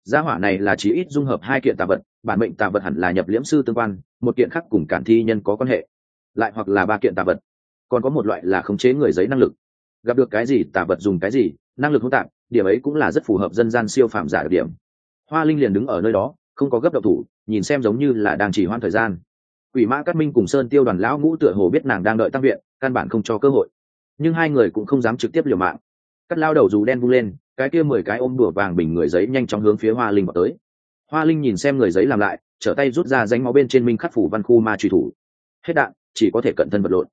Gia hỏa này là chí ít dung hợp hai kiện tà vật, bản mệnh tà vật hẳn là nhập liễm sư tương quan, một kiện khác cùng cản thi nhân có quan hệ. Lại hoặc là ba kiện tà vật. Còn có một loại là khống chế người giấy năng lực. Gặp được cái gì, tà vật dùng cái gì, năng lực hỗn tạp, điểm ấy cũng là rất phù hợp dân gian siêu phạm giả được điểm. Hoa linh liền đứng ở nơi đó, không có gấp đậu thủ, nhìn xem giống như là đang chỉ hoãn thời gian. Quỷ Mã Cát Minh cùng Sơn Tiêu Đoàn lão ngũ tựa hồ biết nàng đang đợi tăng viện, căn bản không cho cơ hội. Nhưng hai người cũng không dám trực tiếp liều mạng. Cắt lao đầu dù đen vung lên, cái kia mười cái ôm đùa vàng bình người giấy nhanh chóng hướng phía Hoa Linh vào tới. Hoa Linh nhìn xem người giấy làm lại, trở tay rút ra danh máu bên trên minh khắc phủ văn khu ma truy thủ. Hết đạn, chỉ có thể cận thân vật lộn.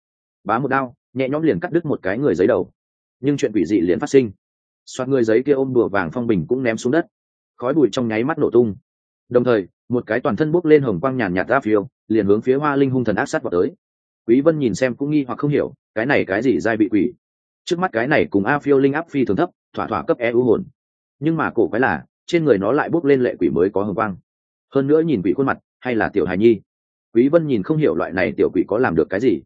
Bá một đao, nhẹ nhõm liền cắt đứt một cái người giấy đầu. Nhưng chuyện quỷ dị liền phát sinh. Soạt người giấy kia ôm đùa vàng phong bình cũng ném xuống đất. Khói bụi trong nháy mắt nổ tung. Đồng thời, một cái toàn thân bốc lên hồng quang nhàn nhạt ra phiêu, liền hướng phía hoa linh hung thần ác sát vào tới. Quý vân nhìn xem cũng nghi hoặc không hiểu, cái này cái gì dai bị quỷ? Trước mắt cái này cùng a phiêu linh áp phi thường thấp, thỏa thỏa cấp e ưu hồn. Nhưng mà cổ quái là, trên người nó lại bốc lên lệ quỷ mới có hồng quang. Hơn nữa nhìn quỷ khuôn mặt, hay là tiểu hài nhi? Quý vân nhìn không hiểu loại này tiểu quỷ có làm được cái gì.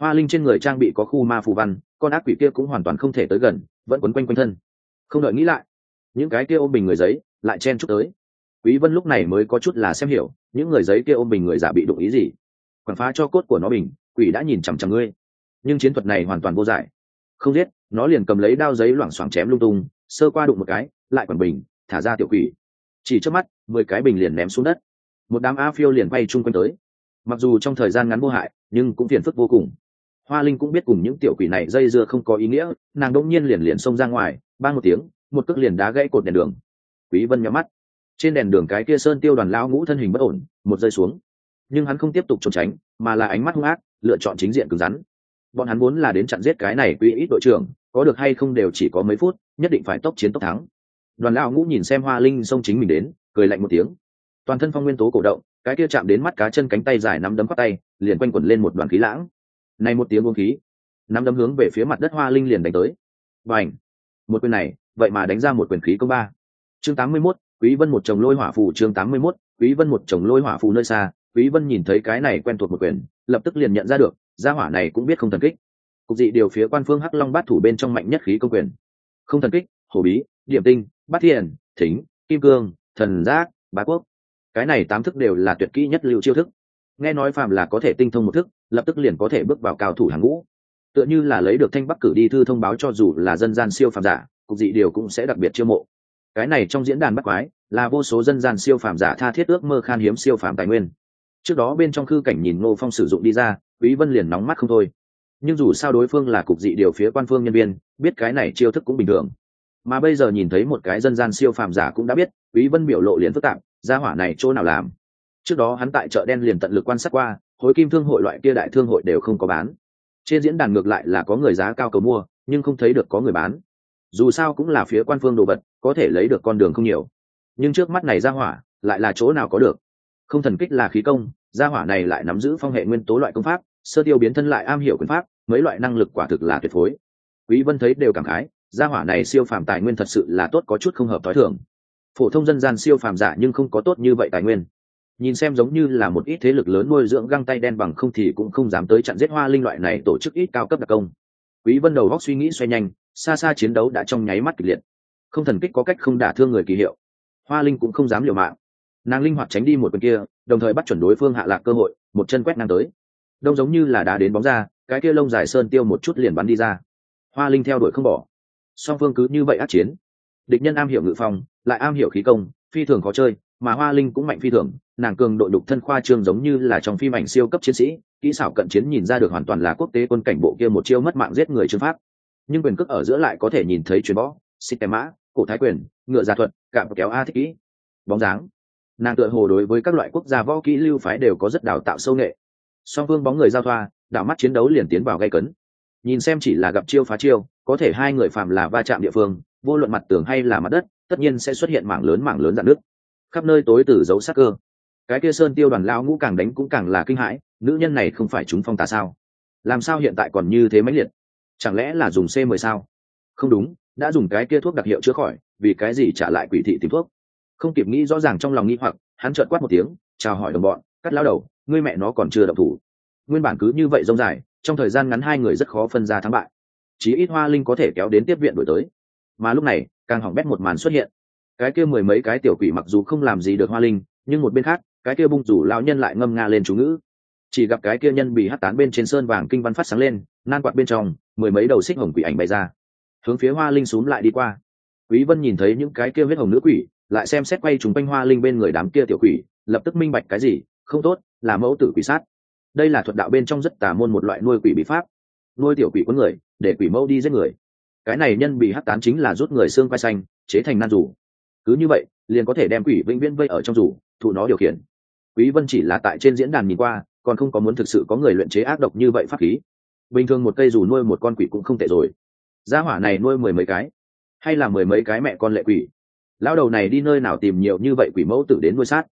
Hoa linh trên người trang bị có khu ma phù văn, con ác quỷ kia cũng hoàn toàn không thể tới gần, vẫn quấn quanh quanh thân. Không đợi nghĩ lại, những cái kia ôm bình người giấy lại chen chúc tới quý vân lúc này mới có chút là xem hiểu, những người giấy kia ôm bình người giả bị đụng ý gì? Quảng phá cho cốt của nó bình quỷ đã nhìn chằm chằm ngươi. Nhưng chiến thuật này hoàn toàn vô giải. Không giết, nó liền cầm lấy đao giấy loảng xoảng chém lung tung, sơ qua đụng một cái, lại quẳng bình, thả ra tiểu quỷ. Chỉ trước mắt, mười cái bình liền ném xuống đất. Một đám a phiêu liền bay chung quanh tới. Mặc dù trong thời gian ngắn vô hại, nhưng cũng phiền phức vô cùng. Hoa linh cũng biết cùng những tiểu quỷ này dây dưa không có ý nghĩa, nàng đỗng nhiên liền liền xông ra ngoài ba một tiếng, một cước liền đá gãy cột đèn đường. Quý vân nhắm mắt trên đèn đường cái kia sơn tiêu đoàn lão ngũ thân hình bất ổn một rơi xuống. Nhưng hắn không tiếp tục trốn tránh mà là ánh mắt hung ác lựa chọn chính diện cứng rắn. Bọn hắn muốn là đến chặn giết cái này quy ít đội trưởng có được hay không đều chỉ có mấy phút nhất định phải tốc chiến tốc thắng. Đoàn lão ngũ nhìn xem hoa linh xông chính mình đến cười lạnh một tiếng. Toàn thân phong nguyên tố cổ động cái kia chạm đến mắt cá chân cánh tay dài nắm đấm bắt tay liền quanh quẩn lên một đoàn khí lãng. Này một tiếng buông khí nắm đấm hướng về phía mặt đất hoa linh liền đánh tới. Và ảnh một quyền này vậy mà đánh ra một quyền khí công ba. Chương tám mươi 81, quý vân một chồng lôi hỏa phù chương tám mươi 81, quý vân một chồng lôi hỏa phù nơi xa quý vân nhìn thấy cái này quen thuộc một quyền lập tức liền nhận ra được gia hỏa này cũng biết không thần kích. Cục dị điều phía quan phương hắc long bát thủ bên trong mạnh nhất khí công quyền. Không thần kích hổ bí điểm tinh bát thiền thính kim cương thần giác bá quốc. Cái này tám thức đều là tuyệt kỹ nhất lưu chiêu thức. Nghe nói phàm là có thể tinh thông một thức lập tức liền có thể bước vào cao thủ hàng ngũ. Tựa như là lấy được thanh bắc cử đi thư thông báo cho dù là dân gian siêu phàm giả cục dị điều cũng sẽ đặc biệt chiêu mộ cái này trong diễn đàn bắt quái là vô số dân gian siêu phàm giả tha thiết ước mơ khan hiếm siêu phàm tài nguyên. Trước đó bên trong khư cảnh nhìn ngô phong sử dụng đi ra, quý vân liền nóng mắt không thôi. Nhưng dù sao đối phương là cục dị điều phía quan phương nhân viên, biết cái này chiêu thức cũng bình thường. Mà bây giờ nhìn thấy một cái dân gian siêu phàm giả cũng đã biết, quý vân biểu lộ liền phức tạp, gia hỏa này chỗ nào làm? Trước đó hắn tại chợ đen liền tận lực quan sát qua, hối kim thương hội loại kia đại thương hội đều không có bán. Trên diễn đàn ngược lại là có người giá cao cầu mua, nhưng không thấy được có người bán dù sao cũng là phía quan phương đồ vật, có thể lấy được con đường không nhiều. Nhưng trước mắt này ra hỏa, lại là chỗ nào có được? Không thần kích là khí công gia hỏa này lại nắm giữ phong hệ nguyên tố loại công pháp, sơ tiêu biến thân lại am hiểu quyền pháp, mấy loại năng lực quả thực là tuyệt phối. Quý vân thấy đều cảm khái gia hỏa này siêu phàm tài nguyên thật sự là tốt có chút không hợp thói thường. Phổ thông dân gian siêu phàm giả nhưng không có tốt như vậy tài nguyên. Nhìn xem giống như là một ít thế lực lớn nuôi dưỡng găng tay đen bằng không thì cũng không dám tới chặn giết hoa linh loại này tổ chức ít cao cấp đặc công. Quý vân đầu góc suy nghĩ xoay nhanh xa xa chiến đấu đã trong nháy mắt kịch liệt. Không thần kích có cách không đả thương người kỳ hiệu. Hoa linh cũng không dám liều mạng. Nàng linh hoạt tránh đi một bên kia, đồng thời bắt chuẩn đối phương hạ lạc cơ hội, một chân quét ngang tới. Đông giống như là đá đến bóng ra, cái kia lông dài sơn tiêu một chút liền bắn đi ra. Hoa linh theo đuổi không bỏ. Song phương cứ như vậy át chiến. Địch nhân am hiểu ngự phòng lại am hiểu khí công, phi thường khó chơi, mà hoa linh cũng mạnh phi thường, nàng cường đội đục thân khoa trương giống như là trong phim ảnh siêu cấp chiến sĩ, kỹ xảo cận chiến nhìn ra được hoàn toàn là quốc tế quân cảnh bộ kia một chiêu mất mạng giết người chương pháp nhưng quyền cước ở giữa lại có thể nhìn thấy chuyền võ, xích tè mã, cổ thái quyền, ngựa gia thuật, cạm kéo a thích kỹ. Bóng dáng. Nàng tựa hồ đối với các loại quốc gia võ kỹ lưu phái đều có rất đào tạo sâu nghệ. Song phương bóng người giao thoa đảo mắt chiến đấu liền tiến vào gây cấn. Nhìn xem chỉ là gặp chiêu phá chiêu, có thể hai người phạm là va chạm địa phương, vô luận mặt tường hay là mặt đất, tất nhiên sẽ xuất hiện mảng lớn mảng lớn dạn nước khắp nơi tối từ dấu sắc cơ. Cái kia sơn tiêu đoàn lao ngũ càng đánh cũng càng là kinh hãi, nữ nhân này không phải chúng phong tà sao? Làm sao hiện tại còn như thế mãnh liệt? Chẳng lẽ là dùng c mười sao? Không đúng, đã dùng cái kia thuốc đặc hiệu chữa khỏi, vì cái gì trả lại quỷ thị tìm thuốc? Không kịp nghĩ rõ ràng trong lòng nghĩ hoặc, hắn trợn quát một tiếng, chào hỏi đồng bọn, cắt lao đầu, ngươi mẹ nó còn chưa động thủ. Nguyên bản cứ như vậy rông dài, trong thời gian ngắn hai người rất khó phân ra thắng bại. Chí ít hoa linh có thể kéo đến tiếp viện đổi tới. Mà lúc này, càng hỏng bét một màn xuất hiện. Cái kia mười mấy cái tiểu quỷ mặc dù không làm gì được hoa linh, nhưng một bên khác, cái kia bung rủ lao nhân lại ngâm nga lên chú ngữ. Chỉ gặp cái kia nhân bị hắt tán bên trên sơn vàng kinh văn phát sáng lên, nan quạt bên trong mười mấy đầu xích hồng quỷ ảnh bay ra. Hướng phía hoa linh xúm lại đi qua. Quý vân nhìn thấy những cái kia huyết hồng nữ quỷ, lại xem xét quay chúng quanh hoa linh bên người đám kia tiểu quỷ, lập tức minh bạch cái gì, không tốt, là mẫu tử quỷ sát. Đây là thuật đạo bên trong rất tà môn một loại nuôi quỷ bị pháp. Nuôi tiểu quỷ quấn người, để quỷ mẫu đi giết người. Cái này nhân bị hắc tán chính là rút người xương quai xanh, chế thành nan rủ. Cứ như vậy, liền có thể đem quỷ vĩnh viễn vây ở trong rủ, thụ nó điều khiển. Quý vân chỉ là tại trên diễn đàn nhìn qua, còn không có muốn thực sự có người luyện chế ác độc như vậy pháp khí bình thường một cây dù nuôi một con quỷ cũng không tệ rồi. Gia hỏa này nuôi mười mấy cái, hay là mười mấy cái mẹ con lệ quỷ? Lão đầu này đi nơi nào tìm nhiều như vậy quỷ mẫu tử đến nuôi sát?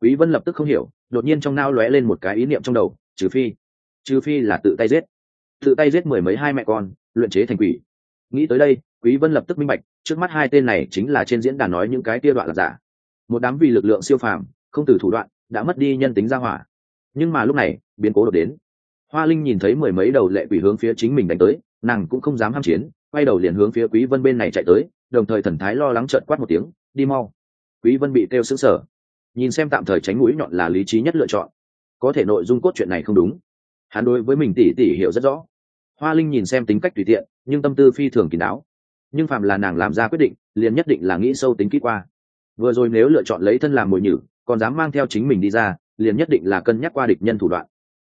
Quý vân lập tức không hiểu, đột nhiên trong nao lóe lên một cái ý niệm trong đầu, trừ phi trừ phi là tự tay giết. Tự tay giết mười mấy hai mẹ con, luyện chế thành quỷ. Nghĩ tới đây, quý vân lập tức minh bạch, trước mắt hai tên này chính là trên diễn đàn nói những cái kia đoạn là giả. Một đám vì lực lượng siêu phàm, không từ thủ đoạn, đã mất đi nhân tính gia hỏa. Nhưng mà lúc này, biến cố đột đến hoa linh nhìn thấy mười mấy đầu lệ quỷ hướng phía chính mình đánh tới, nàng cũng không dám ham chiến, quay đầu liền hướng phía quý vân bên này chạy tới, đồng thời thần thái lo lắng trợn quát một tiếng, đi mau. Quý vân bị kêu sững sờ. Nhìn xem tạm thời tránh mũi nhọn là lý trí nhất lựa chọn. Có thể nội dung cốt truyện này không đúng. Hắn đối với mình tỉ tỉ hiểu rất rõ. Hoa linh nhìn xem tính cách tùy tiện, nhưng tâm tư phi thường kín đáo. Nhưng phạm là nàng làm ra quyết định, liền nhất định là nghĩ sâu tính kỹ qua. Vừa rồi nếu lựa chọn lấy thân làm mồi nhử, còn dám mang theo chính mình đi ra, liền nhất định là cân nhắc qua địch nhân thủ đoạn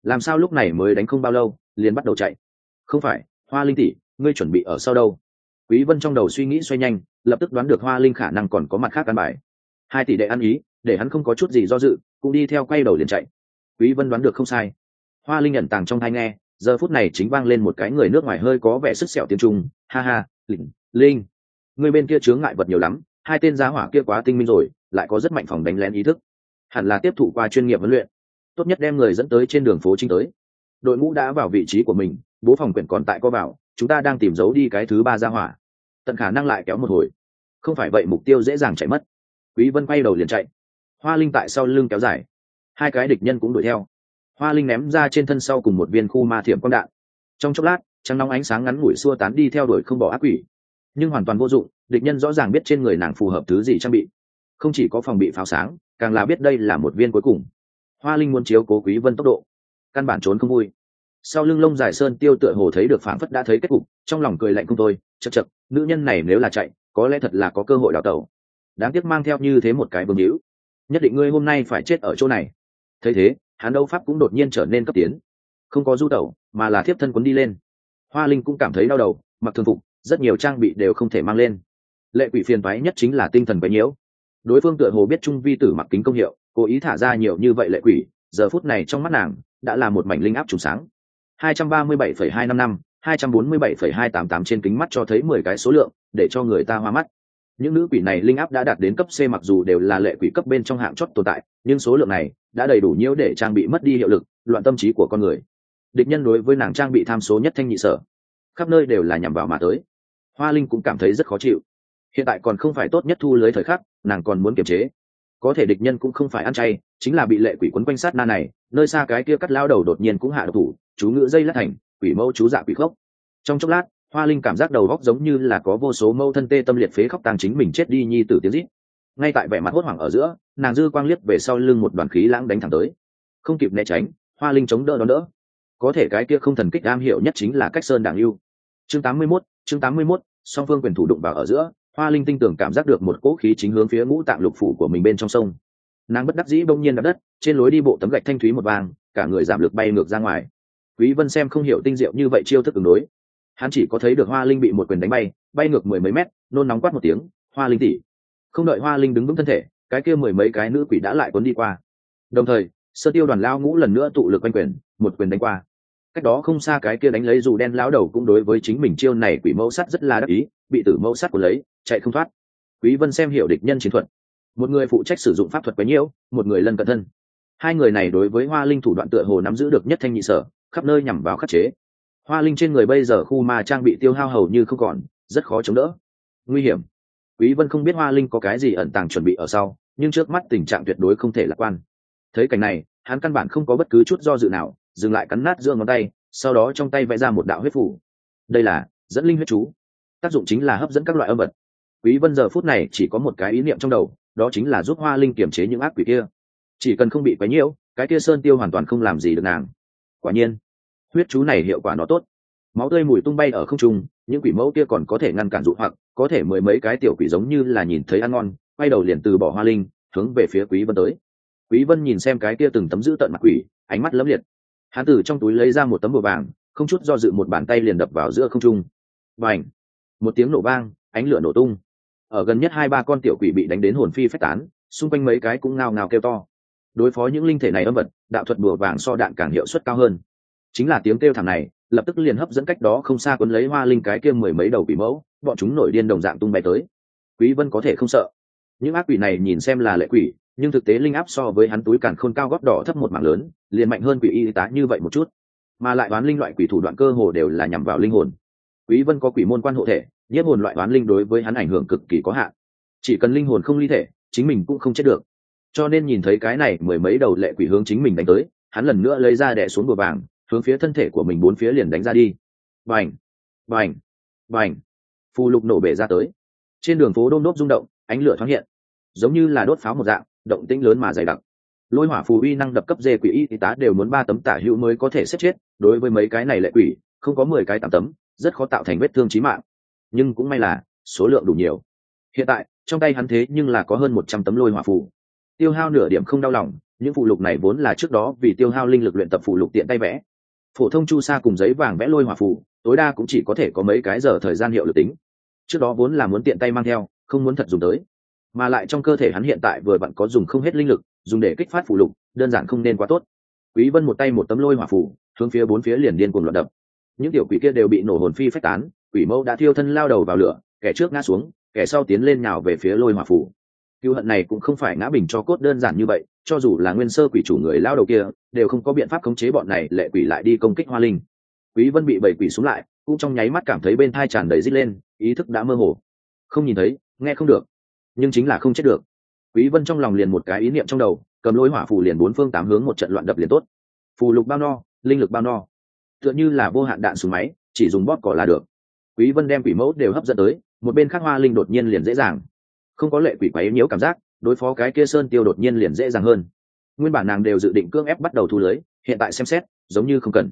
làm sao lúc này mới đánh không bao lâu, liền bắt đầu chạy? Không phải, hoa linh tỷ, ngươi chuẩn bị ở sau đâu? Quý vân trong đầu suy nghĩ xoay nhanh, lập tức đoán được hoa linh khả năng còn có mặt khác ăn bài. Hai tỷ đệ ăn ý, để hắn không có chút gì do dự, cũng đi theo quay đầu liền chạy. Quý vân đoán được không sai. Hoa linh ẩn tàng trong thai nghe, giờ phút này chính vang lên một cái người nước ngoài hơi có vẻ sức sẹo tiếng trung, ha ha linh linh. Người bên kia chướng ngại vật nhiều lắm, hai tên giá hỏa kia quá tinh minh rồi, lại có rất mạnh phòng đánh lén ý thức. Hẳn là tiếp thụ qua chuyên nghiệp huấn luyện tốt nhất đem người dẫn tới trên đường phố chính tới. Đội ngũ đã vào vị trí của mình, bố phòng quyển còn tại có vào chúng ta đang tìm dấu đi cái thứ ba ra hỏa. Tận khả năng lại kéo một hồi. Không phải vậy mục tiêu dễ dàng chạy mất. Quý vân quay đầu liền chạy. Hoa linh tại sau lưng kéo dài. Hai cái địch nhân cũng đuổi theo. Hoa linh ném ra trên thân sau cùng một viên khu ma thiểm quang đạn. Trong chốc lát trăng nóng ánh sáng ngắn ngủi xua tán đi theo đuổi không bỏ ác quỷ. Nhưng hoàn toàn vô dụng, địch nhân rõ ràng biết trên người nàng phù hợp thứ gì trang bị. Không chỉ có phòng bị pháo sáng, càng là biết đây là một viên cuối cùng hoa linh muốn chiếu cố quý vân tốc độ. Căn bản trốn không vui. Sau lưng lông dài sơn tiêu tựa hồ thấy được phảng phất đã thấy kết cục, trong lòng cười lạnh không thôi, chật chật, nữ nhân này nếu là chạy, có lẽ thật là có cơ hội đào tẩu. Đáng tiếc mang theo như thế một cái vương hữu. Nhất định ngươi hôm nay phải chết ở chỗ này. Thấy thế, hắn đấu pháp cũng đột nhiên trở nên cấp tiến. Không có du tẩu, mà là thiếp thân quấn đi lên. Hoa linh cũng cảm thấy đau đầu, mặc thường phục, rất nhiều trang bị đều không thể mang lên. Lệ quỷ phiền thoái nhất chính là tinh thần bấy nhiễu. Đối phương tựa hồ biết trung vi tử mặc kính công hiệu cố ý thả ra nhiều như vậy lệ quỷ giờ phút này trong mắt nàng đã là một mảnh linh áp trùng sáng. 237,255, 247,288 trên kính mắt cho thấy 10 cái số lượng để cho người ta hoa mắt. Những nữ quỷ này linh áp đã đạt đến cấp c mặc dù đều là lệ quỷ cấp bên trong hạng chót tồn tại nhưng số lượng này đã đầy đủ nhiễu để trang bị mất đi hiệu lực loạn tâm trí của con người. Địch nhân đối với nàng trang bị tham số nhất thanh nhị sở. Khắp nơi đều là nhằm vào mà tới. Hoa linh cũng cảm thấy rất khó chịu. Hiện tại còn không phải tốt nhất thu lưới thời khắc nàng còn muốn kiềm chế có thể địch nhân cũng không phải ăn chay chính là bị lệ quỷ quấn quanh sát na này nơi xa cái kia cắt lao đầu đột nhiên cũng hạ độc thủ chú ngữ dây lát thành quỷ mẫu chú dạ quỷ khốc trong chốc lát hoa linh cảm giác đầu góc giống như là có vô số mâu thân tê tâm liệt phế khóc tàng chính mình chết đi nhi tử tiếng rít. Ngay tại vẻ mặt hốt hoảng ở giữa nàng dư quang liếc về sau lưng một đoàn khí lãng đánh thẳng tới. Không kịp né tránh hoa linh chống đỡ đón đỡ. Có thể cái kia không thần kích am hiểu nhất chính là cách sơn đảng yêu. Chương 81, chương 81, song phương quyền thủ đụng vào ở giữa hoa linh tinh tưởng cảm giác được một cỗ khí chính hướng phía ngũ tạng lục phủ của mình bên trong sông. Nàng bất đắc dĩ bỗng nhiên đập đất, trên lối đi bộ tấm gạch thanh thúy một vàng, cả người giảm lực bay ngược ra ngoài. Quý vân xem không hiểu tinh diệu như vậy chiêu thức ứng đối. Hắn chỉ có thấy được hoa linh bị một quyền đánh bay bay ngược mười mấy mét, nôn nóng quát một tiếng, hoa linh tỷ, không đợi hoa linh đứng vững thân thể, cái kia mười mấy cái nữ quỷ đã lại cuốn đi qua. Đồng thời, sơ tiêu đoàn lao ngũ lần nữa tụ lực quanh quyền, một quyền đánh qua cách đó không xa cái kia đánh lấy dù đen lão đầu cũng đối với chính mình chiêu này quỷ mẫu sắt rất là đắc ý, bị tử mẫu sắt của lấy, chạy không thoát. Quý vân xem hiểu địch nhân chiến thuật. Một người phụ trách sử dụng pháp thuật quấy nhiễu, một người lân cận thân. Hai người này đối với hoa linh thủ đoạn tựa hồ nắm giữ được nhất thanh nhị sở, khắp nơi nhằm vào khắc chế. Hoa linh trên người bây giờ khu ma trang bị tiêu hao hầu như không còn, rất khó chống đỡ. Nguy hiểm. Quý vân không biết hoa linh có cái gì ẩn tàng chuẩn bị ở sau, nhưng trước mắt tình trạng tuyệt đối không thể lạc quan. Thấy cảnh này hắn căn bản không có bất cứ chút do dự nào, dừng lại cắn nát giữa ngón tay, sau đó trong tay vẽ ra một đạo huyết phủ. Đây là dẫn linh huyết chú. Tác dụng chính là hấp dẫn các loại âm vật. Quý vân giờ phút này chỉ có một cái ý niệm trong đầu, đó chính là giúp hoa linh kiểm chế những ác quỷ kia. Chỉ cần không bị quấy nhiễu, cái kia sơn tiêu hoàn toàn không làm gì được nàng. Quả nhiên, huyết chú này hiệu quả nó tốt. Máu tươi mùi tung bay ở không trung, những quỷ mẫu kia còn có thể ngăn cản dụ hoặc, có thể mười mấy cái tiểu quỷ giống như là nhìn thấy ăn ngon, quay đầu liền từ bỏ hoa linh, hướng về phía quý vân tới quý vân nhìn xem cái kia từng tấm giữ tận mặt quỷ, ánh mắt lấm liệt. Hắn từ trong túi lấy ra một tấm bùa vàng, không chút do dự một bàn tay liền đập vào giữa không trung. Bành! Một tiếng nổ vang, ánh lửa nổ tung. Ở gần nhất hai ba con tiểu quỷ bị đánh đến hồn phi phách tán, xung quanh mấy cái cũng ngao ngao kêu to. Đối phó những linh thể này âm vật, đạo thuật bùa vàng so đạn càng hiệu suất cao hơn. Chính là tiếng kêu thảm này, lập tức liền hấp dẫn cách đó không xa quân lấy hoa linh cái kia mười mấy đầu quỷ mẫu, bọn chúng nổi điên đồng dạng tung bay tới. Quý vân có thể không sợ. Những ác quỷ này nhìn xem là lệ quỷ nhưng thực tế linh áp so với hắn túi càn khôn cao góc đỏ thấp một mảng lớn, liền mạnh hơn quỷ y tá như vậy một chút. Mà lại đoán linh loại quỷ thủ đoạn cơ hồ đều là nhằm vào linh hồn. Quý vân có quỷ môn quan hộ thể, nhiếp hồn loại đoán linh đối với hắn ảnh hưởng cực kỳ có hạn. Chỉ cần linh hồn không ly thể, chính mình cũng không chết được. Cho nên nhìn thấy cái này mười mấy đầu lệ quỷ hướng chính mình đánh tới, hắn lần nữa lấy ra đè xuống bùa vàng, hướng phía thân thể của mình bốn phía liền đánh ra đi. Bành! Bành! Bành! Phù lục nổ bể ra tới. Trên đường phố đôm đốp rung động, ánh lửa thoáng hiện. Giống như là đốt pháo một dạng động tĩnh lớn mà dày đặc. Lôi hỏa phù uy năng đập cấp dê quỷ y tá đều muốn ba tấm tả hữu mới có thể xếp chết, đối với mấy cái này lệ quỷ, không có mười cái tám tấm, rất khó tạo thành vết thương chí mạng. Nhưng cũng may là, số lượng đủ nhiều. Hiện tại, trong tay hắn thế nhưng là có hơn một trăm tấm lôi hỏa phù. Tiêu hao nửa điểm không đau lòng, những phụ lục này vốn là trước đó vì tiêu hao linh lực luyện tập phụ lục tiện tay vẽ. Phổ thông chu sa cùng giấy vàng vẽ lôi hỏa phù, tối đa cũng chỉ có thể có mấy cái giờ thời gian hiệu lực tính. Trước đó vốn là muốn tiện tay mang theo, không muốn thật dùng tới mà lại trong cơ thể hắn hiện tại vừa vặn có dùng không hết linh lực, dùng để kích phát phủ lục, đơn giản không nên quá tốt. Quý vân một tay một tấm lôi hỏa phù, hướng phía bốn phía liền điên cuồng loạn đập. Những tiểu quỷ kia đều bị nổ hồn phi phách tán, quỷ mẫu đã thiêu thân lao đầu vào lửa, kẻ trước ngã xuống, kẻ sau tiến lên nhào về phía lôi hỏa phù. Cựu hận này cũng không phải ngã bình cho cốt đơn giản như vậy, cho dù là nguyên sơ quỷ chủ người lao đầu kia, đều không có biện pháp khống chế bọn này, lệ quỷ lại đi công kích hoa linh. Quý vân bị bảy quỷ xuống lại, cũng trong nháy mắt cảm thấy bên thai tràn đầy rít lên, ý thức đã mơ hồ. Không nhìn thấy, nghe không được nhưng chính là không chết được. Quý vân trong lòng liền một cái ý niệm trong đầu, cầm lôi hỏa phù liền bốn phương tám hướng một trận loạn đập liền tốt. Phù lục bao no, linh lực bao no. Tựa như là vô hạn đạn súng máy, chỉ dùng bóp cỏ là được. Quý vân đem quỷ mẫu đều hấp dẫn tới, một bên khác hoa linh đột nhiên liền dễ dàng. Không có lệ quỷ quấy nhiễu cảm giác, đối phó cái kia sơn tiêu đột nhiên liền dễ dàng hơn. Nguyên bản nàng đều dự định cưỡng ép bắt đầu thu lưới, hiện tại xem xét, giống như không cần.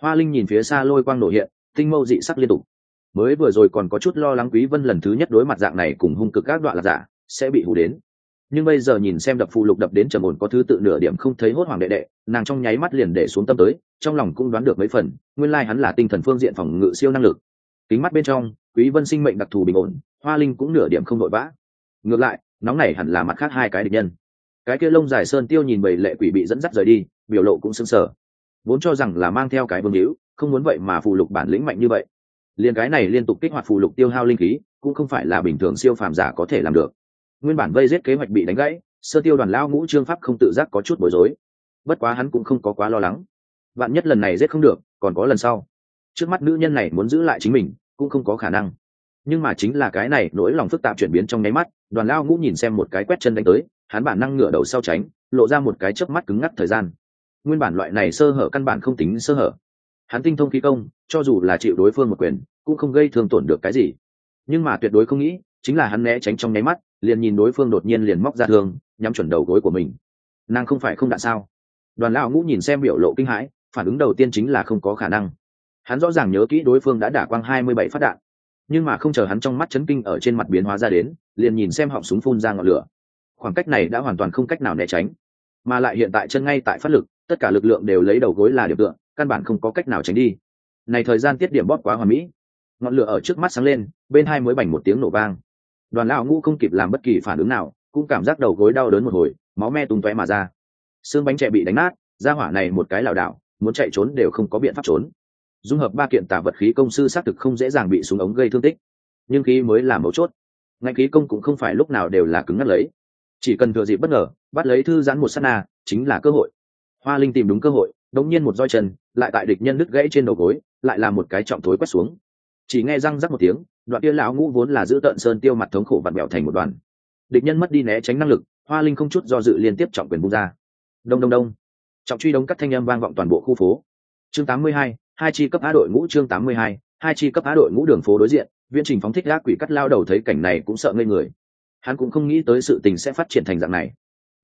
Hoa linh nhìn phía xa lôi quang nổ hiện, tinh mâu dị sắc liên tục mới vừa rồi còn có chút lo lắng quý vân lần thứ nhất đối mặt dạng này cùng hung cực các đoạn là giả, sẽ bị hù đến. Nhưng bây giờ nhìn xem đập phụ lục đập đến trầm ổn có thứ tự nửa điểm không thấy hốt hoảng đệ đệ, nàng trong nháy mắt liền để xuống tâm tới, trong lòng cũng đoán được mấy phần, nguyên lai like hắn là tinh thần phương diện phòng ngự siêu năng lực. Kính mắt bên trong, quý vân sinh mệnh đặc thù bình ổn, hoa linh cũng nửa điểm không nội vã. Ngược lại, nóng này hẳn là mặt khác hai cái địch nhân. Cái kia lông dài sơn tiêu nhìn bầy lệ quỷ bị dẫn dắt rời đi, biểu lộ cũng sững sờ. Vốn cho rằng là mang theo cái vương hữu, không muốn vậy mà phụ lục bản lĩnh mạnh như vậy liền cái này liên tục kích hoạt phù lục tiêu hao linh khí, cũng không phải là bình thường siêu phàm giả có thể làm được. Nguyên bản vây giết kế hoạch bị đánh gãy, sơ tiêu đoàn lao ngũ trương pháp không tự giác có chút bối rối. Bất quá hắn cũng không có quá lo lắng. Vạn nhất lần này giết không được, còn có lần sau. Trước mắt nữ nhân này muốn giữ lại chính mình, cũng không có khả năng. Nhưng mà chính là cái này, nỗi lòng phức tạp chuyển biến trong nháy mắt, đoàn lao ngũ nhìn xem một cái quét chân đánh tới, hắn bản năng ngửa đầu sau tránh, lộ ra một cái chớp mắt cứng ngắc thời gian. Nguyên bản loại này sơ hở căn bản không tính sơ hở hắn tinh thông khí công, cho dù là chịu đối phương một quyền, cũng không gây thương tổn được cái gì. Nhưng mà tuyệt đối không nghĩ, chính là hắn né tránh trong nháy mắt, liền nhìn đối phương đột nhiên liền móc ra thương, nhắm chuẩn đầu gối của mình. Nàng không phải không đạn sao? Đoàn lão ngũ nhìn xem biểu lộ kinh hãi, phản ứng đầu tiên chính là không có khả năng. Hắn rõ ràng nhớ kỹ đối phương đã đả quang hai mươi bảy phát đạn. Nhưng mà không chờ hắn trong mắt chấn kinh ở trên mặt biến hóa ra đến, liền nhìn xem họng súng phun ra ngọn lửa. Khoảng cách này đã hoàn toàn không cách nào né tránh. Mà lại hiện tại chân ngay tại phát lực, tất cả lực lượng đều lấy đầu gối là điểm tựa căn bản không có cách nào tránh đi. Này thời gian tiết điểm bóp quá hoàn mỹ. Ngọn lửa ở trước mắt sáng lên, bên hai mới bành một tiếng nổ vang. Đoàn lão ngũ không kịp làm bất kỳ phản ứng nào, cũng cảm giác đầu gối đau đớn một hồi, máu me tung tóe mà ra. Xương bánh trẻ bị đánh nát, ra hỏa này một cái lảo đảo, muốn chạy trốn đều không có biện pháp trốn. Dung hợp ba kiện tả vật khí công sư xác thực không dễ dàng bị súng ống gây thương tích, nhưng khí mới là mấu chốt. Ngay khí công cũng không phải lúc nào đều là cứng ngắt lấy. Chỉ cần thừa dịp bất ngờ, bắt lấy thư giãn một sát na, chính là cơ hội. Hoa linh tìm đúng cơ hội, đống nhiên một roi chân lại tại địch nhân đứt gãy trên đầu gối lại là một cái trọng thối quét xuống. Chỉ nghe răng rắc một tiếng đoạn kia lão ngũ vốn là giữ tợn sơn tiêu mặt thống khổ vặn bẹo thành một đoàn. Địch nhân mất đi né tránh năng lực hoa linh không chút do dự liên tiếp trọng quyền bung ra. Đông đông đông. Trọng truy đông cắt thanh âm vang vọng toàn bộ khu phố. Chương 82, hai chi cấp á đội ngũ chương 82, hai chi cấp á đội ngũ đường phố đối diện viên trình phóng thích gác quỷ cắt lao đầu thấy cảnh này cũng sợ ngây người. Hắn cũng không nghĩ tới sự tình sẽ phát triển thành dạng này.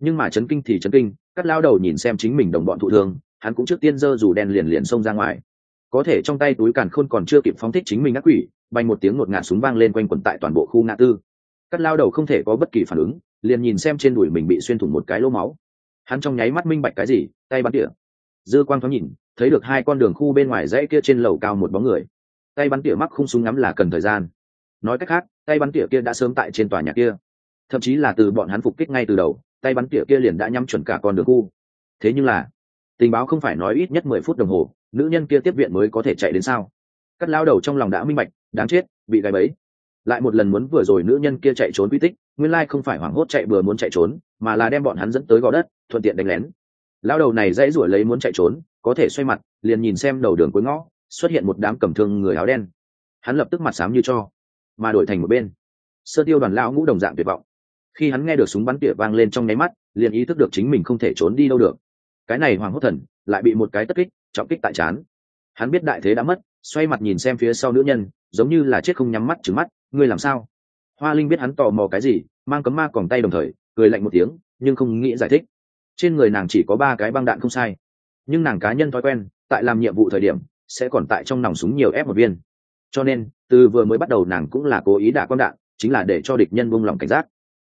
Nhưng mà chấn kinh thì chấn kinh cắt lao đầu nhìn xem chính mình đồng bọn thụ thương hắn cũng trước tiên giơ dù đen liền liền xông ra ngoài. Có thể trong tay túi càn khôn còn chưa kịp phóng thích chính mình ác quỷ, bay một tiếng ngột ngạt súng vang lên quanh quẩn tại toàn bộ khu ngã tư. Cắt lao đầu không thể có bất kỳ phản ứng, liền nhìn xem trên đùi mình bị xuyên thủng một cái lỗ máu. Hắn trong nháy mắt minh bạch cái gì, tay bắn tỉa. Dư quang thoáng nhìn, thấy được hai con đường khu bên ngoài dãy kia trên lầu cao một bóng người. Tay bắn tỉa mắc không súng ngắm là cần thời gian. Nói cách khác, tay bắn tỉa kia đã sớm tại trên tòa nhà kia. Thậm chí là từ bọn hắn phục kích ngay từ đầu, tay bắn tỉa kia liền đã nhắm chuẩn cả con đường khu. Thế nhưng là tình báo không phải nói ít nhất mười phút đồng hồ, nữ nhân kia tiếp viện mới có thể chạy đến sao? Cắt lao đầu trong lòng đã minh bạch, đáng chết bị gáy bẫy lại một lần muốn vừa rồi nữ nhân kia chạy trốn quy tích, nguyên lai không phải hoảng hốt chạy vừa muốn chạy trốn, mà là đem bọn hắn dẫn tới gò đất, thuận tiện đánh lén. Lao đầu này dãy ruổi lấy muốn chạy trốn, có thể xoay mặt, liền nhìn xem đầu đường cuối ngõ, xuất hiện một đám cầm thương người áo đen. Hắn lập tức mặt xám như cho, mà đổi thành một bên. Sơ tiêu đoàn lão ngũ đồng dạng tuyệt vọng. Khi hắn nghe được súng bắn tỉa vang lên trong nháy mắt, liền ý thức được chính mình không thể trốn đi đâu được cái này hoàng hốt thần lại bị một cái tất kích, trọng kích tại chán hắn biết đại thế đã mất, xoay mặt nhìn xem phía sau nữ nhân, giống như là chết không nhắm mắt trứng mắt, ngươi làm sao? Hoa linh biết hắn tò mò cái gì, mang cấm ma còn tay đồng thời, cười lạnh một tiếng, nhưng không nghĩ giải thích. Trên người nàng chỉ có ba cái băng đạn không sai, nhưng nàng cá nhân thói quen, tại làm nhiệm vụ thời điểm, sẽ còn tại trong nòng súng nhiều ép một viên. Cho nên, từ vừa mới bắt đầu nàng cũng là cố ý đả quang đạn, chính là để cho địch nhân buông lòng cảnh giác.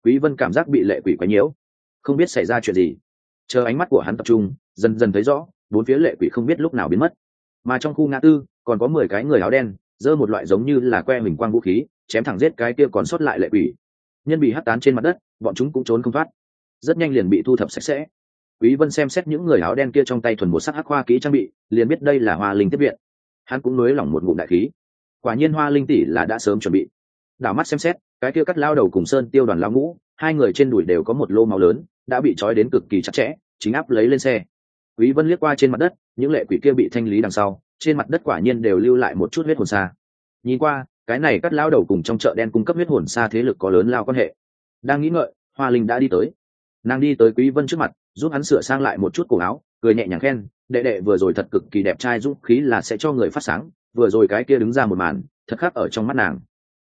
Quý vân cảm giác bị lệ quỷ quấy nhiễu. Không biết xảy ra chuyện gì chờ ánh mắt của hắn tập trung, dần dần thấy rõ, bốn phía lệ quỷ không biết lúc nào biến mất. Mà trong khu ngã tư, còn có mười cái người áo đen giơ một loại giống như là que mình quang vũ khí, chém thẳng giết cái kia còn sót lại lệ quỷ. Nhân bị hất tán trên mặt đất, bọn chúng cũng trốn không thoát. Rất nhanh liền bị thu thập sạch sẽ. Quý vân xem xét những người áo đen kia trong tay thuần một sắc hắc hoa kỹ trang bị, liền biết đây là hoa linh tiếp viện. Hắn cũng nới lỏng một ngụm đại khí. Quả nhiên hoa linh tỷ là đã sớm chuẩn bị. Đảo mắt xem xét, cái kia cắt lao đầu cùng sơn tiêu đoàn lao ngũ, hai người trên đùi đều có một lô máu lớn đã bị trói đến cực kỳ chặt chẽ, chính áp lấy lên xe. Quý vân liếc qua trên mặt đất, những lệ quỷ kia bị thanh lý đằng sau, trên mặt đất quả nhiên đều lưu lại một chút huyết hồn xa. Nhìn qua, cái này cắt lao đầu cùng trong chợ đen cung cấp huyết hồn xa thế lực có lớn lao quan hệ. Đang nghĩ ngợi, hoa linh đã đi tới. Nàng đi tới quý vân trước mặt, giúp hắn sửa sang lại một chút cổ áo, cười nhẹ nhàng khen, đệ đệ, vừa rồi thật cực kỳ đẹp trai, dũng khí là sẽ cho người phát sáng, vừa rồi cái kia đứng ra một màn, thật khác ở trong mắt nàng.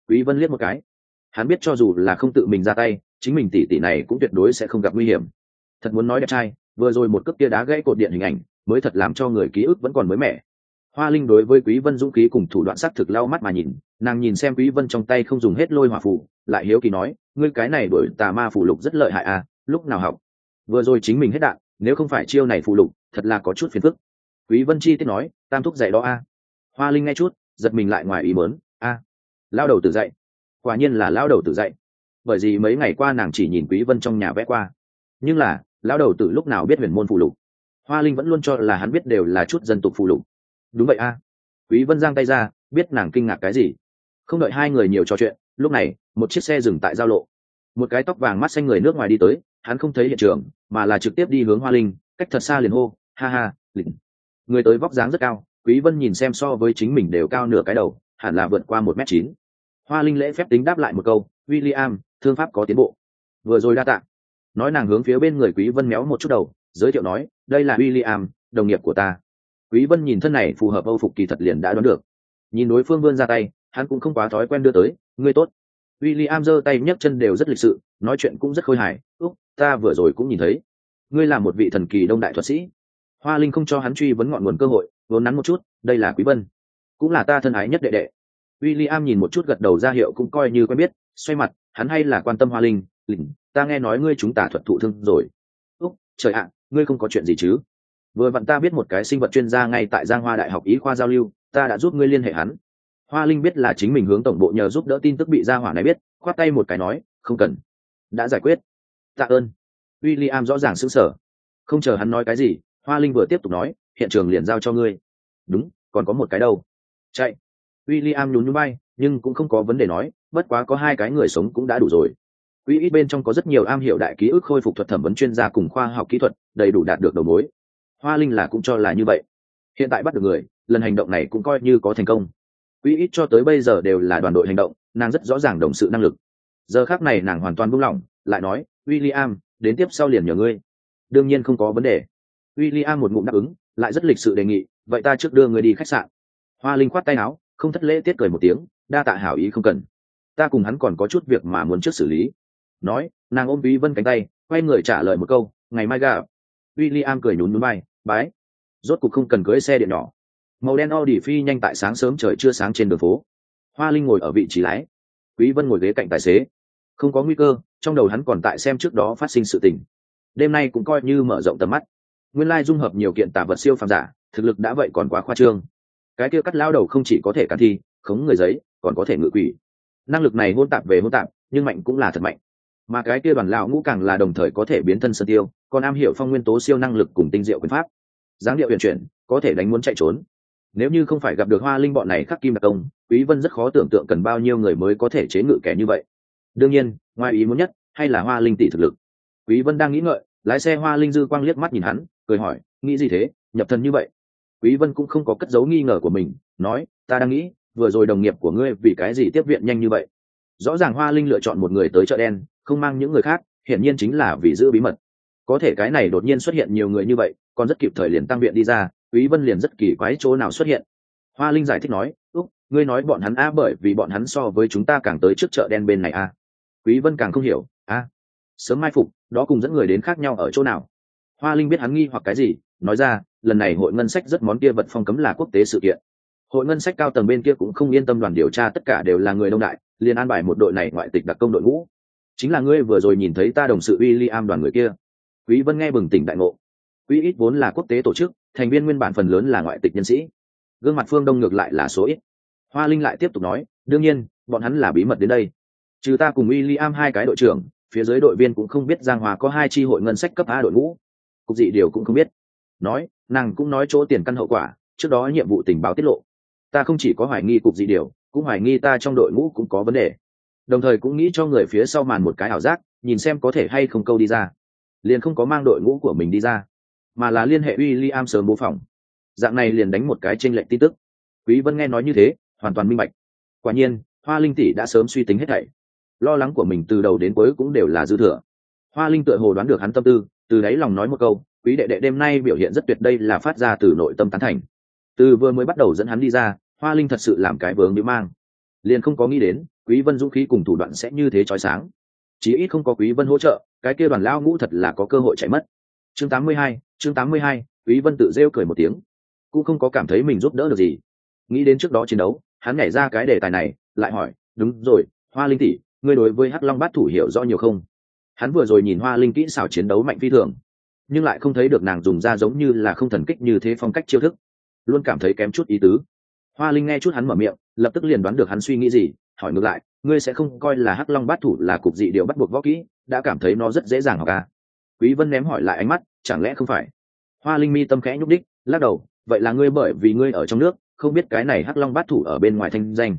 Quý vân liếc một cái. Hắn biết cho dù là không tự mình ra tay chính mình tỷ tỷ này cũng tuyệt đối sẽ không gặp nguy hiểm. Thật muốn nói đẹp trai vừa rồi một cước kia đá gãy cột điện hình ảnh mới thật làm cho người ký ức vẫn còn mới mẻ. Hoa linh đối với quý vân dũng khí cùng thủ đoạn sắc thực lau mắt mà nhìn nàng nhìn xem quý vân trong tay không dùng hết lôi hỏa phù lại hiếu kỳ nói ngươi cái này đổi tà ma phù lục rất lợi hại à lúc nào học? Vừa rồi chính mình hết đạn nếu không phải chiêu này phù lục thật là có chút phiền phức. Quý vân chi tiết nói tam thúc dạy đó a. Hoa linh nghe chút giật mình lại ngoài ý muốn, a lao đầu tự dạy. Quả nhiên là lao đầu tự dạy bởi vì mấy ngày qua nàng chỉ nhìn quý vân trong nhà vẽ qua. Nhưng là lão đầu từ lúc nào biết huyền môn phụ lục? Hoa linh vẫn luôn cho là hắn biết đều là chút dân tục phụ lục. Đúng vậy a. Quý vân giang tay ra biết nàng kinh ngạc cái gì. Không đợi hai người nhiều trò chuyện lúc này một chiếc xe dừng tại giao lộ. Một cái tóc vàng mắt xanh người nước ngoài đi tới hắn không thấy hiện trường mà là trực tiếp đi hướng hoa linh cách thật xa liền hô ha ha lịnh. Người tới vóc dáng rất cao quý vân nhìn xem so với chính mình đều cao nửa cái đầu hẳn là vượt qua một m chín. Hoa linh lễ phép tính đáp lại một câu William, thương pháp có tiến bộ. Vừa rồi đa tạ. Nói nàng hướng phía bên người quý vân méo một chút đầu giới thiệu nói đây là William, đồng nghiệp của ta. Quý vân nhìn thân này phù hợp âu phục kỳ thật liền đã đoán được. Nhìn đối phương vươn ra tay hắn cũng không quá thói quen đưa tới ngươi tốt. William giơ tay nhấc chân đều rất lịch sự nói chuyện cũng rất khôi hài úc ta vừa rồi cũng nhìn thấy. Ngươi là một vị thần kỳ đông đại thuật sĩ. Hoa linh không cho hắn truy vấn ngọn nguồn cơ hội vốn nắn một chút đây là quý vân cũng là ta thân ái nhất đệ đệ. William nhìn một chút gật đầu ra hiệu cũng coi như quen biết xoay mặt hắn hay là quan tâm hoa linh, lỉnh, ta nghe nói ngươi chúng ta thuật thụ thương rồi. Úc, trời ạ, ngươi không có chuyện gì chứ? Vừa vặn ta biết một cái sinh vật chuyên gia ngay tại giang hoa đại học ý khoa giao lưu, ta đã giúp ngươi liên hệ hắn. Hoa linh biết là chính mình hướng tổng bộ nhờ giúp đỡ tin tức bị gia hỏa này biết, khoát tay một cái nói, không cần. Đã giải quyết. Tạ ơn. W i l l i am rõ ràng xứng sở không chờ hắn nói cái gì, hoa linh vừa tiếp tục nói, hiện trường liền giao cho ngươi. Đúng, còn có một cái đâu. Chạy. W i l l i am nhún nhún bay nhưng cũng không có vấn đề nói bất quá có hai cái người sống cũng đã đủ rồi. Quỹ ít bên trong có rất nhiều am hiểu đại ký ức khôi phục thuật thẩm vấn chuyên gia cùng khoa học kỹ thuật, đầy đủ đạt được đầu mối. Hoa linh là cũng cho là như vậy. Hiện tại bắt được người, lần hành động này cũng coi như có thành công. Quỹ ít cho tới bây giờ đều là đoàn đội hành động, nàng rất rõ ràng đồng sự năng lực. Giờ khác này nàng hoàn toàn buông lỏng, lại nói w i l l i am đến tiếp sau liền nhờ ngươi. Đương nhiên không có vấn đề. W i l l i am một ngụm đáp ứng, lại rất lịch sự đề nghị, vậy ta trước đưa người đi khách sạn. Hoa linh khoát tay áo, không thất lễ tiết cười một tiếng, đa tạ hảo ý không cần ta cùng hắn còn có chút việc mà muốn trước xử lý. Nói, nàng ôm ví vân cánh tay, quay người trả lời một câu, ngày mai gặp. W i l l i am cười nhún núi bay bái. Rốt cuộc không cần cưới xe điện nhỏ. Màu đen Audi phi nhanh tại sáng sớm trời chưa sáng trên đường phố. Hoa linh ngồi ở vị trí lái. Quý vân ngồi ghế cạnh tài xế. Không có nguy cơ, trong đầu hắn còn tại xem trước đó phát sinh sự tình. Đêm nay cũng coi như mở rộng tầm mắt. Nguyên lai dung hợp nhiều kiện tả vật siêu phàm giả, thực lực đã vậy còn quá khoa trương. Cái kia cắt lao đầu không chỉ có thể cắn thi, khống người giấy, còn có thể ngự quỷ năng lực này hôn tạp về hôn tạp, nhưng mạnh cũng là thật mạnh. Mà cái kia đoàn lão ngũ càng là đồng thời có thể biến thân sơn tiêu, còn am hiểu phong nguyên tố siêu năng lực cùng tinh diệu quyền pháp. Dáng điệu huyền chuyển, có thể đánh muốn chạy trốn. Nếu như không phải gặp được hoa linh bọn này khắc kim đặc công, quý vân rất khó tưởng tượng cần bao nhiêu người mới có thể chế ngự kẻ như vậy. Đương nhiên, ngoài ý muốn nhất, hay là hoa linh tỷ thực lực. Quý vân đang nghĩ ngợi, lái xe hoa linh dư quang liếc mắt nhìn hắn, cười hỏi, nghĩ gì thế? Nhập thần như vậy? Quý vân cũng không có cất giấu nghi ngờ của mình, nói, ta đang nghĩ vừa rồi đồng nghiệp của ngươi vì cái gì tiếp viện nhanh như vậy? Rõ ràng hoa linh lựa chọn một người tới chợ đen, không mang những người khác, hiển nhiên chính là vì giữ bí mật. Có thể cái này đột nhiên xuất hiện nhiều người như vậy, còn rất kịp thời liền tăng viện đi ra, quý vân liền rất kỳ quái chỗ nào xuất hiện. Hoa linh giải thích nói, úc, ngươi nói bọn hắn a bởi vì bọn hắn so với chúng ta càng tới trước chợ đen bên này a quý vân càng không hiểu a sớm mai phục, đó cùng dẫn người đến khác nhau ở chỗ nào? Hoa linh biết hắn nghi hoặc cái gì, nói ra, lần này hội ngân sách rất món kia vật phong cấm là quốc tế sự kiện hội ngân sách cao tầng bên kia cũng không yên tâm đoàn điều tra, tất cả đều là người đông đại, liền an bài một đội này ngoại tịch đặc công đội ngũ. Chính là ngươi vừa rồi nhìn thấy ta đồng sự William đoàn người kia. Quý vân nghe bừng tỉnh đại ngộ. Quý ít vốn là quốc tế tổ chức, thành viên nguyên bản phần lớn là ngoại tịch nhân sĩ. Gương mặt phương đông ngược lại là số ít. Hoa linh lại tiếp tục nói, đương nhiên, bọn hắn là bí mật đến đây. Trừ ta cùng William hai cái đội trưởng, phía dưới đội viên cũng không biết giang hòa có hai tri hội ngân sách cấp a đội ngũ. Cục dị điều cũng không biết. Nói, nàng cũng nói chỗ tiền căn hậu quả, trước đó nhiệm vụ tình báo tiết lộ ta không chỉ có hoài nghi cục dị điều, cũng hoài nghi ta trong đội ngũ cũng có vấn đề. Đồng thời cũng nghĩ cho người phía sau màn một cái ảo giác, nhìn xem có thể hay không câu đi ra. Liền không có mang đội ngũ của mình đi ra, mà là liên hệ w i l l i am sớm bố phòng dạng này liền đánh một cái t r ê n lệch tin tức. Quý vân nghe nói như thế, hoàn toàn minh bạch. Quả nhiên, hoa linh tỷ đã sớm suy tính hết thảy. Lo lắng của mình từ đầu đến cuối cũng đều là dư thừa. Hoa linh tựa hồ đoán được hắn tâm tư, từ đáy lòng nói một câu, quý đệ đệ, đêm nay biểu hiện rất tuyệt, đây là phát ra từ nội tâm tán thành từ vừa mới bắt đầu dẫn hắn đi ra hoa linh thật sự làm cái vướng bị mang. Liền không có nghĩ đến quý vân dũng khí cùng thủ đoạn sẽ như thế chói sáng. Chí ít không có quý vân hỗ trợ cái kia đoàn lao ngũ thật là có cơ hội chạy mất. Chương 82, chương 82, quý vân tự rêu cười một tiếng. Cũng không có cảm thấy mình giúp đỡ được gì. Nghĩ đến trước đó chiến đấu hắn nhảy ra cái đề tài này lại hỏi đúng rồi hoa linh tỷ ngươi đối với hắc long bát thủ hiểu rõ nhiều không? Hắn vừa rồi nhìn hoa linh kỹ xảo chiến đấu mạnh phi thường nhưng lại không thấy được nàng dùng ra giống như là không thần kích như thế phong cách chiêu thức luôn cảm thấy kém chút ý tứ. Hoa linh nghe chút hắn mở miệng, lập tức liền đoán được hắn suy nghĩ gì, hỏi ngược lại, ngươi sẽ không coi là hắc long bát thủ là cục dị điều bắt buộc võ kỹ, đã cảm thấy nó rất dễ dàng học à? Quý vân ném hỏi lại ánh mắt, chẳng lẽ không phải? Hoa linh mi tâm khẽ nhúc đích lắc đầu, vậy là ngươi bởi vì ngươi ở trong nước, không biết cái này hắc long bát thủ ở bên ngoài thanh danh.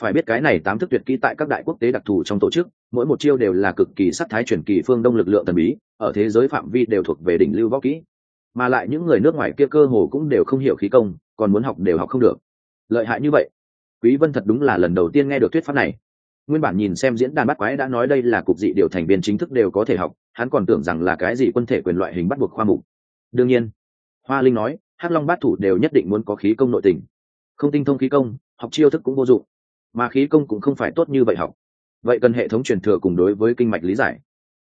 Phải biết cái này tám thức tuyệt kỹ tại các đại quốc tế đặc thù trong tổ chức, mỗi một chiêu đều là cực kỳ sắc thái chuyển kỳ phương đông lực lượng thần bí, ở thế giới phạm vi đều thuộc về đỉnh lưu võ kỹ mà lại những người nước ngoài kia cơ hồ cũng đều không hiểu khí công, còn muốn học đều học không được. Lợi hại như vậy? Quý vân thật đúng là lần đầu tiên nghe được thuyết pháp này. Nguyên bản nhìn xem diễn đàn bắt quái đã nói đây là cục dị điều thành viên chính thức đều có thể học, hắn còn tưởng rằng là cái gì quân thể quyền loại hình bắt buộc khoa mục. Đương nhiên, hoa linh nói, hắc long bát thủ đều nhất định muốn có khí công nội tình. Không tinh thông khí công, học chiêu thức cũng vô dụng. Mà khí công cũng không phải tốt như vậy học. Vậy cần hệ thống truyền thừa cùng đối với kinh mạch lý giải.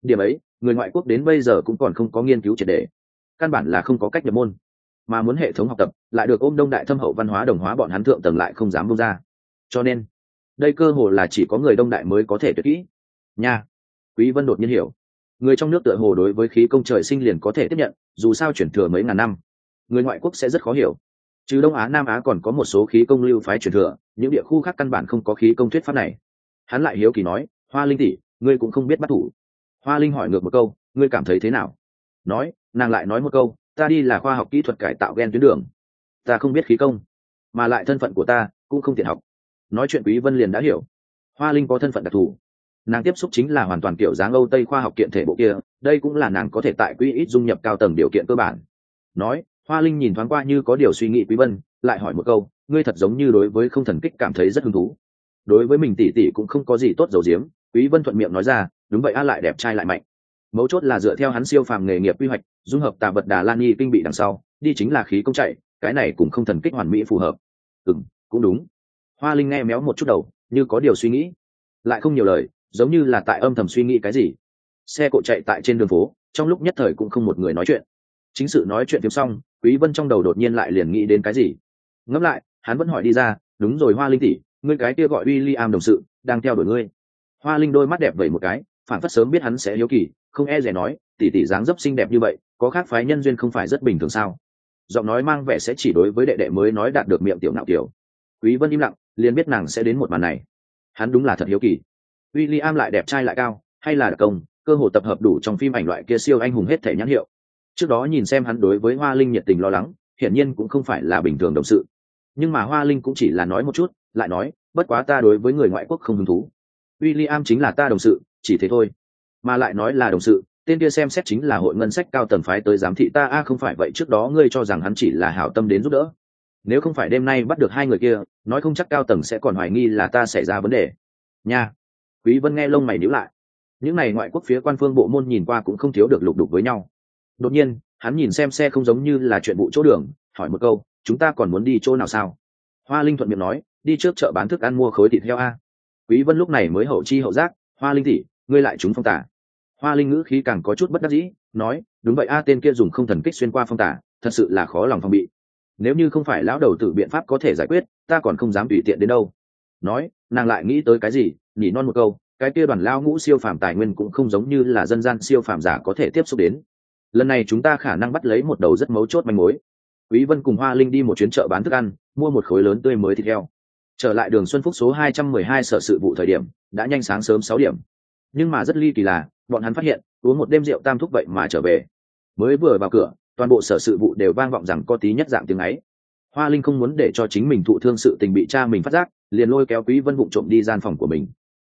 Điểm ấy, người ngoại quốc đến bây giờ cũng còn không có nghiên cứu triệt đề căn bản là không có cách nhập môn. Mà muốn hệ thống học tập, lại được ôm đông đại thâm hậu văn hóa đồng hóa bọn hắn thượng tầng lại không dám bông ra. Cho nên, đây cơ hồ là chỉ có người đông đại mới có thể tuyệt kỹ. Nha, quý vân đột nhiên hiểu. Người trong nước tựa hồ đối với khí công trời sinh liền có thể tiếp nhận, dù sao chuyển thừa mấy ngàn năm. Người ngoại quốc sẽ rất khó hiểu. Trừ đông á, nam á còn có một số khí công lưu phái truyền thừa, những địa khu khác căn bản không có khí công thuyết pháp này. Hắn lại hiếu kỳ nói, hoa linh tỷ, ngươi cũng không biết bắt thủ. Hoa linh hỏi ngược một câu, ngươi cảm thấy thế nào? Nói, nàng lại nói một câu, ta đi là khoa học kỹ thuật cải tạo gen tuyến đường. Ta không biết khí công, mà lại thân phận của ta cũng không tiện học. Nói chuyện quý vân liền đã hiểu. Hoa linh có thân phận đặc thù. Nàng tiếp xúc chính là hoàn toàn kiểu dáng âu tây khoa học kiện thể bộ kia, đây cũng là nàng có thể tại quỹ ít dung nhập cao tầng điều kiện cơ bản. Nói, hoa linh nhìn thoáng qua như có điều suy nghĩ quý vân, lại hỏi một câu, ngươi thật giống như đối với không thần kích cảm thấy rất hứng thú. Đối với mình tỷ tỷ cũng không có gì tốt dầu diếm, quý vân thuận miệng nói ra, đúng vậy a, lại đẹp trai lại mạnh mấu chốt là dựa theo hắn siêu phàm nghề nghiệp quy hoạch dung hợp tà vật đà lan Nhi, kinh bị đằng sau đi chính là khí công chạy cái này cũng không thần kích hoàn mỹ phù hợp. Ừ cũng đúng. Hoa linh nghe méo một chút đầu như có điều suy nghĩ. Lại không nhiều lời giống như là tại âm thầm suy nghĩ cái gì. Xe cộ chạy tại trên đường phố trong lúc nhất thời cũng không một người nói chuyện. Chính sự nói chuyện tiếp xong quý vân trong đầu đột nhiên lại liền nghĩ đến cái gì. Ngẫm lại hắn vẫn hỏi đi ra đúng rồi hoa linh tỷ ngươi cái kia gọi William đồng sự đang theo đuổi ngươi. Hoa linh đôi mắt đẹp vẩy một cái phản phất sớm biết hắn sẽ hiếu kỳ không e rẻ nói, tỷ tỷ dáng dấp xinh đẹp như vậy, có khác phái nhân duyên không phải rất bình thường sao? Giọng nói mang vẻ sẽ chỉ đối với đệ đệ mới nói đạt được miệng tiểu nạo tiểu quý vân im lặng, liền biết nàng sẽ đến một màn này. Hắn đúng là thật hiếu kỳ. William lại đẹp trai lại cao, hay là đặc công, cơ hội tập hợp đủ trong phim ảnh loại kia siêu anh hùng hết thể nhãn hiệu. Trước đó nhìn xem hắn đối với hoa linh nhiệt tình lo lắng, hiển nhiên cũng không phải là bình thường đồng sự. Nhưng mà hoa linh cũng chỉ là nói một chút, lại nói, bất quá ta đối với người ngoại quốc không hứng thú. William chính là ta đồng sự, chỉ thế thôi mà lại nói là đồng sự, tên kia xem xét chính là hội ngân sách cao tầng phái tới giám thị ta, a, không phải vậy, trước đó ngươi cho rằng hắn chỉ là hảo tâm đến giúp đỡ. Nếu không phải đêm nay bắt được hai người kia, nói không chắc cao tầng sẽ còn hoài nghi là ta xảy ra vấn đề. Nha. Quý vân nghe lông mày nhíu lại. Những này ngoại quốc phía quan phương bộ môn nhìn qua cũng không thiếu được lục đục với nhau. Đột nhiên, hắn nhìn xem xe không giống như là chuyện vụ chỗ đường, hỏi một câu, chúng ta còn muốn đi chỗ nào sao? Hoa linh thuận miệng nói, đi trước chợ bán thức ăn mua khối thịt heo a. Quý vân lúc này mới hậu chi hậu giác, hoa linh tỷ, ngươi lại chúng phong tả hoa linh ngữ khí càng có chút bất đắc dĩ, nói, đúng vậy a, tên kia dùng không thần kích xuyên qua phong tả, thật sự là khó lòng phòng bị. Nếu như không phải lão đầu tử biện pháp có thể giải quyết, ta còn không dám tùy tiện đến đâu. Nói, nàng lại nghĩ tới cái gì, nhỉ non một câu, cái kia đoàn lao ngũ siêu phàm tài nguyên cũng không giống như là dân gian siêu phàm giả có thể tiếp xúc đến. Lần này chúng ta khả năng bắt lấy một đầu rất mấu chốt manh mối. Quý vân cùng hoa linh đi một chuyến chợ bán thức ăn, mua một khối lớn tươi mới thịt heo. Trở lại đường xuân phúc số 212 sở sự vụ thời điểm, đã nhanh sáng sớm 6 điểm. Nhưng mà rất ly kỳ là bọn hắn phát hiện, uống một đêm rượu tam thúc vậy mà trở về. Mới vừa vào cửa, toàn bộ sở sự vụ đều vang vọng rằng có tí nhất dạng tiếng ấy. Hoa linh không muốn để cho chính mình thụ thương sự tình bị cha mình phát giác, liền lôi kéo quý vân vụng trộm đi gian phòng của mình.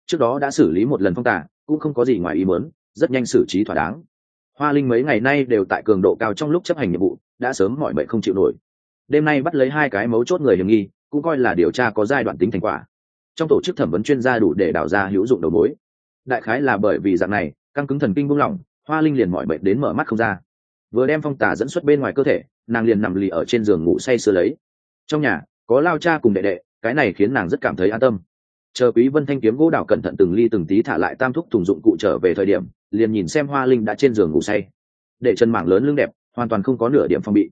Trước đó đã xử lý một lần phong tả cũng không có gì ngoài ý muốn, rất nhanh xử trí thỏa đáng. Hoa linh mấy ngày nay đều tại cường độ cao trong lúc chấp hành nhiệm vụ, đã sớm mọi mệnh không chịu nổi. Đêm nay bắt lấy hai cái mấu chốt người hiểm nghi, cũng coi là điều tra có giai đoạn tính thành quả. Trong tổ chức thẩm vấn chuyên gia đủ để đào ra hữu dụng đầu mối đại khái là bởi vì dạng này, căng cứng thần kinh buông lỏng, hoa linh liền mọi bệnh đến mở mắt không ra. Vừa đem phong tả dẫn xuất bên ngoài cơ thể, nàng liền nằm lì ở trên giường ngủ say sưa lấy. Trong nhà, có lao cha cùng đệ đệ, cái này khiến nàng rất cảm thấy an tâm. Chờ quý vân thanh kiếm gỗ đào cẩn thận từng ly từng tí thả lại tam thúc thùng dụng cụ trở về thời điểm, liền nhìn xem hoa linh đã trên giường ngủ say. Để chân mảng lớn lưng đẹp, hoàn toàn không có nửa điểm phong bị.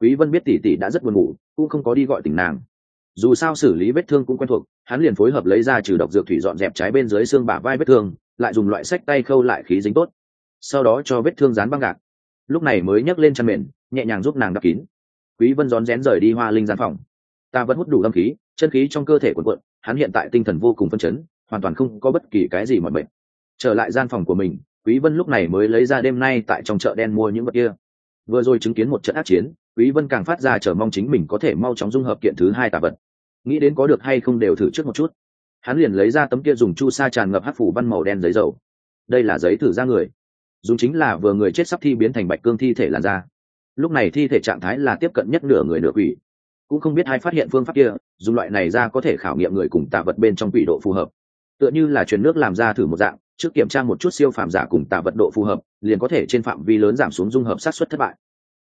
Quý vân biết tỷ tỷ đã rất buồn ngủ, cũng không có đi gọi tỉnh nàng dù sao xử lý vết thương cũng quen thuộc, hắn liền phối hợp lấy ra trừ độc dược thủy dọn dẹp trái bên dưới xương bả vai vết thương, lại dùng loại sách tay khâu lại khí dính tốt. Sau đó cho vết thương dán băng gạc. Lúc này mới nhấc lên chăn mền, nhẹ nhàng giúp nàng đắp kín. Quý vân rón rén rời đi hoa linh gian phòng. Ta vẫn hút đủ âm khí, chân khí trong cơ thể quần quận hắn hiện tại tinh thần vô cùng phân chấn, hoàn toàn không có bất kỳ cái gì mọi bệnh trở lại gian phòng của mình, quý vân lúc này mới lấy ra đêm nay tại trong chợ đen mua những vật kia. Vừa rồi chứng kiến một trận ác chiến, quý vân càng phát ra chờ mong chính mình có thể mau chóng dung hợp kiện thứ hai tà vật nghĩ đến có được hay không đều thử trước một chút. Hắn liền lấy ra tấm kia dùng chu sa tràn ngập hát phủ văn màu đen giấy dầu. Đây là giấy thử ra người. Dùng chính là vừa người chết sắp thi biến thành bạch cương thi thể làn da. Lúc này thi thể trạng thái là tiếp cận nhất nửa người nửa quỷ. Cũng không biết ai phát hiện phương pháp kia, dùng loại này ra có thể khảo nghiệm người cùng tạ vật bên trong quỷ độ phù hợp. Tựa như là truyền nước làm ra thử một dạng, trước kiểm tra một chút siêu phàm giả cùng tạ vật độ phù hợp, liền có thể trên phạm vi lớn giảm xuống dung hợp sát xuất thất bại.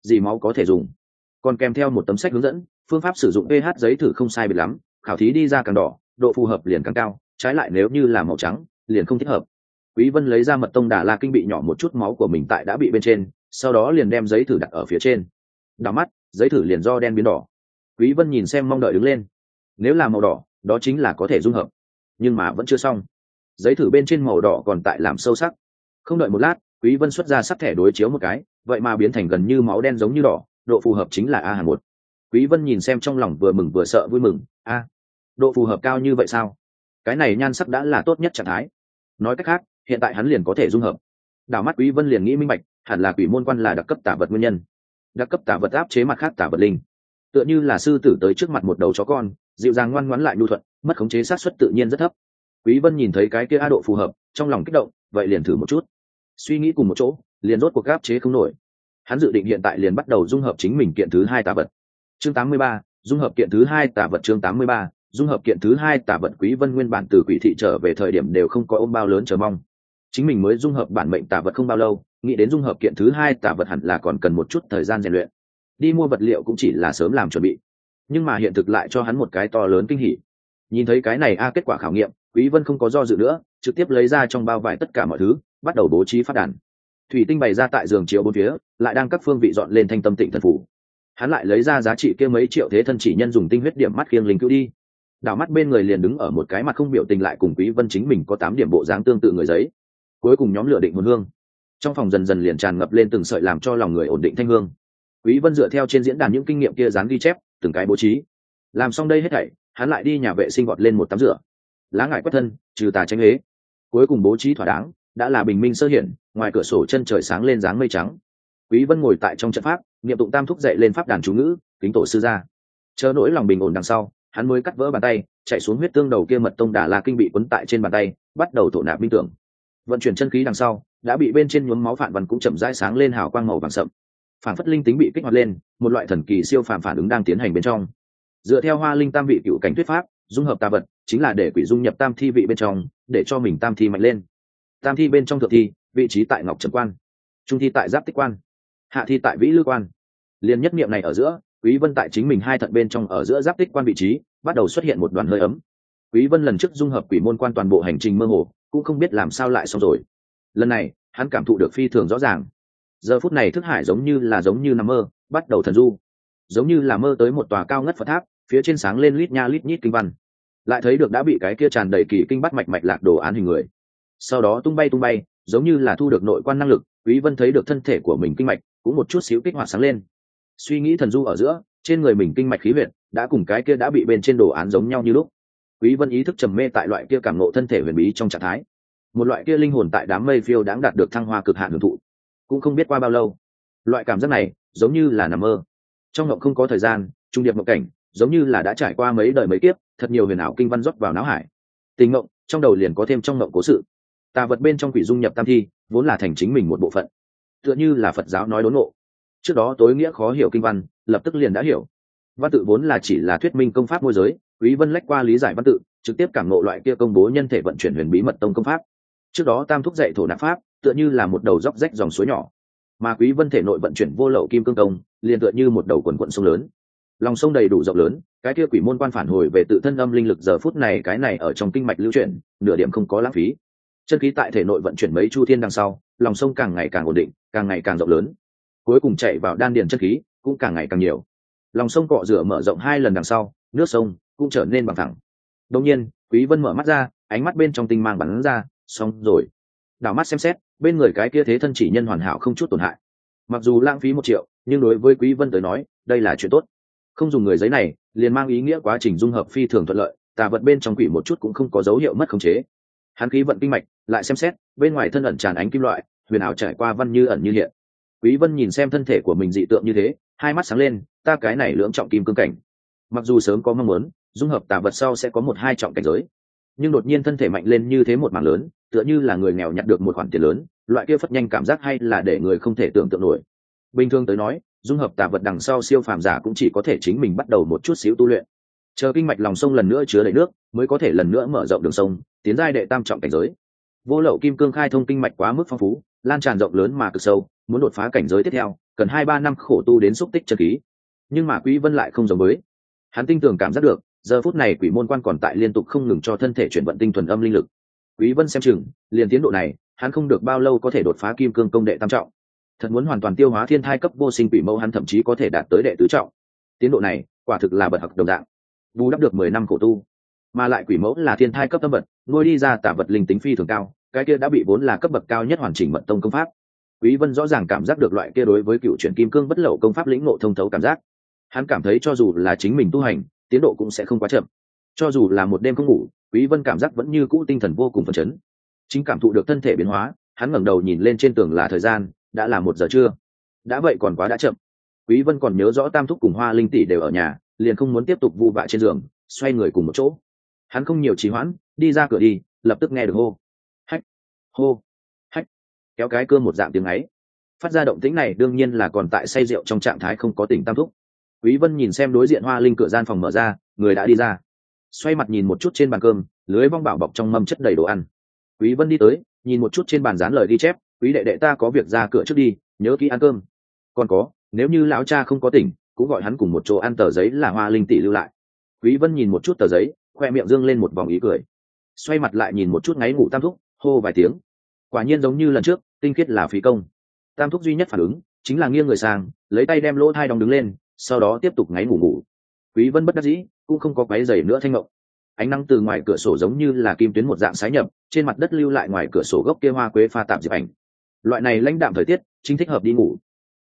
Dì máu có thể dùng? Còn kèm theo một tấm sách hướng dẫn, phương pháp sử dụng ph giấy thử không sai biệt lắm, khảo thí đi ra càng đỏ, độ phù hợp liền càng cao, trái lại nếu như là màu trắng, liền không thích hợp. Quý vân lấy ra mật tông đà la kinh bị nhỏ một chút máu của mình tại đã bị bên trên, sau đó liền đem giấy thử đặt ở phía trên. Đào mắt, giấy thử liền do đen biến đỏ. Quý vân nhìn xem mong đợi đứng lên. Nếu là màu đỏ, đó chính là có thể dung hợp. Nhưng mà vẫn chưa xong. Giấy thử bên trên màu đỏ còn tại làm sâu sắc. Không đợi một lát, quý vân xuất ra sắc thẻ đối chiếu một cái, vậy mà biến thành gần như máu đen giống như đỏ độ phù hợp chính là a hàn một. Quý vân nhìn xem trong lòng vừa mừng vừa sợ vui mừng, a, độ phù hợp cao như vậy sao? Cái này nhan sắc đã là tốt nhất trạng thái. Nói cách khác, hiện tại hắn liền có thể dung hợp. Đảo mắt quý vân liền nghĩ minh bạch, hẳn là quỷ môn quan là đặc cấp tả vật nguyên nhân. Đặc cấp tả vật áp chế mặt khác tả vật linh. Tựa như là sư tử tới trước mặt một đầu chó con, dịu dàng ngoan ngoãn lại nhu thuận, mất khống chế sát suất tự nhiên rất thấp. Quý vân nhìn thấy cái kia a độ phù hợp, trong lòng kích động, vậy liền thử một chút. Suy nghĩ cùng một chỗ, liền rốt cuộc áp chế không nổi hắn dự định hiện tại liền bắt đầu dung hợp chính mình kiện thứ hai tà vật. Chương 83, dung hợp kiện thứ hai tà vật chương 83, dung hợp kiện thứ hai tà vật quý vân nguyên bản từ quỷ thị trở về thời điểm đều không có ôm bao lớn chờ mong. Chính mình mới dung hợp bản mệnh tà vật không bao lâu nghĩ đến dung hợp kiện thứ hai tà vật hẳn là còn cần một chút thời gian rèn luyện. Đi mua vật liệu cũng chỉ là sớm làm chuẩn bị. Nhưng mà hiện thực lại cho hắn một cái to lớn kinh hỉ. Nhìn thấy cái này a kết quả khảo nghiệm quý vân không có do dự nữa trực tiếp lấy ra trong bao vải tất cả mọi thứ bắt đầu bố trí phát đàn thủy tinh bày ra tại giường chiếu bốn phía, lại đang các phương vị dọn lên thanh tâm tịnh thần phủ. Hắn lại lấy ra giá trị kia mấy triệu thế thân chỉ nhân dùng tinh huyết điểm mắt khiêng linh cứu đi. Đảo mắt bên người liền đứng ở một cái mặt không biểu tình lại cùng quý vân chính mình có tám điểm bộ dáng tương tự người giấy. Cuối cùng nhóm lửa định hồn hương. Trong phòng dần dần liền tràn ngập lên từng sợi làm cho lòng người ổn định thanh hương. Quý vân dựa theo trên diễn đàn những kinh nghiệm kia dán ghi chép, từng cái bố trí. Làm xong đây hết thảy, hắn lại đi nhà vệ sinh gọt lên một tắm rửa. Lá ngải quét thân, trừ tà tránh huế cuối cùng bố trí thỏa đáng đã là bình minh sơ hiển, ngoài cửa sổ chân trời sáng lên dáng mây trắng. Quý vân ngồi tại trong trận pháp, niệm tụng tam thúc dậy lên pháp đàn chú ngữ, kính tổ sư ra chờ nỗi lòng bình ổn đằng sau, hắn mới cắt vỡ bàn tay, chạy xuống huyết tương đầu kia mật tông đà la kinh bị quấn tại trên bàn tay, bắt đầu thổ nạp minh tưởng. Vận chuyển chân khí đằng sau, đã bị bên trên nhuốm máu phản văn cũng chậm rãi sáng lên hào quang màu vàng sậm. Phản phất linh tính bị kích hoạt lên, một loại thần kỳ siêu phàm phản ứng đang tiến hành bên trong. Dựa theo hoa linh tam vị cựu cảnh thuyết pháp, dung hợp tà vật, chính là để quỷ dung nhập tam thi vị bên trong, để cho mình tam thi mạnh lên tam thi bên trong thượng thi, vị trí tại ngọc trần quan, trung thi tại giáp tích quan, hạ thi tại vĩ lư quan. Liền nhất niệm này ở giữa, quý vân tại chính mình hai thận bên trong ở giữa giáp tích quan vị trí, bắt đầu xuất hiện một đoàn hơi ấm. Quý vân lần trước dung hợp quỷ môn quan toàn bộ hành trình mơ hồ, cũng không biết làm sao lại xong rồi. Lần này, hắn cảm thụ được phi thường rõ ràng. Giờ phút này thức hải giống như là giống như nằm mơ, bắt đầu thần du. Giống như là mơ tới một tòa cao ngất phật tháp, phía trên sáng lên lít nha lít nhít kinh văn. Lại thấy được đã bị cái kia tràn đầy kỳ kinh bắt mạch mạch lạc đồ án hình người sau đó tung bay tung bay, giống như là thu được nội quan năng lực, quý vân thấy được thân thể của mình kinh mạch, cũng một chút xíu kích hoạt sáng lên. Suy nghĩ thần du ở giữa, trên người mình kinh mạch khí huyệt đã cùng cái kia đã bị bên trên đồ án giống nhau như lúc. Quý vân ý thức trầm mê tại loại kia cảm ngộ thân thể huyền bí trong trạng thái. Một loại kia linh hồn tại đám mây phiêu đáng đạt được thăng hoa cực hạn hưởng thụ, cũng không biết qua bao lâu. Loại cảm giác này giống như là nằm mơ. Trong ngộng không có thời gian, trung điệp ngộng cảnh giống như là đã trải qua mấy đời mấy kiếp, thật nhiều huyền ảo kinh văn rót vào não hải. Tình ngộng, trong đầu liền có thêm trong ngộng cố sự tà vật bên trong quỷ dung nhập tam thi, vốn là thành chính mình một bộ phận. Tựa như là phật giáo nói đốn ngộ. Trước đó tối nghĩa khó hiểu kinh văn, lập tức liền đã hiểu. Văn tự vốn là chỉ là thuyết minh công pháp môi giới, quý vân lách qua lý giải văn tự, trực tiếp cảm ngộ loại kia công bố nhân thể vận chuyển huyền bí mật tông công pháp. Trước đó tam thúc dạy thổ nạp pháp, tựa như là một đầu dốc rách dòng suối nhỏ. Mà quý vân thể nội vận chuyển vô lậu kim cương công, liền tựa như một đầu quần quận sông lớn. Lòng sông đầy đủ rộng lớn, cái kia quỷ môn quan phản hồi về tự thân âm linh lực giờ phút này, cái này ở trong kinh mạch lưu chuyển, nửa điểm không có lãng phí chân khí tại thể nội vận chuyển mấy chu thiên đằng sau, lòng sông càng ngày càng ổn định, càng ngày càng rộng lớn. Cuối cùng chạy vào đan điền chân khí, cũng càng ngày càng nhiều. Lòng sông cọ rửa mở rộng hai lần đằng sau, nước sông cũng trở nên bằng thẳng. Đông nhiên, quý vân mở mắt ra, ánh mắt bên trong tinh mang bắn ra, xong rồi. Đảo mắt xem xét, bên người cái kia thế thân chỉ nhân hoàn hảo không chút tổn hại. Mặc dù lãng phí một triệu, nhưng đối với quý vân tới nói, đây là chuyện tốt. Không dùng người giấy này, liền mang ý nghĩa quá trình dung hợp phi thường thuận lợi, tà vật bên trong quỷ một chút cũng không có dấu hiệu mất khống chế hắn khí vận kinh mạch, lại xem xét, bên ngoài thân ẩn tràn ánh kim loại, huyền ảo trải qua văn như ẩn như hiện. Quý vân nhìn xem thân thể của mình dị tượng như thế, hai mắt sáng lên, ta cái này lưỡng trọng kim cương cảnh. Mặc dù sớm có mong muốn, dung hợp tà vật sau sẽ có một hai trọng cảnh giới. Nhưng đột nhiên thân thể mạnh lên như thế một mảng lớn, tựa như là người nghèo nhặt được một khoản tiền lớn, loại kia phất nhanh cảm giác hay là để người không thể tưởng tượng nổi. Bình thường tới nói, dung hợp tà vật đằng sau siêu phàm giả cũng chỉ có thể chính mình bắt đầu một chút xíu tu luyện. Chờ kinh mạch lòng sông lần nữa chứa đầy nước, mới có thể lần nữa mở rộng đường sông tiến giai đệ tam trọng cảnh giới. Vô lậu kim cương khai thông kinh mạch quá mức phong phú, lan tràn rộng lớn mà cực sâu, muốn đột phá cảnh giới tiếp theo, cần hai ba năm khổ tu đến xúc tích chân khí. Nhưng mà quý vân lại không giống với. Hắn tinh tường cảm giác được, giờ phút này quỷ môn quan còn tại liên tục không ngừng cho thân thể chuyển vận tinh thuần âm linh lực. Quý vân xem chừng, liền tiến độ này, hắn không được bao lâu có thể đột phá kim cương công đệ tam trọng. Thật muốn hoàn toàn tiêu hóa thiên thai cấp vô sinh quỷ mẫu hắn thậm chí có thể đạt tới đệ tứ trọng. Tiến độ này, quả thực là bật học đồng dạng. Bù đắp được mười năm khổ tu. Mà lại quỷ mẫu là thiên thai cấp tâm vật nuôi đi ra tả vật linh tính phi thường cao, cái kia đã bị vốn là cấp bậc cao nhất hoàn chỉnh mật tông công pháp. Quý vân rõ ràng cảm giác được loại kia đối với cựu chuyển kim cương bất lậu công pháp lĩnh ngộ thông thấu cảm giác. Hắn cảm thấy cho dù là chính mình tu hành, tiến độ cũng sẽ không quá chậm. Cho dù là một đêm không ngủ, quý vân cảm giác vẫn như cũ tinh thần vô cùng phấn chấn. Chính cảm thụ được thân thể biến hóa, hắn ngẩng đầu nhìn lên trên tường là thời gian, đã là một giờ trưa. Đã vậy còn quá đã chậm. Quý vân còn nhớ rõ tam thúc cùng hoa linh tỷ đều ở nhà, liền không muốn tiếp tục vu vạ trên giường, xoay người cùng một chỗ hắn không nhiều trì hoãn, đi ra cửa đi, lập tức nghe được hô. Hách hô, hách. Kéo cái cưa một dạng tiếng ấy. Phát ra động tĩnh này đương nhiên là còn tại say rượu trong trạng thái không có tỉnh tam thúc. Quý vân nhìn xem đối diện hoa linh cửa gian phòng mở ra, người đã đi ra. Xoay mặt nhìn một chút trên bàn cơm, lưới vong bảo bọc trong mâm chất đầy đồ ăn. Quý vân đi tới, nhìn một chút trên bàn dán lời ghi chép, quý đệ đệ ta có việc ra cửa trước đi, nhớ kỹ ăn cơm. Còn có, nếu như lão cha không có tỉnh, cũng gọi hắn cùng một chỗ ăn tờ giấy là hoa linh tỷ lưu lại. Quý vân nhìn một chút tờ giấy khoe miệng dương lên một vòng ý cười. Xoay mặt lại nhìn một chút ngáy ngủ tam thúc, hô vài tiếng. Quả nhiên giống như lần trước, tinh khiết là phí công. Tam thúc duy nhất phản ứng, chính là nghiêng người sang, lấy tay đem lỗ thai đong đứng lên, sau đó tiếp tục ngáy ngủ ngủ. Quý vân bất đắc dĩ, cũng không có quấy giày nữa thanh ngộng ánh nắng từ ngoài cửa sổ giống như là kim tuyến một dạng sái nhập, trên mặt đất lưu lại ngoài cửa sổ gốc kia hoa quế pha tạp diệp ảnh. Loại này lãnh đạm thời tiết, chính thích hợp đi ngủ.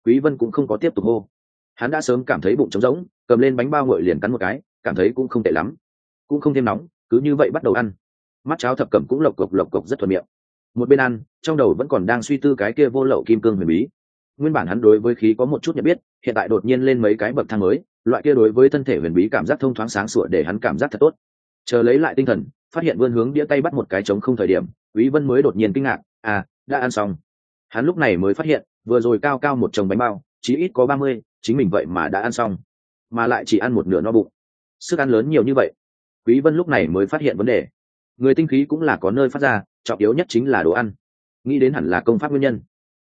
Quý vân cũng không có tiếp tục hô. Hắn đã sớm cảm thấy bụng trống rỗng, cầm lên bánh bao ngội liền cắn một cái, cảm thấy cũng không tệ lắm cũng không thêm nóng, cứ như vậy bắt đầu ăn. Mắt cháo thập cẩm cũng lộc cộc lộc cộc rất thuận miệng. Một bên ăn, trong đầu vẫn còn đang suy tư cái kia vô lậu kim cương huyền bí. Nguyên bản hắn đối với khí có một chút nhận biết, hiện tại đột nhiên lên mấy cái bậc thang mới, loại kia đối với thân thể huyền bí cảm giác thông thoáng sáng sủa để hắn cảm giác thật tốt. Chờ lấy lại tinh thần, phát hiện vươn hướng đĩa tay bắt một cái trống không thời điểm, quý vân mới đột nhiên kinh ngạc à đã ăn xong. Hắn lúc này mới phát hiện, vừa rồi cao cao một chồng bánh bao, chí ít có ba mươi, chính mình vậy mà đã ăn xong, mà lại chỉ ăn một nửa no bụng. Sức ăn lớn nhiều như vậy quý vân lúc này mới phát hiện vấn đề. Người tinh khí cũng là có nơi phát ra, trọng yếu nhất chính là đồ ăn. Nghĩ đến hẳn là công pháp nguyên nhân.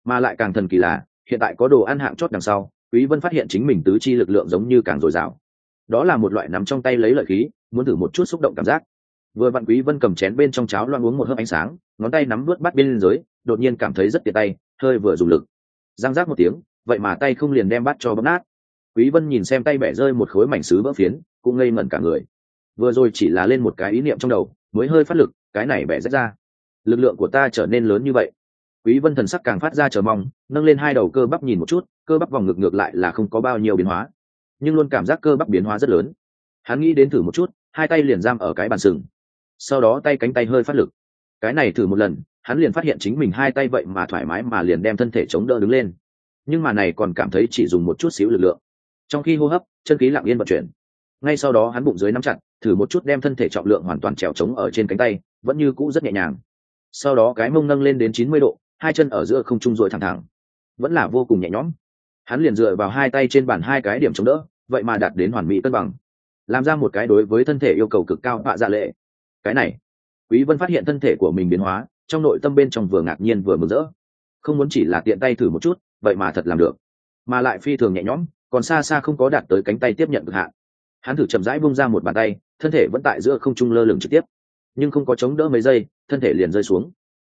Mà lại càng thần kỳ là, hiện tại có đồ ăn hạng chót đằng sau, quý vân phát hiện chính mình tứ chi lực lượng giống như càng dồi dào. Đó là một loại nắm trong tay lấy lợi khí, muốn thử một chút xúc động cảm giác. Vừa vặn quý vân cầm chén bên trong cháo loan uống một hớp ánh sáng, ngón tay nắm vớt bắt bên dưới đột nhiên cảm thấy rất tiện tay, hơi vừa dùng lực. Giang giác một tiếng, vậy mà tay không liền đem bắt cho bấm nát. Quý vân nhìn xem tay bẻ rơi một khối mảnh sứ vỡ phiến, cũng ngây ngẩn cả người vừa rồi chỉ là lên một cái ý niệm trong đầu, mới hơi phát lực, cái này bẻ rách ra. Lực lượng của ta trở nên lớn như vậy. Quý vân thần sắc càng phát ra chờ mong, nâng lên hai đầu cơ bắp nhìn một chút, cơ bắp vòng ngực ngược lại là không có bao nhiêu biến hóa. Nhưng luôn cảm giác cơ bắp biến hóa rất lớn. Hắn nghĩ đến thử một chút, hai tay liền giam ở cái bàn sừng. Sau đó tay cánh tay hơi phát lực. Cái này thử một lần, hắn liền phát hiện chính mình hai tay vậy mà thoải mái mà liền đem thân thể chống đỡ đứng lên. Nhưng mà này còn cảm thấy chỉ dùng một chút xíu lực lượng. Trong khi hô hấp, chân khí lặng yên vận chuyển. Ngay sau đó hắn bụng dưới nắm chặt thử một chút đem thân thể trọng lượng hoàn toàn trèo trống ở trên cánh tay, vẫn như cũ rất nhẹ nhàng. Sau đó cái mông nâng lên đến chín mươi độ, hai chân ở giữa không trung dội thẳng thẳng. Vẫn là vô cùng nhẹ nhõm. Hắn liền dựa vào hai tay trên bàn hai cái điểm chống đỡ, vậy mà đạt đến hoàn mỹ cân bằng. Làm ra một cái đối với thân thể yêu cầu cực cao họa dạ lệ. Cái này, quý vân phát hiện thân thể của mình biến hóa, trong nội tâm bên trong vừa ngạc nhiên vừa mừng rỡ. Không muốn chỉ là tiện tay thử một chút, vậy mà thật làm được. Mà lại phi thường nhẹ nhõm, còn xa xa không có đạt tới cánh tay tiếp nhận cực hạn hắn thử chậm rãi bung ra một bàn tay, thân thể vẫn tại giữa không trung lơ lửng trực tiếp. Nhưng không có chống đỡ mấy giây, thân thể liền rơi xuống.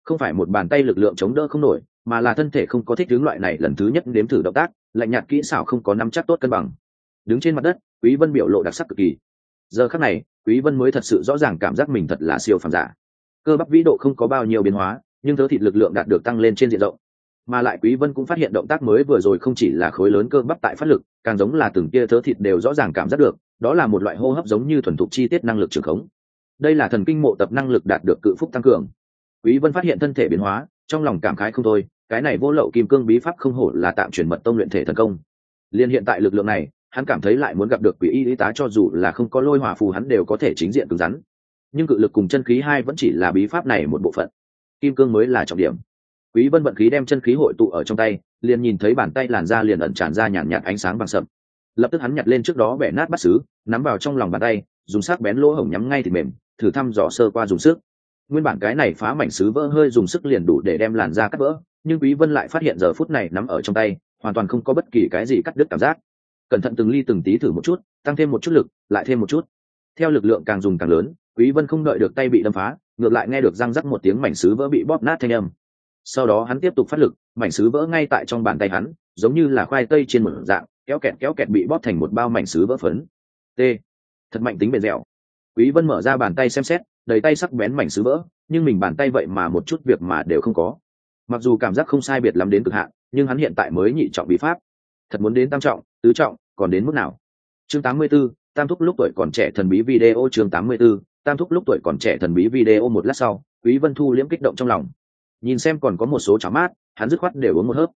Không phải một bàn tay lực lượng chống đỡ không nổi, mà là thân thể không có thích hướng loại này lần thứ nhất đếm thử động tác, lạnh nhạt kỹ xảo không có nắm chắc tốt cân bằng. Đứng trên mặt đất, quý vân biểu lộ đặc sắc cực kỳ. Giờ khắc này, quý vân mới thật sự rõ ràng cảm giác mình thật là siêu phàm giả. Cơ bắp vĩ độ không có bao nhiêu biến hóa, nhưng thớ thịt lực lượng đạt được tăng lên trên diện rộng. Mà lại quý vân cũng phát hiện động tác mới vừa rồi không chỉ là khối lớn cơ bắp tại phát lực, càng giống là từng kia thớ thịt đều rõ ràng cảm giác được đó là một loại hô hấp giống như thuần thục chi tiết năng lực trường khống. Đây là thần kinh mộ tập năng lực đạt được cự phúc tăng cường. Quý vân phát hiện thân thể biến hóa, trong lòng cảm khái không thôi, cái này vô lậu kim cương bí pháp không hổ là tạm chuyển mật tông luyện thể thần công. Liên hiện tại lực lượng này, hắn cảm thấy lại muốn gặp được quỷ y y tá cho dù là không có lôi hỏa phù hắn đều có thể chính diện cứng rắn. Nhưng cự lực cùng chân khí hai vẫn chỉ là bí pháp này một bộ phận. Kim cương mới là trọng điểm. Quý vân vận khí đem chân khí hội tụ ở trong tay, liền nhìn thấy bàn tay làn da liền ẩn tràn ra nhàn nhạt ánh sáng bằng sậm lập tức hắn nhặt lên trước đó bẻ nát bắt xứ, nắm vào trong lòng bàn tay, dùng sắc bén lỗ hổng nhắm ngay thì mềm, thử thăm dò sơ qua dùng sức. Nguyên bản cái này phá mảnh sứ vỡ hơi dùng sức liền đủ để đem làn da cắt vỡ, nhưng quý vân lại phát hiện giờ phút này nắm ở trong tay, hoàn toàn không có bất kỳ cái gì cắt đứt cảm giác. Cẩn thận từng ly từng tí thử một chút, tăng thêm một chút lực, lại thêm một chút. Theo lực lượng càng dùng càng lớn, quý vân không đợi được tay bị đâm phá, ngược lại nghe được răng rắc một tiếng mảnh sứ vỡ bị bóp nát thanh âm. Sau đó hắn tiếp tục phát lực, mảnh sứ vỡ ngay tại trong bàn tay hắn, giống như là khoai tây trên một dạng kéo kẹt kéo kẹt bị bóp thành một bao mảnh sứ vỡ phấn. T. Thật mạnh tính bền dẻo. Quý vân mở ra bàn tay xem xét đầy tay sắc bén mảnh sứ vỡ nhưng mình bàn tay vậy mà một chút việc mà đều không có. Mặc dù cảm giác không sai biệt lắm đến cực hạn nhưng hắn hiện tại mới nhị trọng bí pháp. Thật muốn đến tam trọng tứ trọng còn đến mức nào? Chương 84, tam thúc lúc tuổi còn trẻ thần bí video chương 84, tam thúc lúc tuổi còn trẻ thần bí video một lát sau quý vân thu liễm kích động trong lòng. Nhìn xem còn có một số cháo mát hắn dứt khoát đều uống một hớp.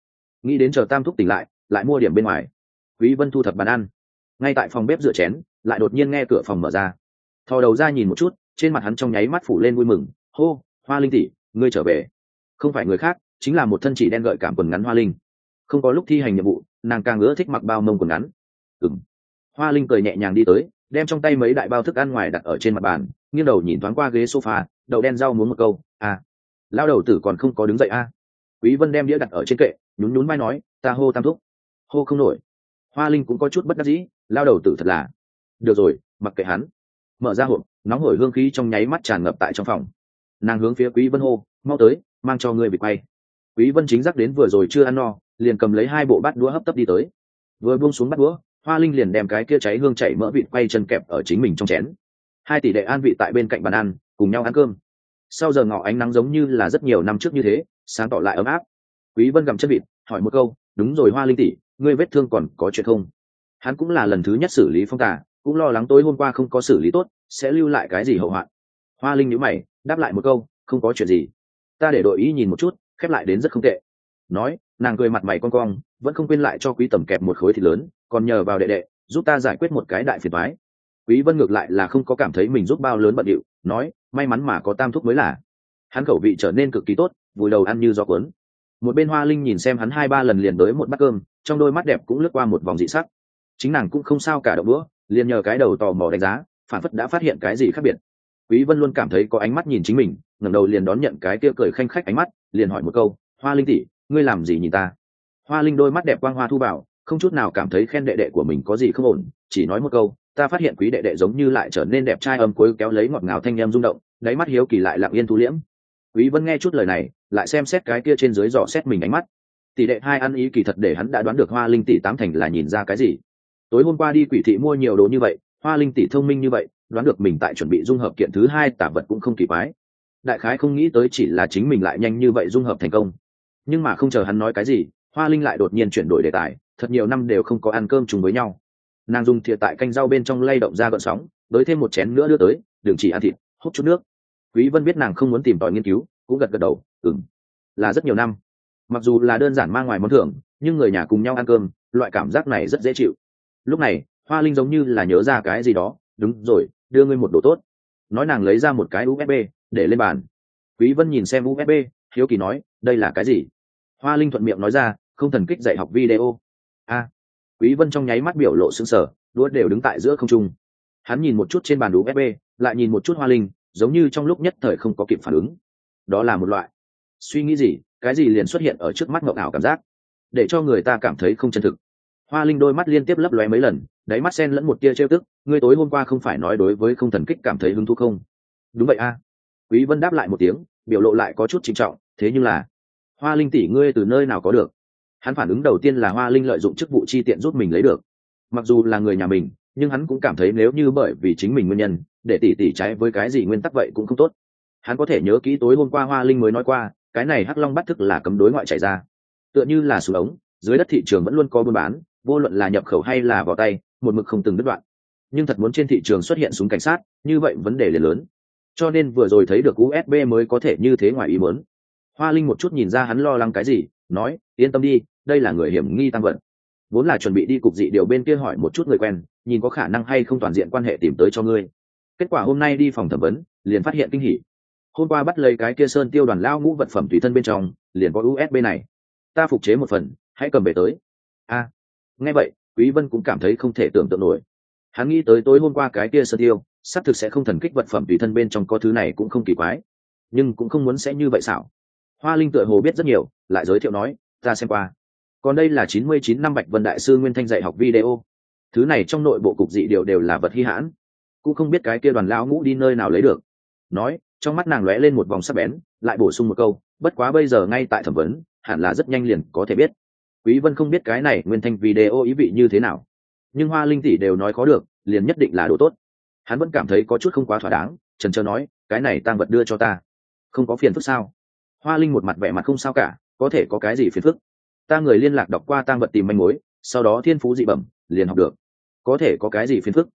Nghĩ đến chờ tam thúc tỉnh lại lại mua điểm bên ngoài quý vân thu thập bàn ăn. Ngay tại phòng bếp rửa chén, lại đột nhiên nghe cửa phòng mở ra. Thò đầu ra nhìn một chút, trên mặt hắn trong nháy mắt phủ lên vui mừng. Hô, hoa linh tỷ, ngươi trở về. Không phải người khác, chính là một thân chỉ đen gợi cảm quần ngắn hoa linh. Không có lúc thi hành nhiệm vụ, nàng càng ưa thích mặc bao mông quần ngắn. Ừng hoa linh cười nhẹ nhàng đi tới, đem trong tay mấy đại bao thức ăn ngoài đặt ở trên mặt bàn, nghiêng đầu nhìn thoáng qua ghế sofa, đậu đen rau muốn một câu à lao đầu tử còn không có đứng dậy à. quý vân đem đĩa đặt ở trên kệ, nhún nhún vai nói, ta hô tam thúc. Hô không nổi hoa linh cũng có chút bất đắc dĩ, lao đầu tử thật là. Được rồi, mặc kệ hắn. Mở ra hộp, nóng hổi hương khí trong nháy mắt tràn ngập tại trong phòng. Nàng hướng phía quý vân hô, mau tới, mang cho ngươi bị quay. Quý vân chính giác đến vừa rồi chưa ăn no, liền cầm lấy hai bộ bát đũa hấp tấp đi tới. Vừa buông xuống bát đũa, hoa linh liền đem cái kia cháy hương chảy mỡ vịt quay chân kẹp ở chính mình trong chén. Hai tỷ đệ an vị tại bên cạnh bàn ăn, cùng nhau ăn cơm. Sau giờ ngọ ánh nắng giống như là rất nhiều năm trước như thế, sáng tỏ lại ấm áp. Quý vân gặm chân vịt, hỏi một câu, đúng rồi hoa linh tỷ ngươi vết thương còn có chuyện không? Hắn cũng là lần thứ nhất xử lý phong tả cũng lo lắng tối hôm qua không có xử lý tốt, sẽ lưu lại cái gì hậu hoạn. Hoa linh nhữ mày, đáp lại một câu, không có chuyện gì. Ta để đội ý nhìn một chút, khép lại đến rất không tệ. Nói, nàng cười mặt mày con cong, vẫn không quên lại cho quý tầm kẹp một khối thịt lớn, còn nhờ vào đệ đệ, giúp ta giải quyết một cái đại phiền thoái quý vân ngược lại là không có cảm thấy mình giúp bao lớn bận điệu, nói, may mắn mà có tam thúc mới là. Hắn khẩu vị trở nên cực kỳ tốt, vùi đầu ăn như gió cuốn một bên hoa linh nhìn xem hắn hai ba lần liền tới một bát cơm, trong đôi mắt đẹp cũng lướt qua một vòng dị sắc. Chính nàng cũng không sao cả đậu đũa, liền nhờ cái đầu tò mò đánh giá, phản phất đã phát hiện cái gì khác biệt. Quý vân luôn cảm thấy có ánh mắt nhìn chính mình, ngẩng đầu liền đón nhận cái kia cười khanh khách ánh mắt, liền hỏi một câu, hoa linh tỷ, ngươi làm gì nhìn ta? Hoa linh đôi mắt đẹp quang hoa thu bảo, không chút nào cảm thấy khen đệ đệ của mình có gì không ổn, chỉ nói một câu, ta phát hiện quý đệ đệ giống như lại trở nên đẹp trai âm cuối kéo lấy ngọt ngào thanh em rung động, đáy mắt hiếu kỳ lại lặng yên thu liễm quý vân nghe chút lời này, lại xem xét cái kia trên dưới dò xét mình ánh mắt. Tỷ đệ hai ăn ý kỳ thật để hắn đã đoán được hoa linh tỷ tám thành là nhìn ra cái gì. Tối hôm qua đi quỷ thị mua nhiều đồ như vậy, hoa linh tỷ thông minh như vậy, đoán được mình tại chuẩn bị dung hợp kiện thứ hai tả vật cũng không kỳ quái. Đại khái không nghĩ tới chỉ là chính mình lại nhanh như vậy dung hợp thành công. Nhưng mà không chờ hắn nói cái gì, hoa linh lại đột nhiên chuyển đổi đề tài, thật nhiều năm đều không có ăn cơm chung với nhau. Nàng dùng thìa tại canh rau bên trong lay động ra gợn sóng, đới thêm một chén nữa đưa tới đừng chỉ ăn thịt, hút chút nước quý vân biết nàng không muốn tìm tòi nghiên cứu, cũng gật gật đầu, ừm, là rất nhiều năm. Mặc dù là đơn giản mang ngoài món thưởng, nhưng người nhà cùng nhau ăn cơm, loại cảm giác này rất dễ chịu. Lúc này, hoa linh giống như là nhớ ra cái gì đó, đúng rồi, đưa ngươi một đồ tốt. Nói nàng lấy ra một cái usb để lên bàn. Quý vân nhìn xem usb hiếu kỳ nói, đây là cái gì? Hoa linh thuận miệng nói ra, không thần kích dạy học video. A. Quý vân trong nháy mắt biểu lộ sững sờ, đũa đều đứng tại giữa không trung. Hắn nhìn một chút trên bàn usb lại nhìn một chút hoa linh giống như trong lúc nhất thời không có kịp phản ứng. Đó là một loại. Suy nghĩ gì, cái gì liền xuất hiện ở trước mắt ngọc ảo cảm giác? Để cho người ta cảm thấy không chân thực. Hoa linh đôi mắt liên tiếp lấp lóe mấy lần, đáy mắt sen lẫn một tia trêu tức, ngươi tối hôm qua không phải nói đối với không thần kích cảm thấy hứng thú không? Đúng vậy a. Quý vân đáp lại một tiếng, biểu lộ lại có chút trinh trọng, thế nhưng là, hoa linh tỷ ngươi từ nơi nào có được? Hắn phản ứng đầu tiên là hoa linh lợi dụng chức vụ chi tiện giúp mình lấy được. Mặc dù là người nhà mình, nhưng hắn cũng cảm thấy nếu như bởi vì chính mình nguyên nhân để tỷ tỷ trái với cái gì nguyên tắc vậy cũng không tốt. Hắn có thể nhớ kỹ tối hôm qua hoa linh mới nói qua, cái này hắc long bắt thức là cấm đối ngoại chạy ra. Tựa như là sụp ống, dưới đất thị trường vẫn luôn có buôn bán, vô luận là nhập khẩu hay là vào tay, một mực không từng đứt đoạn. Nhưng thật muốn trên thị trường xuất hiện súng cảnh sát, như vậy vấn đề liền lớn. Cho nên vừa rồi thấy được usb mới có thể như thế ngoài ý muốn. Hoa linh một chút nhìn ra hắn lo lắng cái gì, nói, yên tâm đi, đây là người hiểm nghi tăng vận. Vốn là chuẩn bị đi cục dị điều bên kia hỏi một chút người quen, nhìn có khả năng hay không toàn diện quan hệ tìm tới cho ngươi? Kết quả hôm nay đi phòng thẩm vấn, liền phát hiện kinh hỉ. Hôm qua bắt lấy cái kia sơn tiêu đoàn lao ngũ vật phẩm tùy thân bên trong, liền có usb này. Ta phục chế một phần, hãy cầm về tới. A. Nghe vậy, quý vân cũng cảm thấy không thể tưởng tượng nổi. Hắn nghĩ tới tối hôm qua cái kia sơn tiêu, xác thực sẽ không thần kích vật phẩm tùy thân bên trong có thứ này cũng không kỳ quái. Nhưng cũng không muốn sẽ như vậy xảo. Hoa linh tựa hồ biết rất nhiều, lại giới thiệu nói, ta xem qua. Còn đây là 99 năm bạch vân đại sư nguyên thanh dạy học video. Thứ này trong nội bộ cục dị điều đều là vật hi hãn cũng không biết cái kia đoàn lão ngũ đi nơi nào lấy được. Nói, trong mắt nàng lóe lên một vòng sắc bén, lại bổ sung một câu, bất quá bây giờ ngay tại thẩm vấn, hẳn là rất nhanh liền có thể biết. Quý vân không biết cái này nguyên thanh video ý vị như thế nào, nhưng hoa linh tỷ đều nói có được, liền nhất định là đồ tốt. Hắn vẫn cảm thấy có chút không quá thỏa đáng, trần trờ nói, cái này tăng vật đưa cho ta. Không có phiền phức sao? Hoa linh một mặt vẻ mặt không sao cả, có thể có cái gì phiền phức? Ta người liên lạc đọc qua tăng vật tìm manh mối, sau đó thiên phú dị bẩm, liền học được. Có thể có cái gì phiền phức?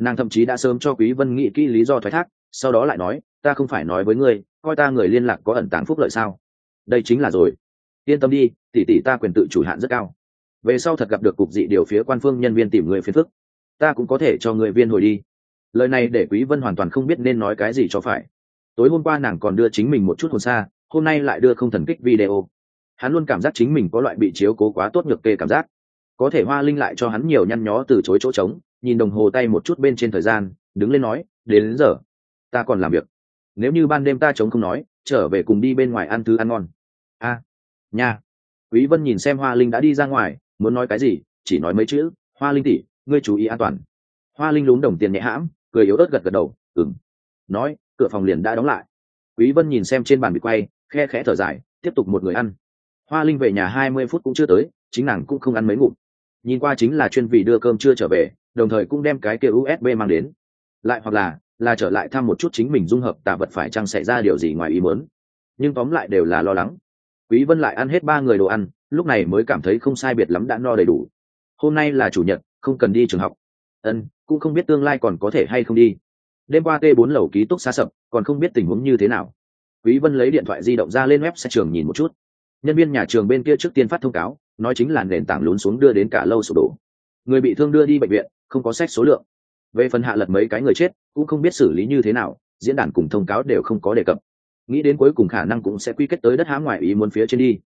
Nàng thậm chí đã sớm cho quý vân nghĩ kỹ lý do thoái thác, sau đó lại nói, ta không phải nói với ngươi, coi ta người liên lạc có ẩn tàng phúc lợi sao? Đây chính là rồi. Yên tâm đi, tỷ tỷ ta quyền tự chủ hạn rất cao. Về sau thật gặp được cục dị điều phía quan phương nhân viên tìm người phiền phức. Ta cũng có thể cho người viên hồi đi. Lời này để quý vân hoàn toàn không biết nên nói cái gì cho phải. Tối hôm qua nàng còn đưa chính mình một chút hồn xa, hôm nay lại đưa không thần kích video. Hắn luôn cảm giác chính mình có loại bị chiếu cố quá tốt nhược kê cảm giác. Có thể hoa linh lại cho hắn nhiều nhăn nhó từ chối chỗ trống nhìn đồng hồ tay một chút bên trên thời gian đứng lên nói đến, đến giờ ta còn làm việc. Nếu như ban đêm ta chống không nói trở về cùng đi bên ngoài ăn thứ ăn ngon. A à, nha. Quý vân nhìn xem hoa linh đã đi ra ngoài muốn nói cái gì chỉ nói mấy chữ hoa linh tỷ ngươi chú ý an toàn. Hoa linh lún đồng tiền nhẹ hãm cười yếu ớt gật gật đầu ừm. nói cửa phòng liền đã đóng lại. Quý vân nhìn xem trên bàn bị quay khe khẽ thở dài tiếp tục một người ăn. Hoa linh về nhà 20 phút cũng chưa tới chính nàng cũng không ăn mấy ngụm. Nhìn qua chính là chuyên vị đưa cơm chưa trở về đồng thời cũng đem cái kia usb mang đến. Lại hoặc là là trở lại thăm một chút chính mình dung hợp tạ vật phải chăng xảy ra điều gì ngoài ý muốn. Nhưng tóm lại đều là lo lắng. Quý vân lại ăn hết ba người đồ ăn, lúc này mới cảm thấy không sai biệt lắm đã no đầy đủ. Hôm nay là chủ nhật, không cần đi trường học. Ân, cũng không biết tương lai còn có thể hay không đi. Đêm qua t 4 lầu ký túc xa sập, còn không biết tình huống như thế nào. Quý vân lấy điện thoại di động ra lên web xe trường nhìn một chút. Nhân viên nhà trường bên kia trước tiên phát thông cáo, nói chính là nền tảng lún xuống đưa đến cả lâu sụp đổ. Người bị thương đưa đi bệnh viện không có sách số lượng. Về phần hạ lật mấy cái người chết, cũng không biết xử lý như thế nào, diễn đàn cùng thông cáo đều không có đề cập. Nghĩ đến cuối cùng khả năng cũng sẽ quy kết tới đất há ngoài ý muốn phía trên đi.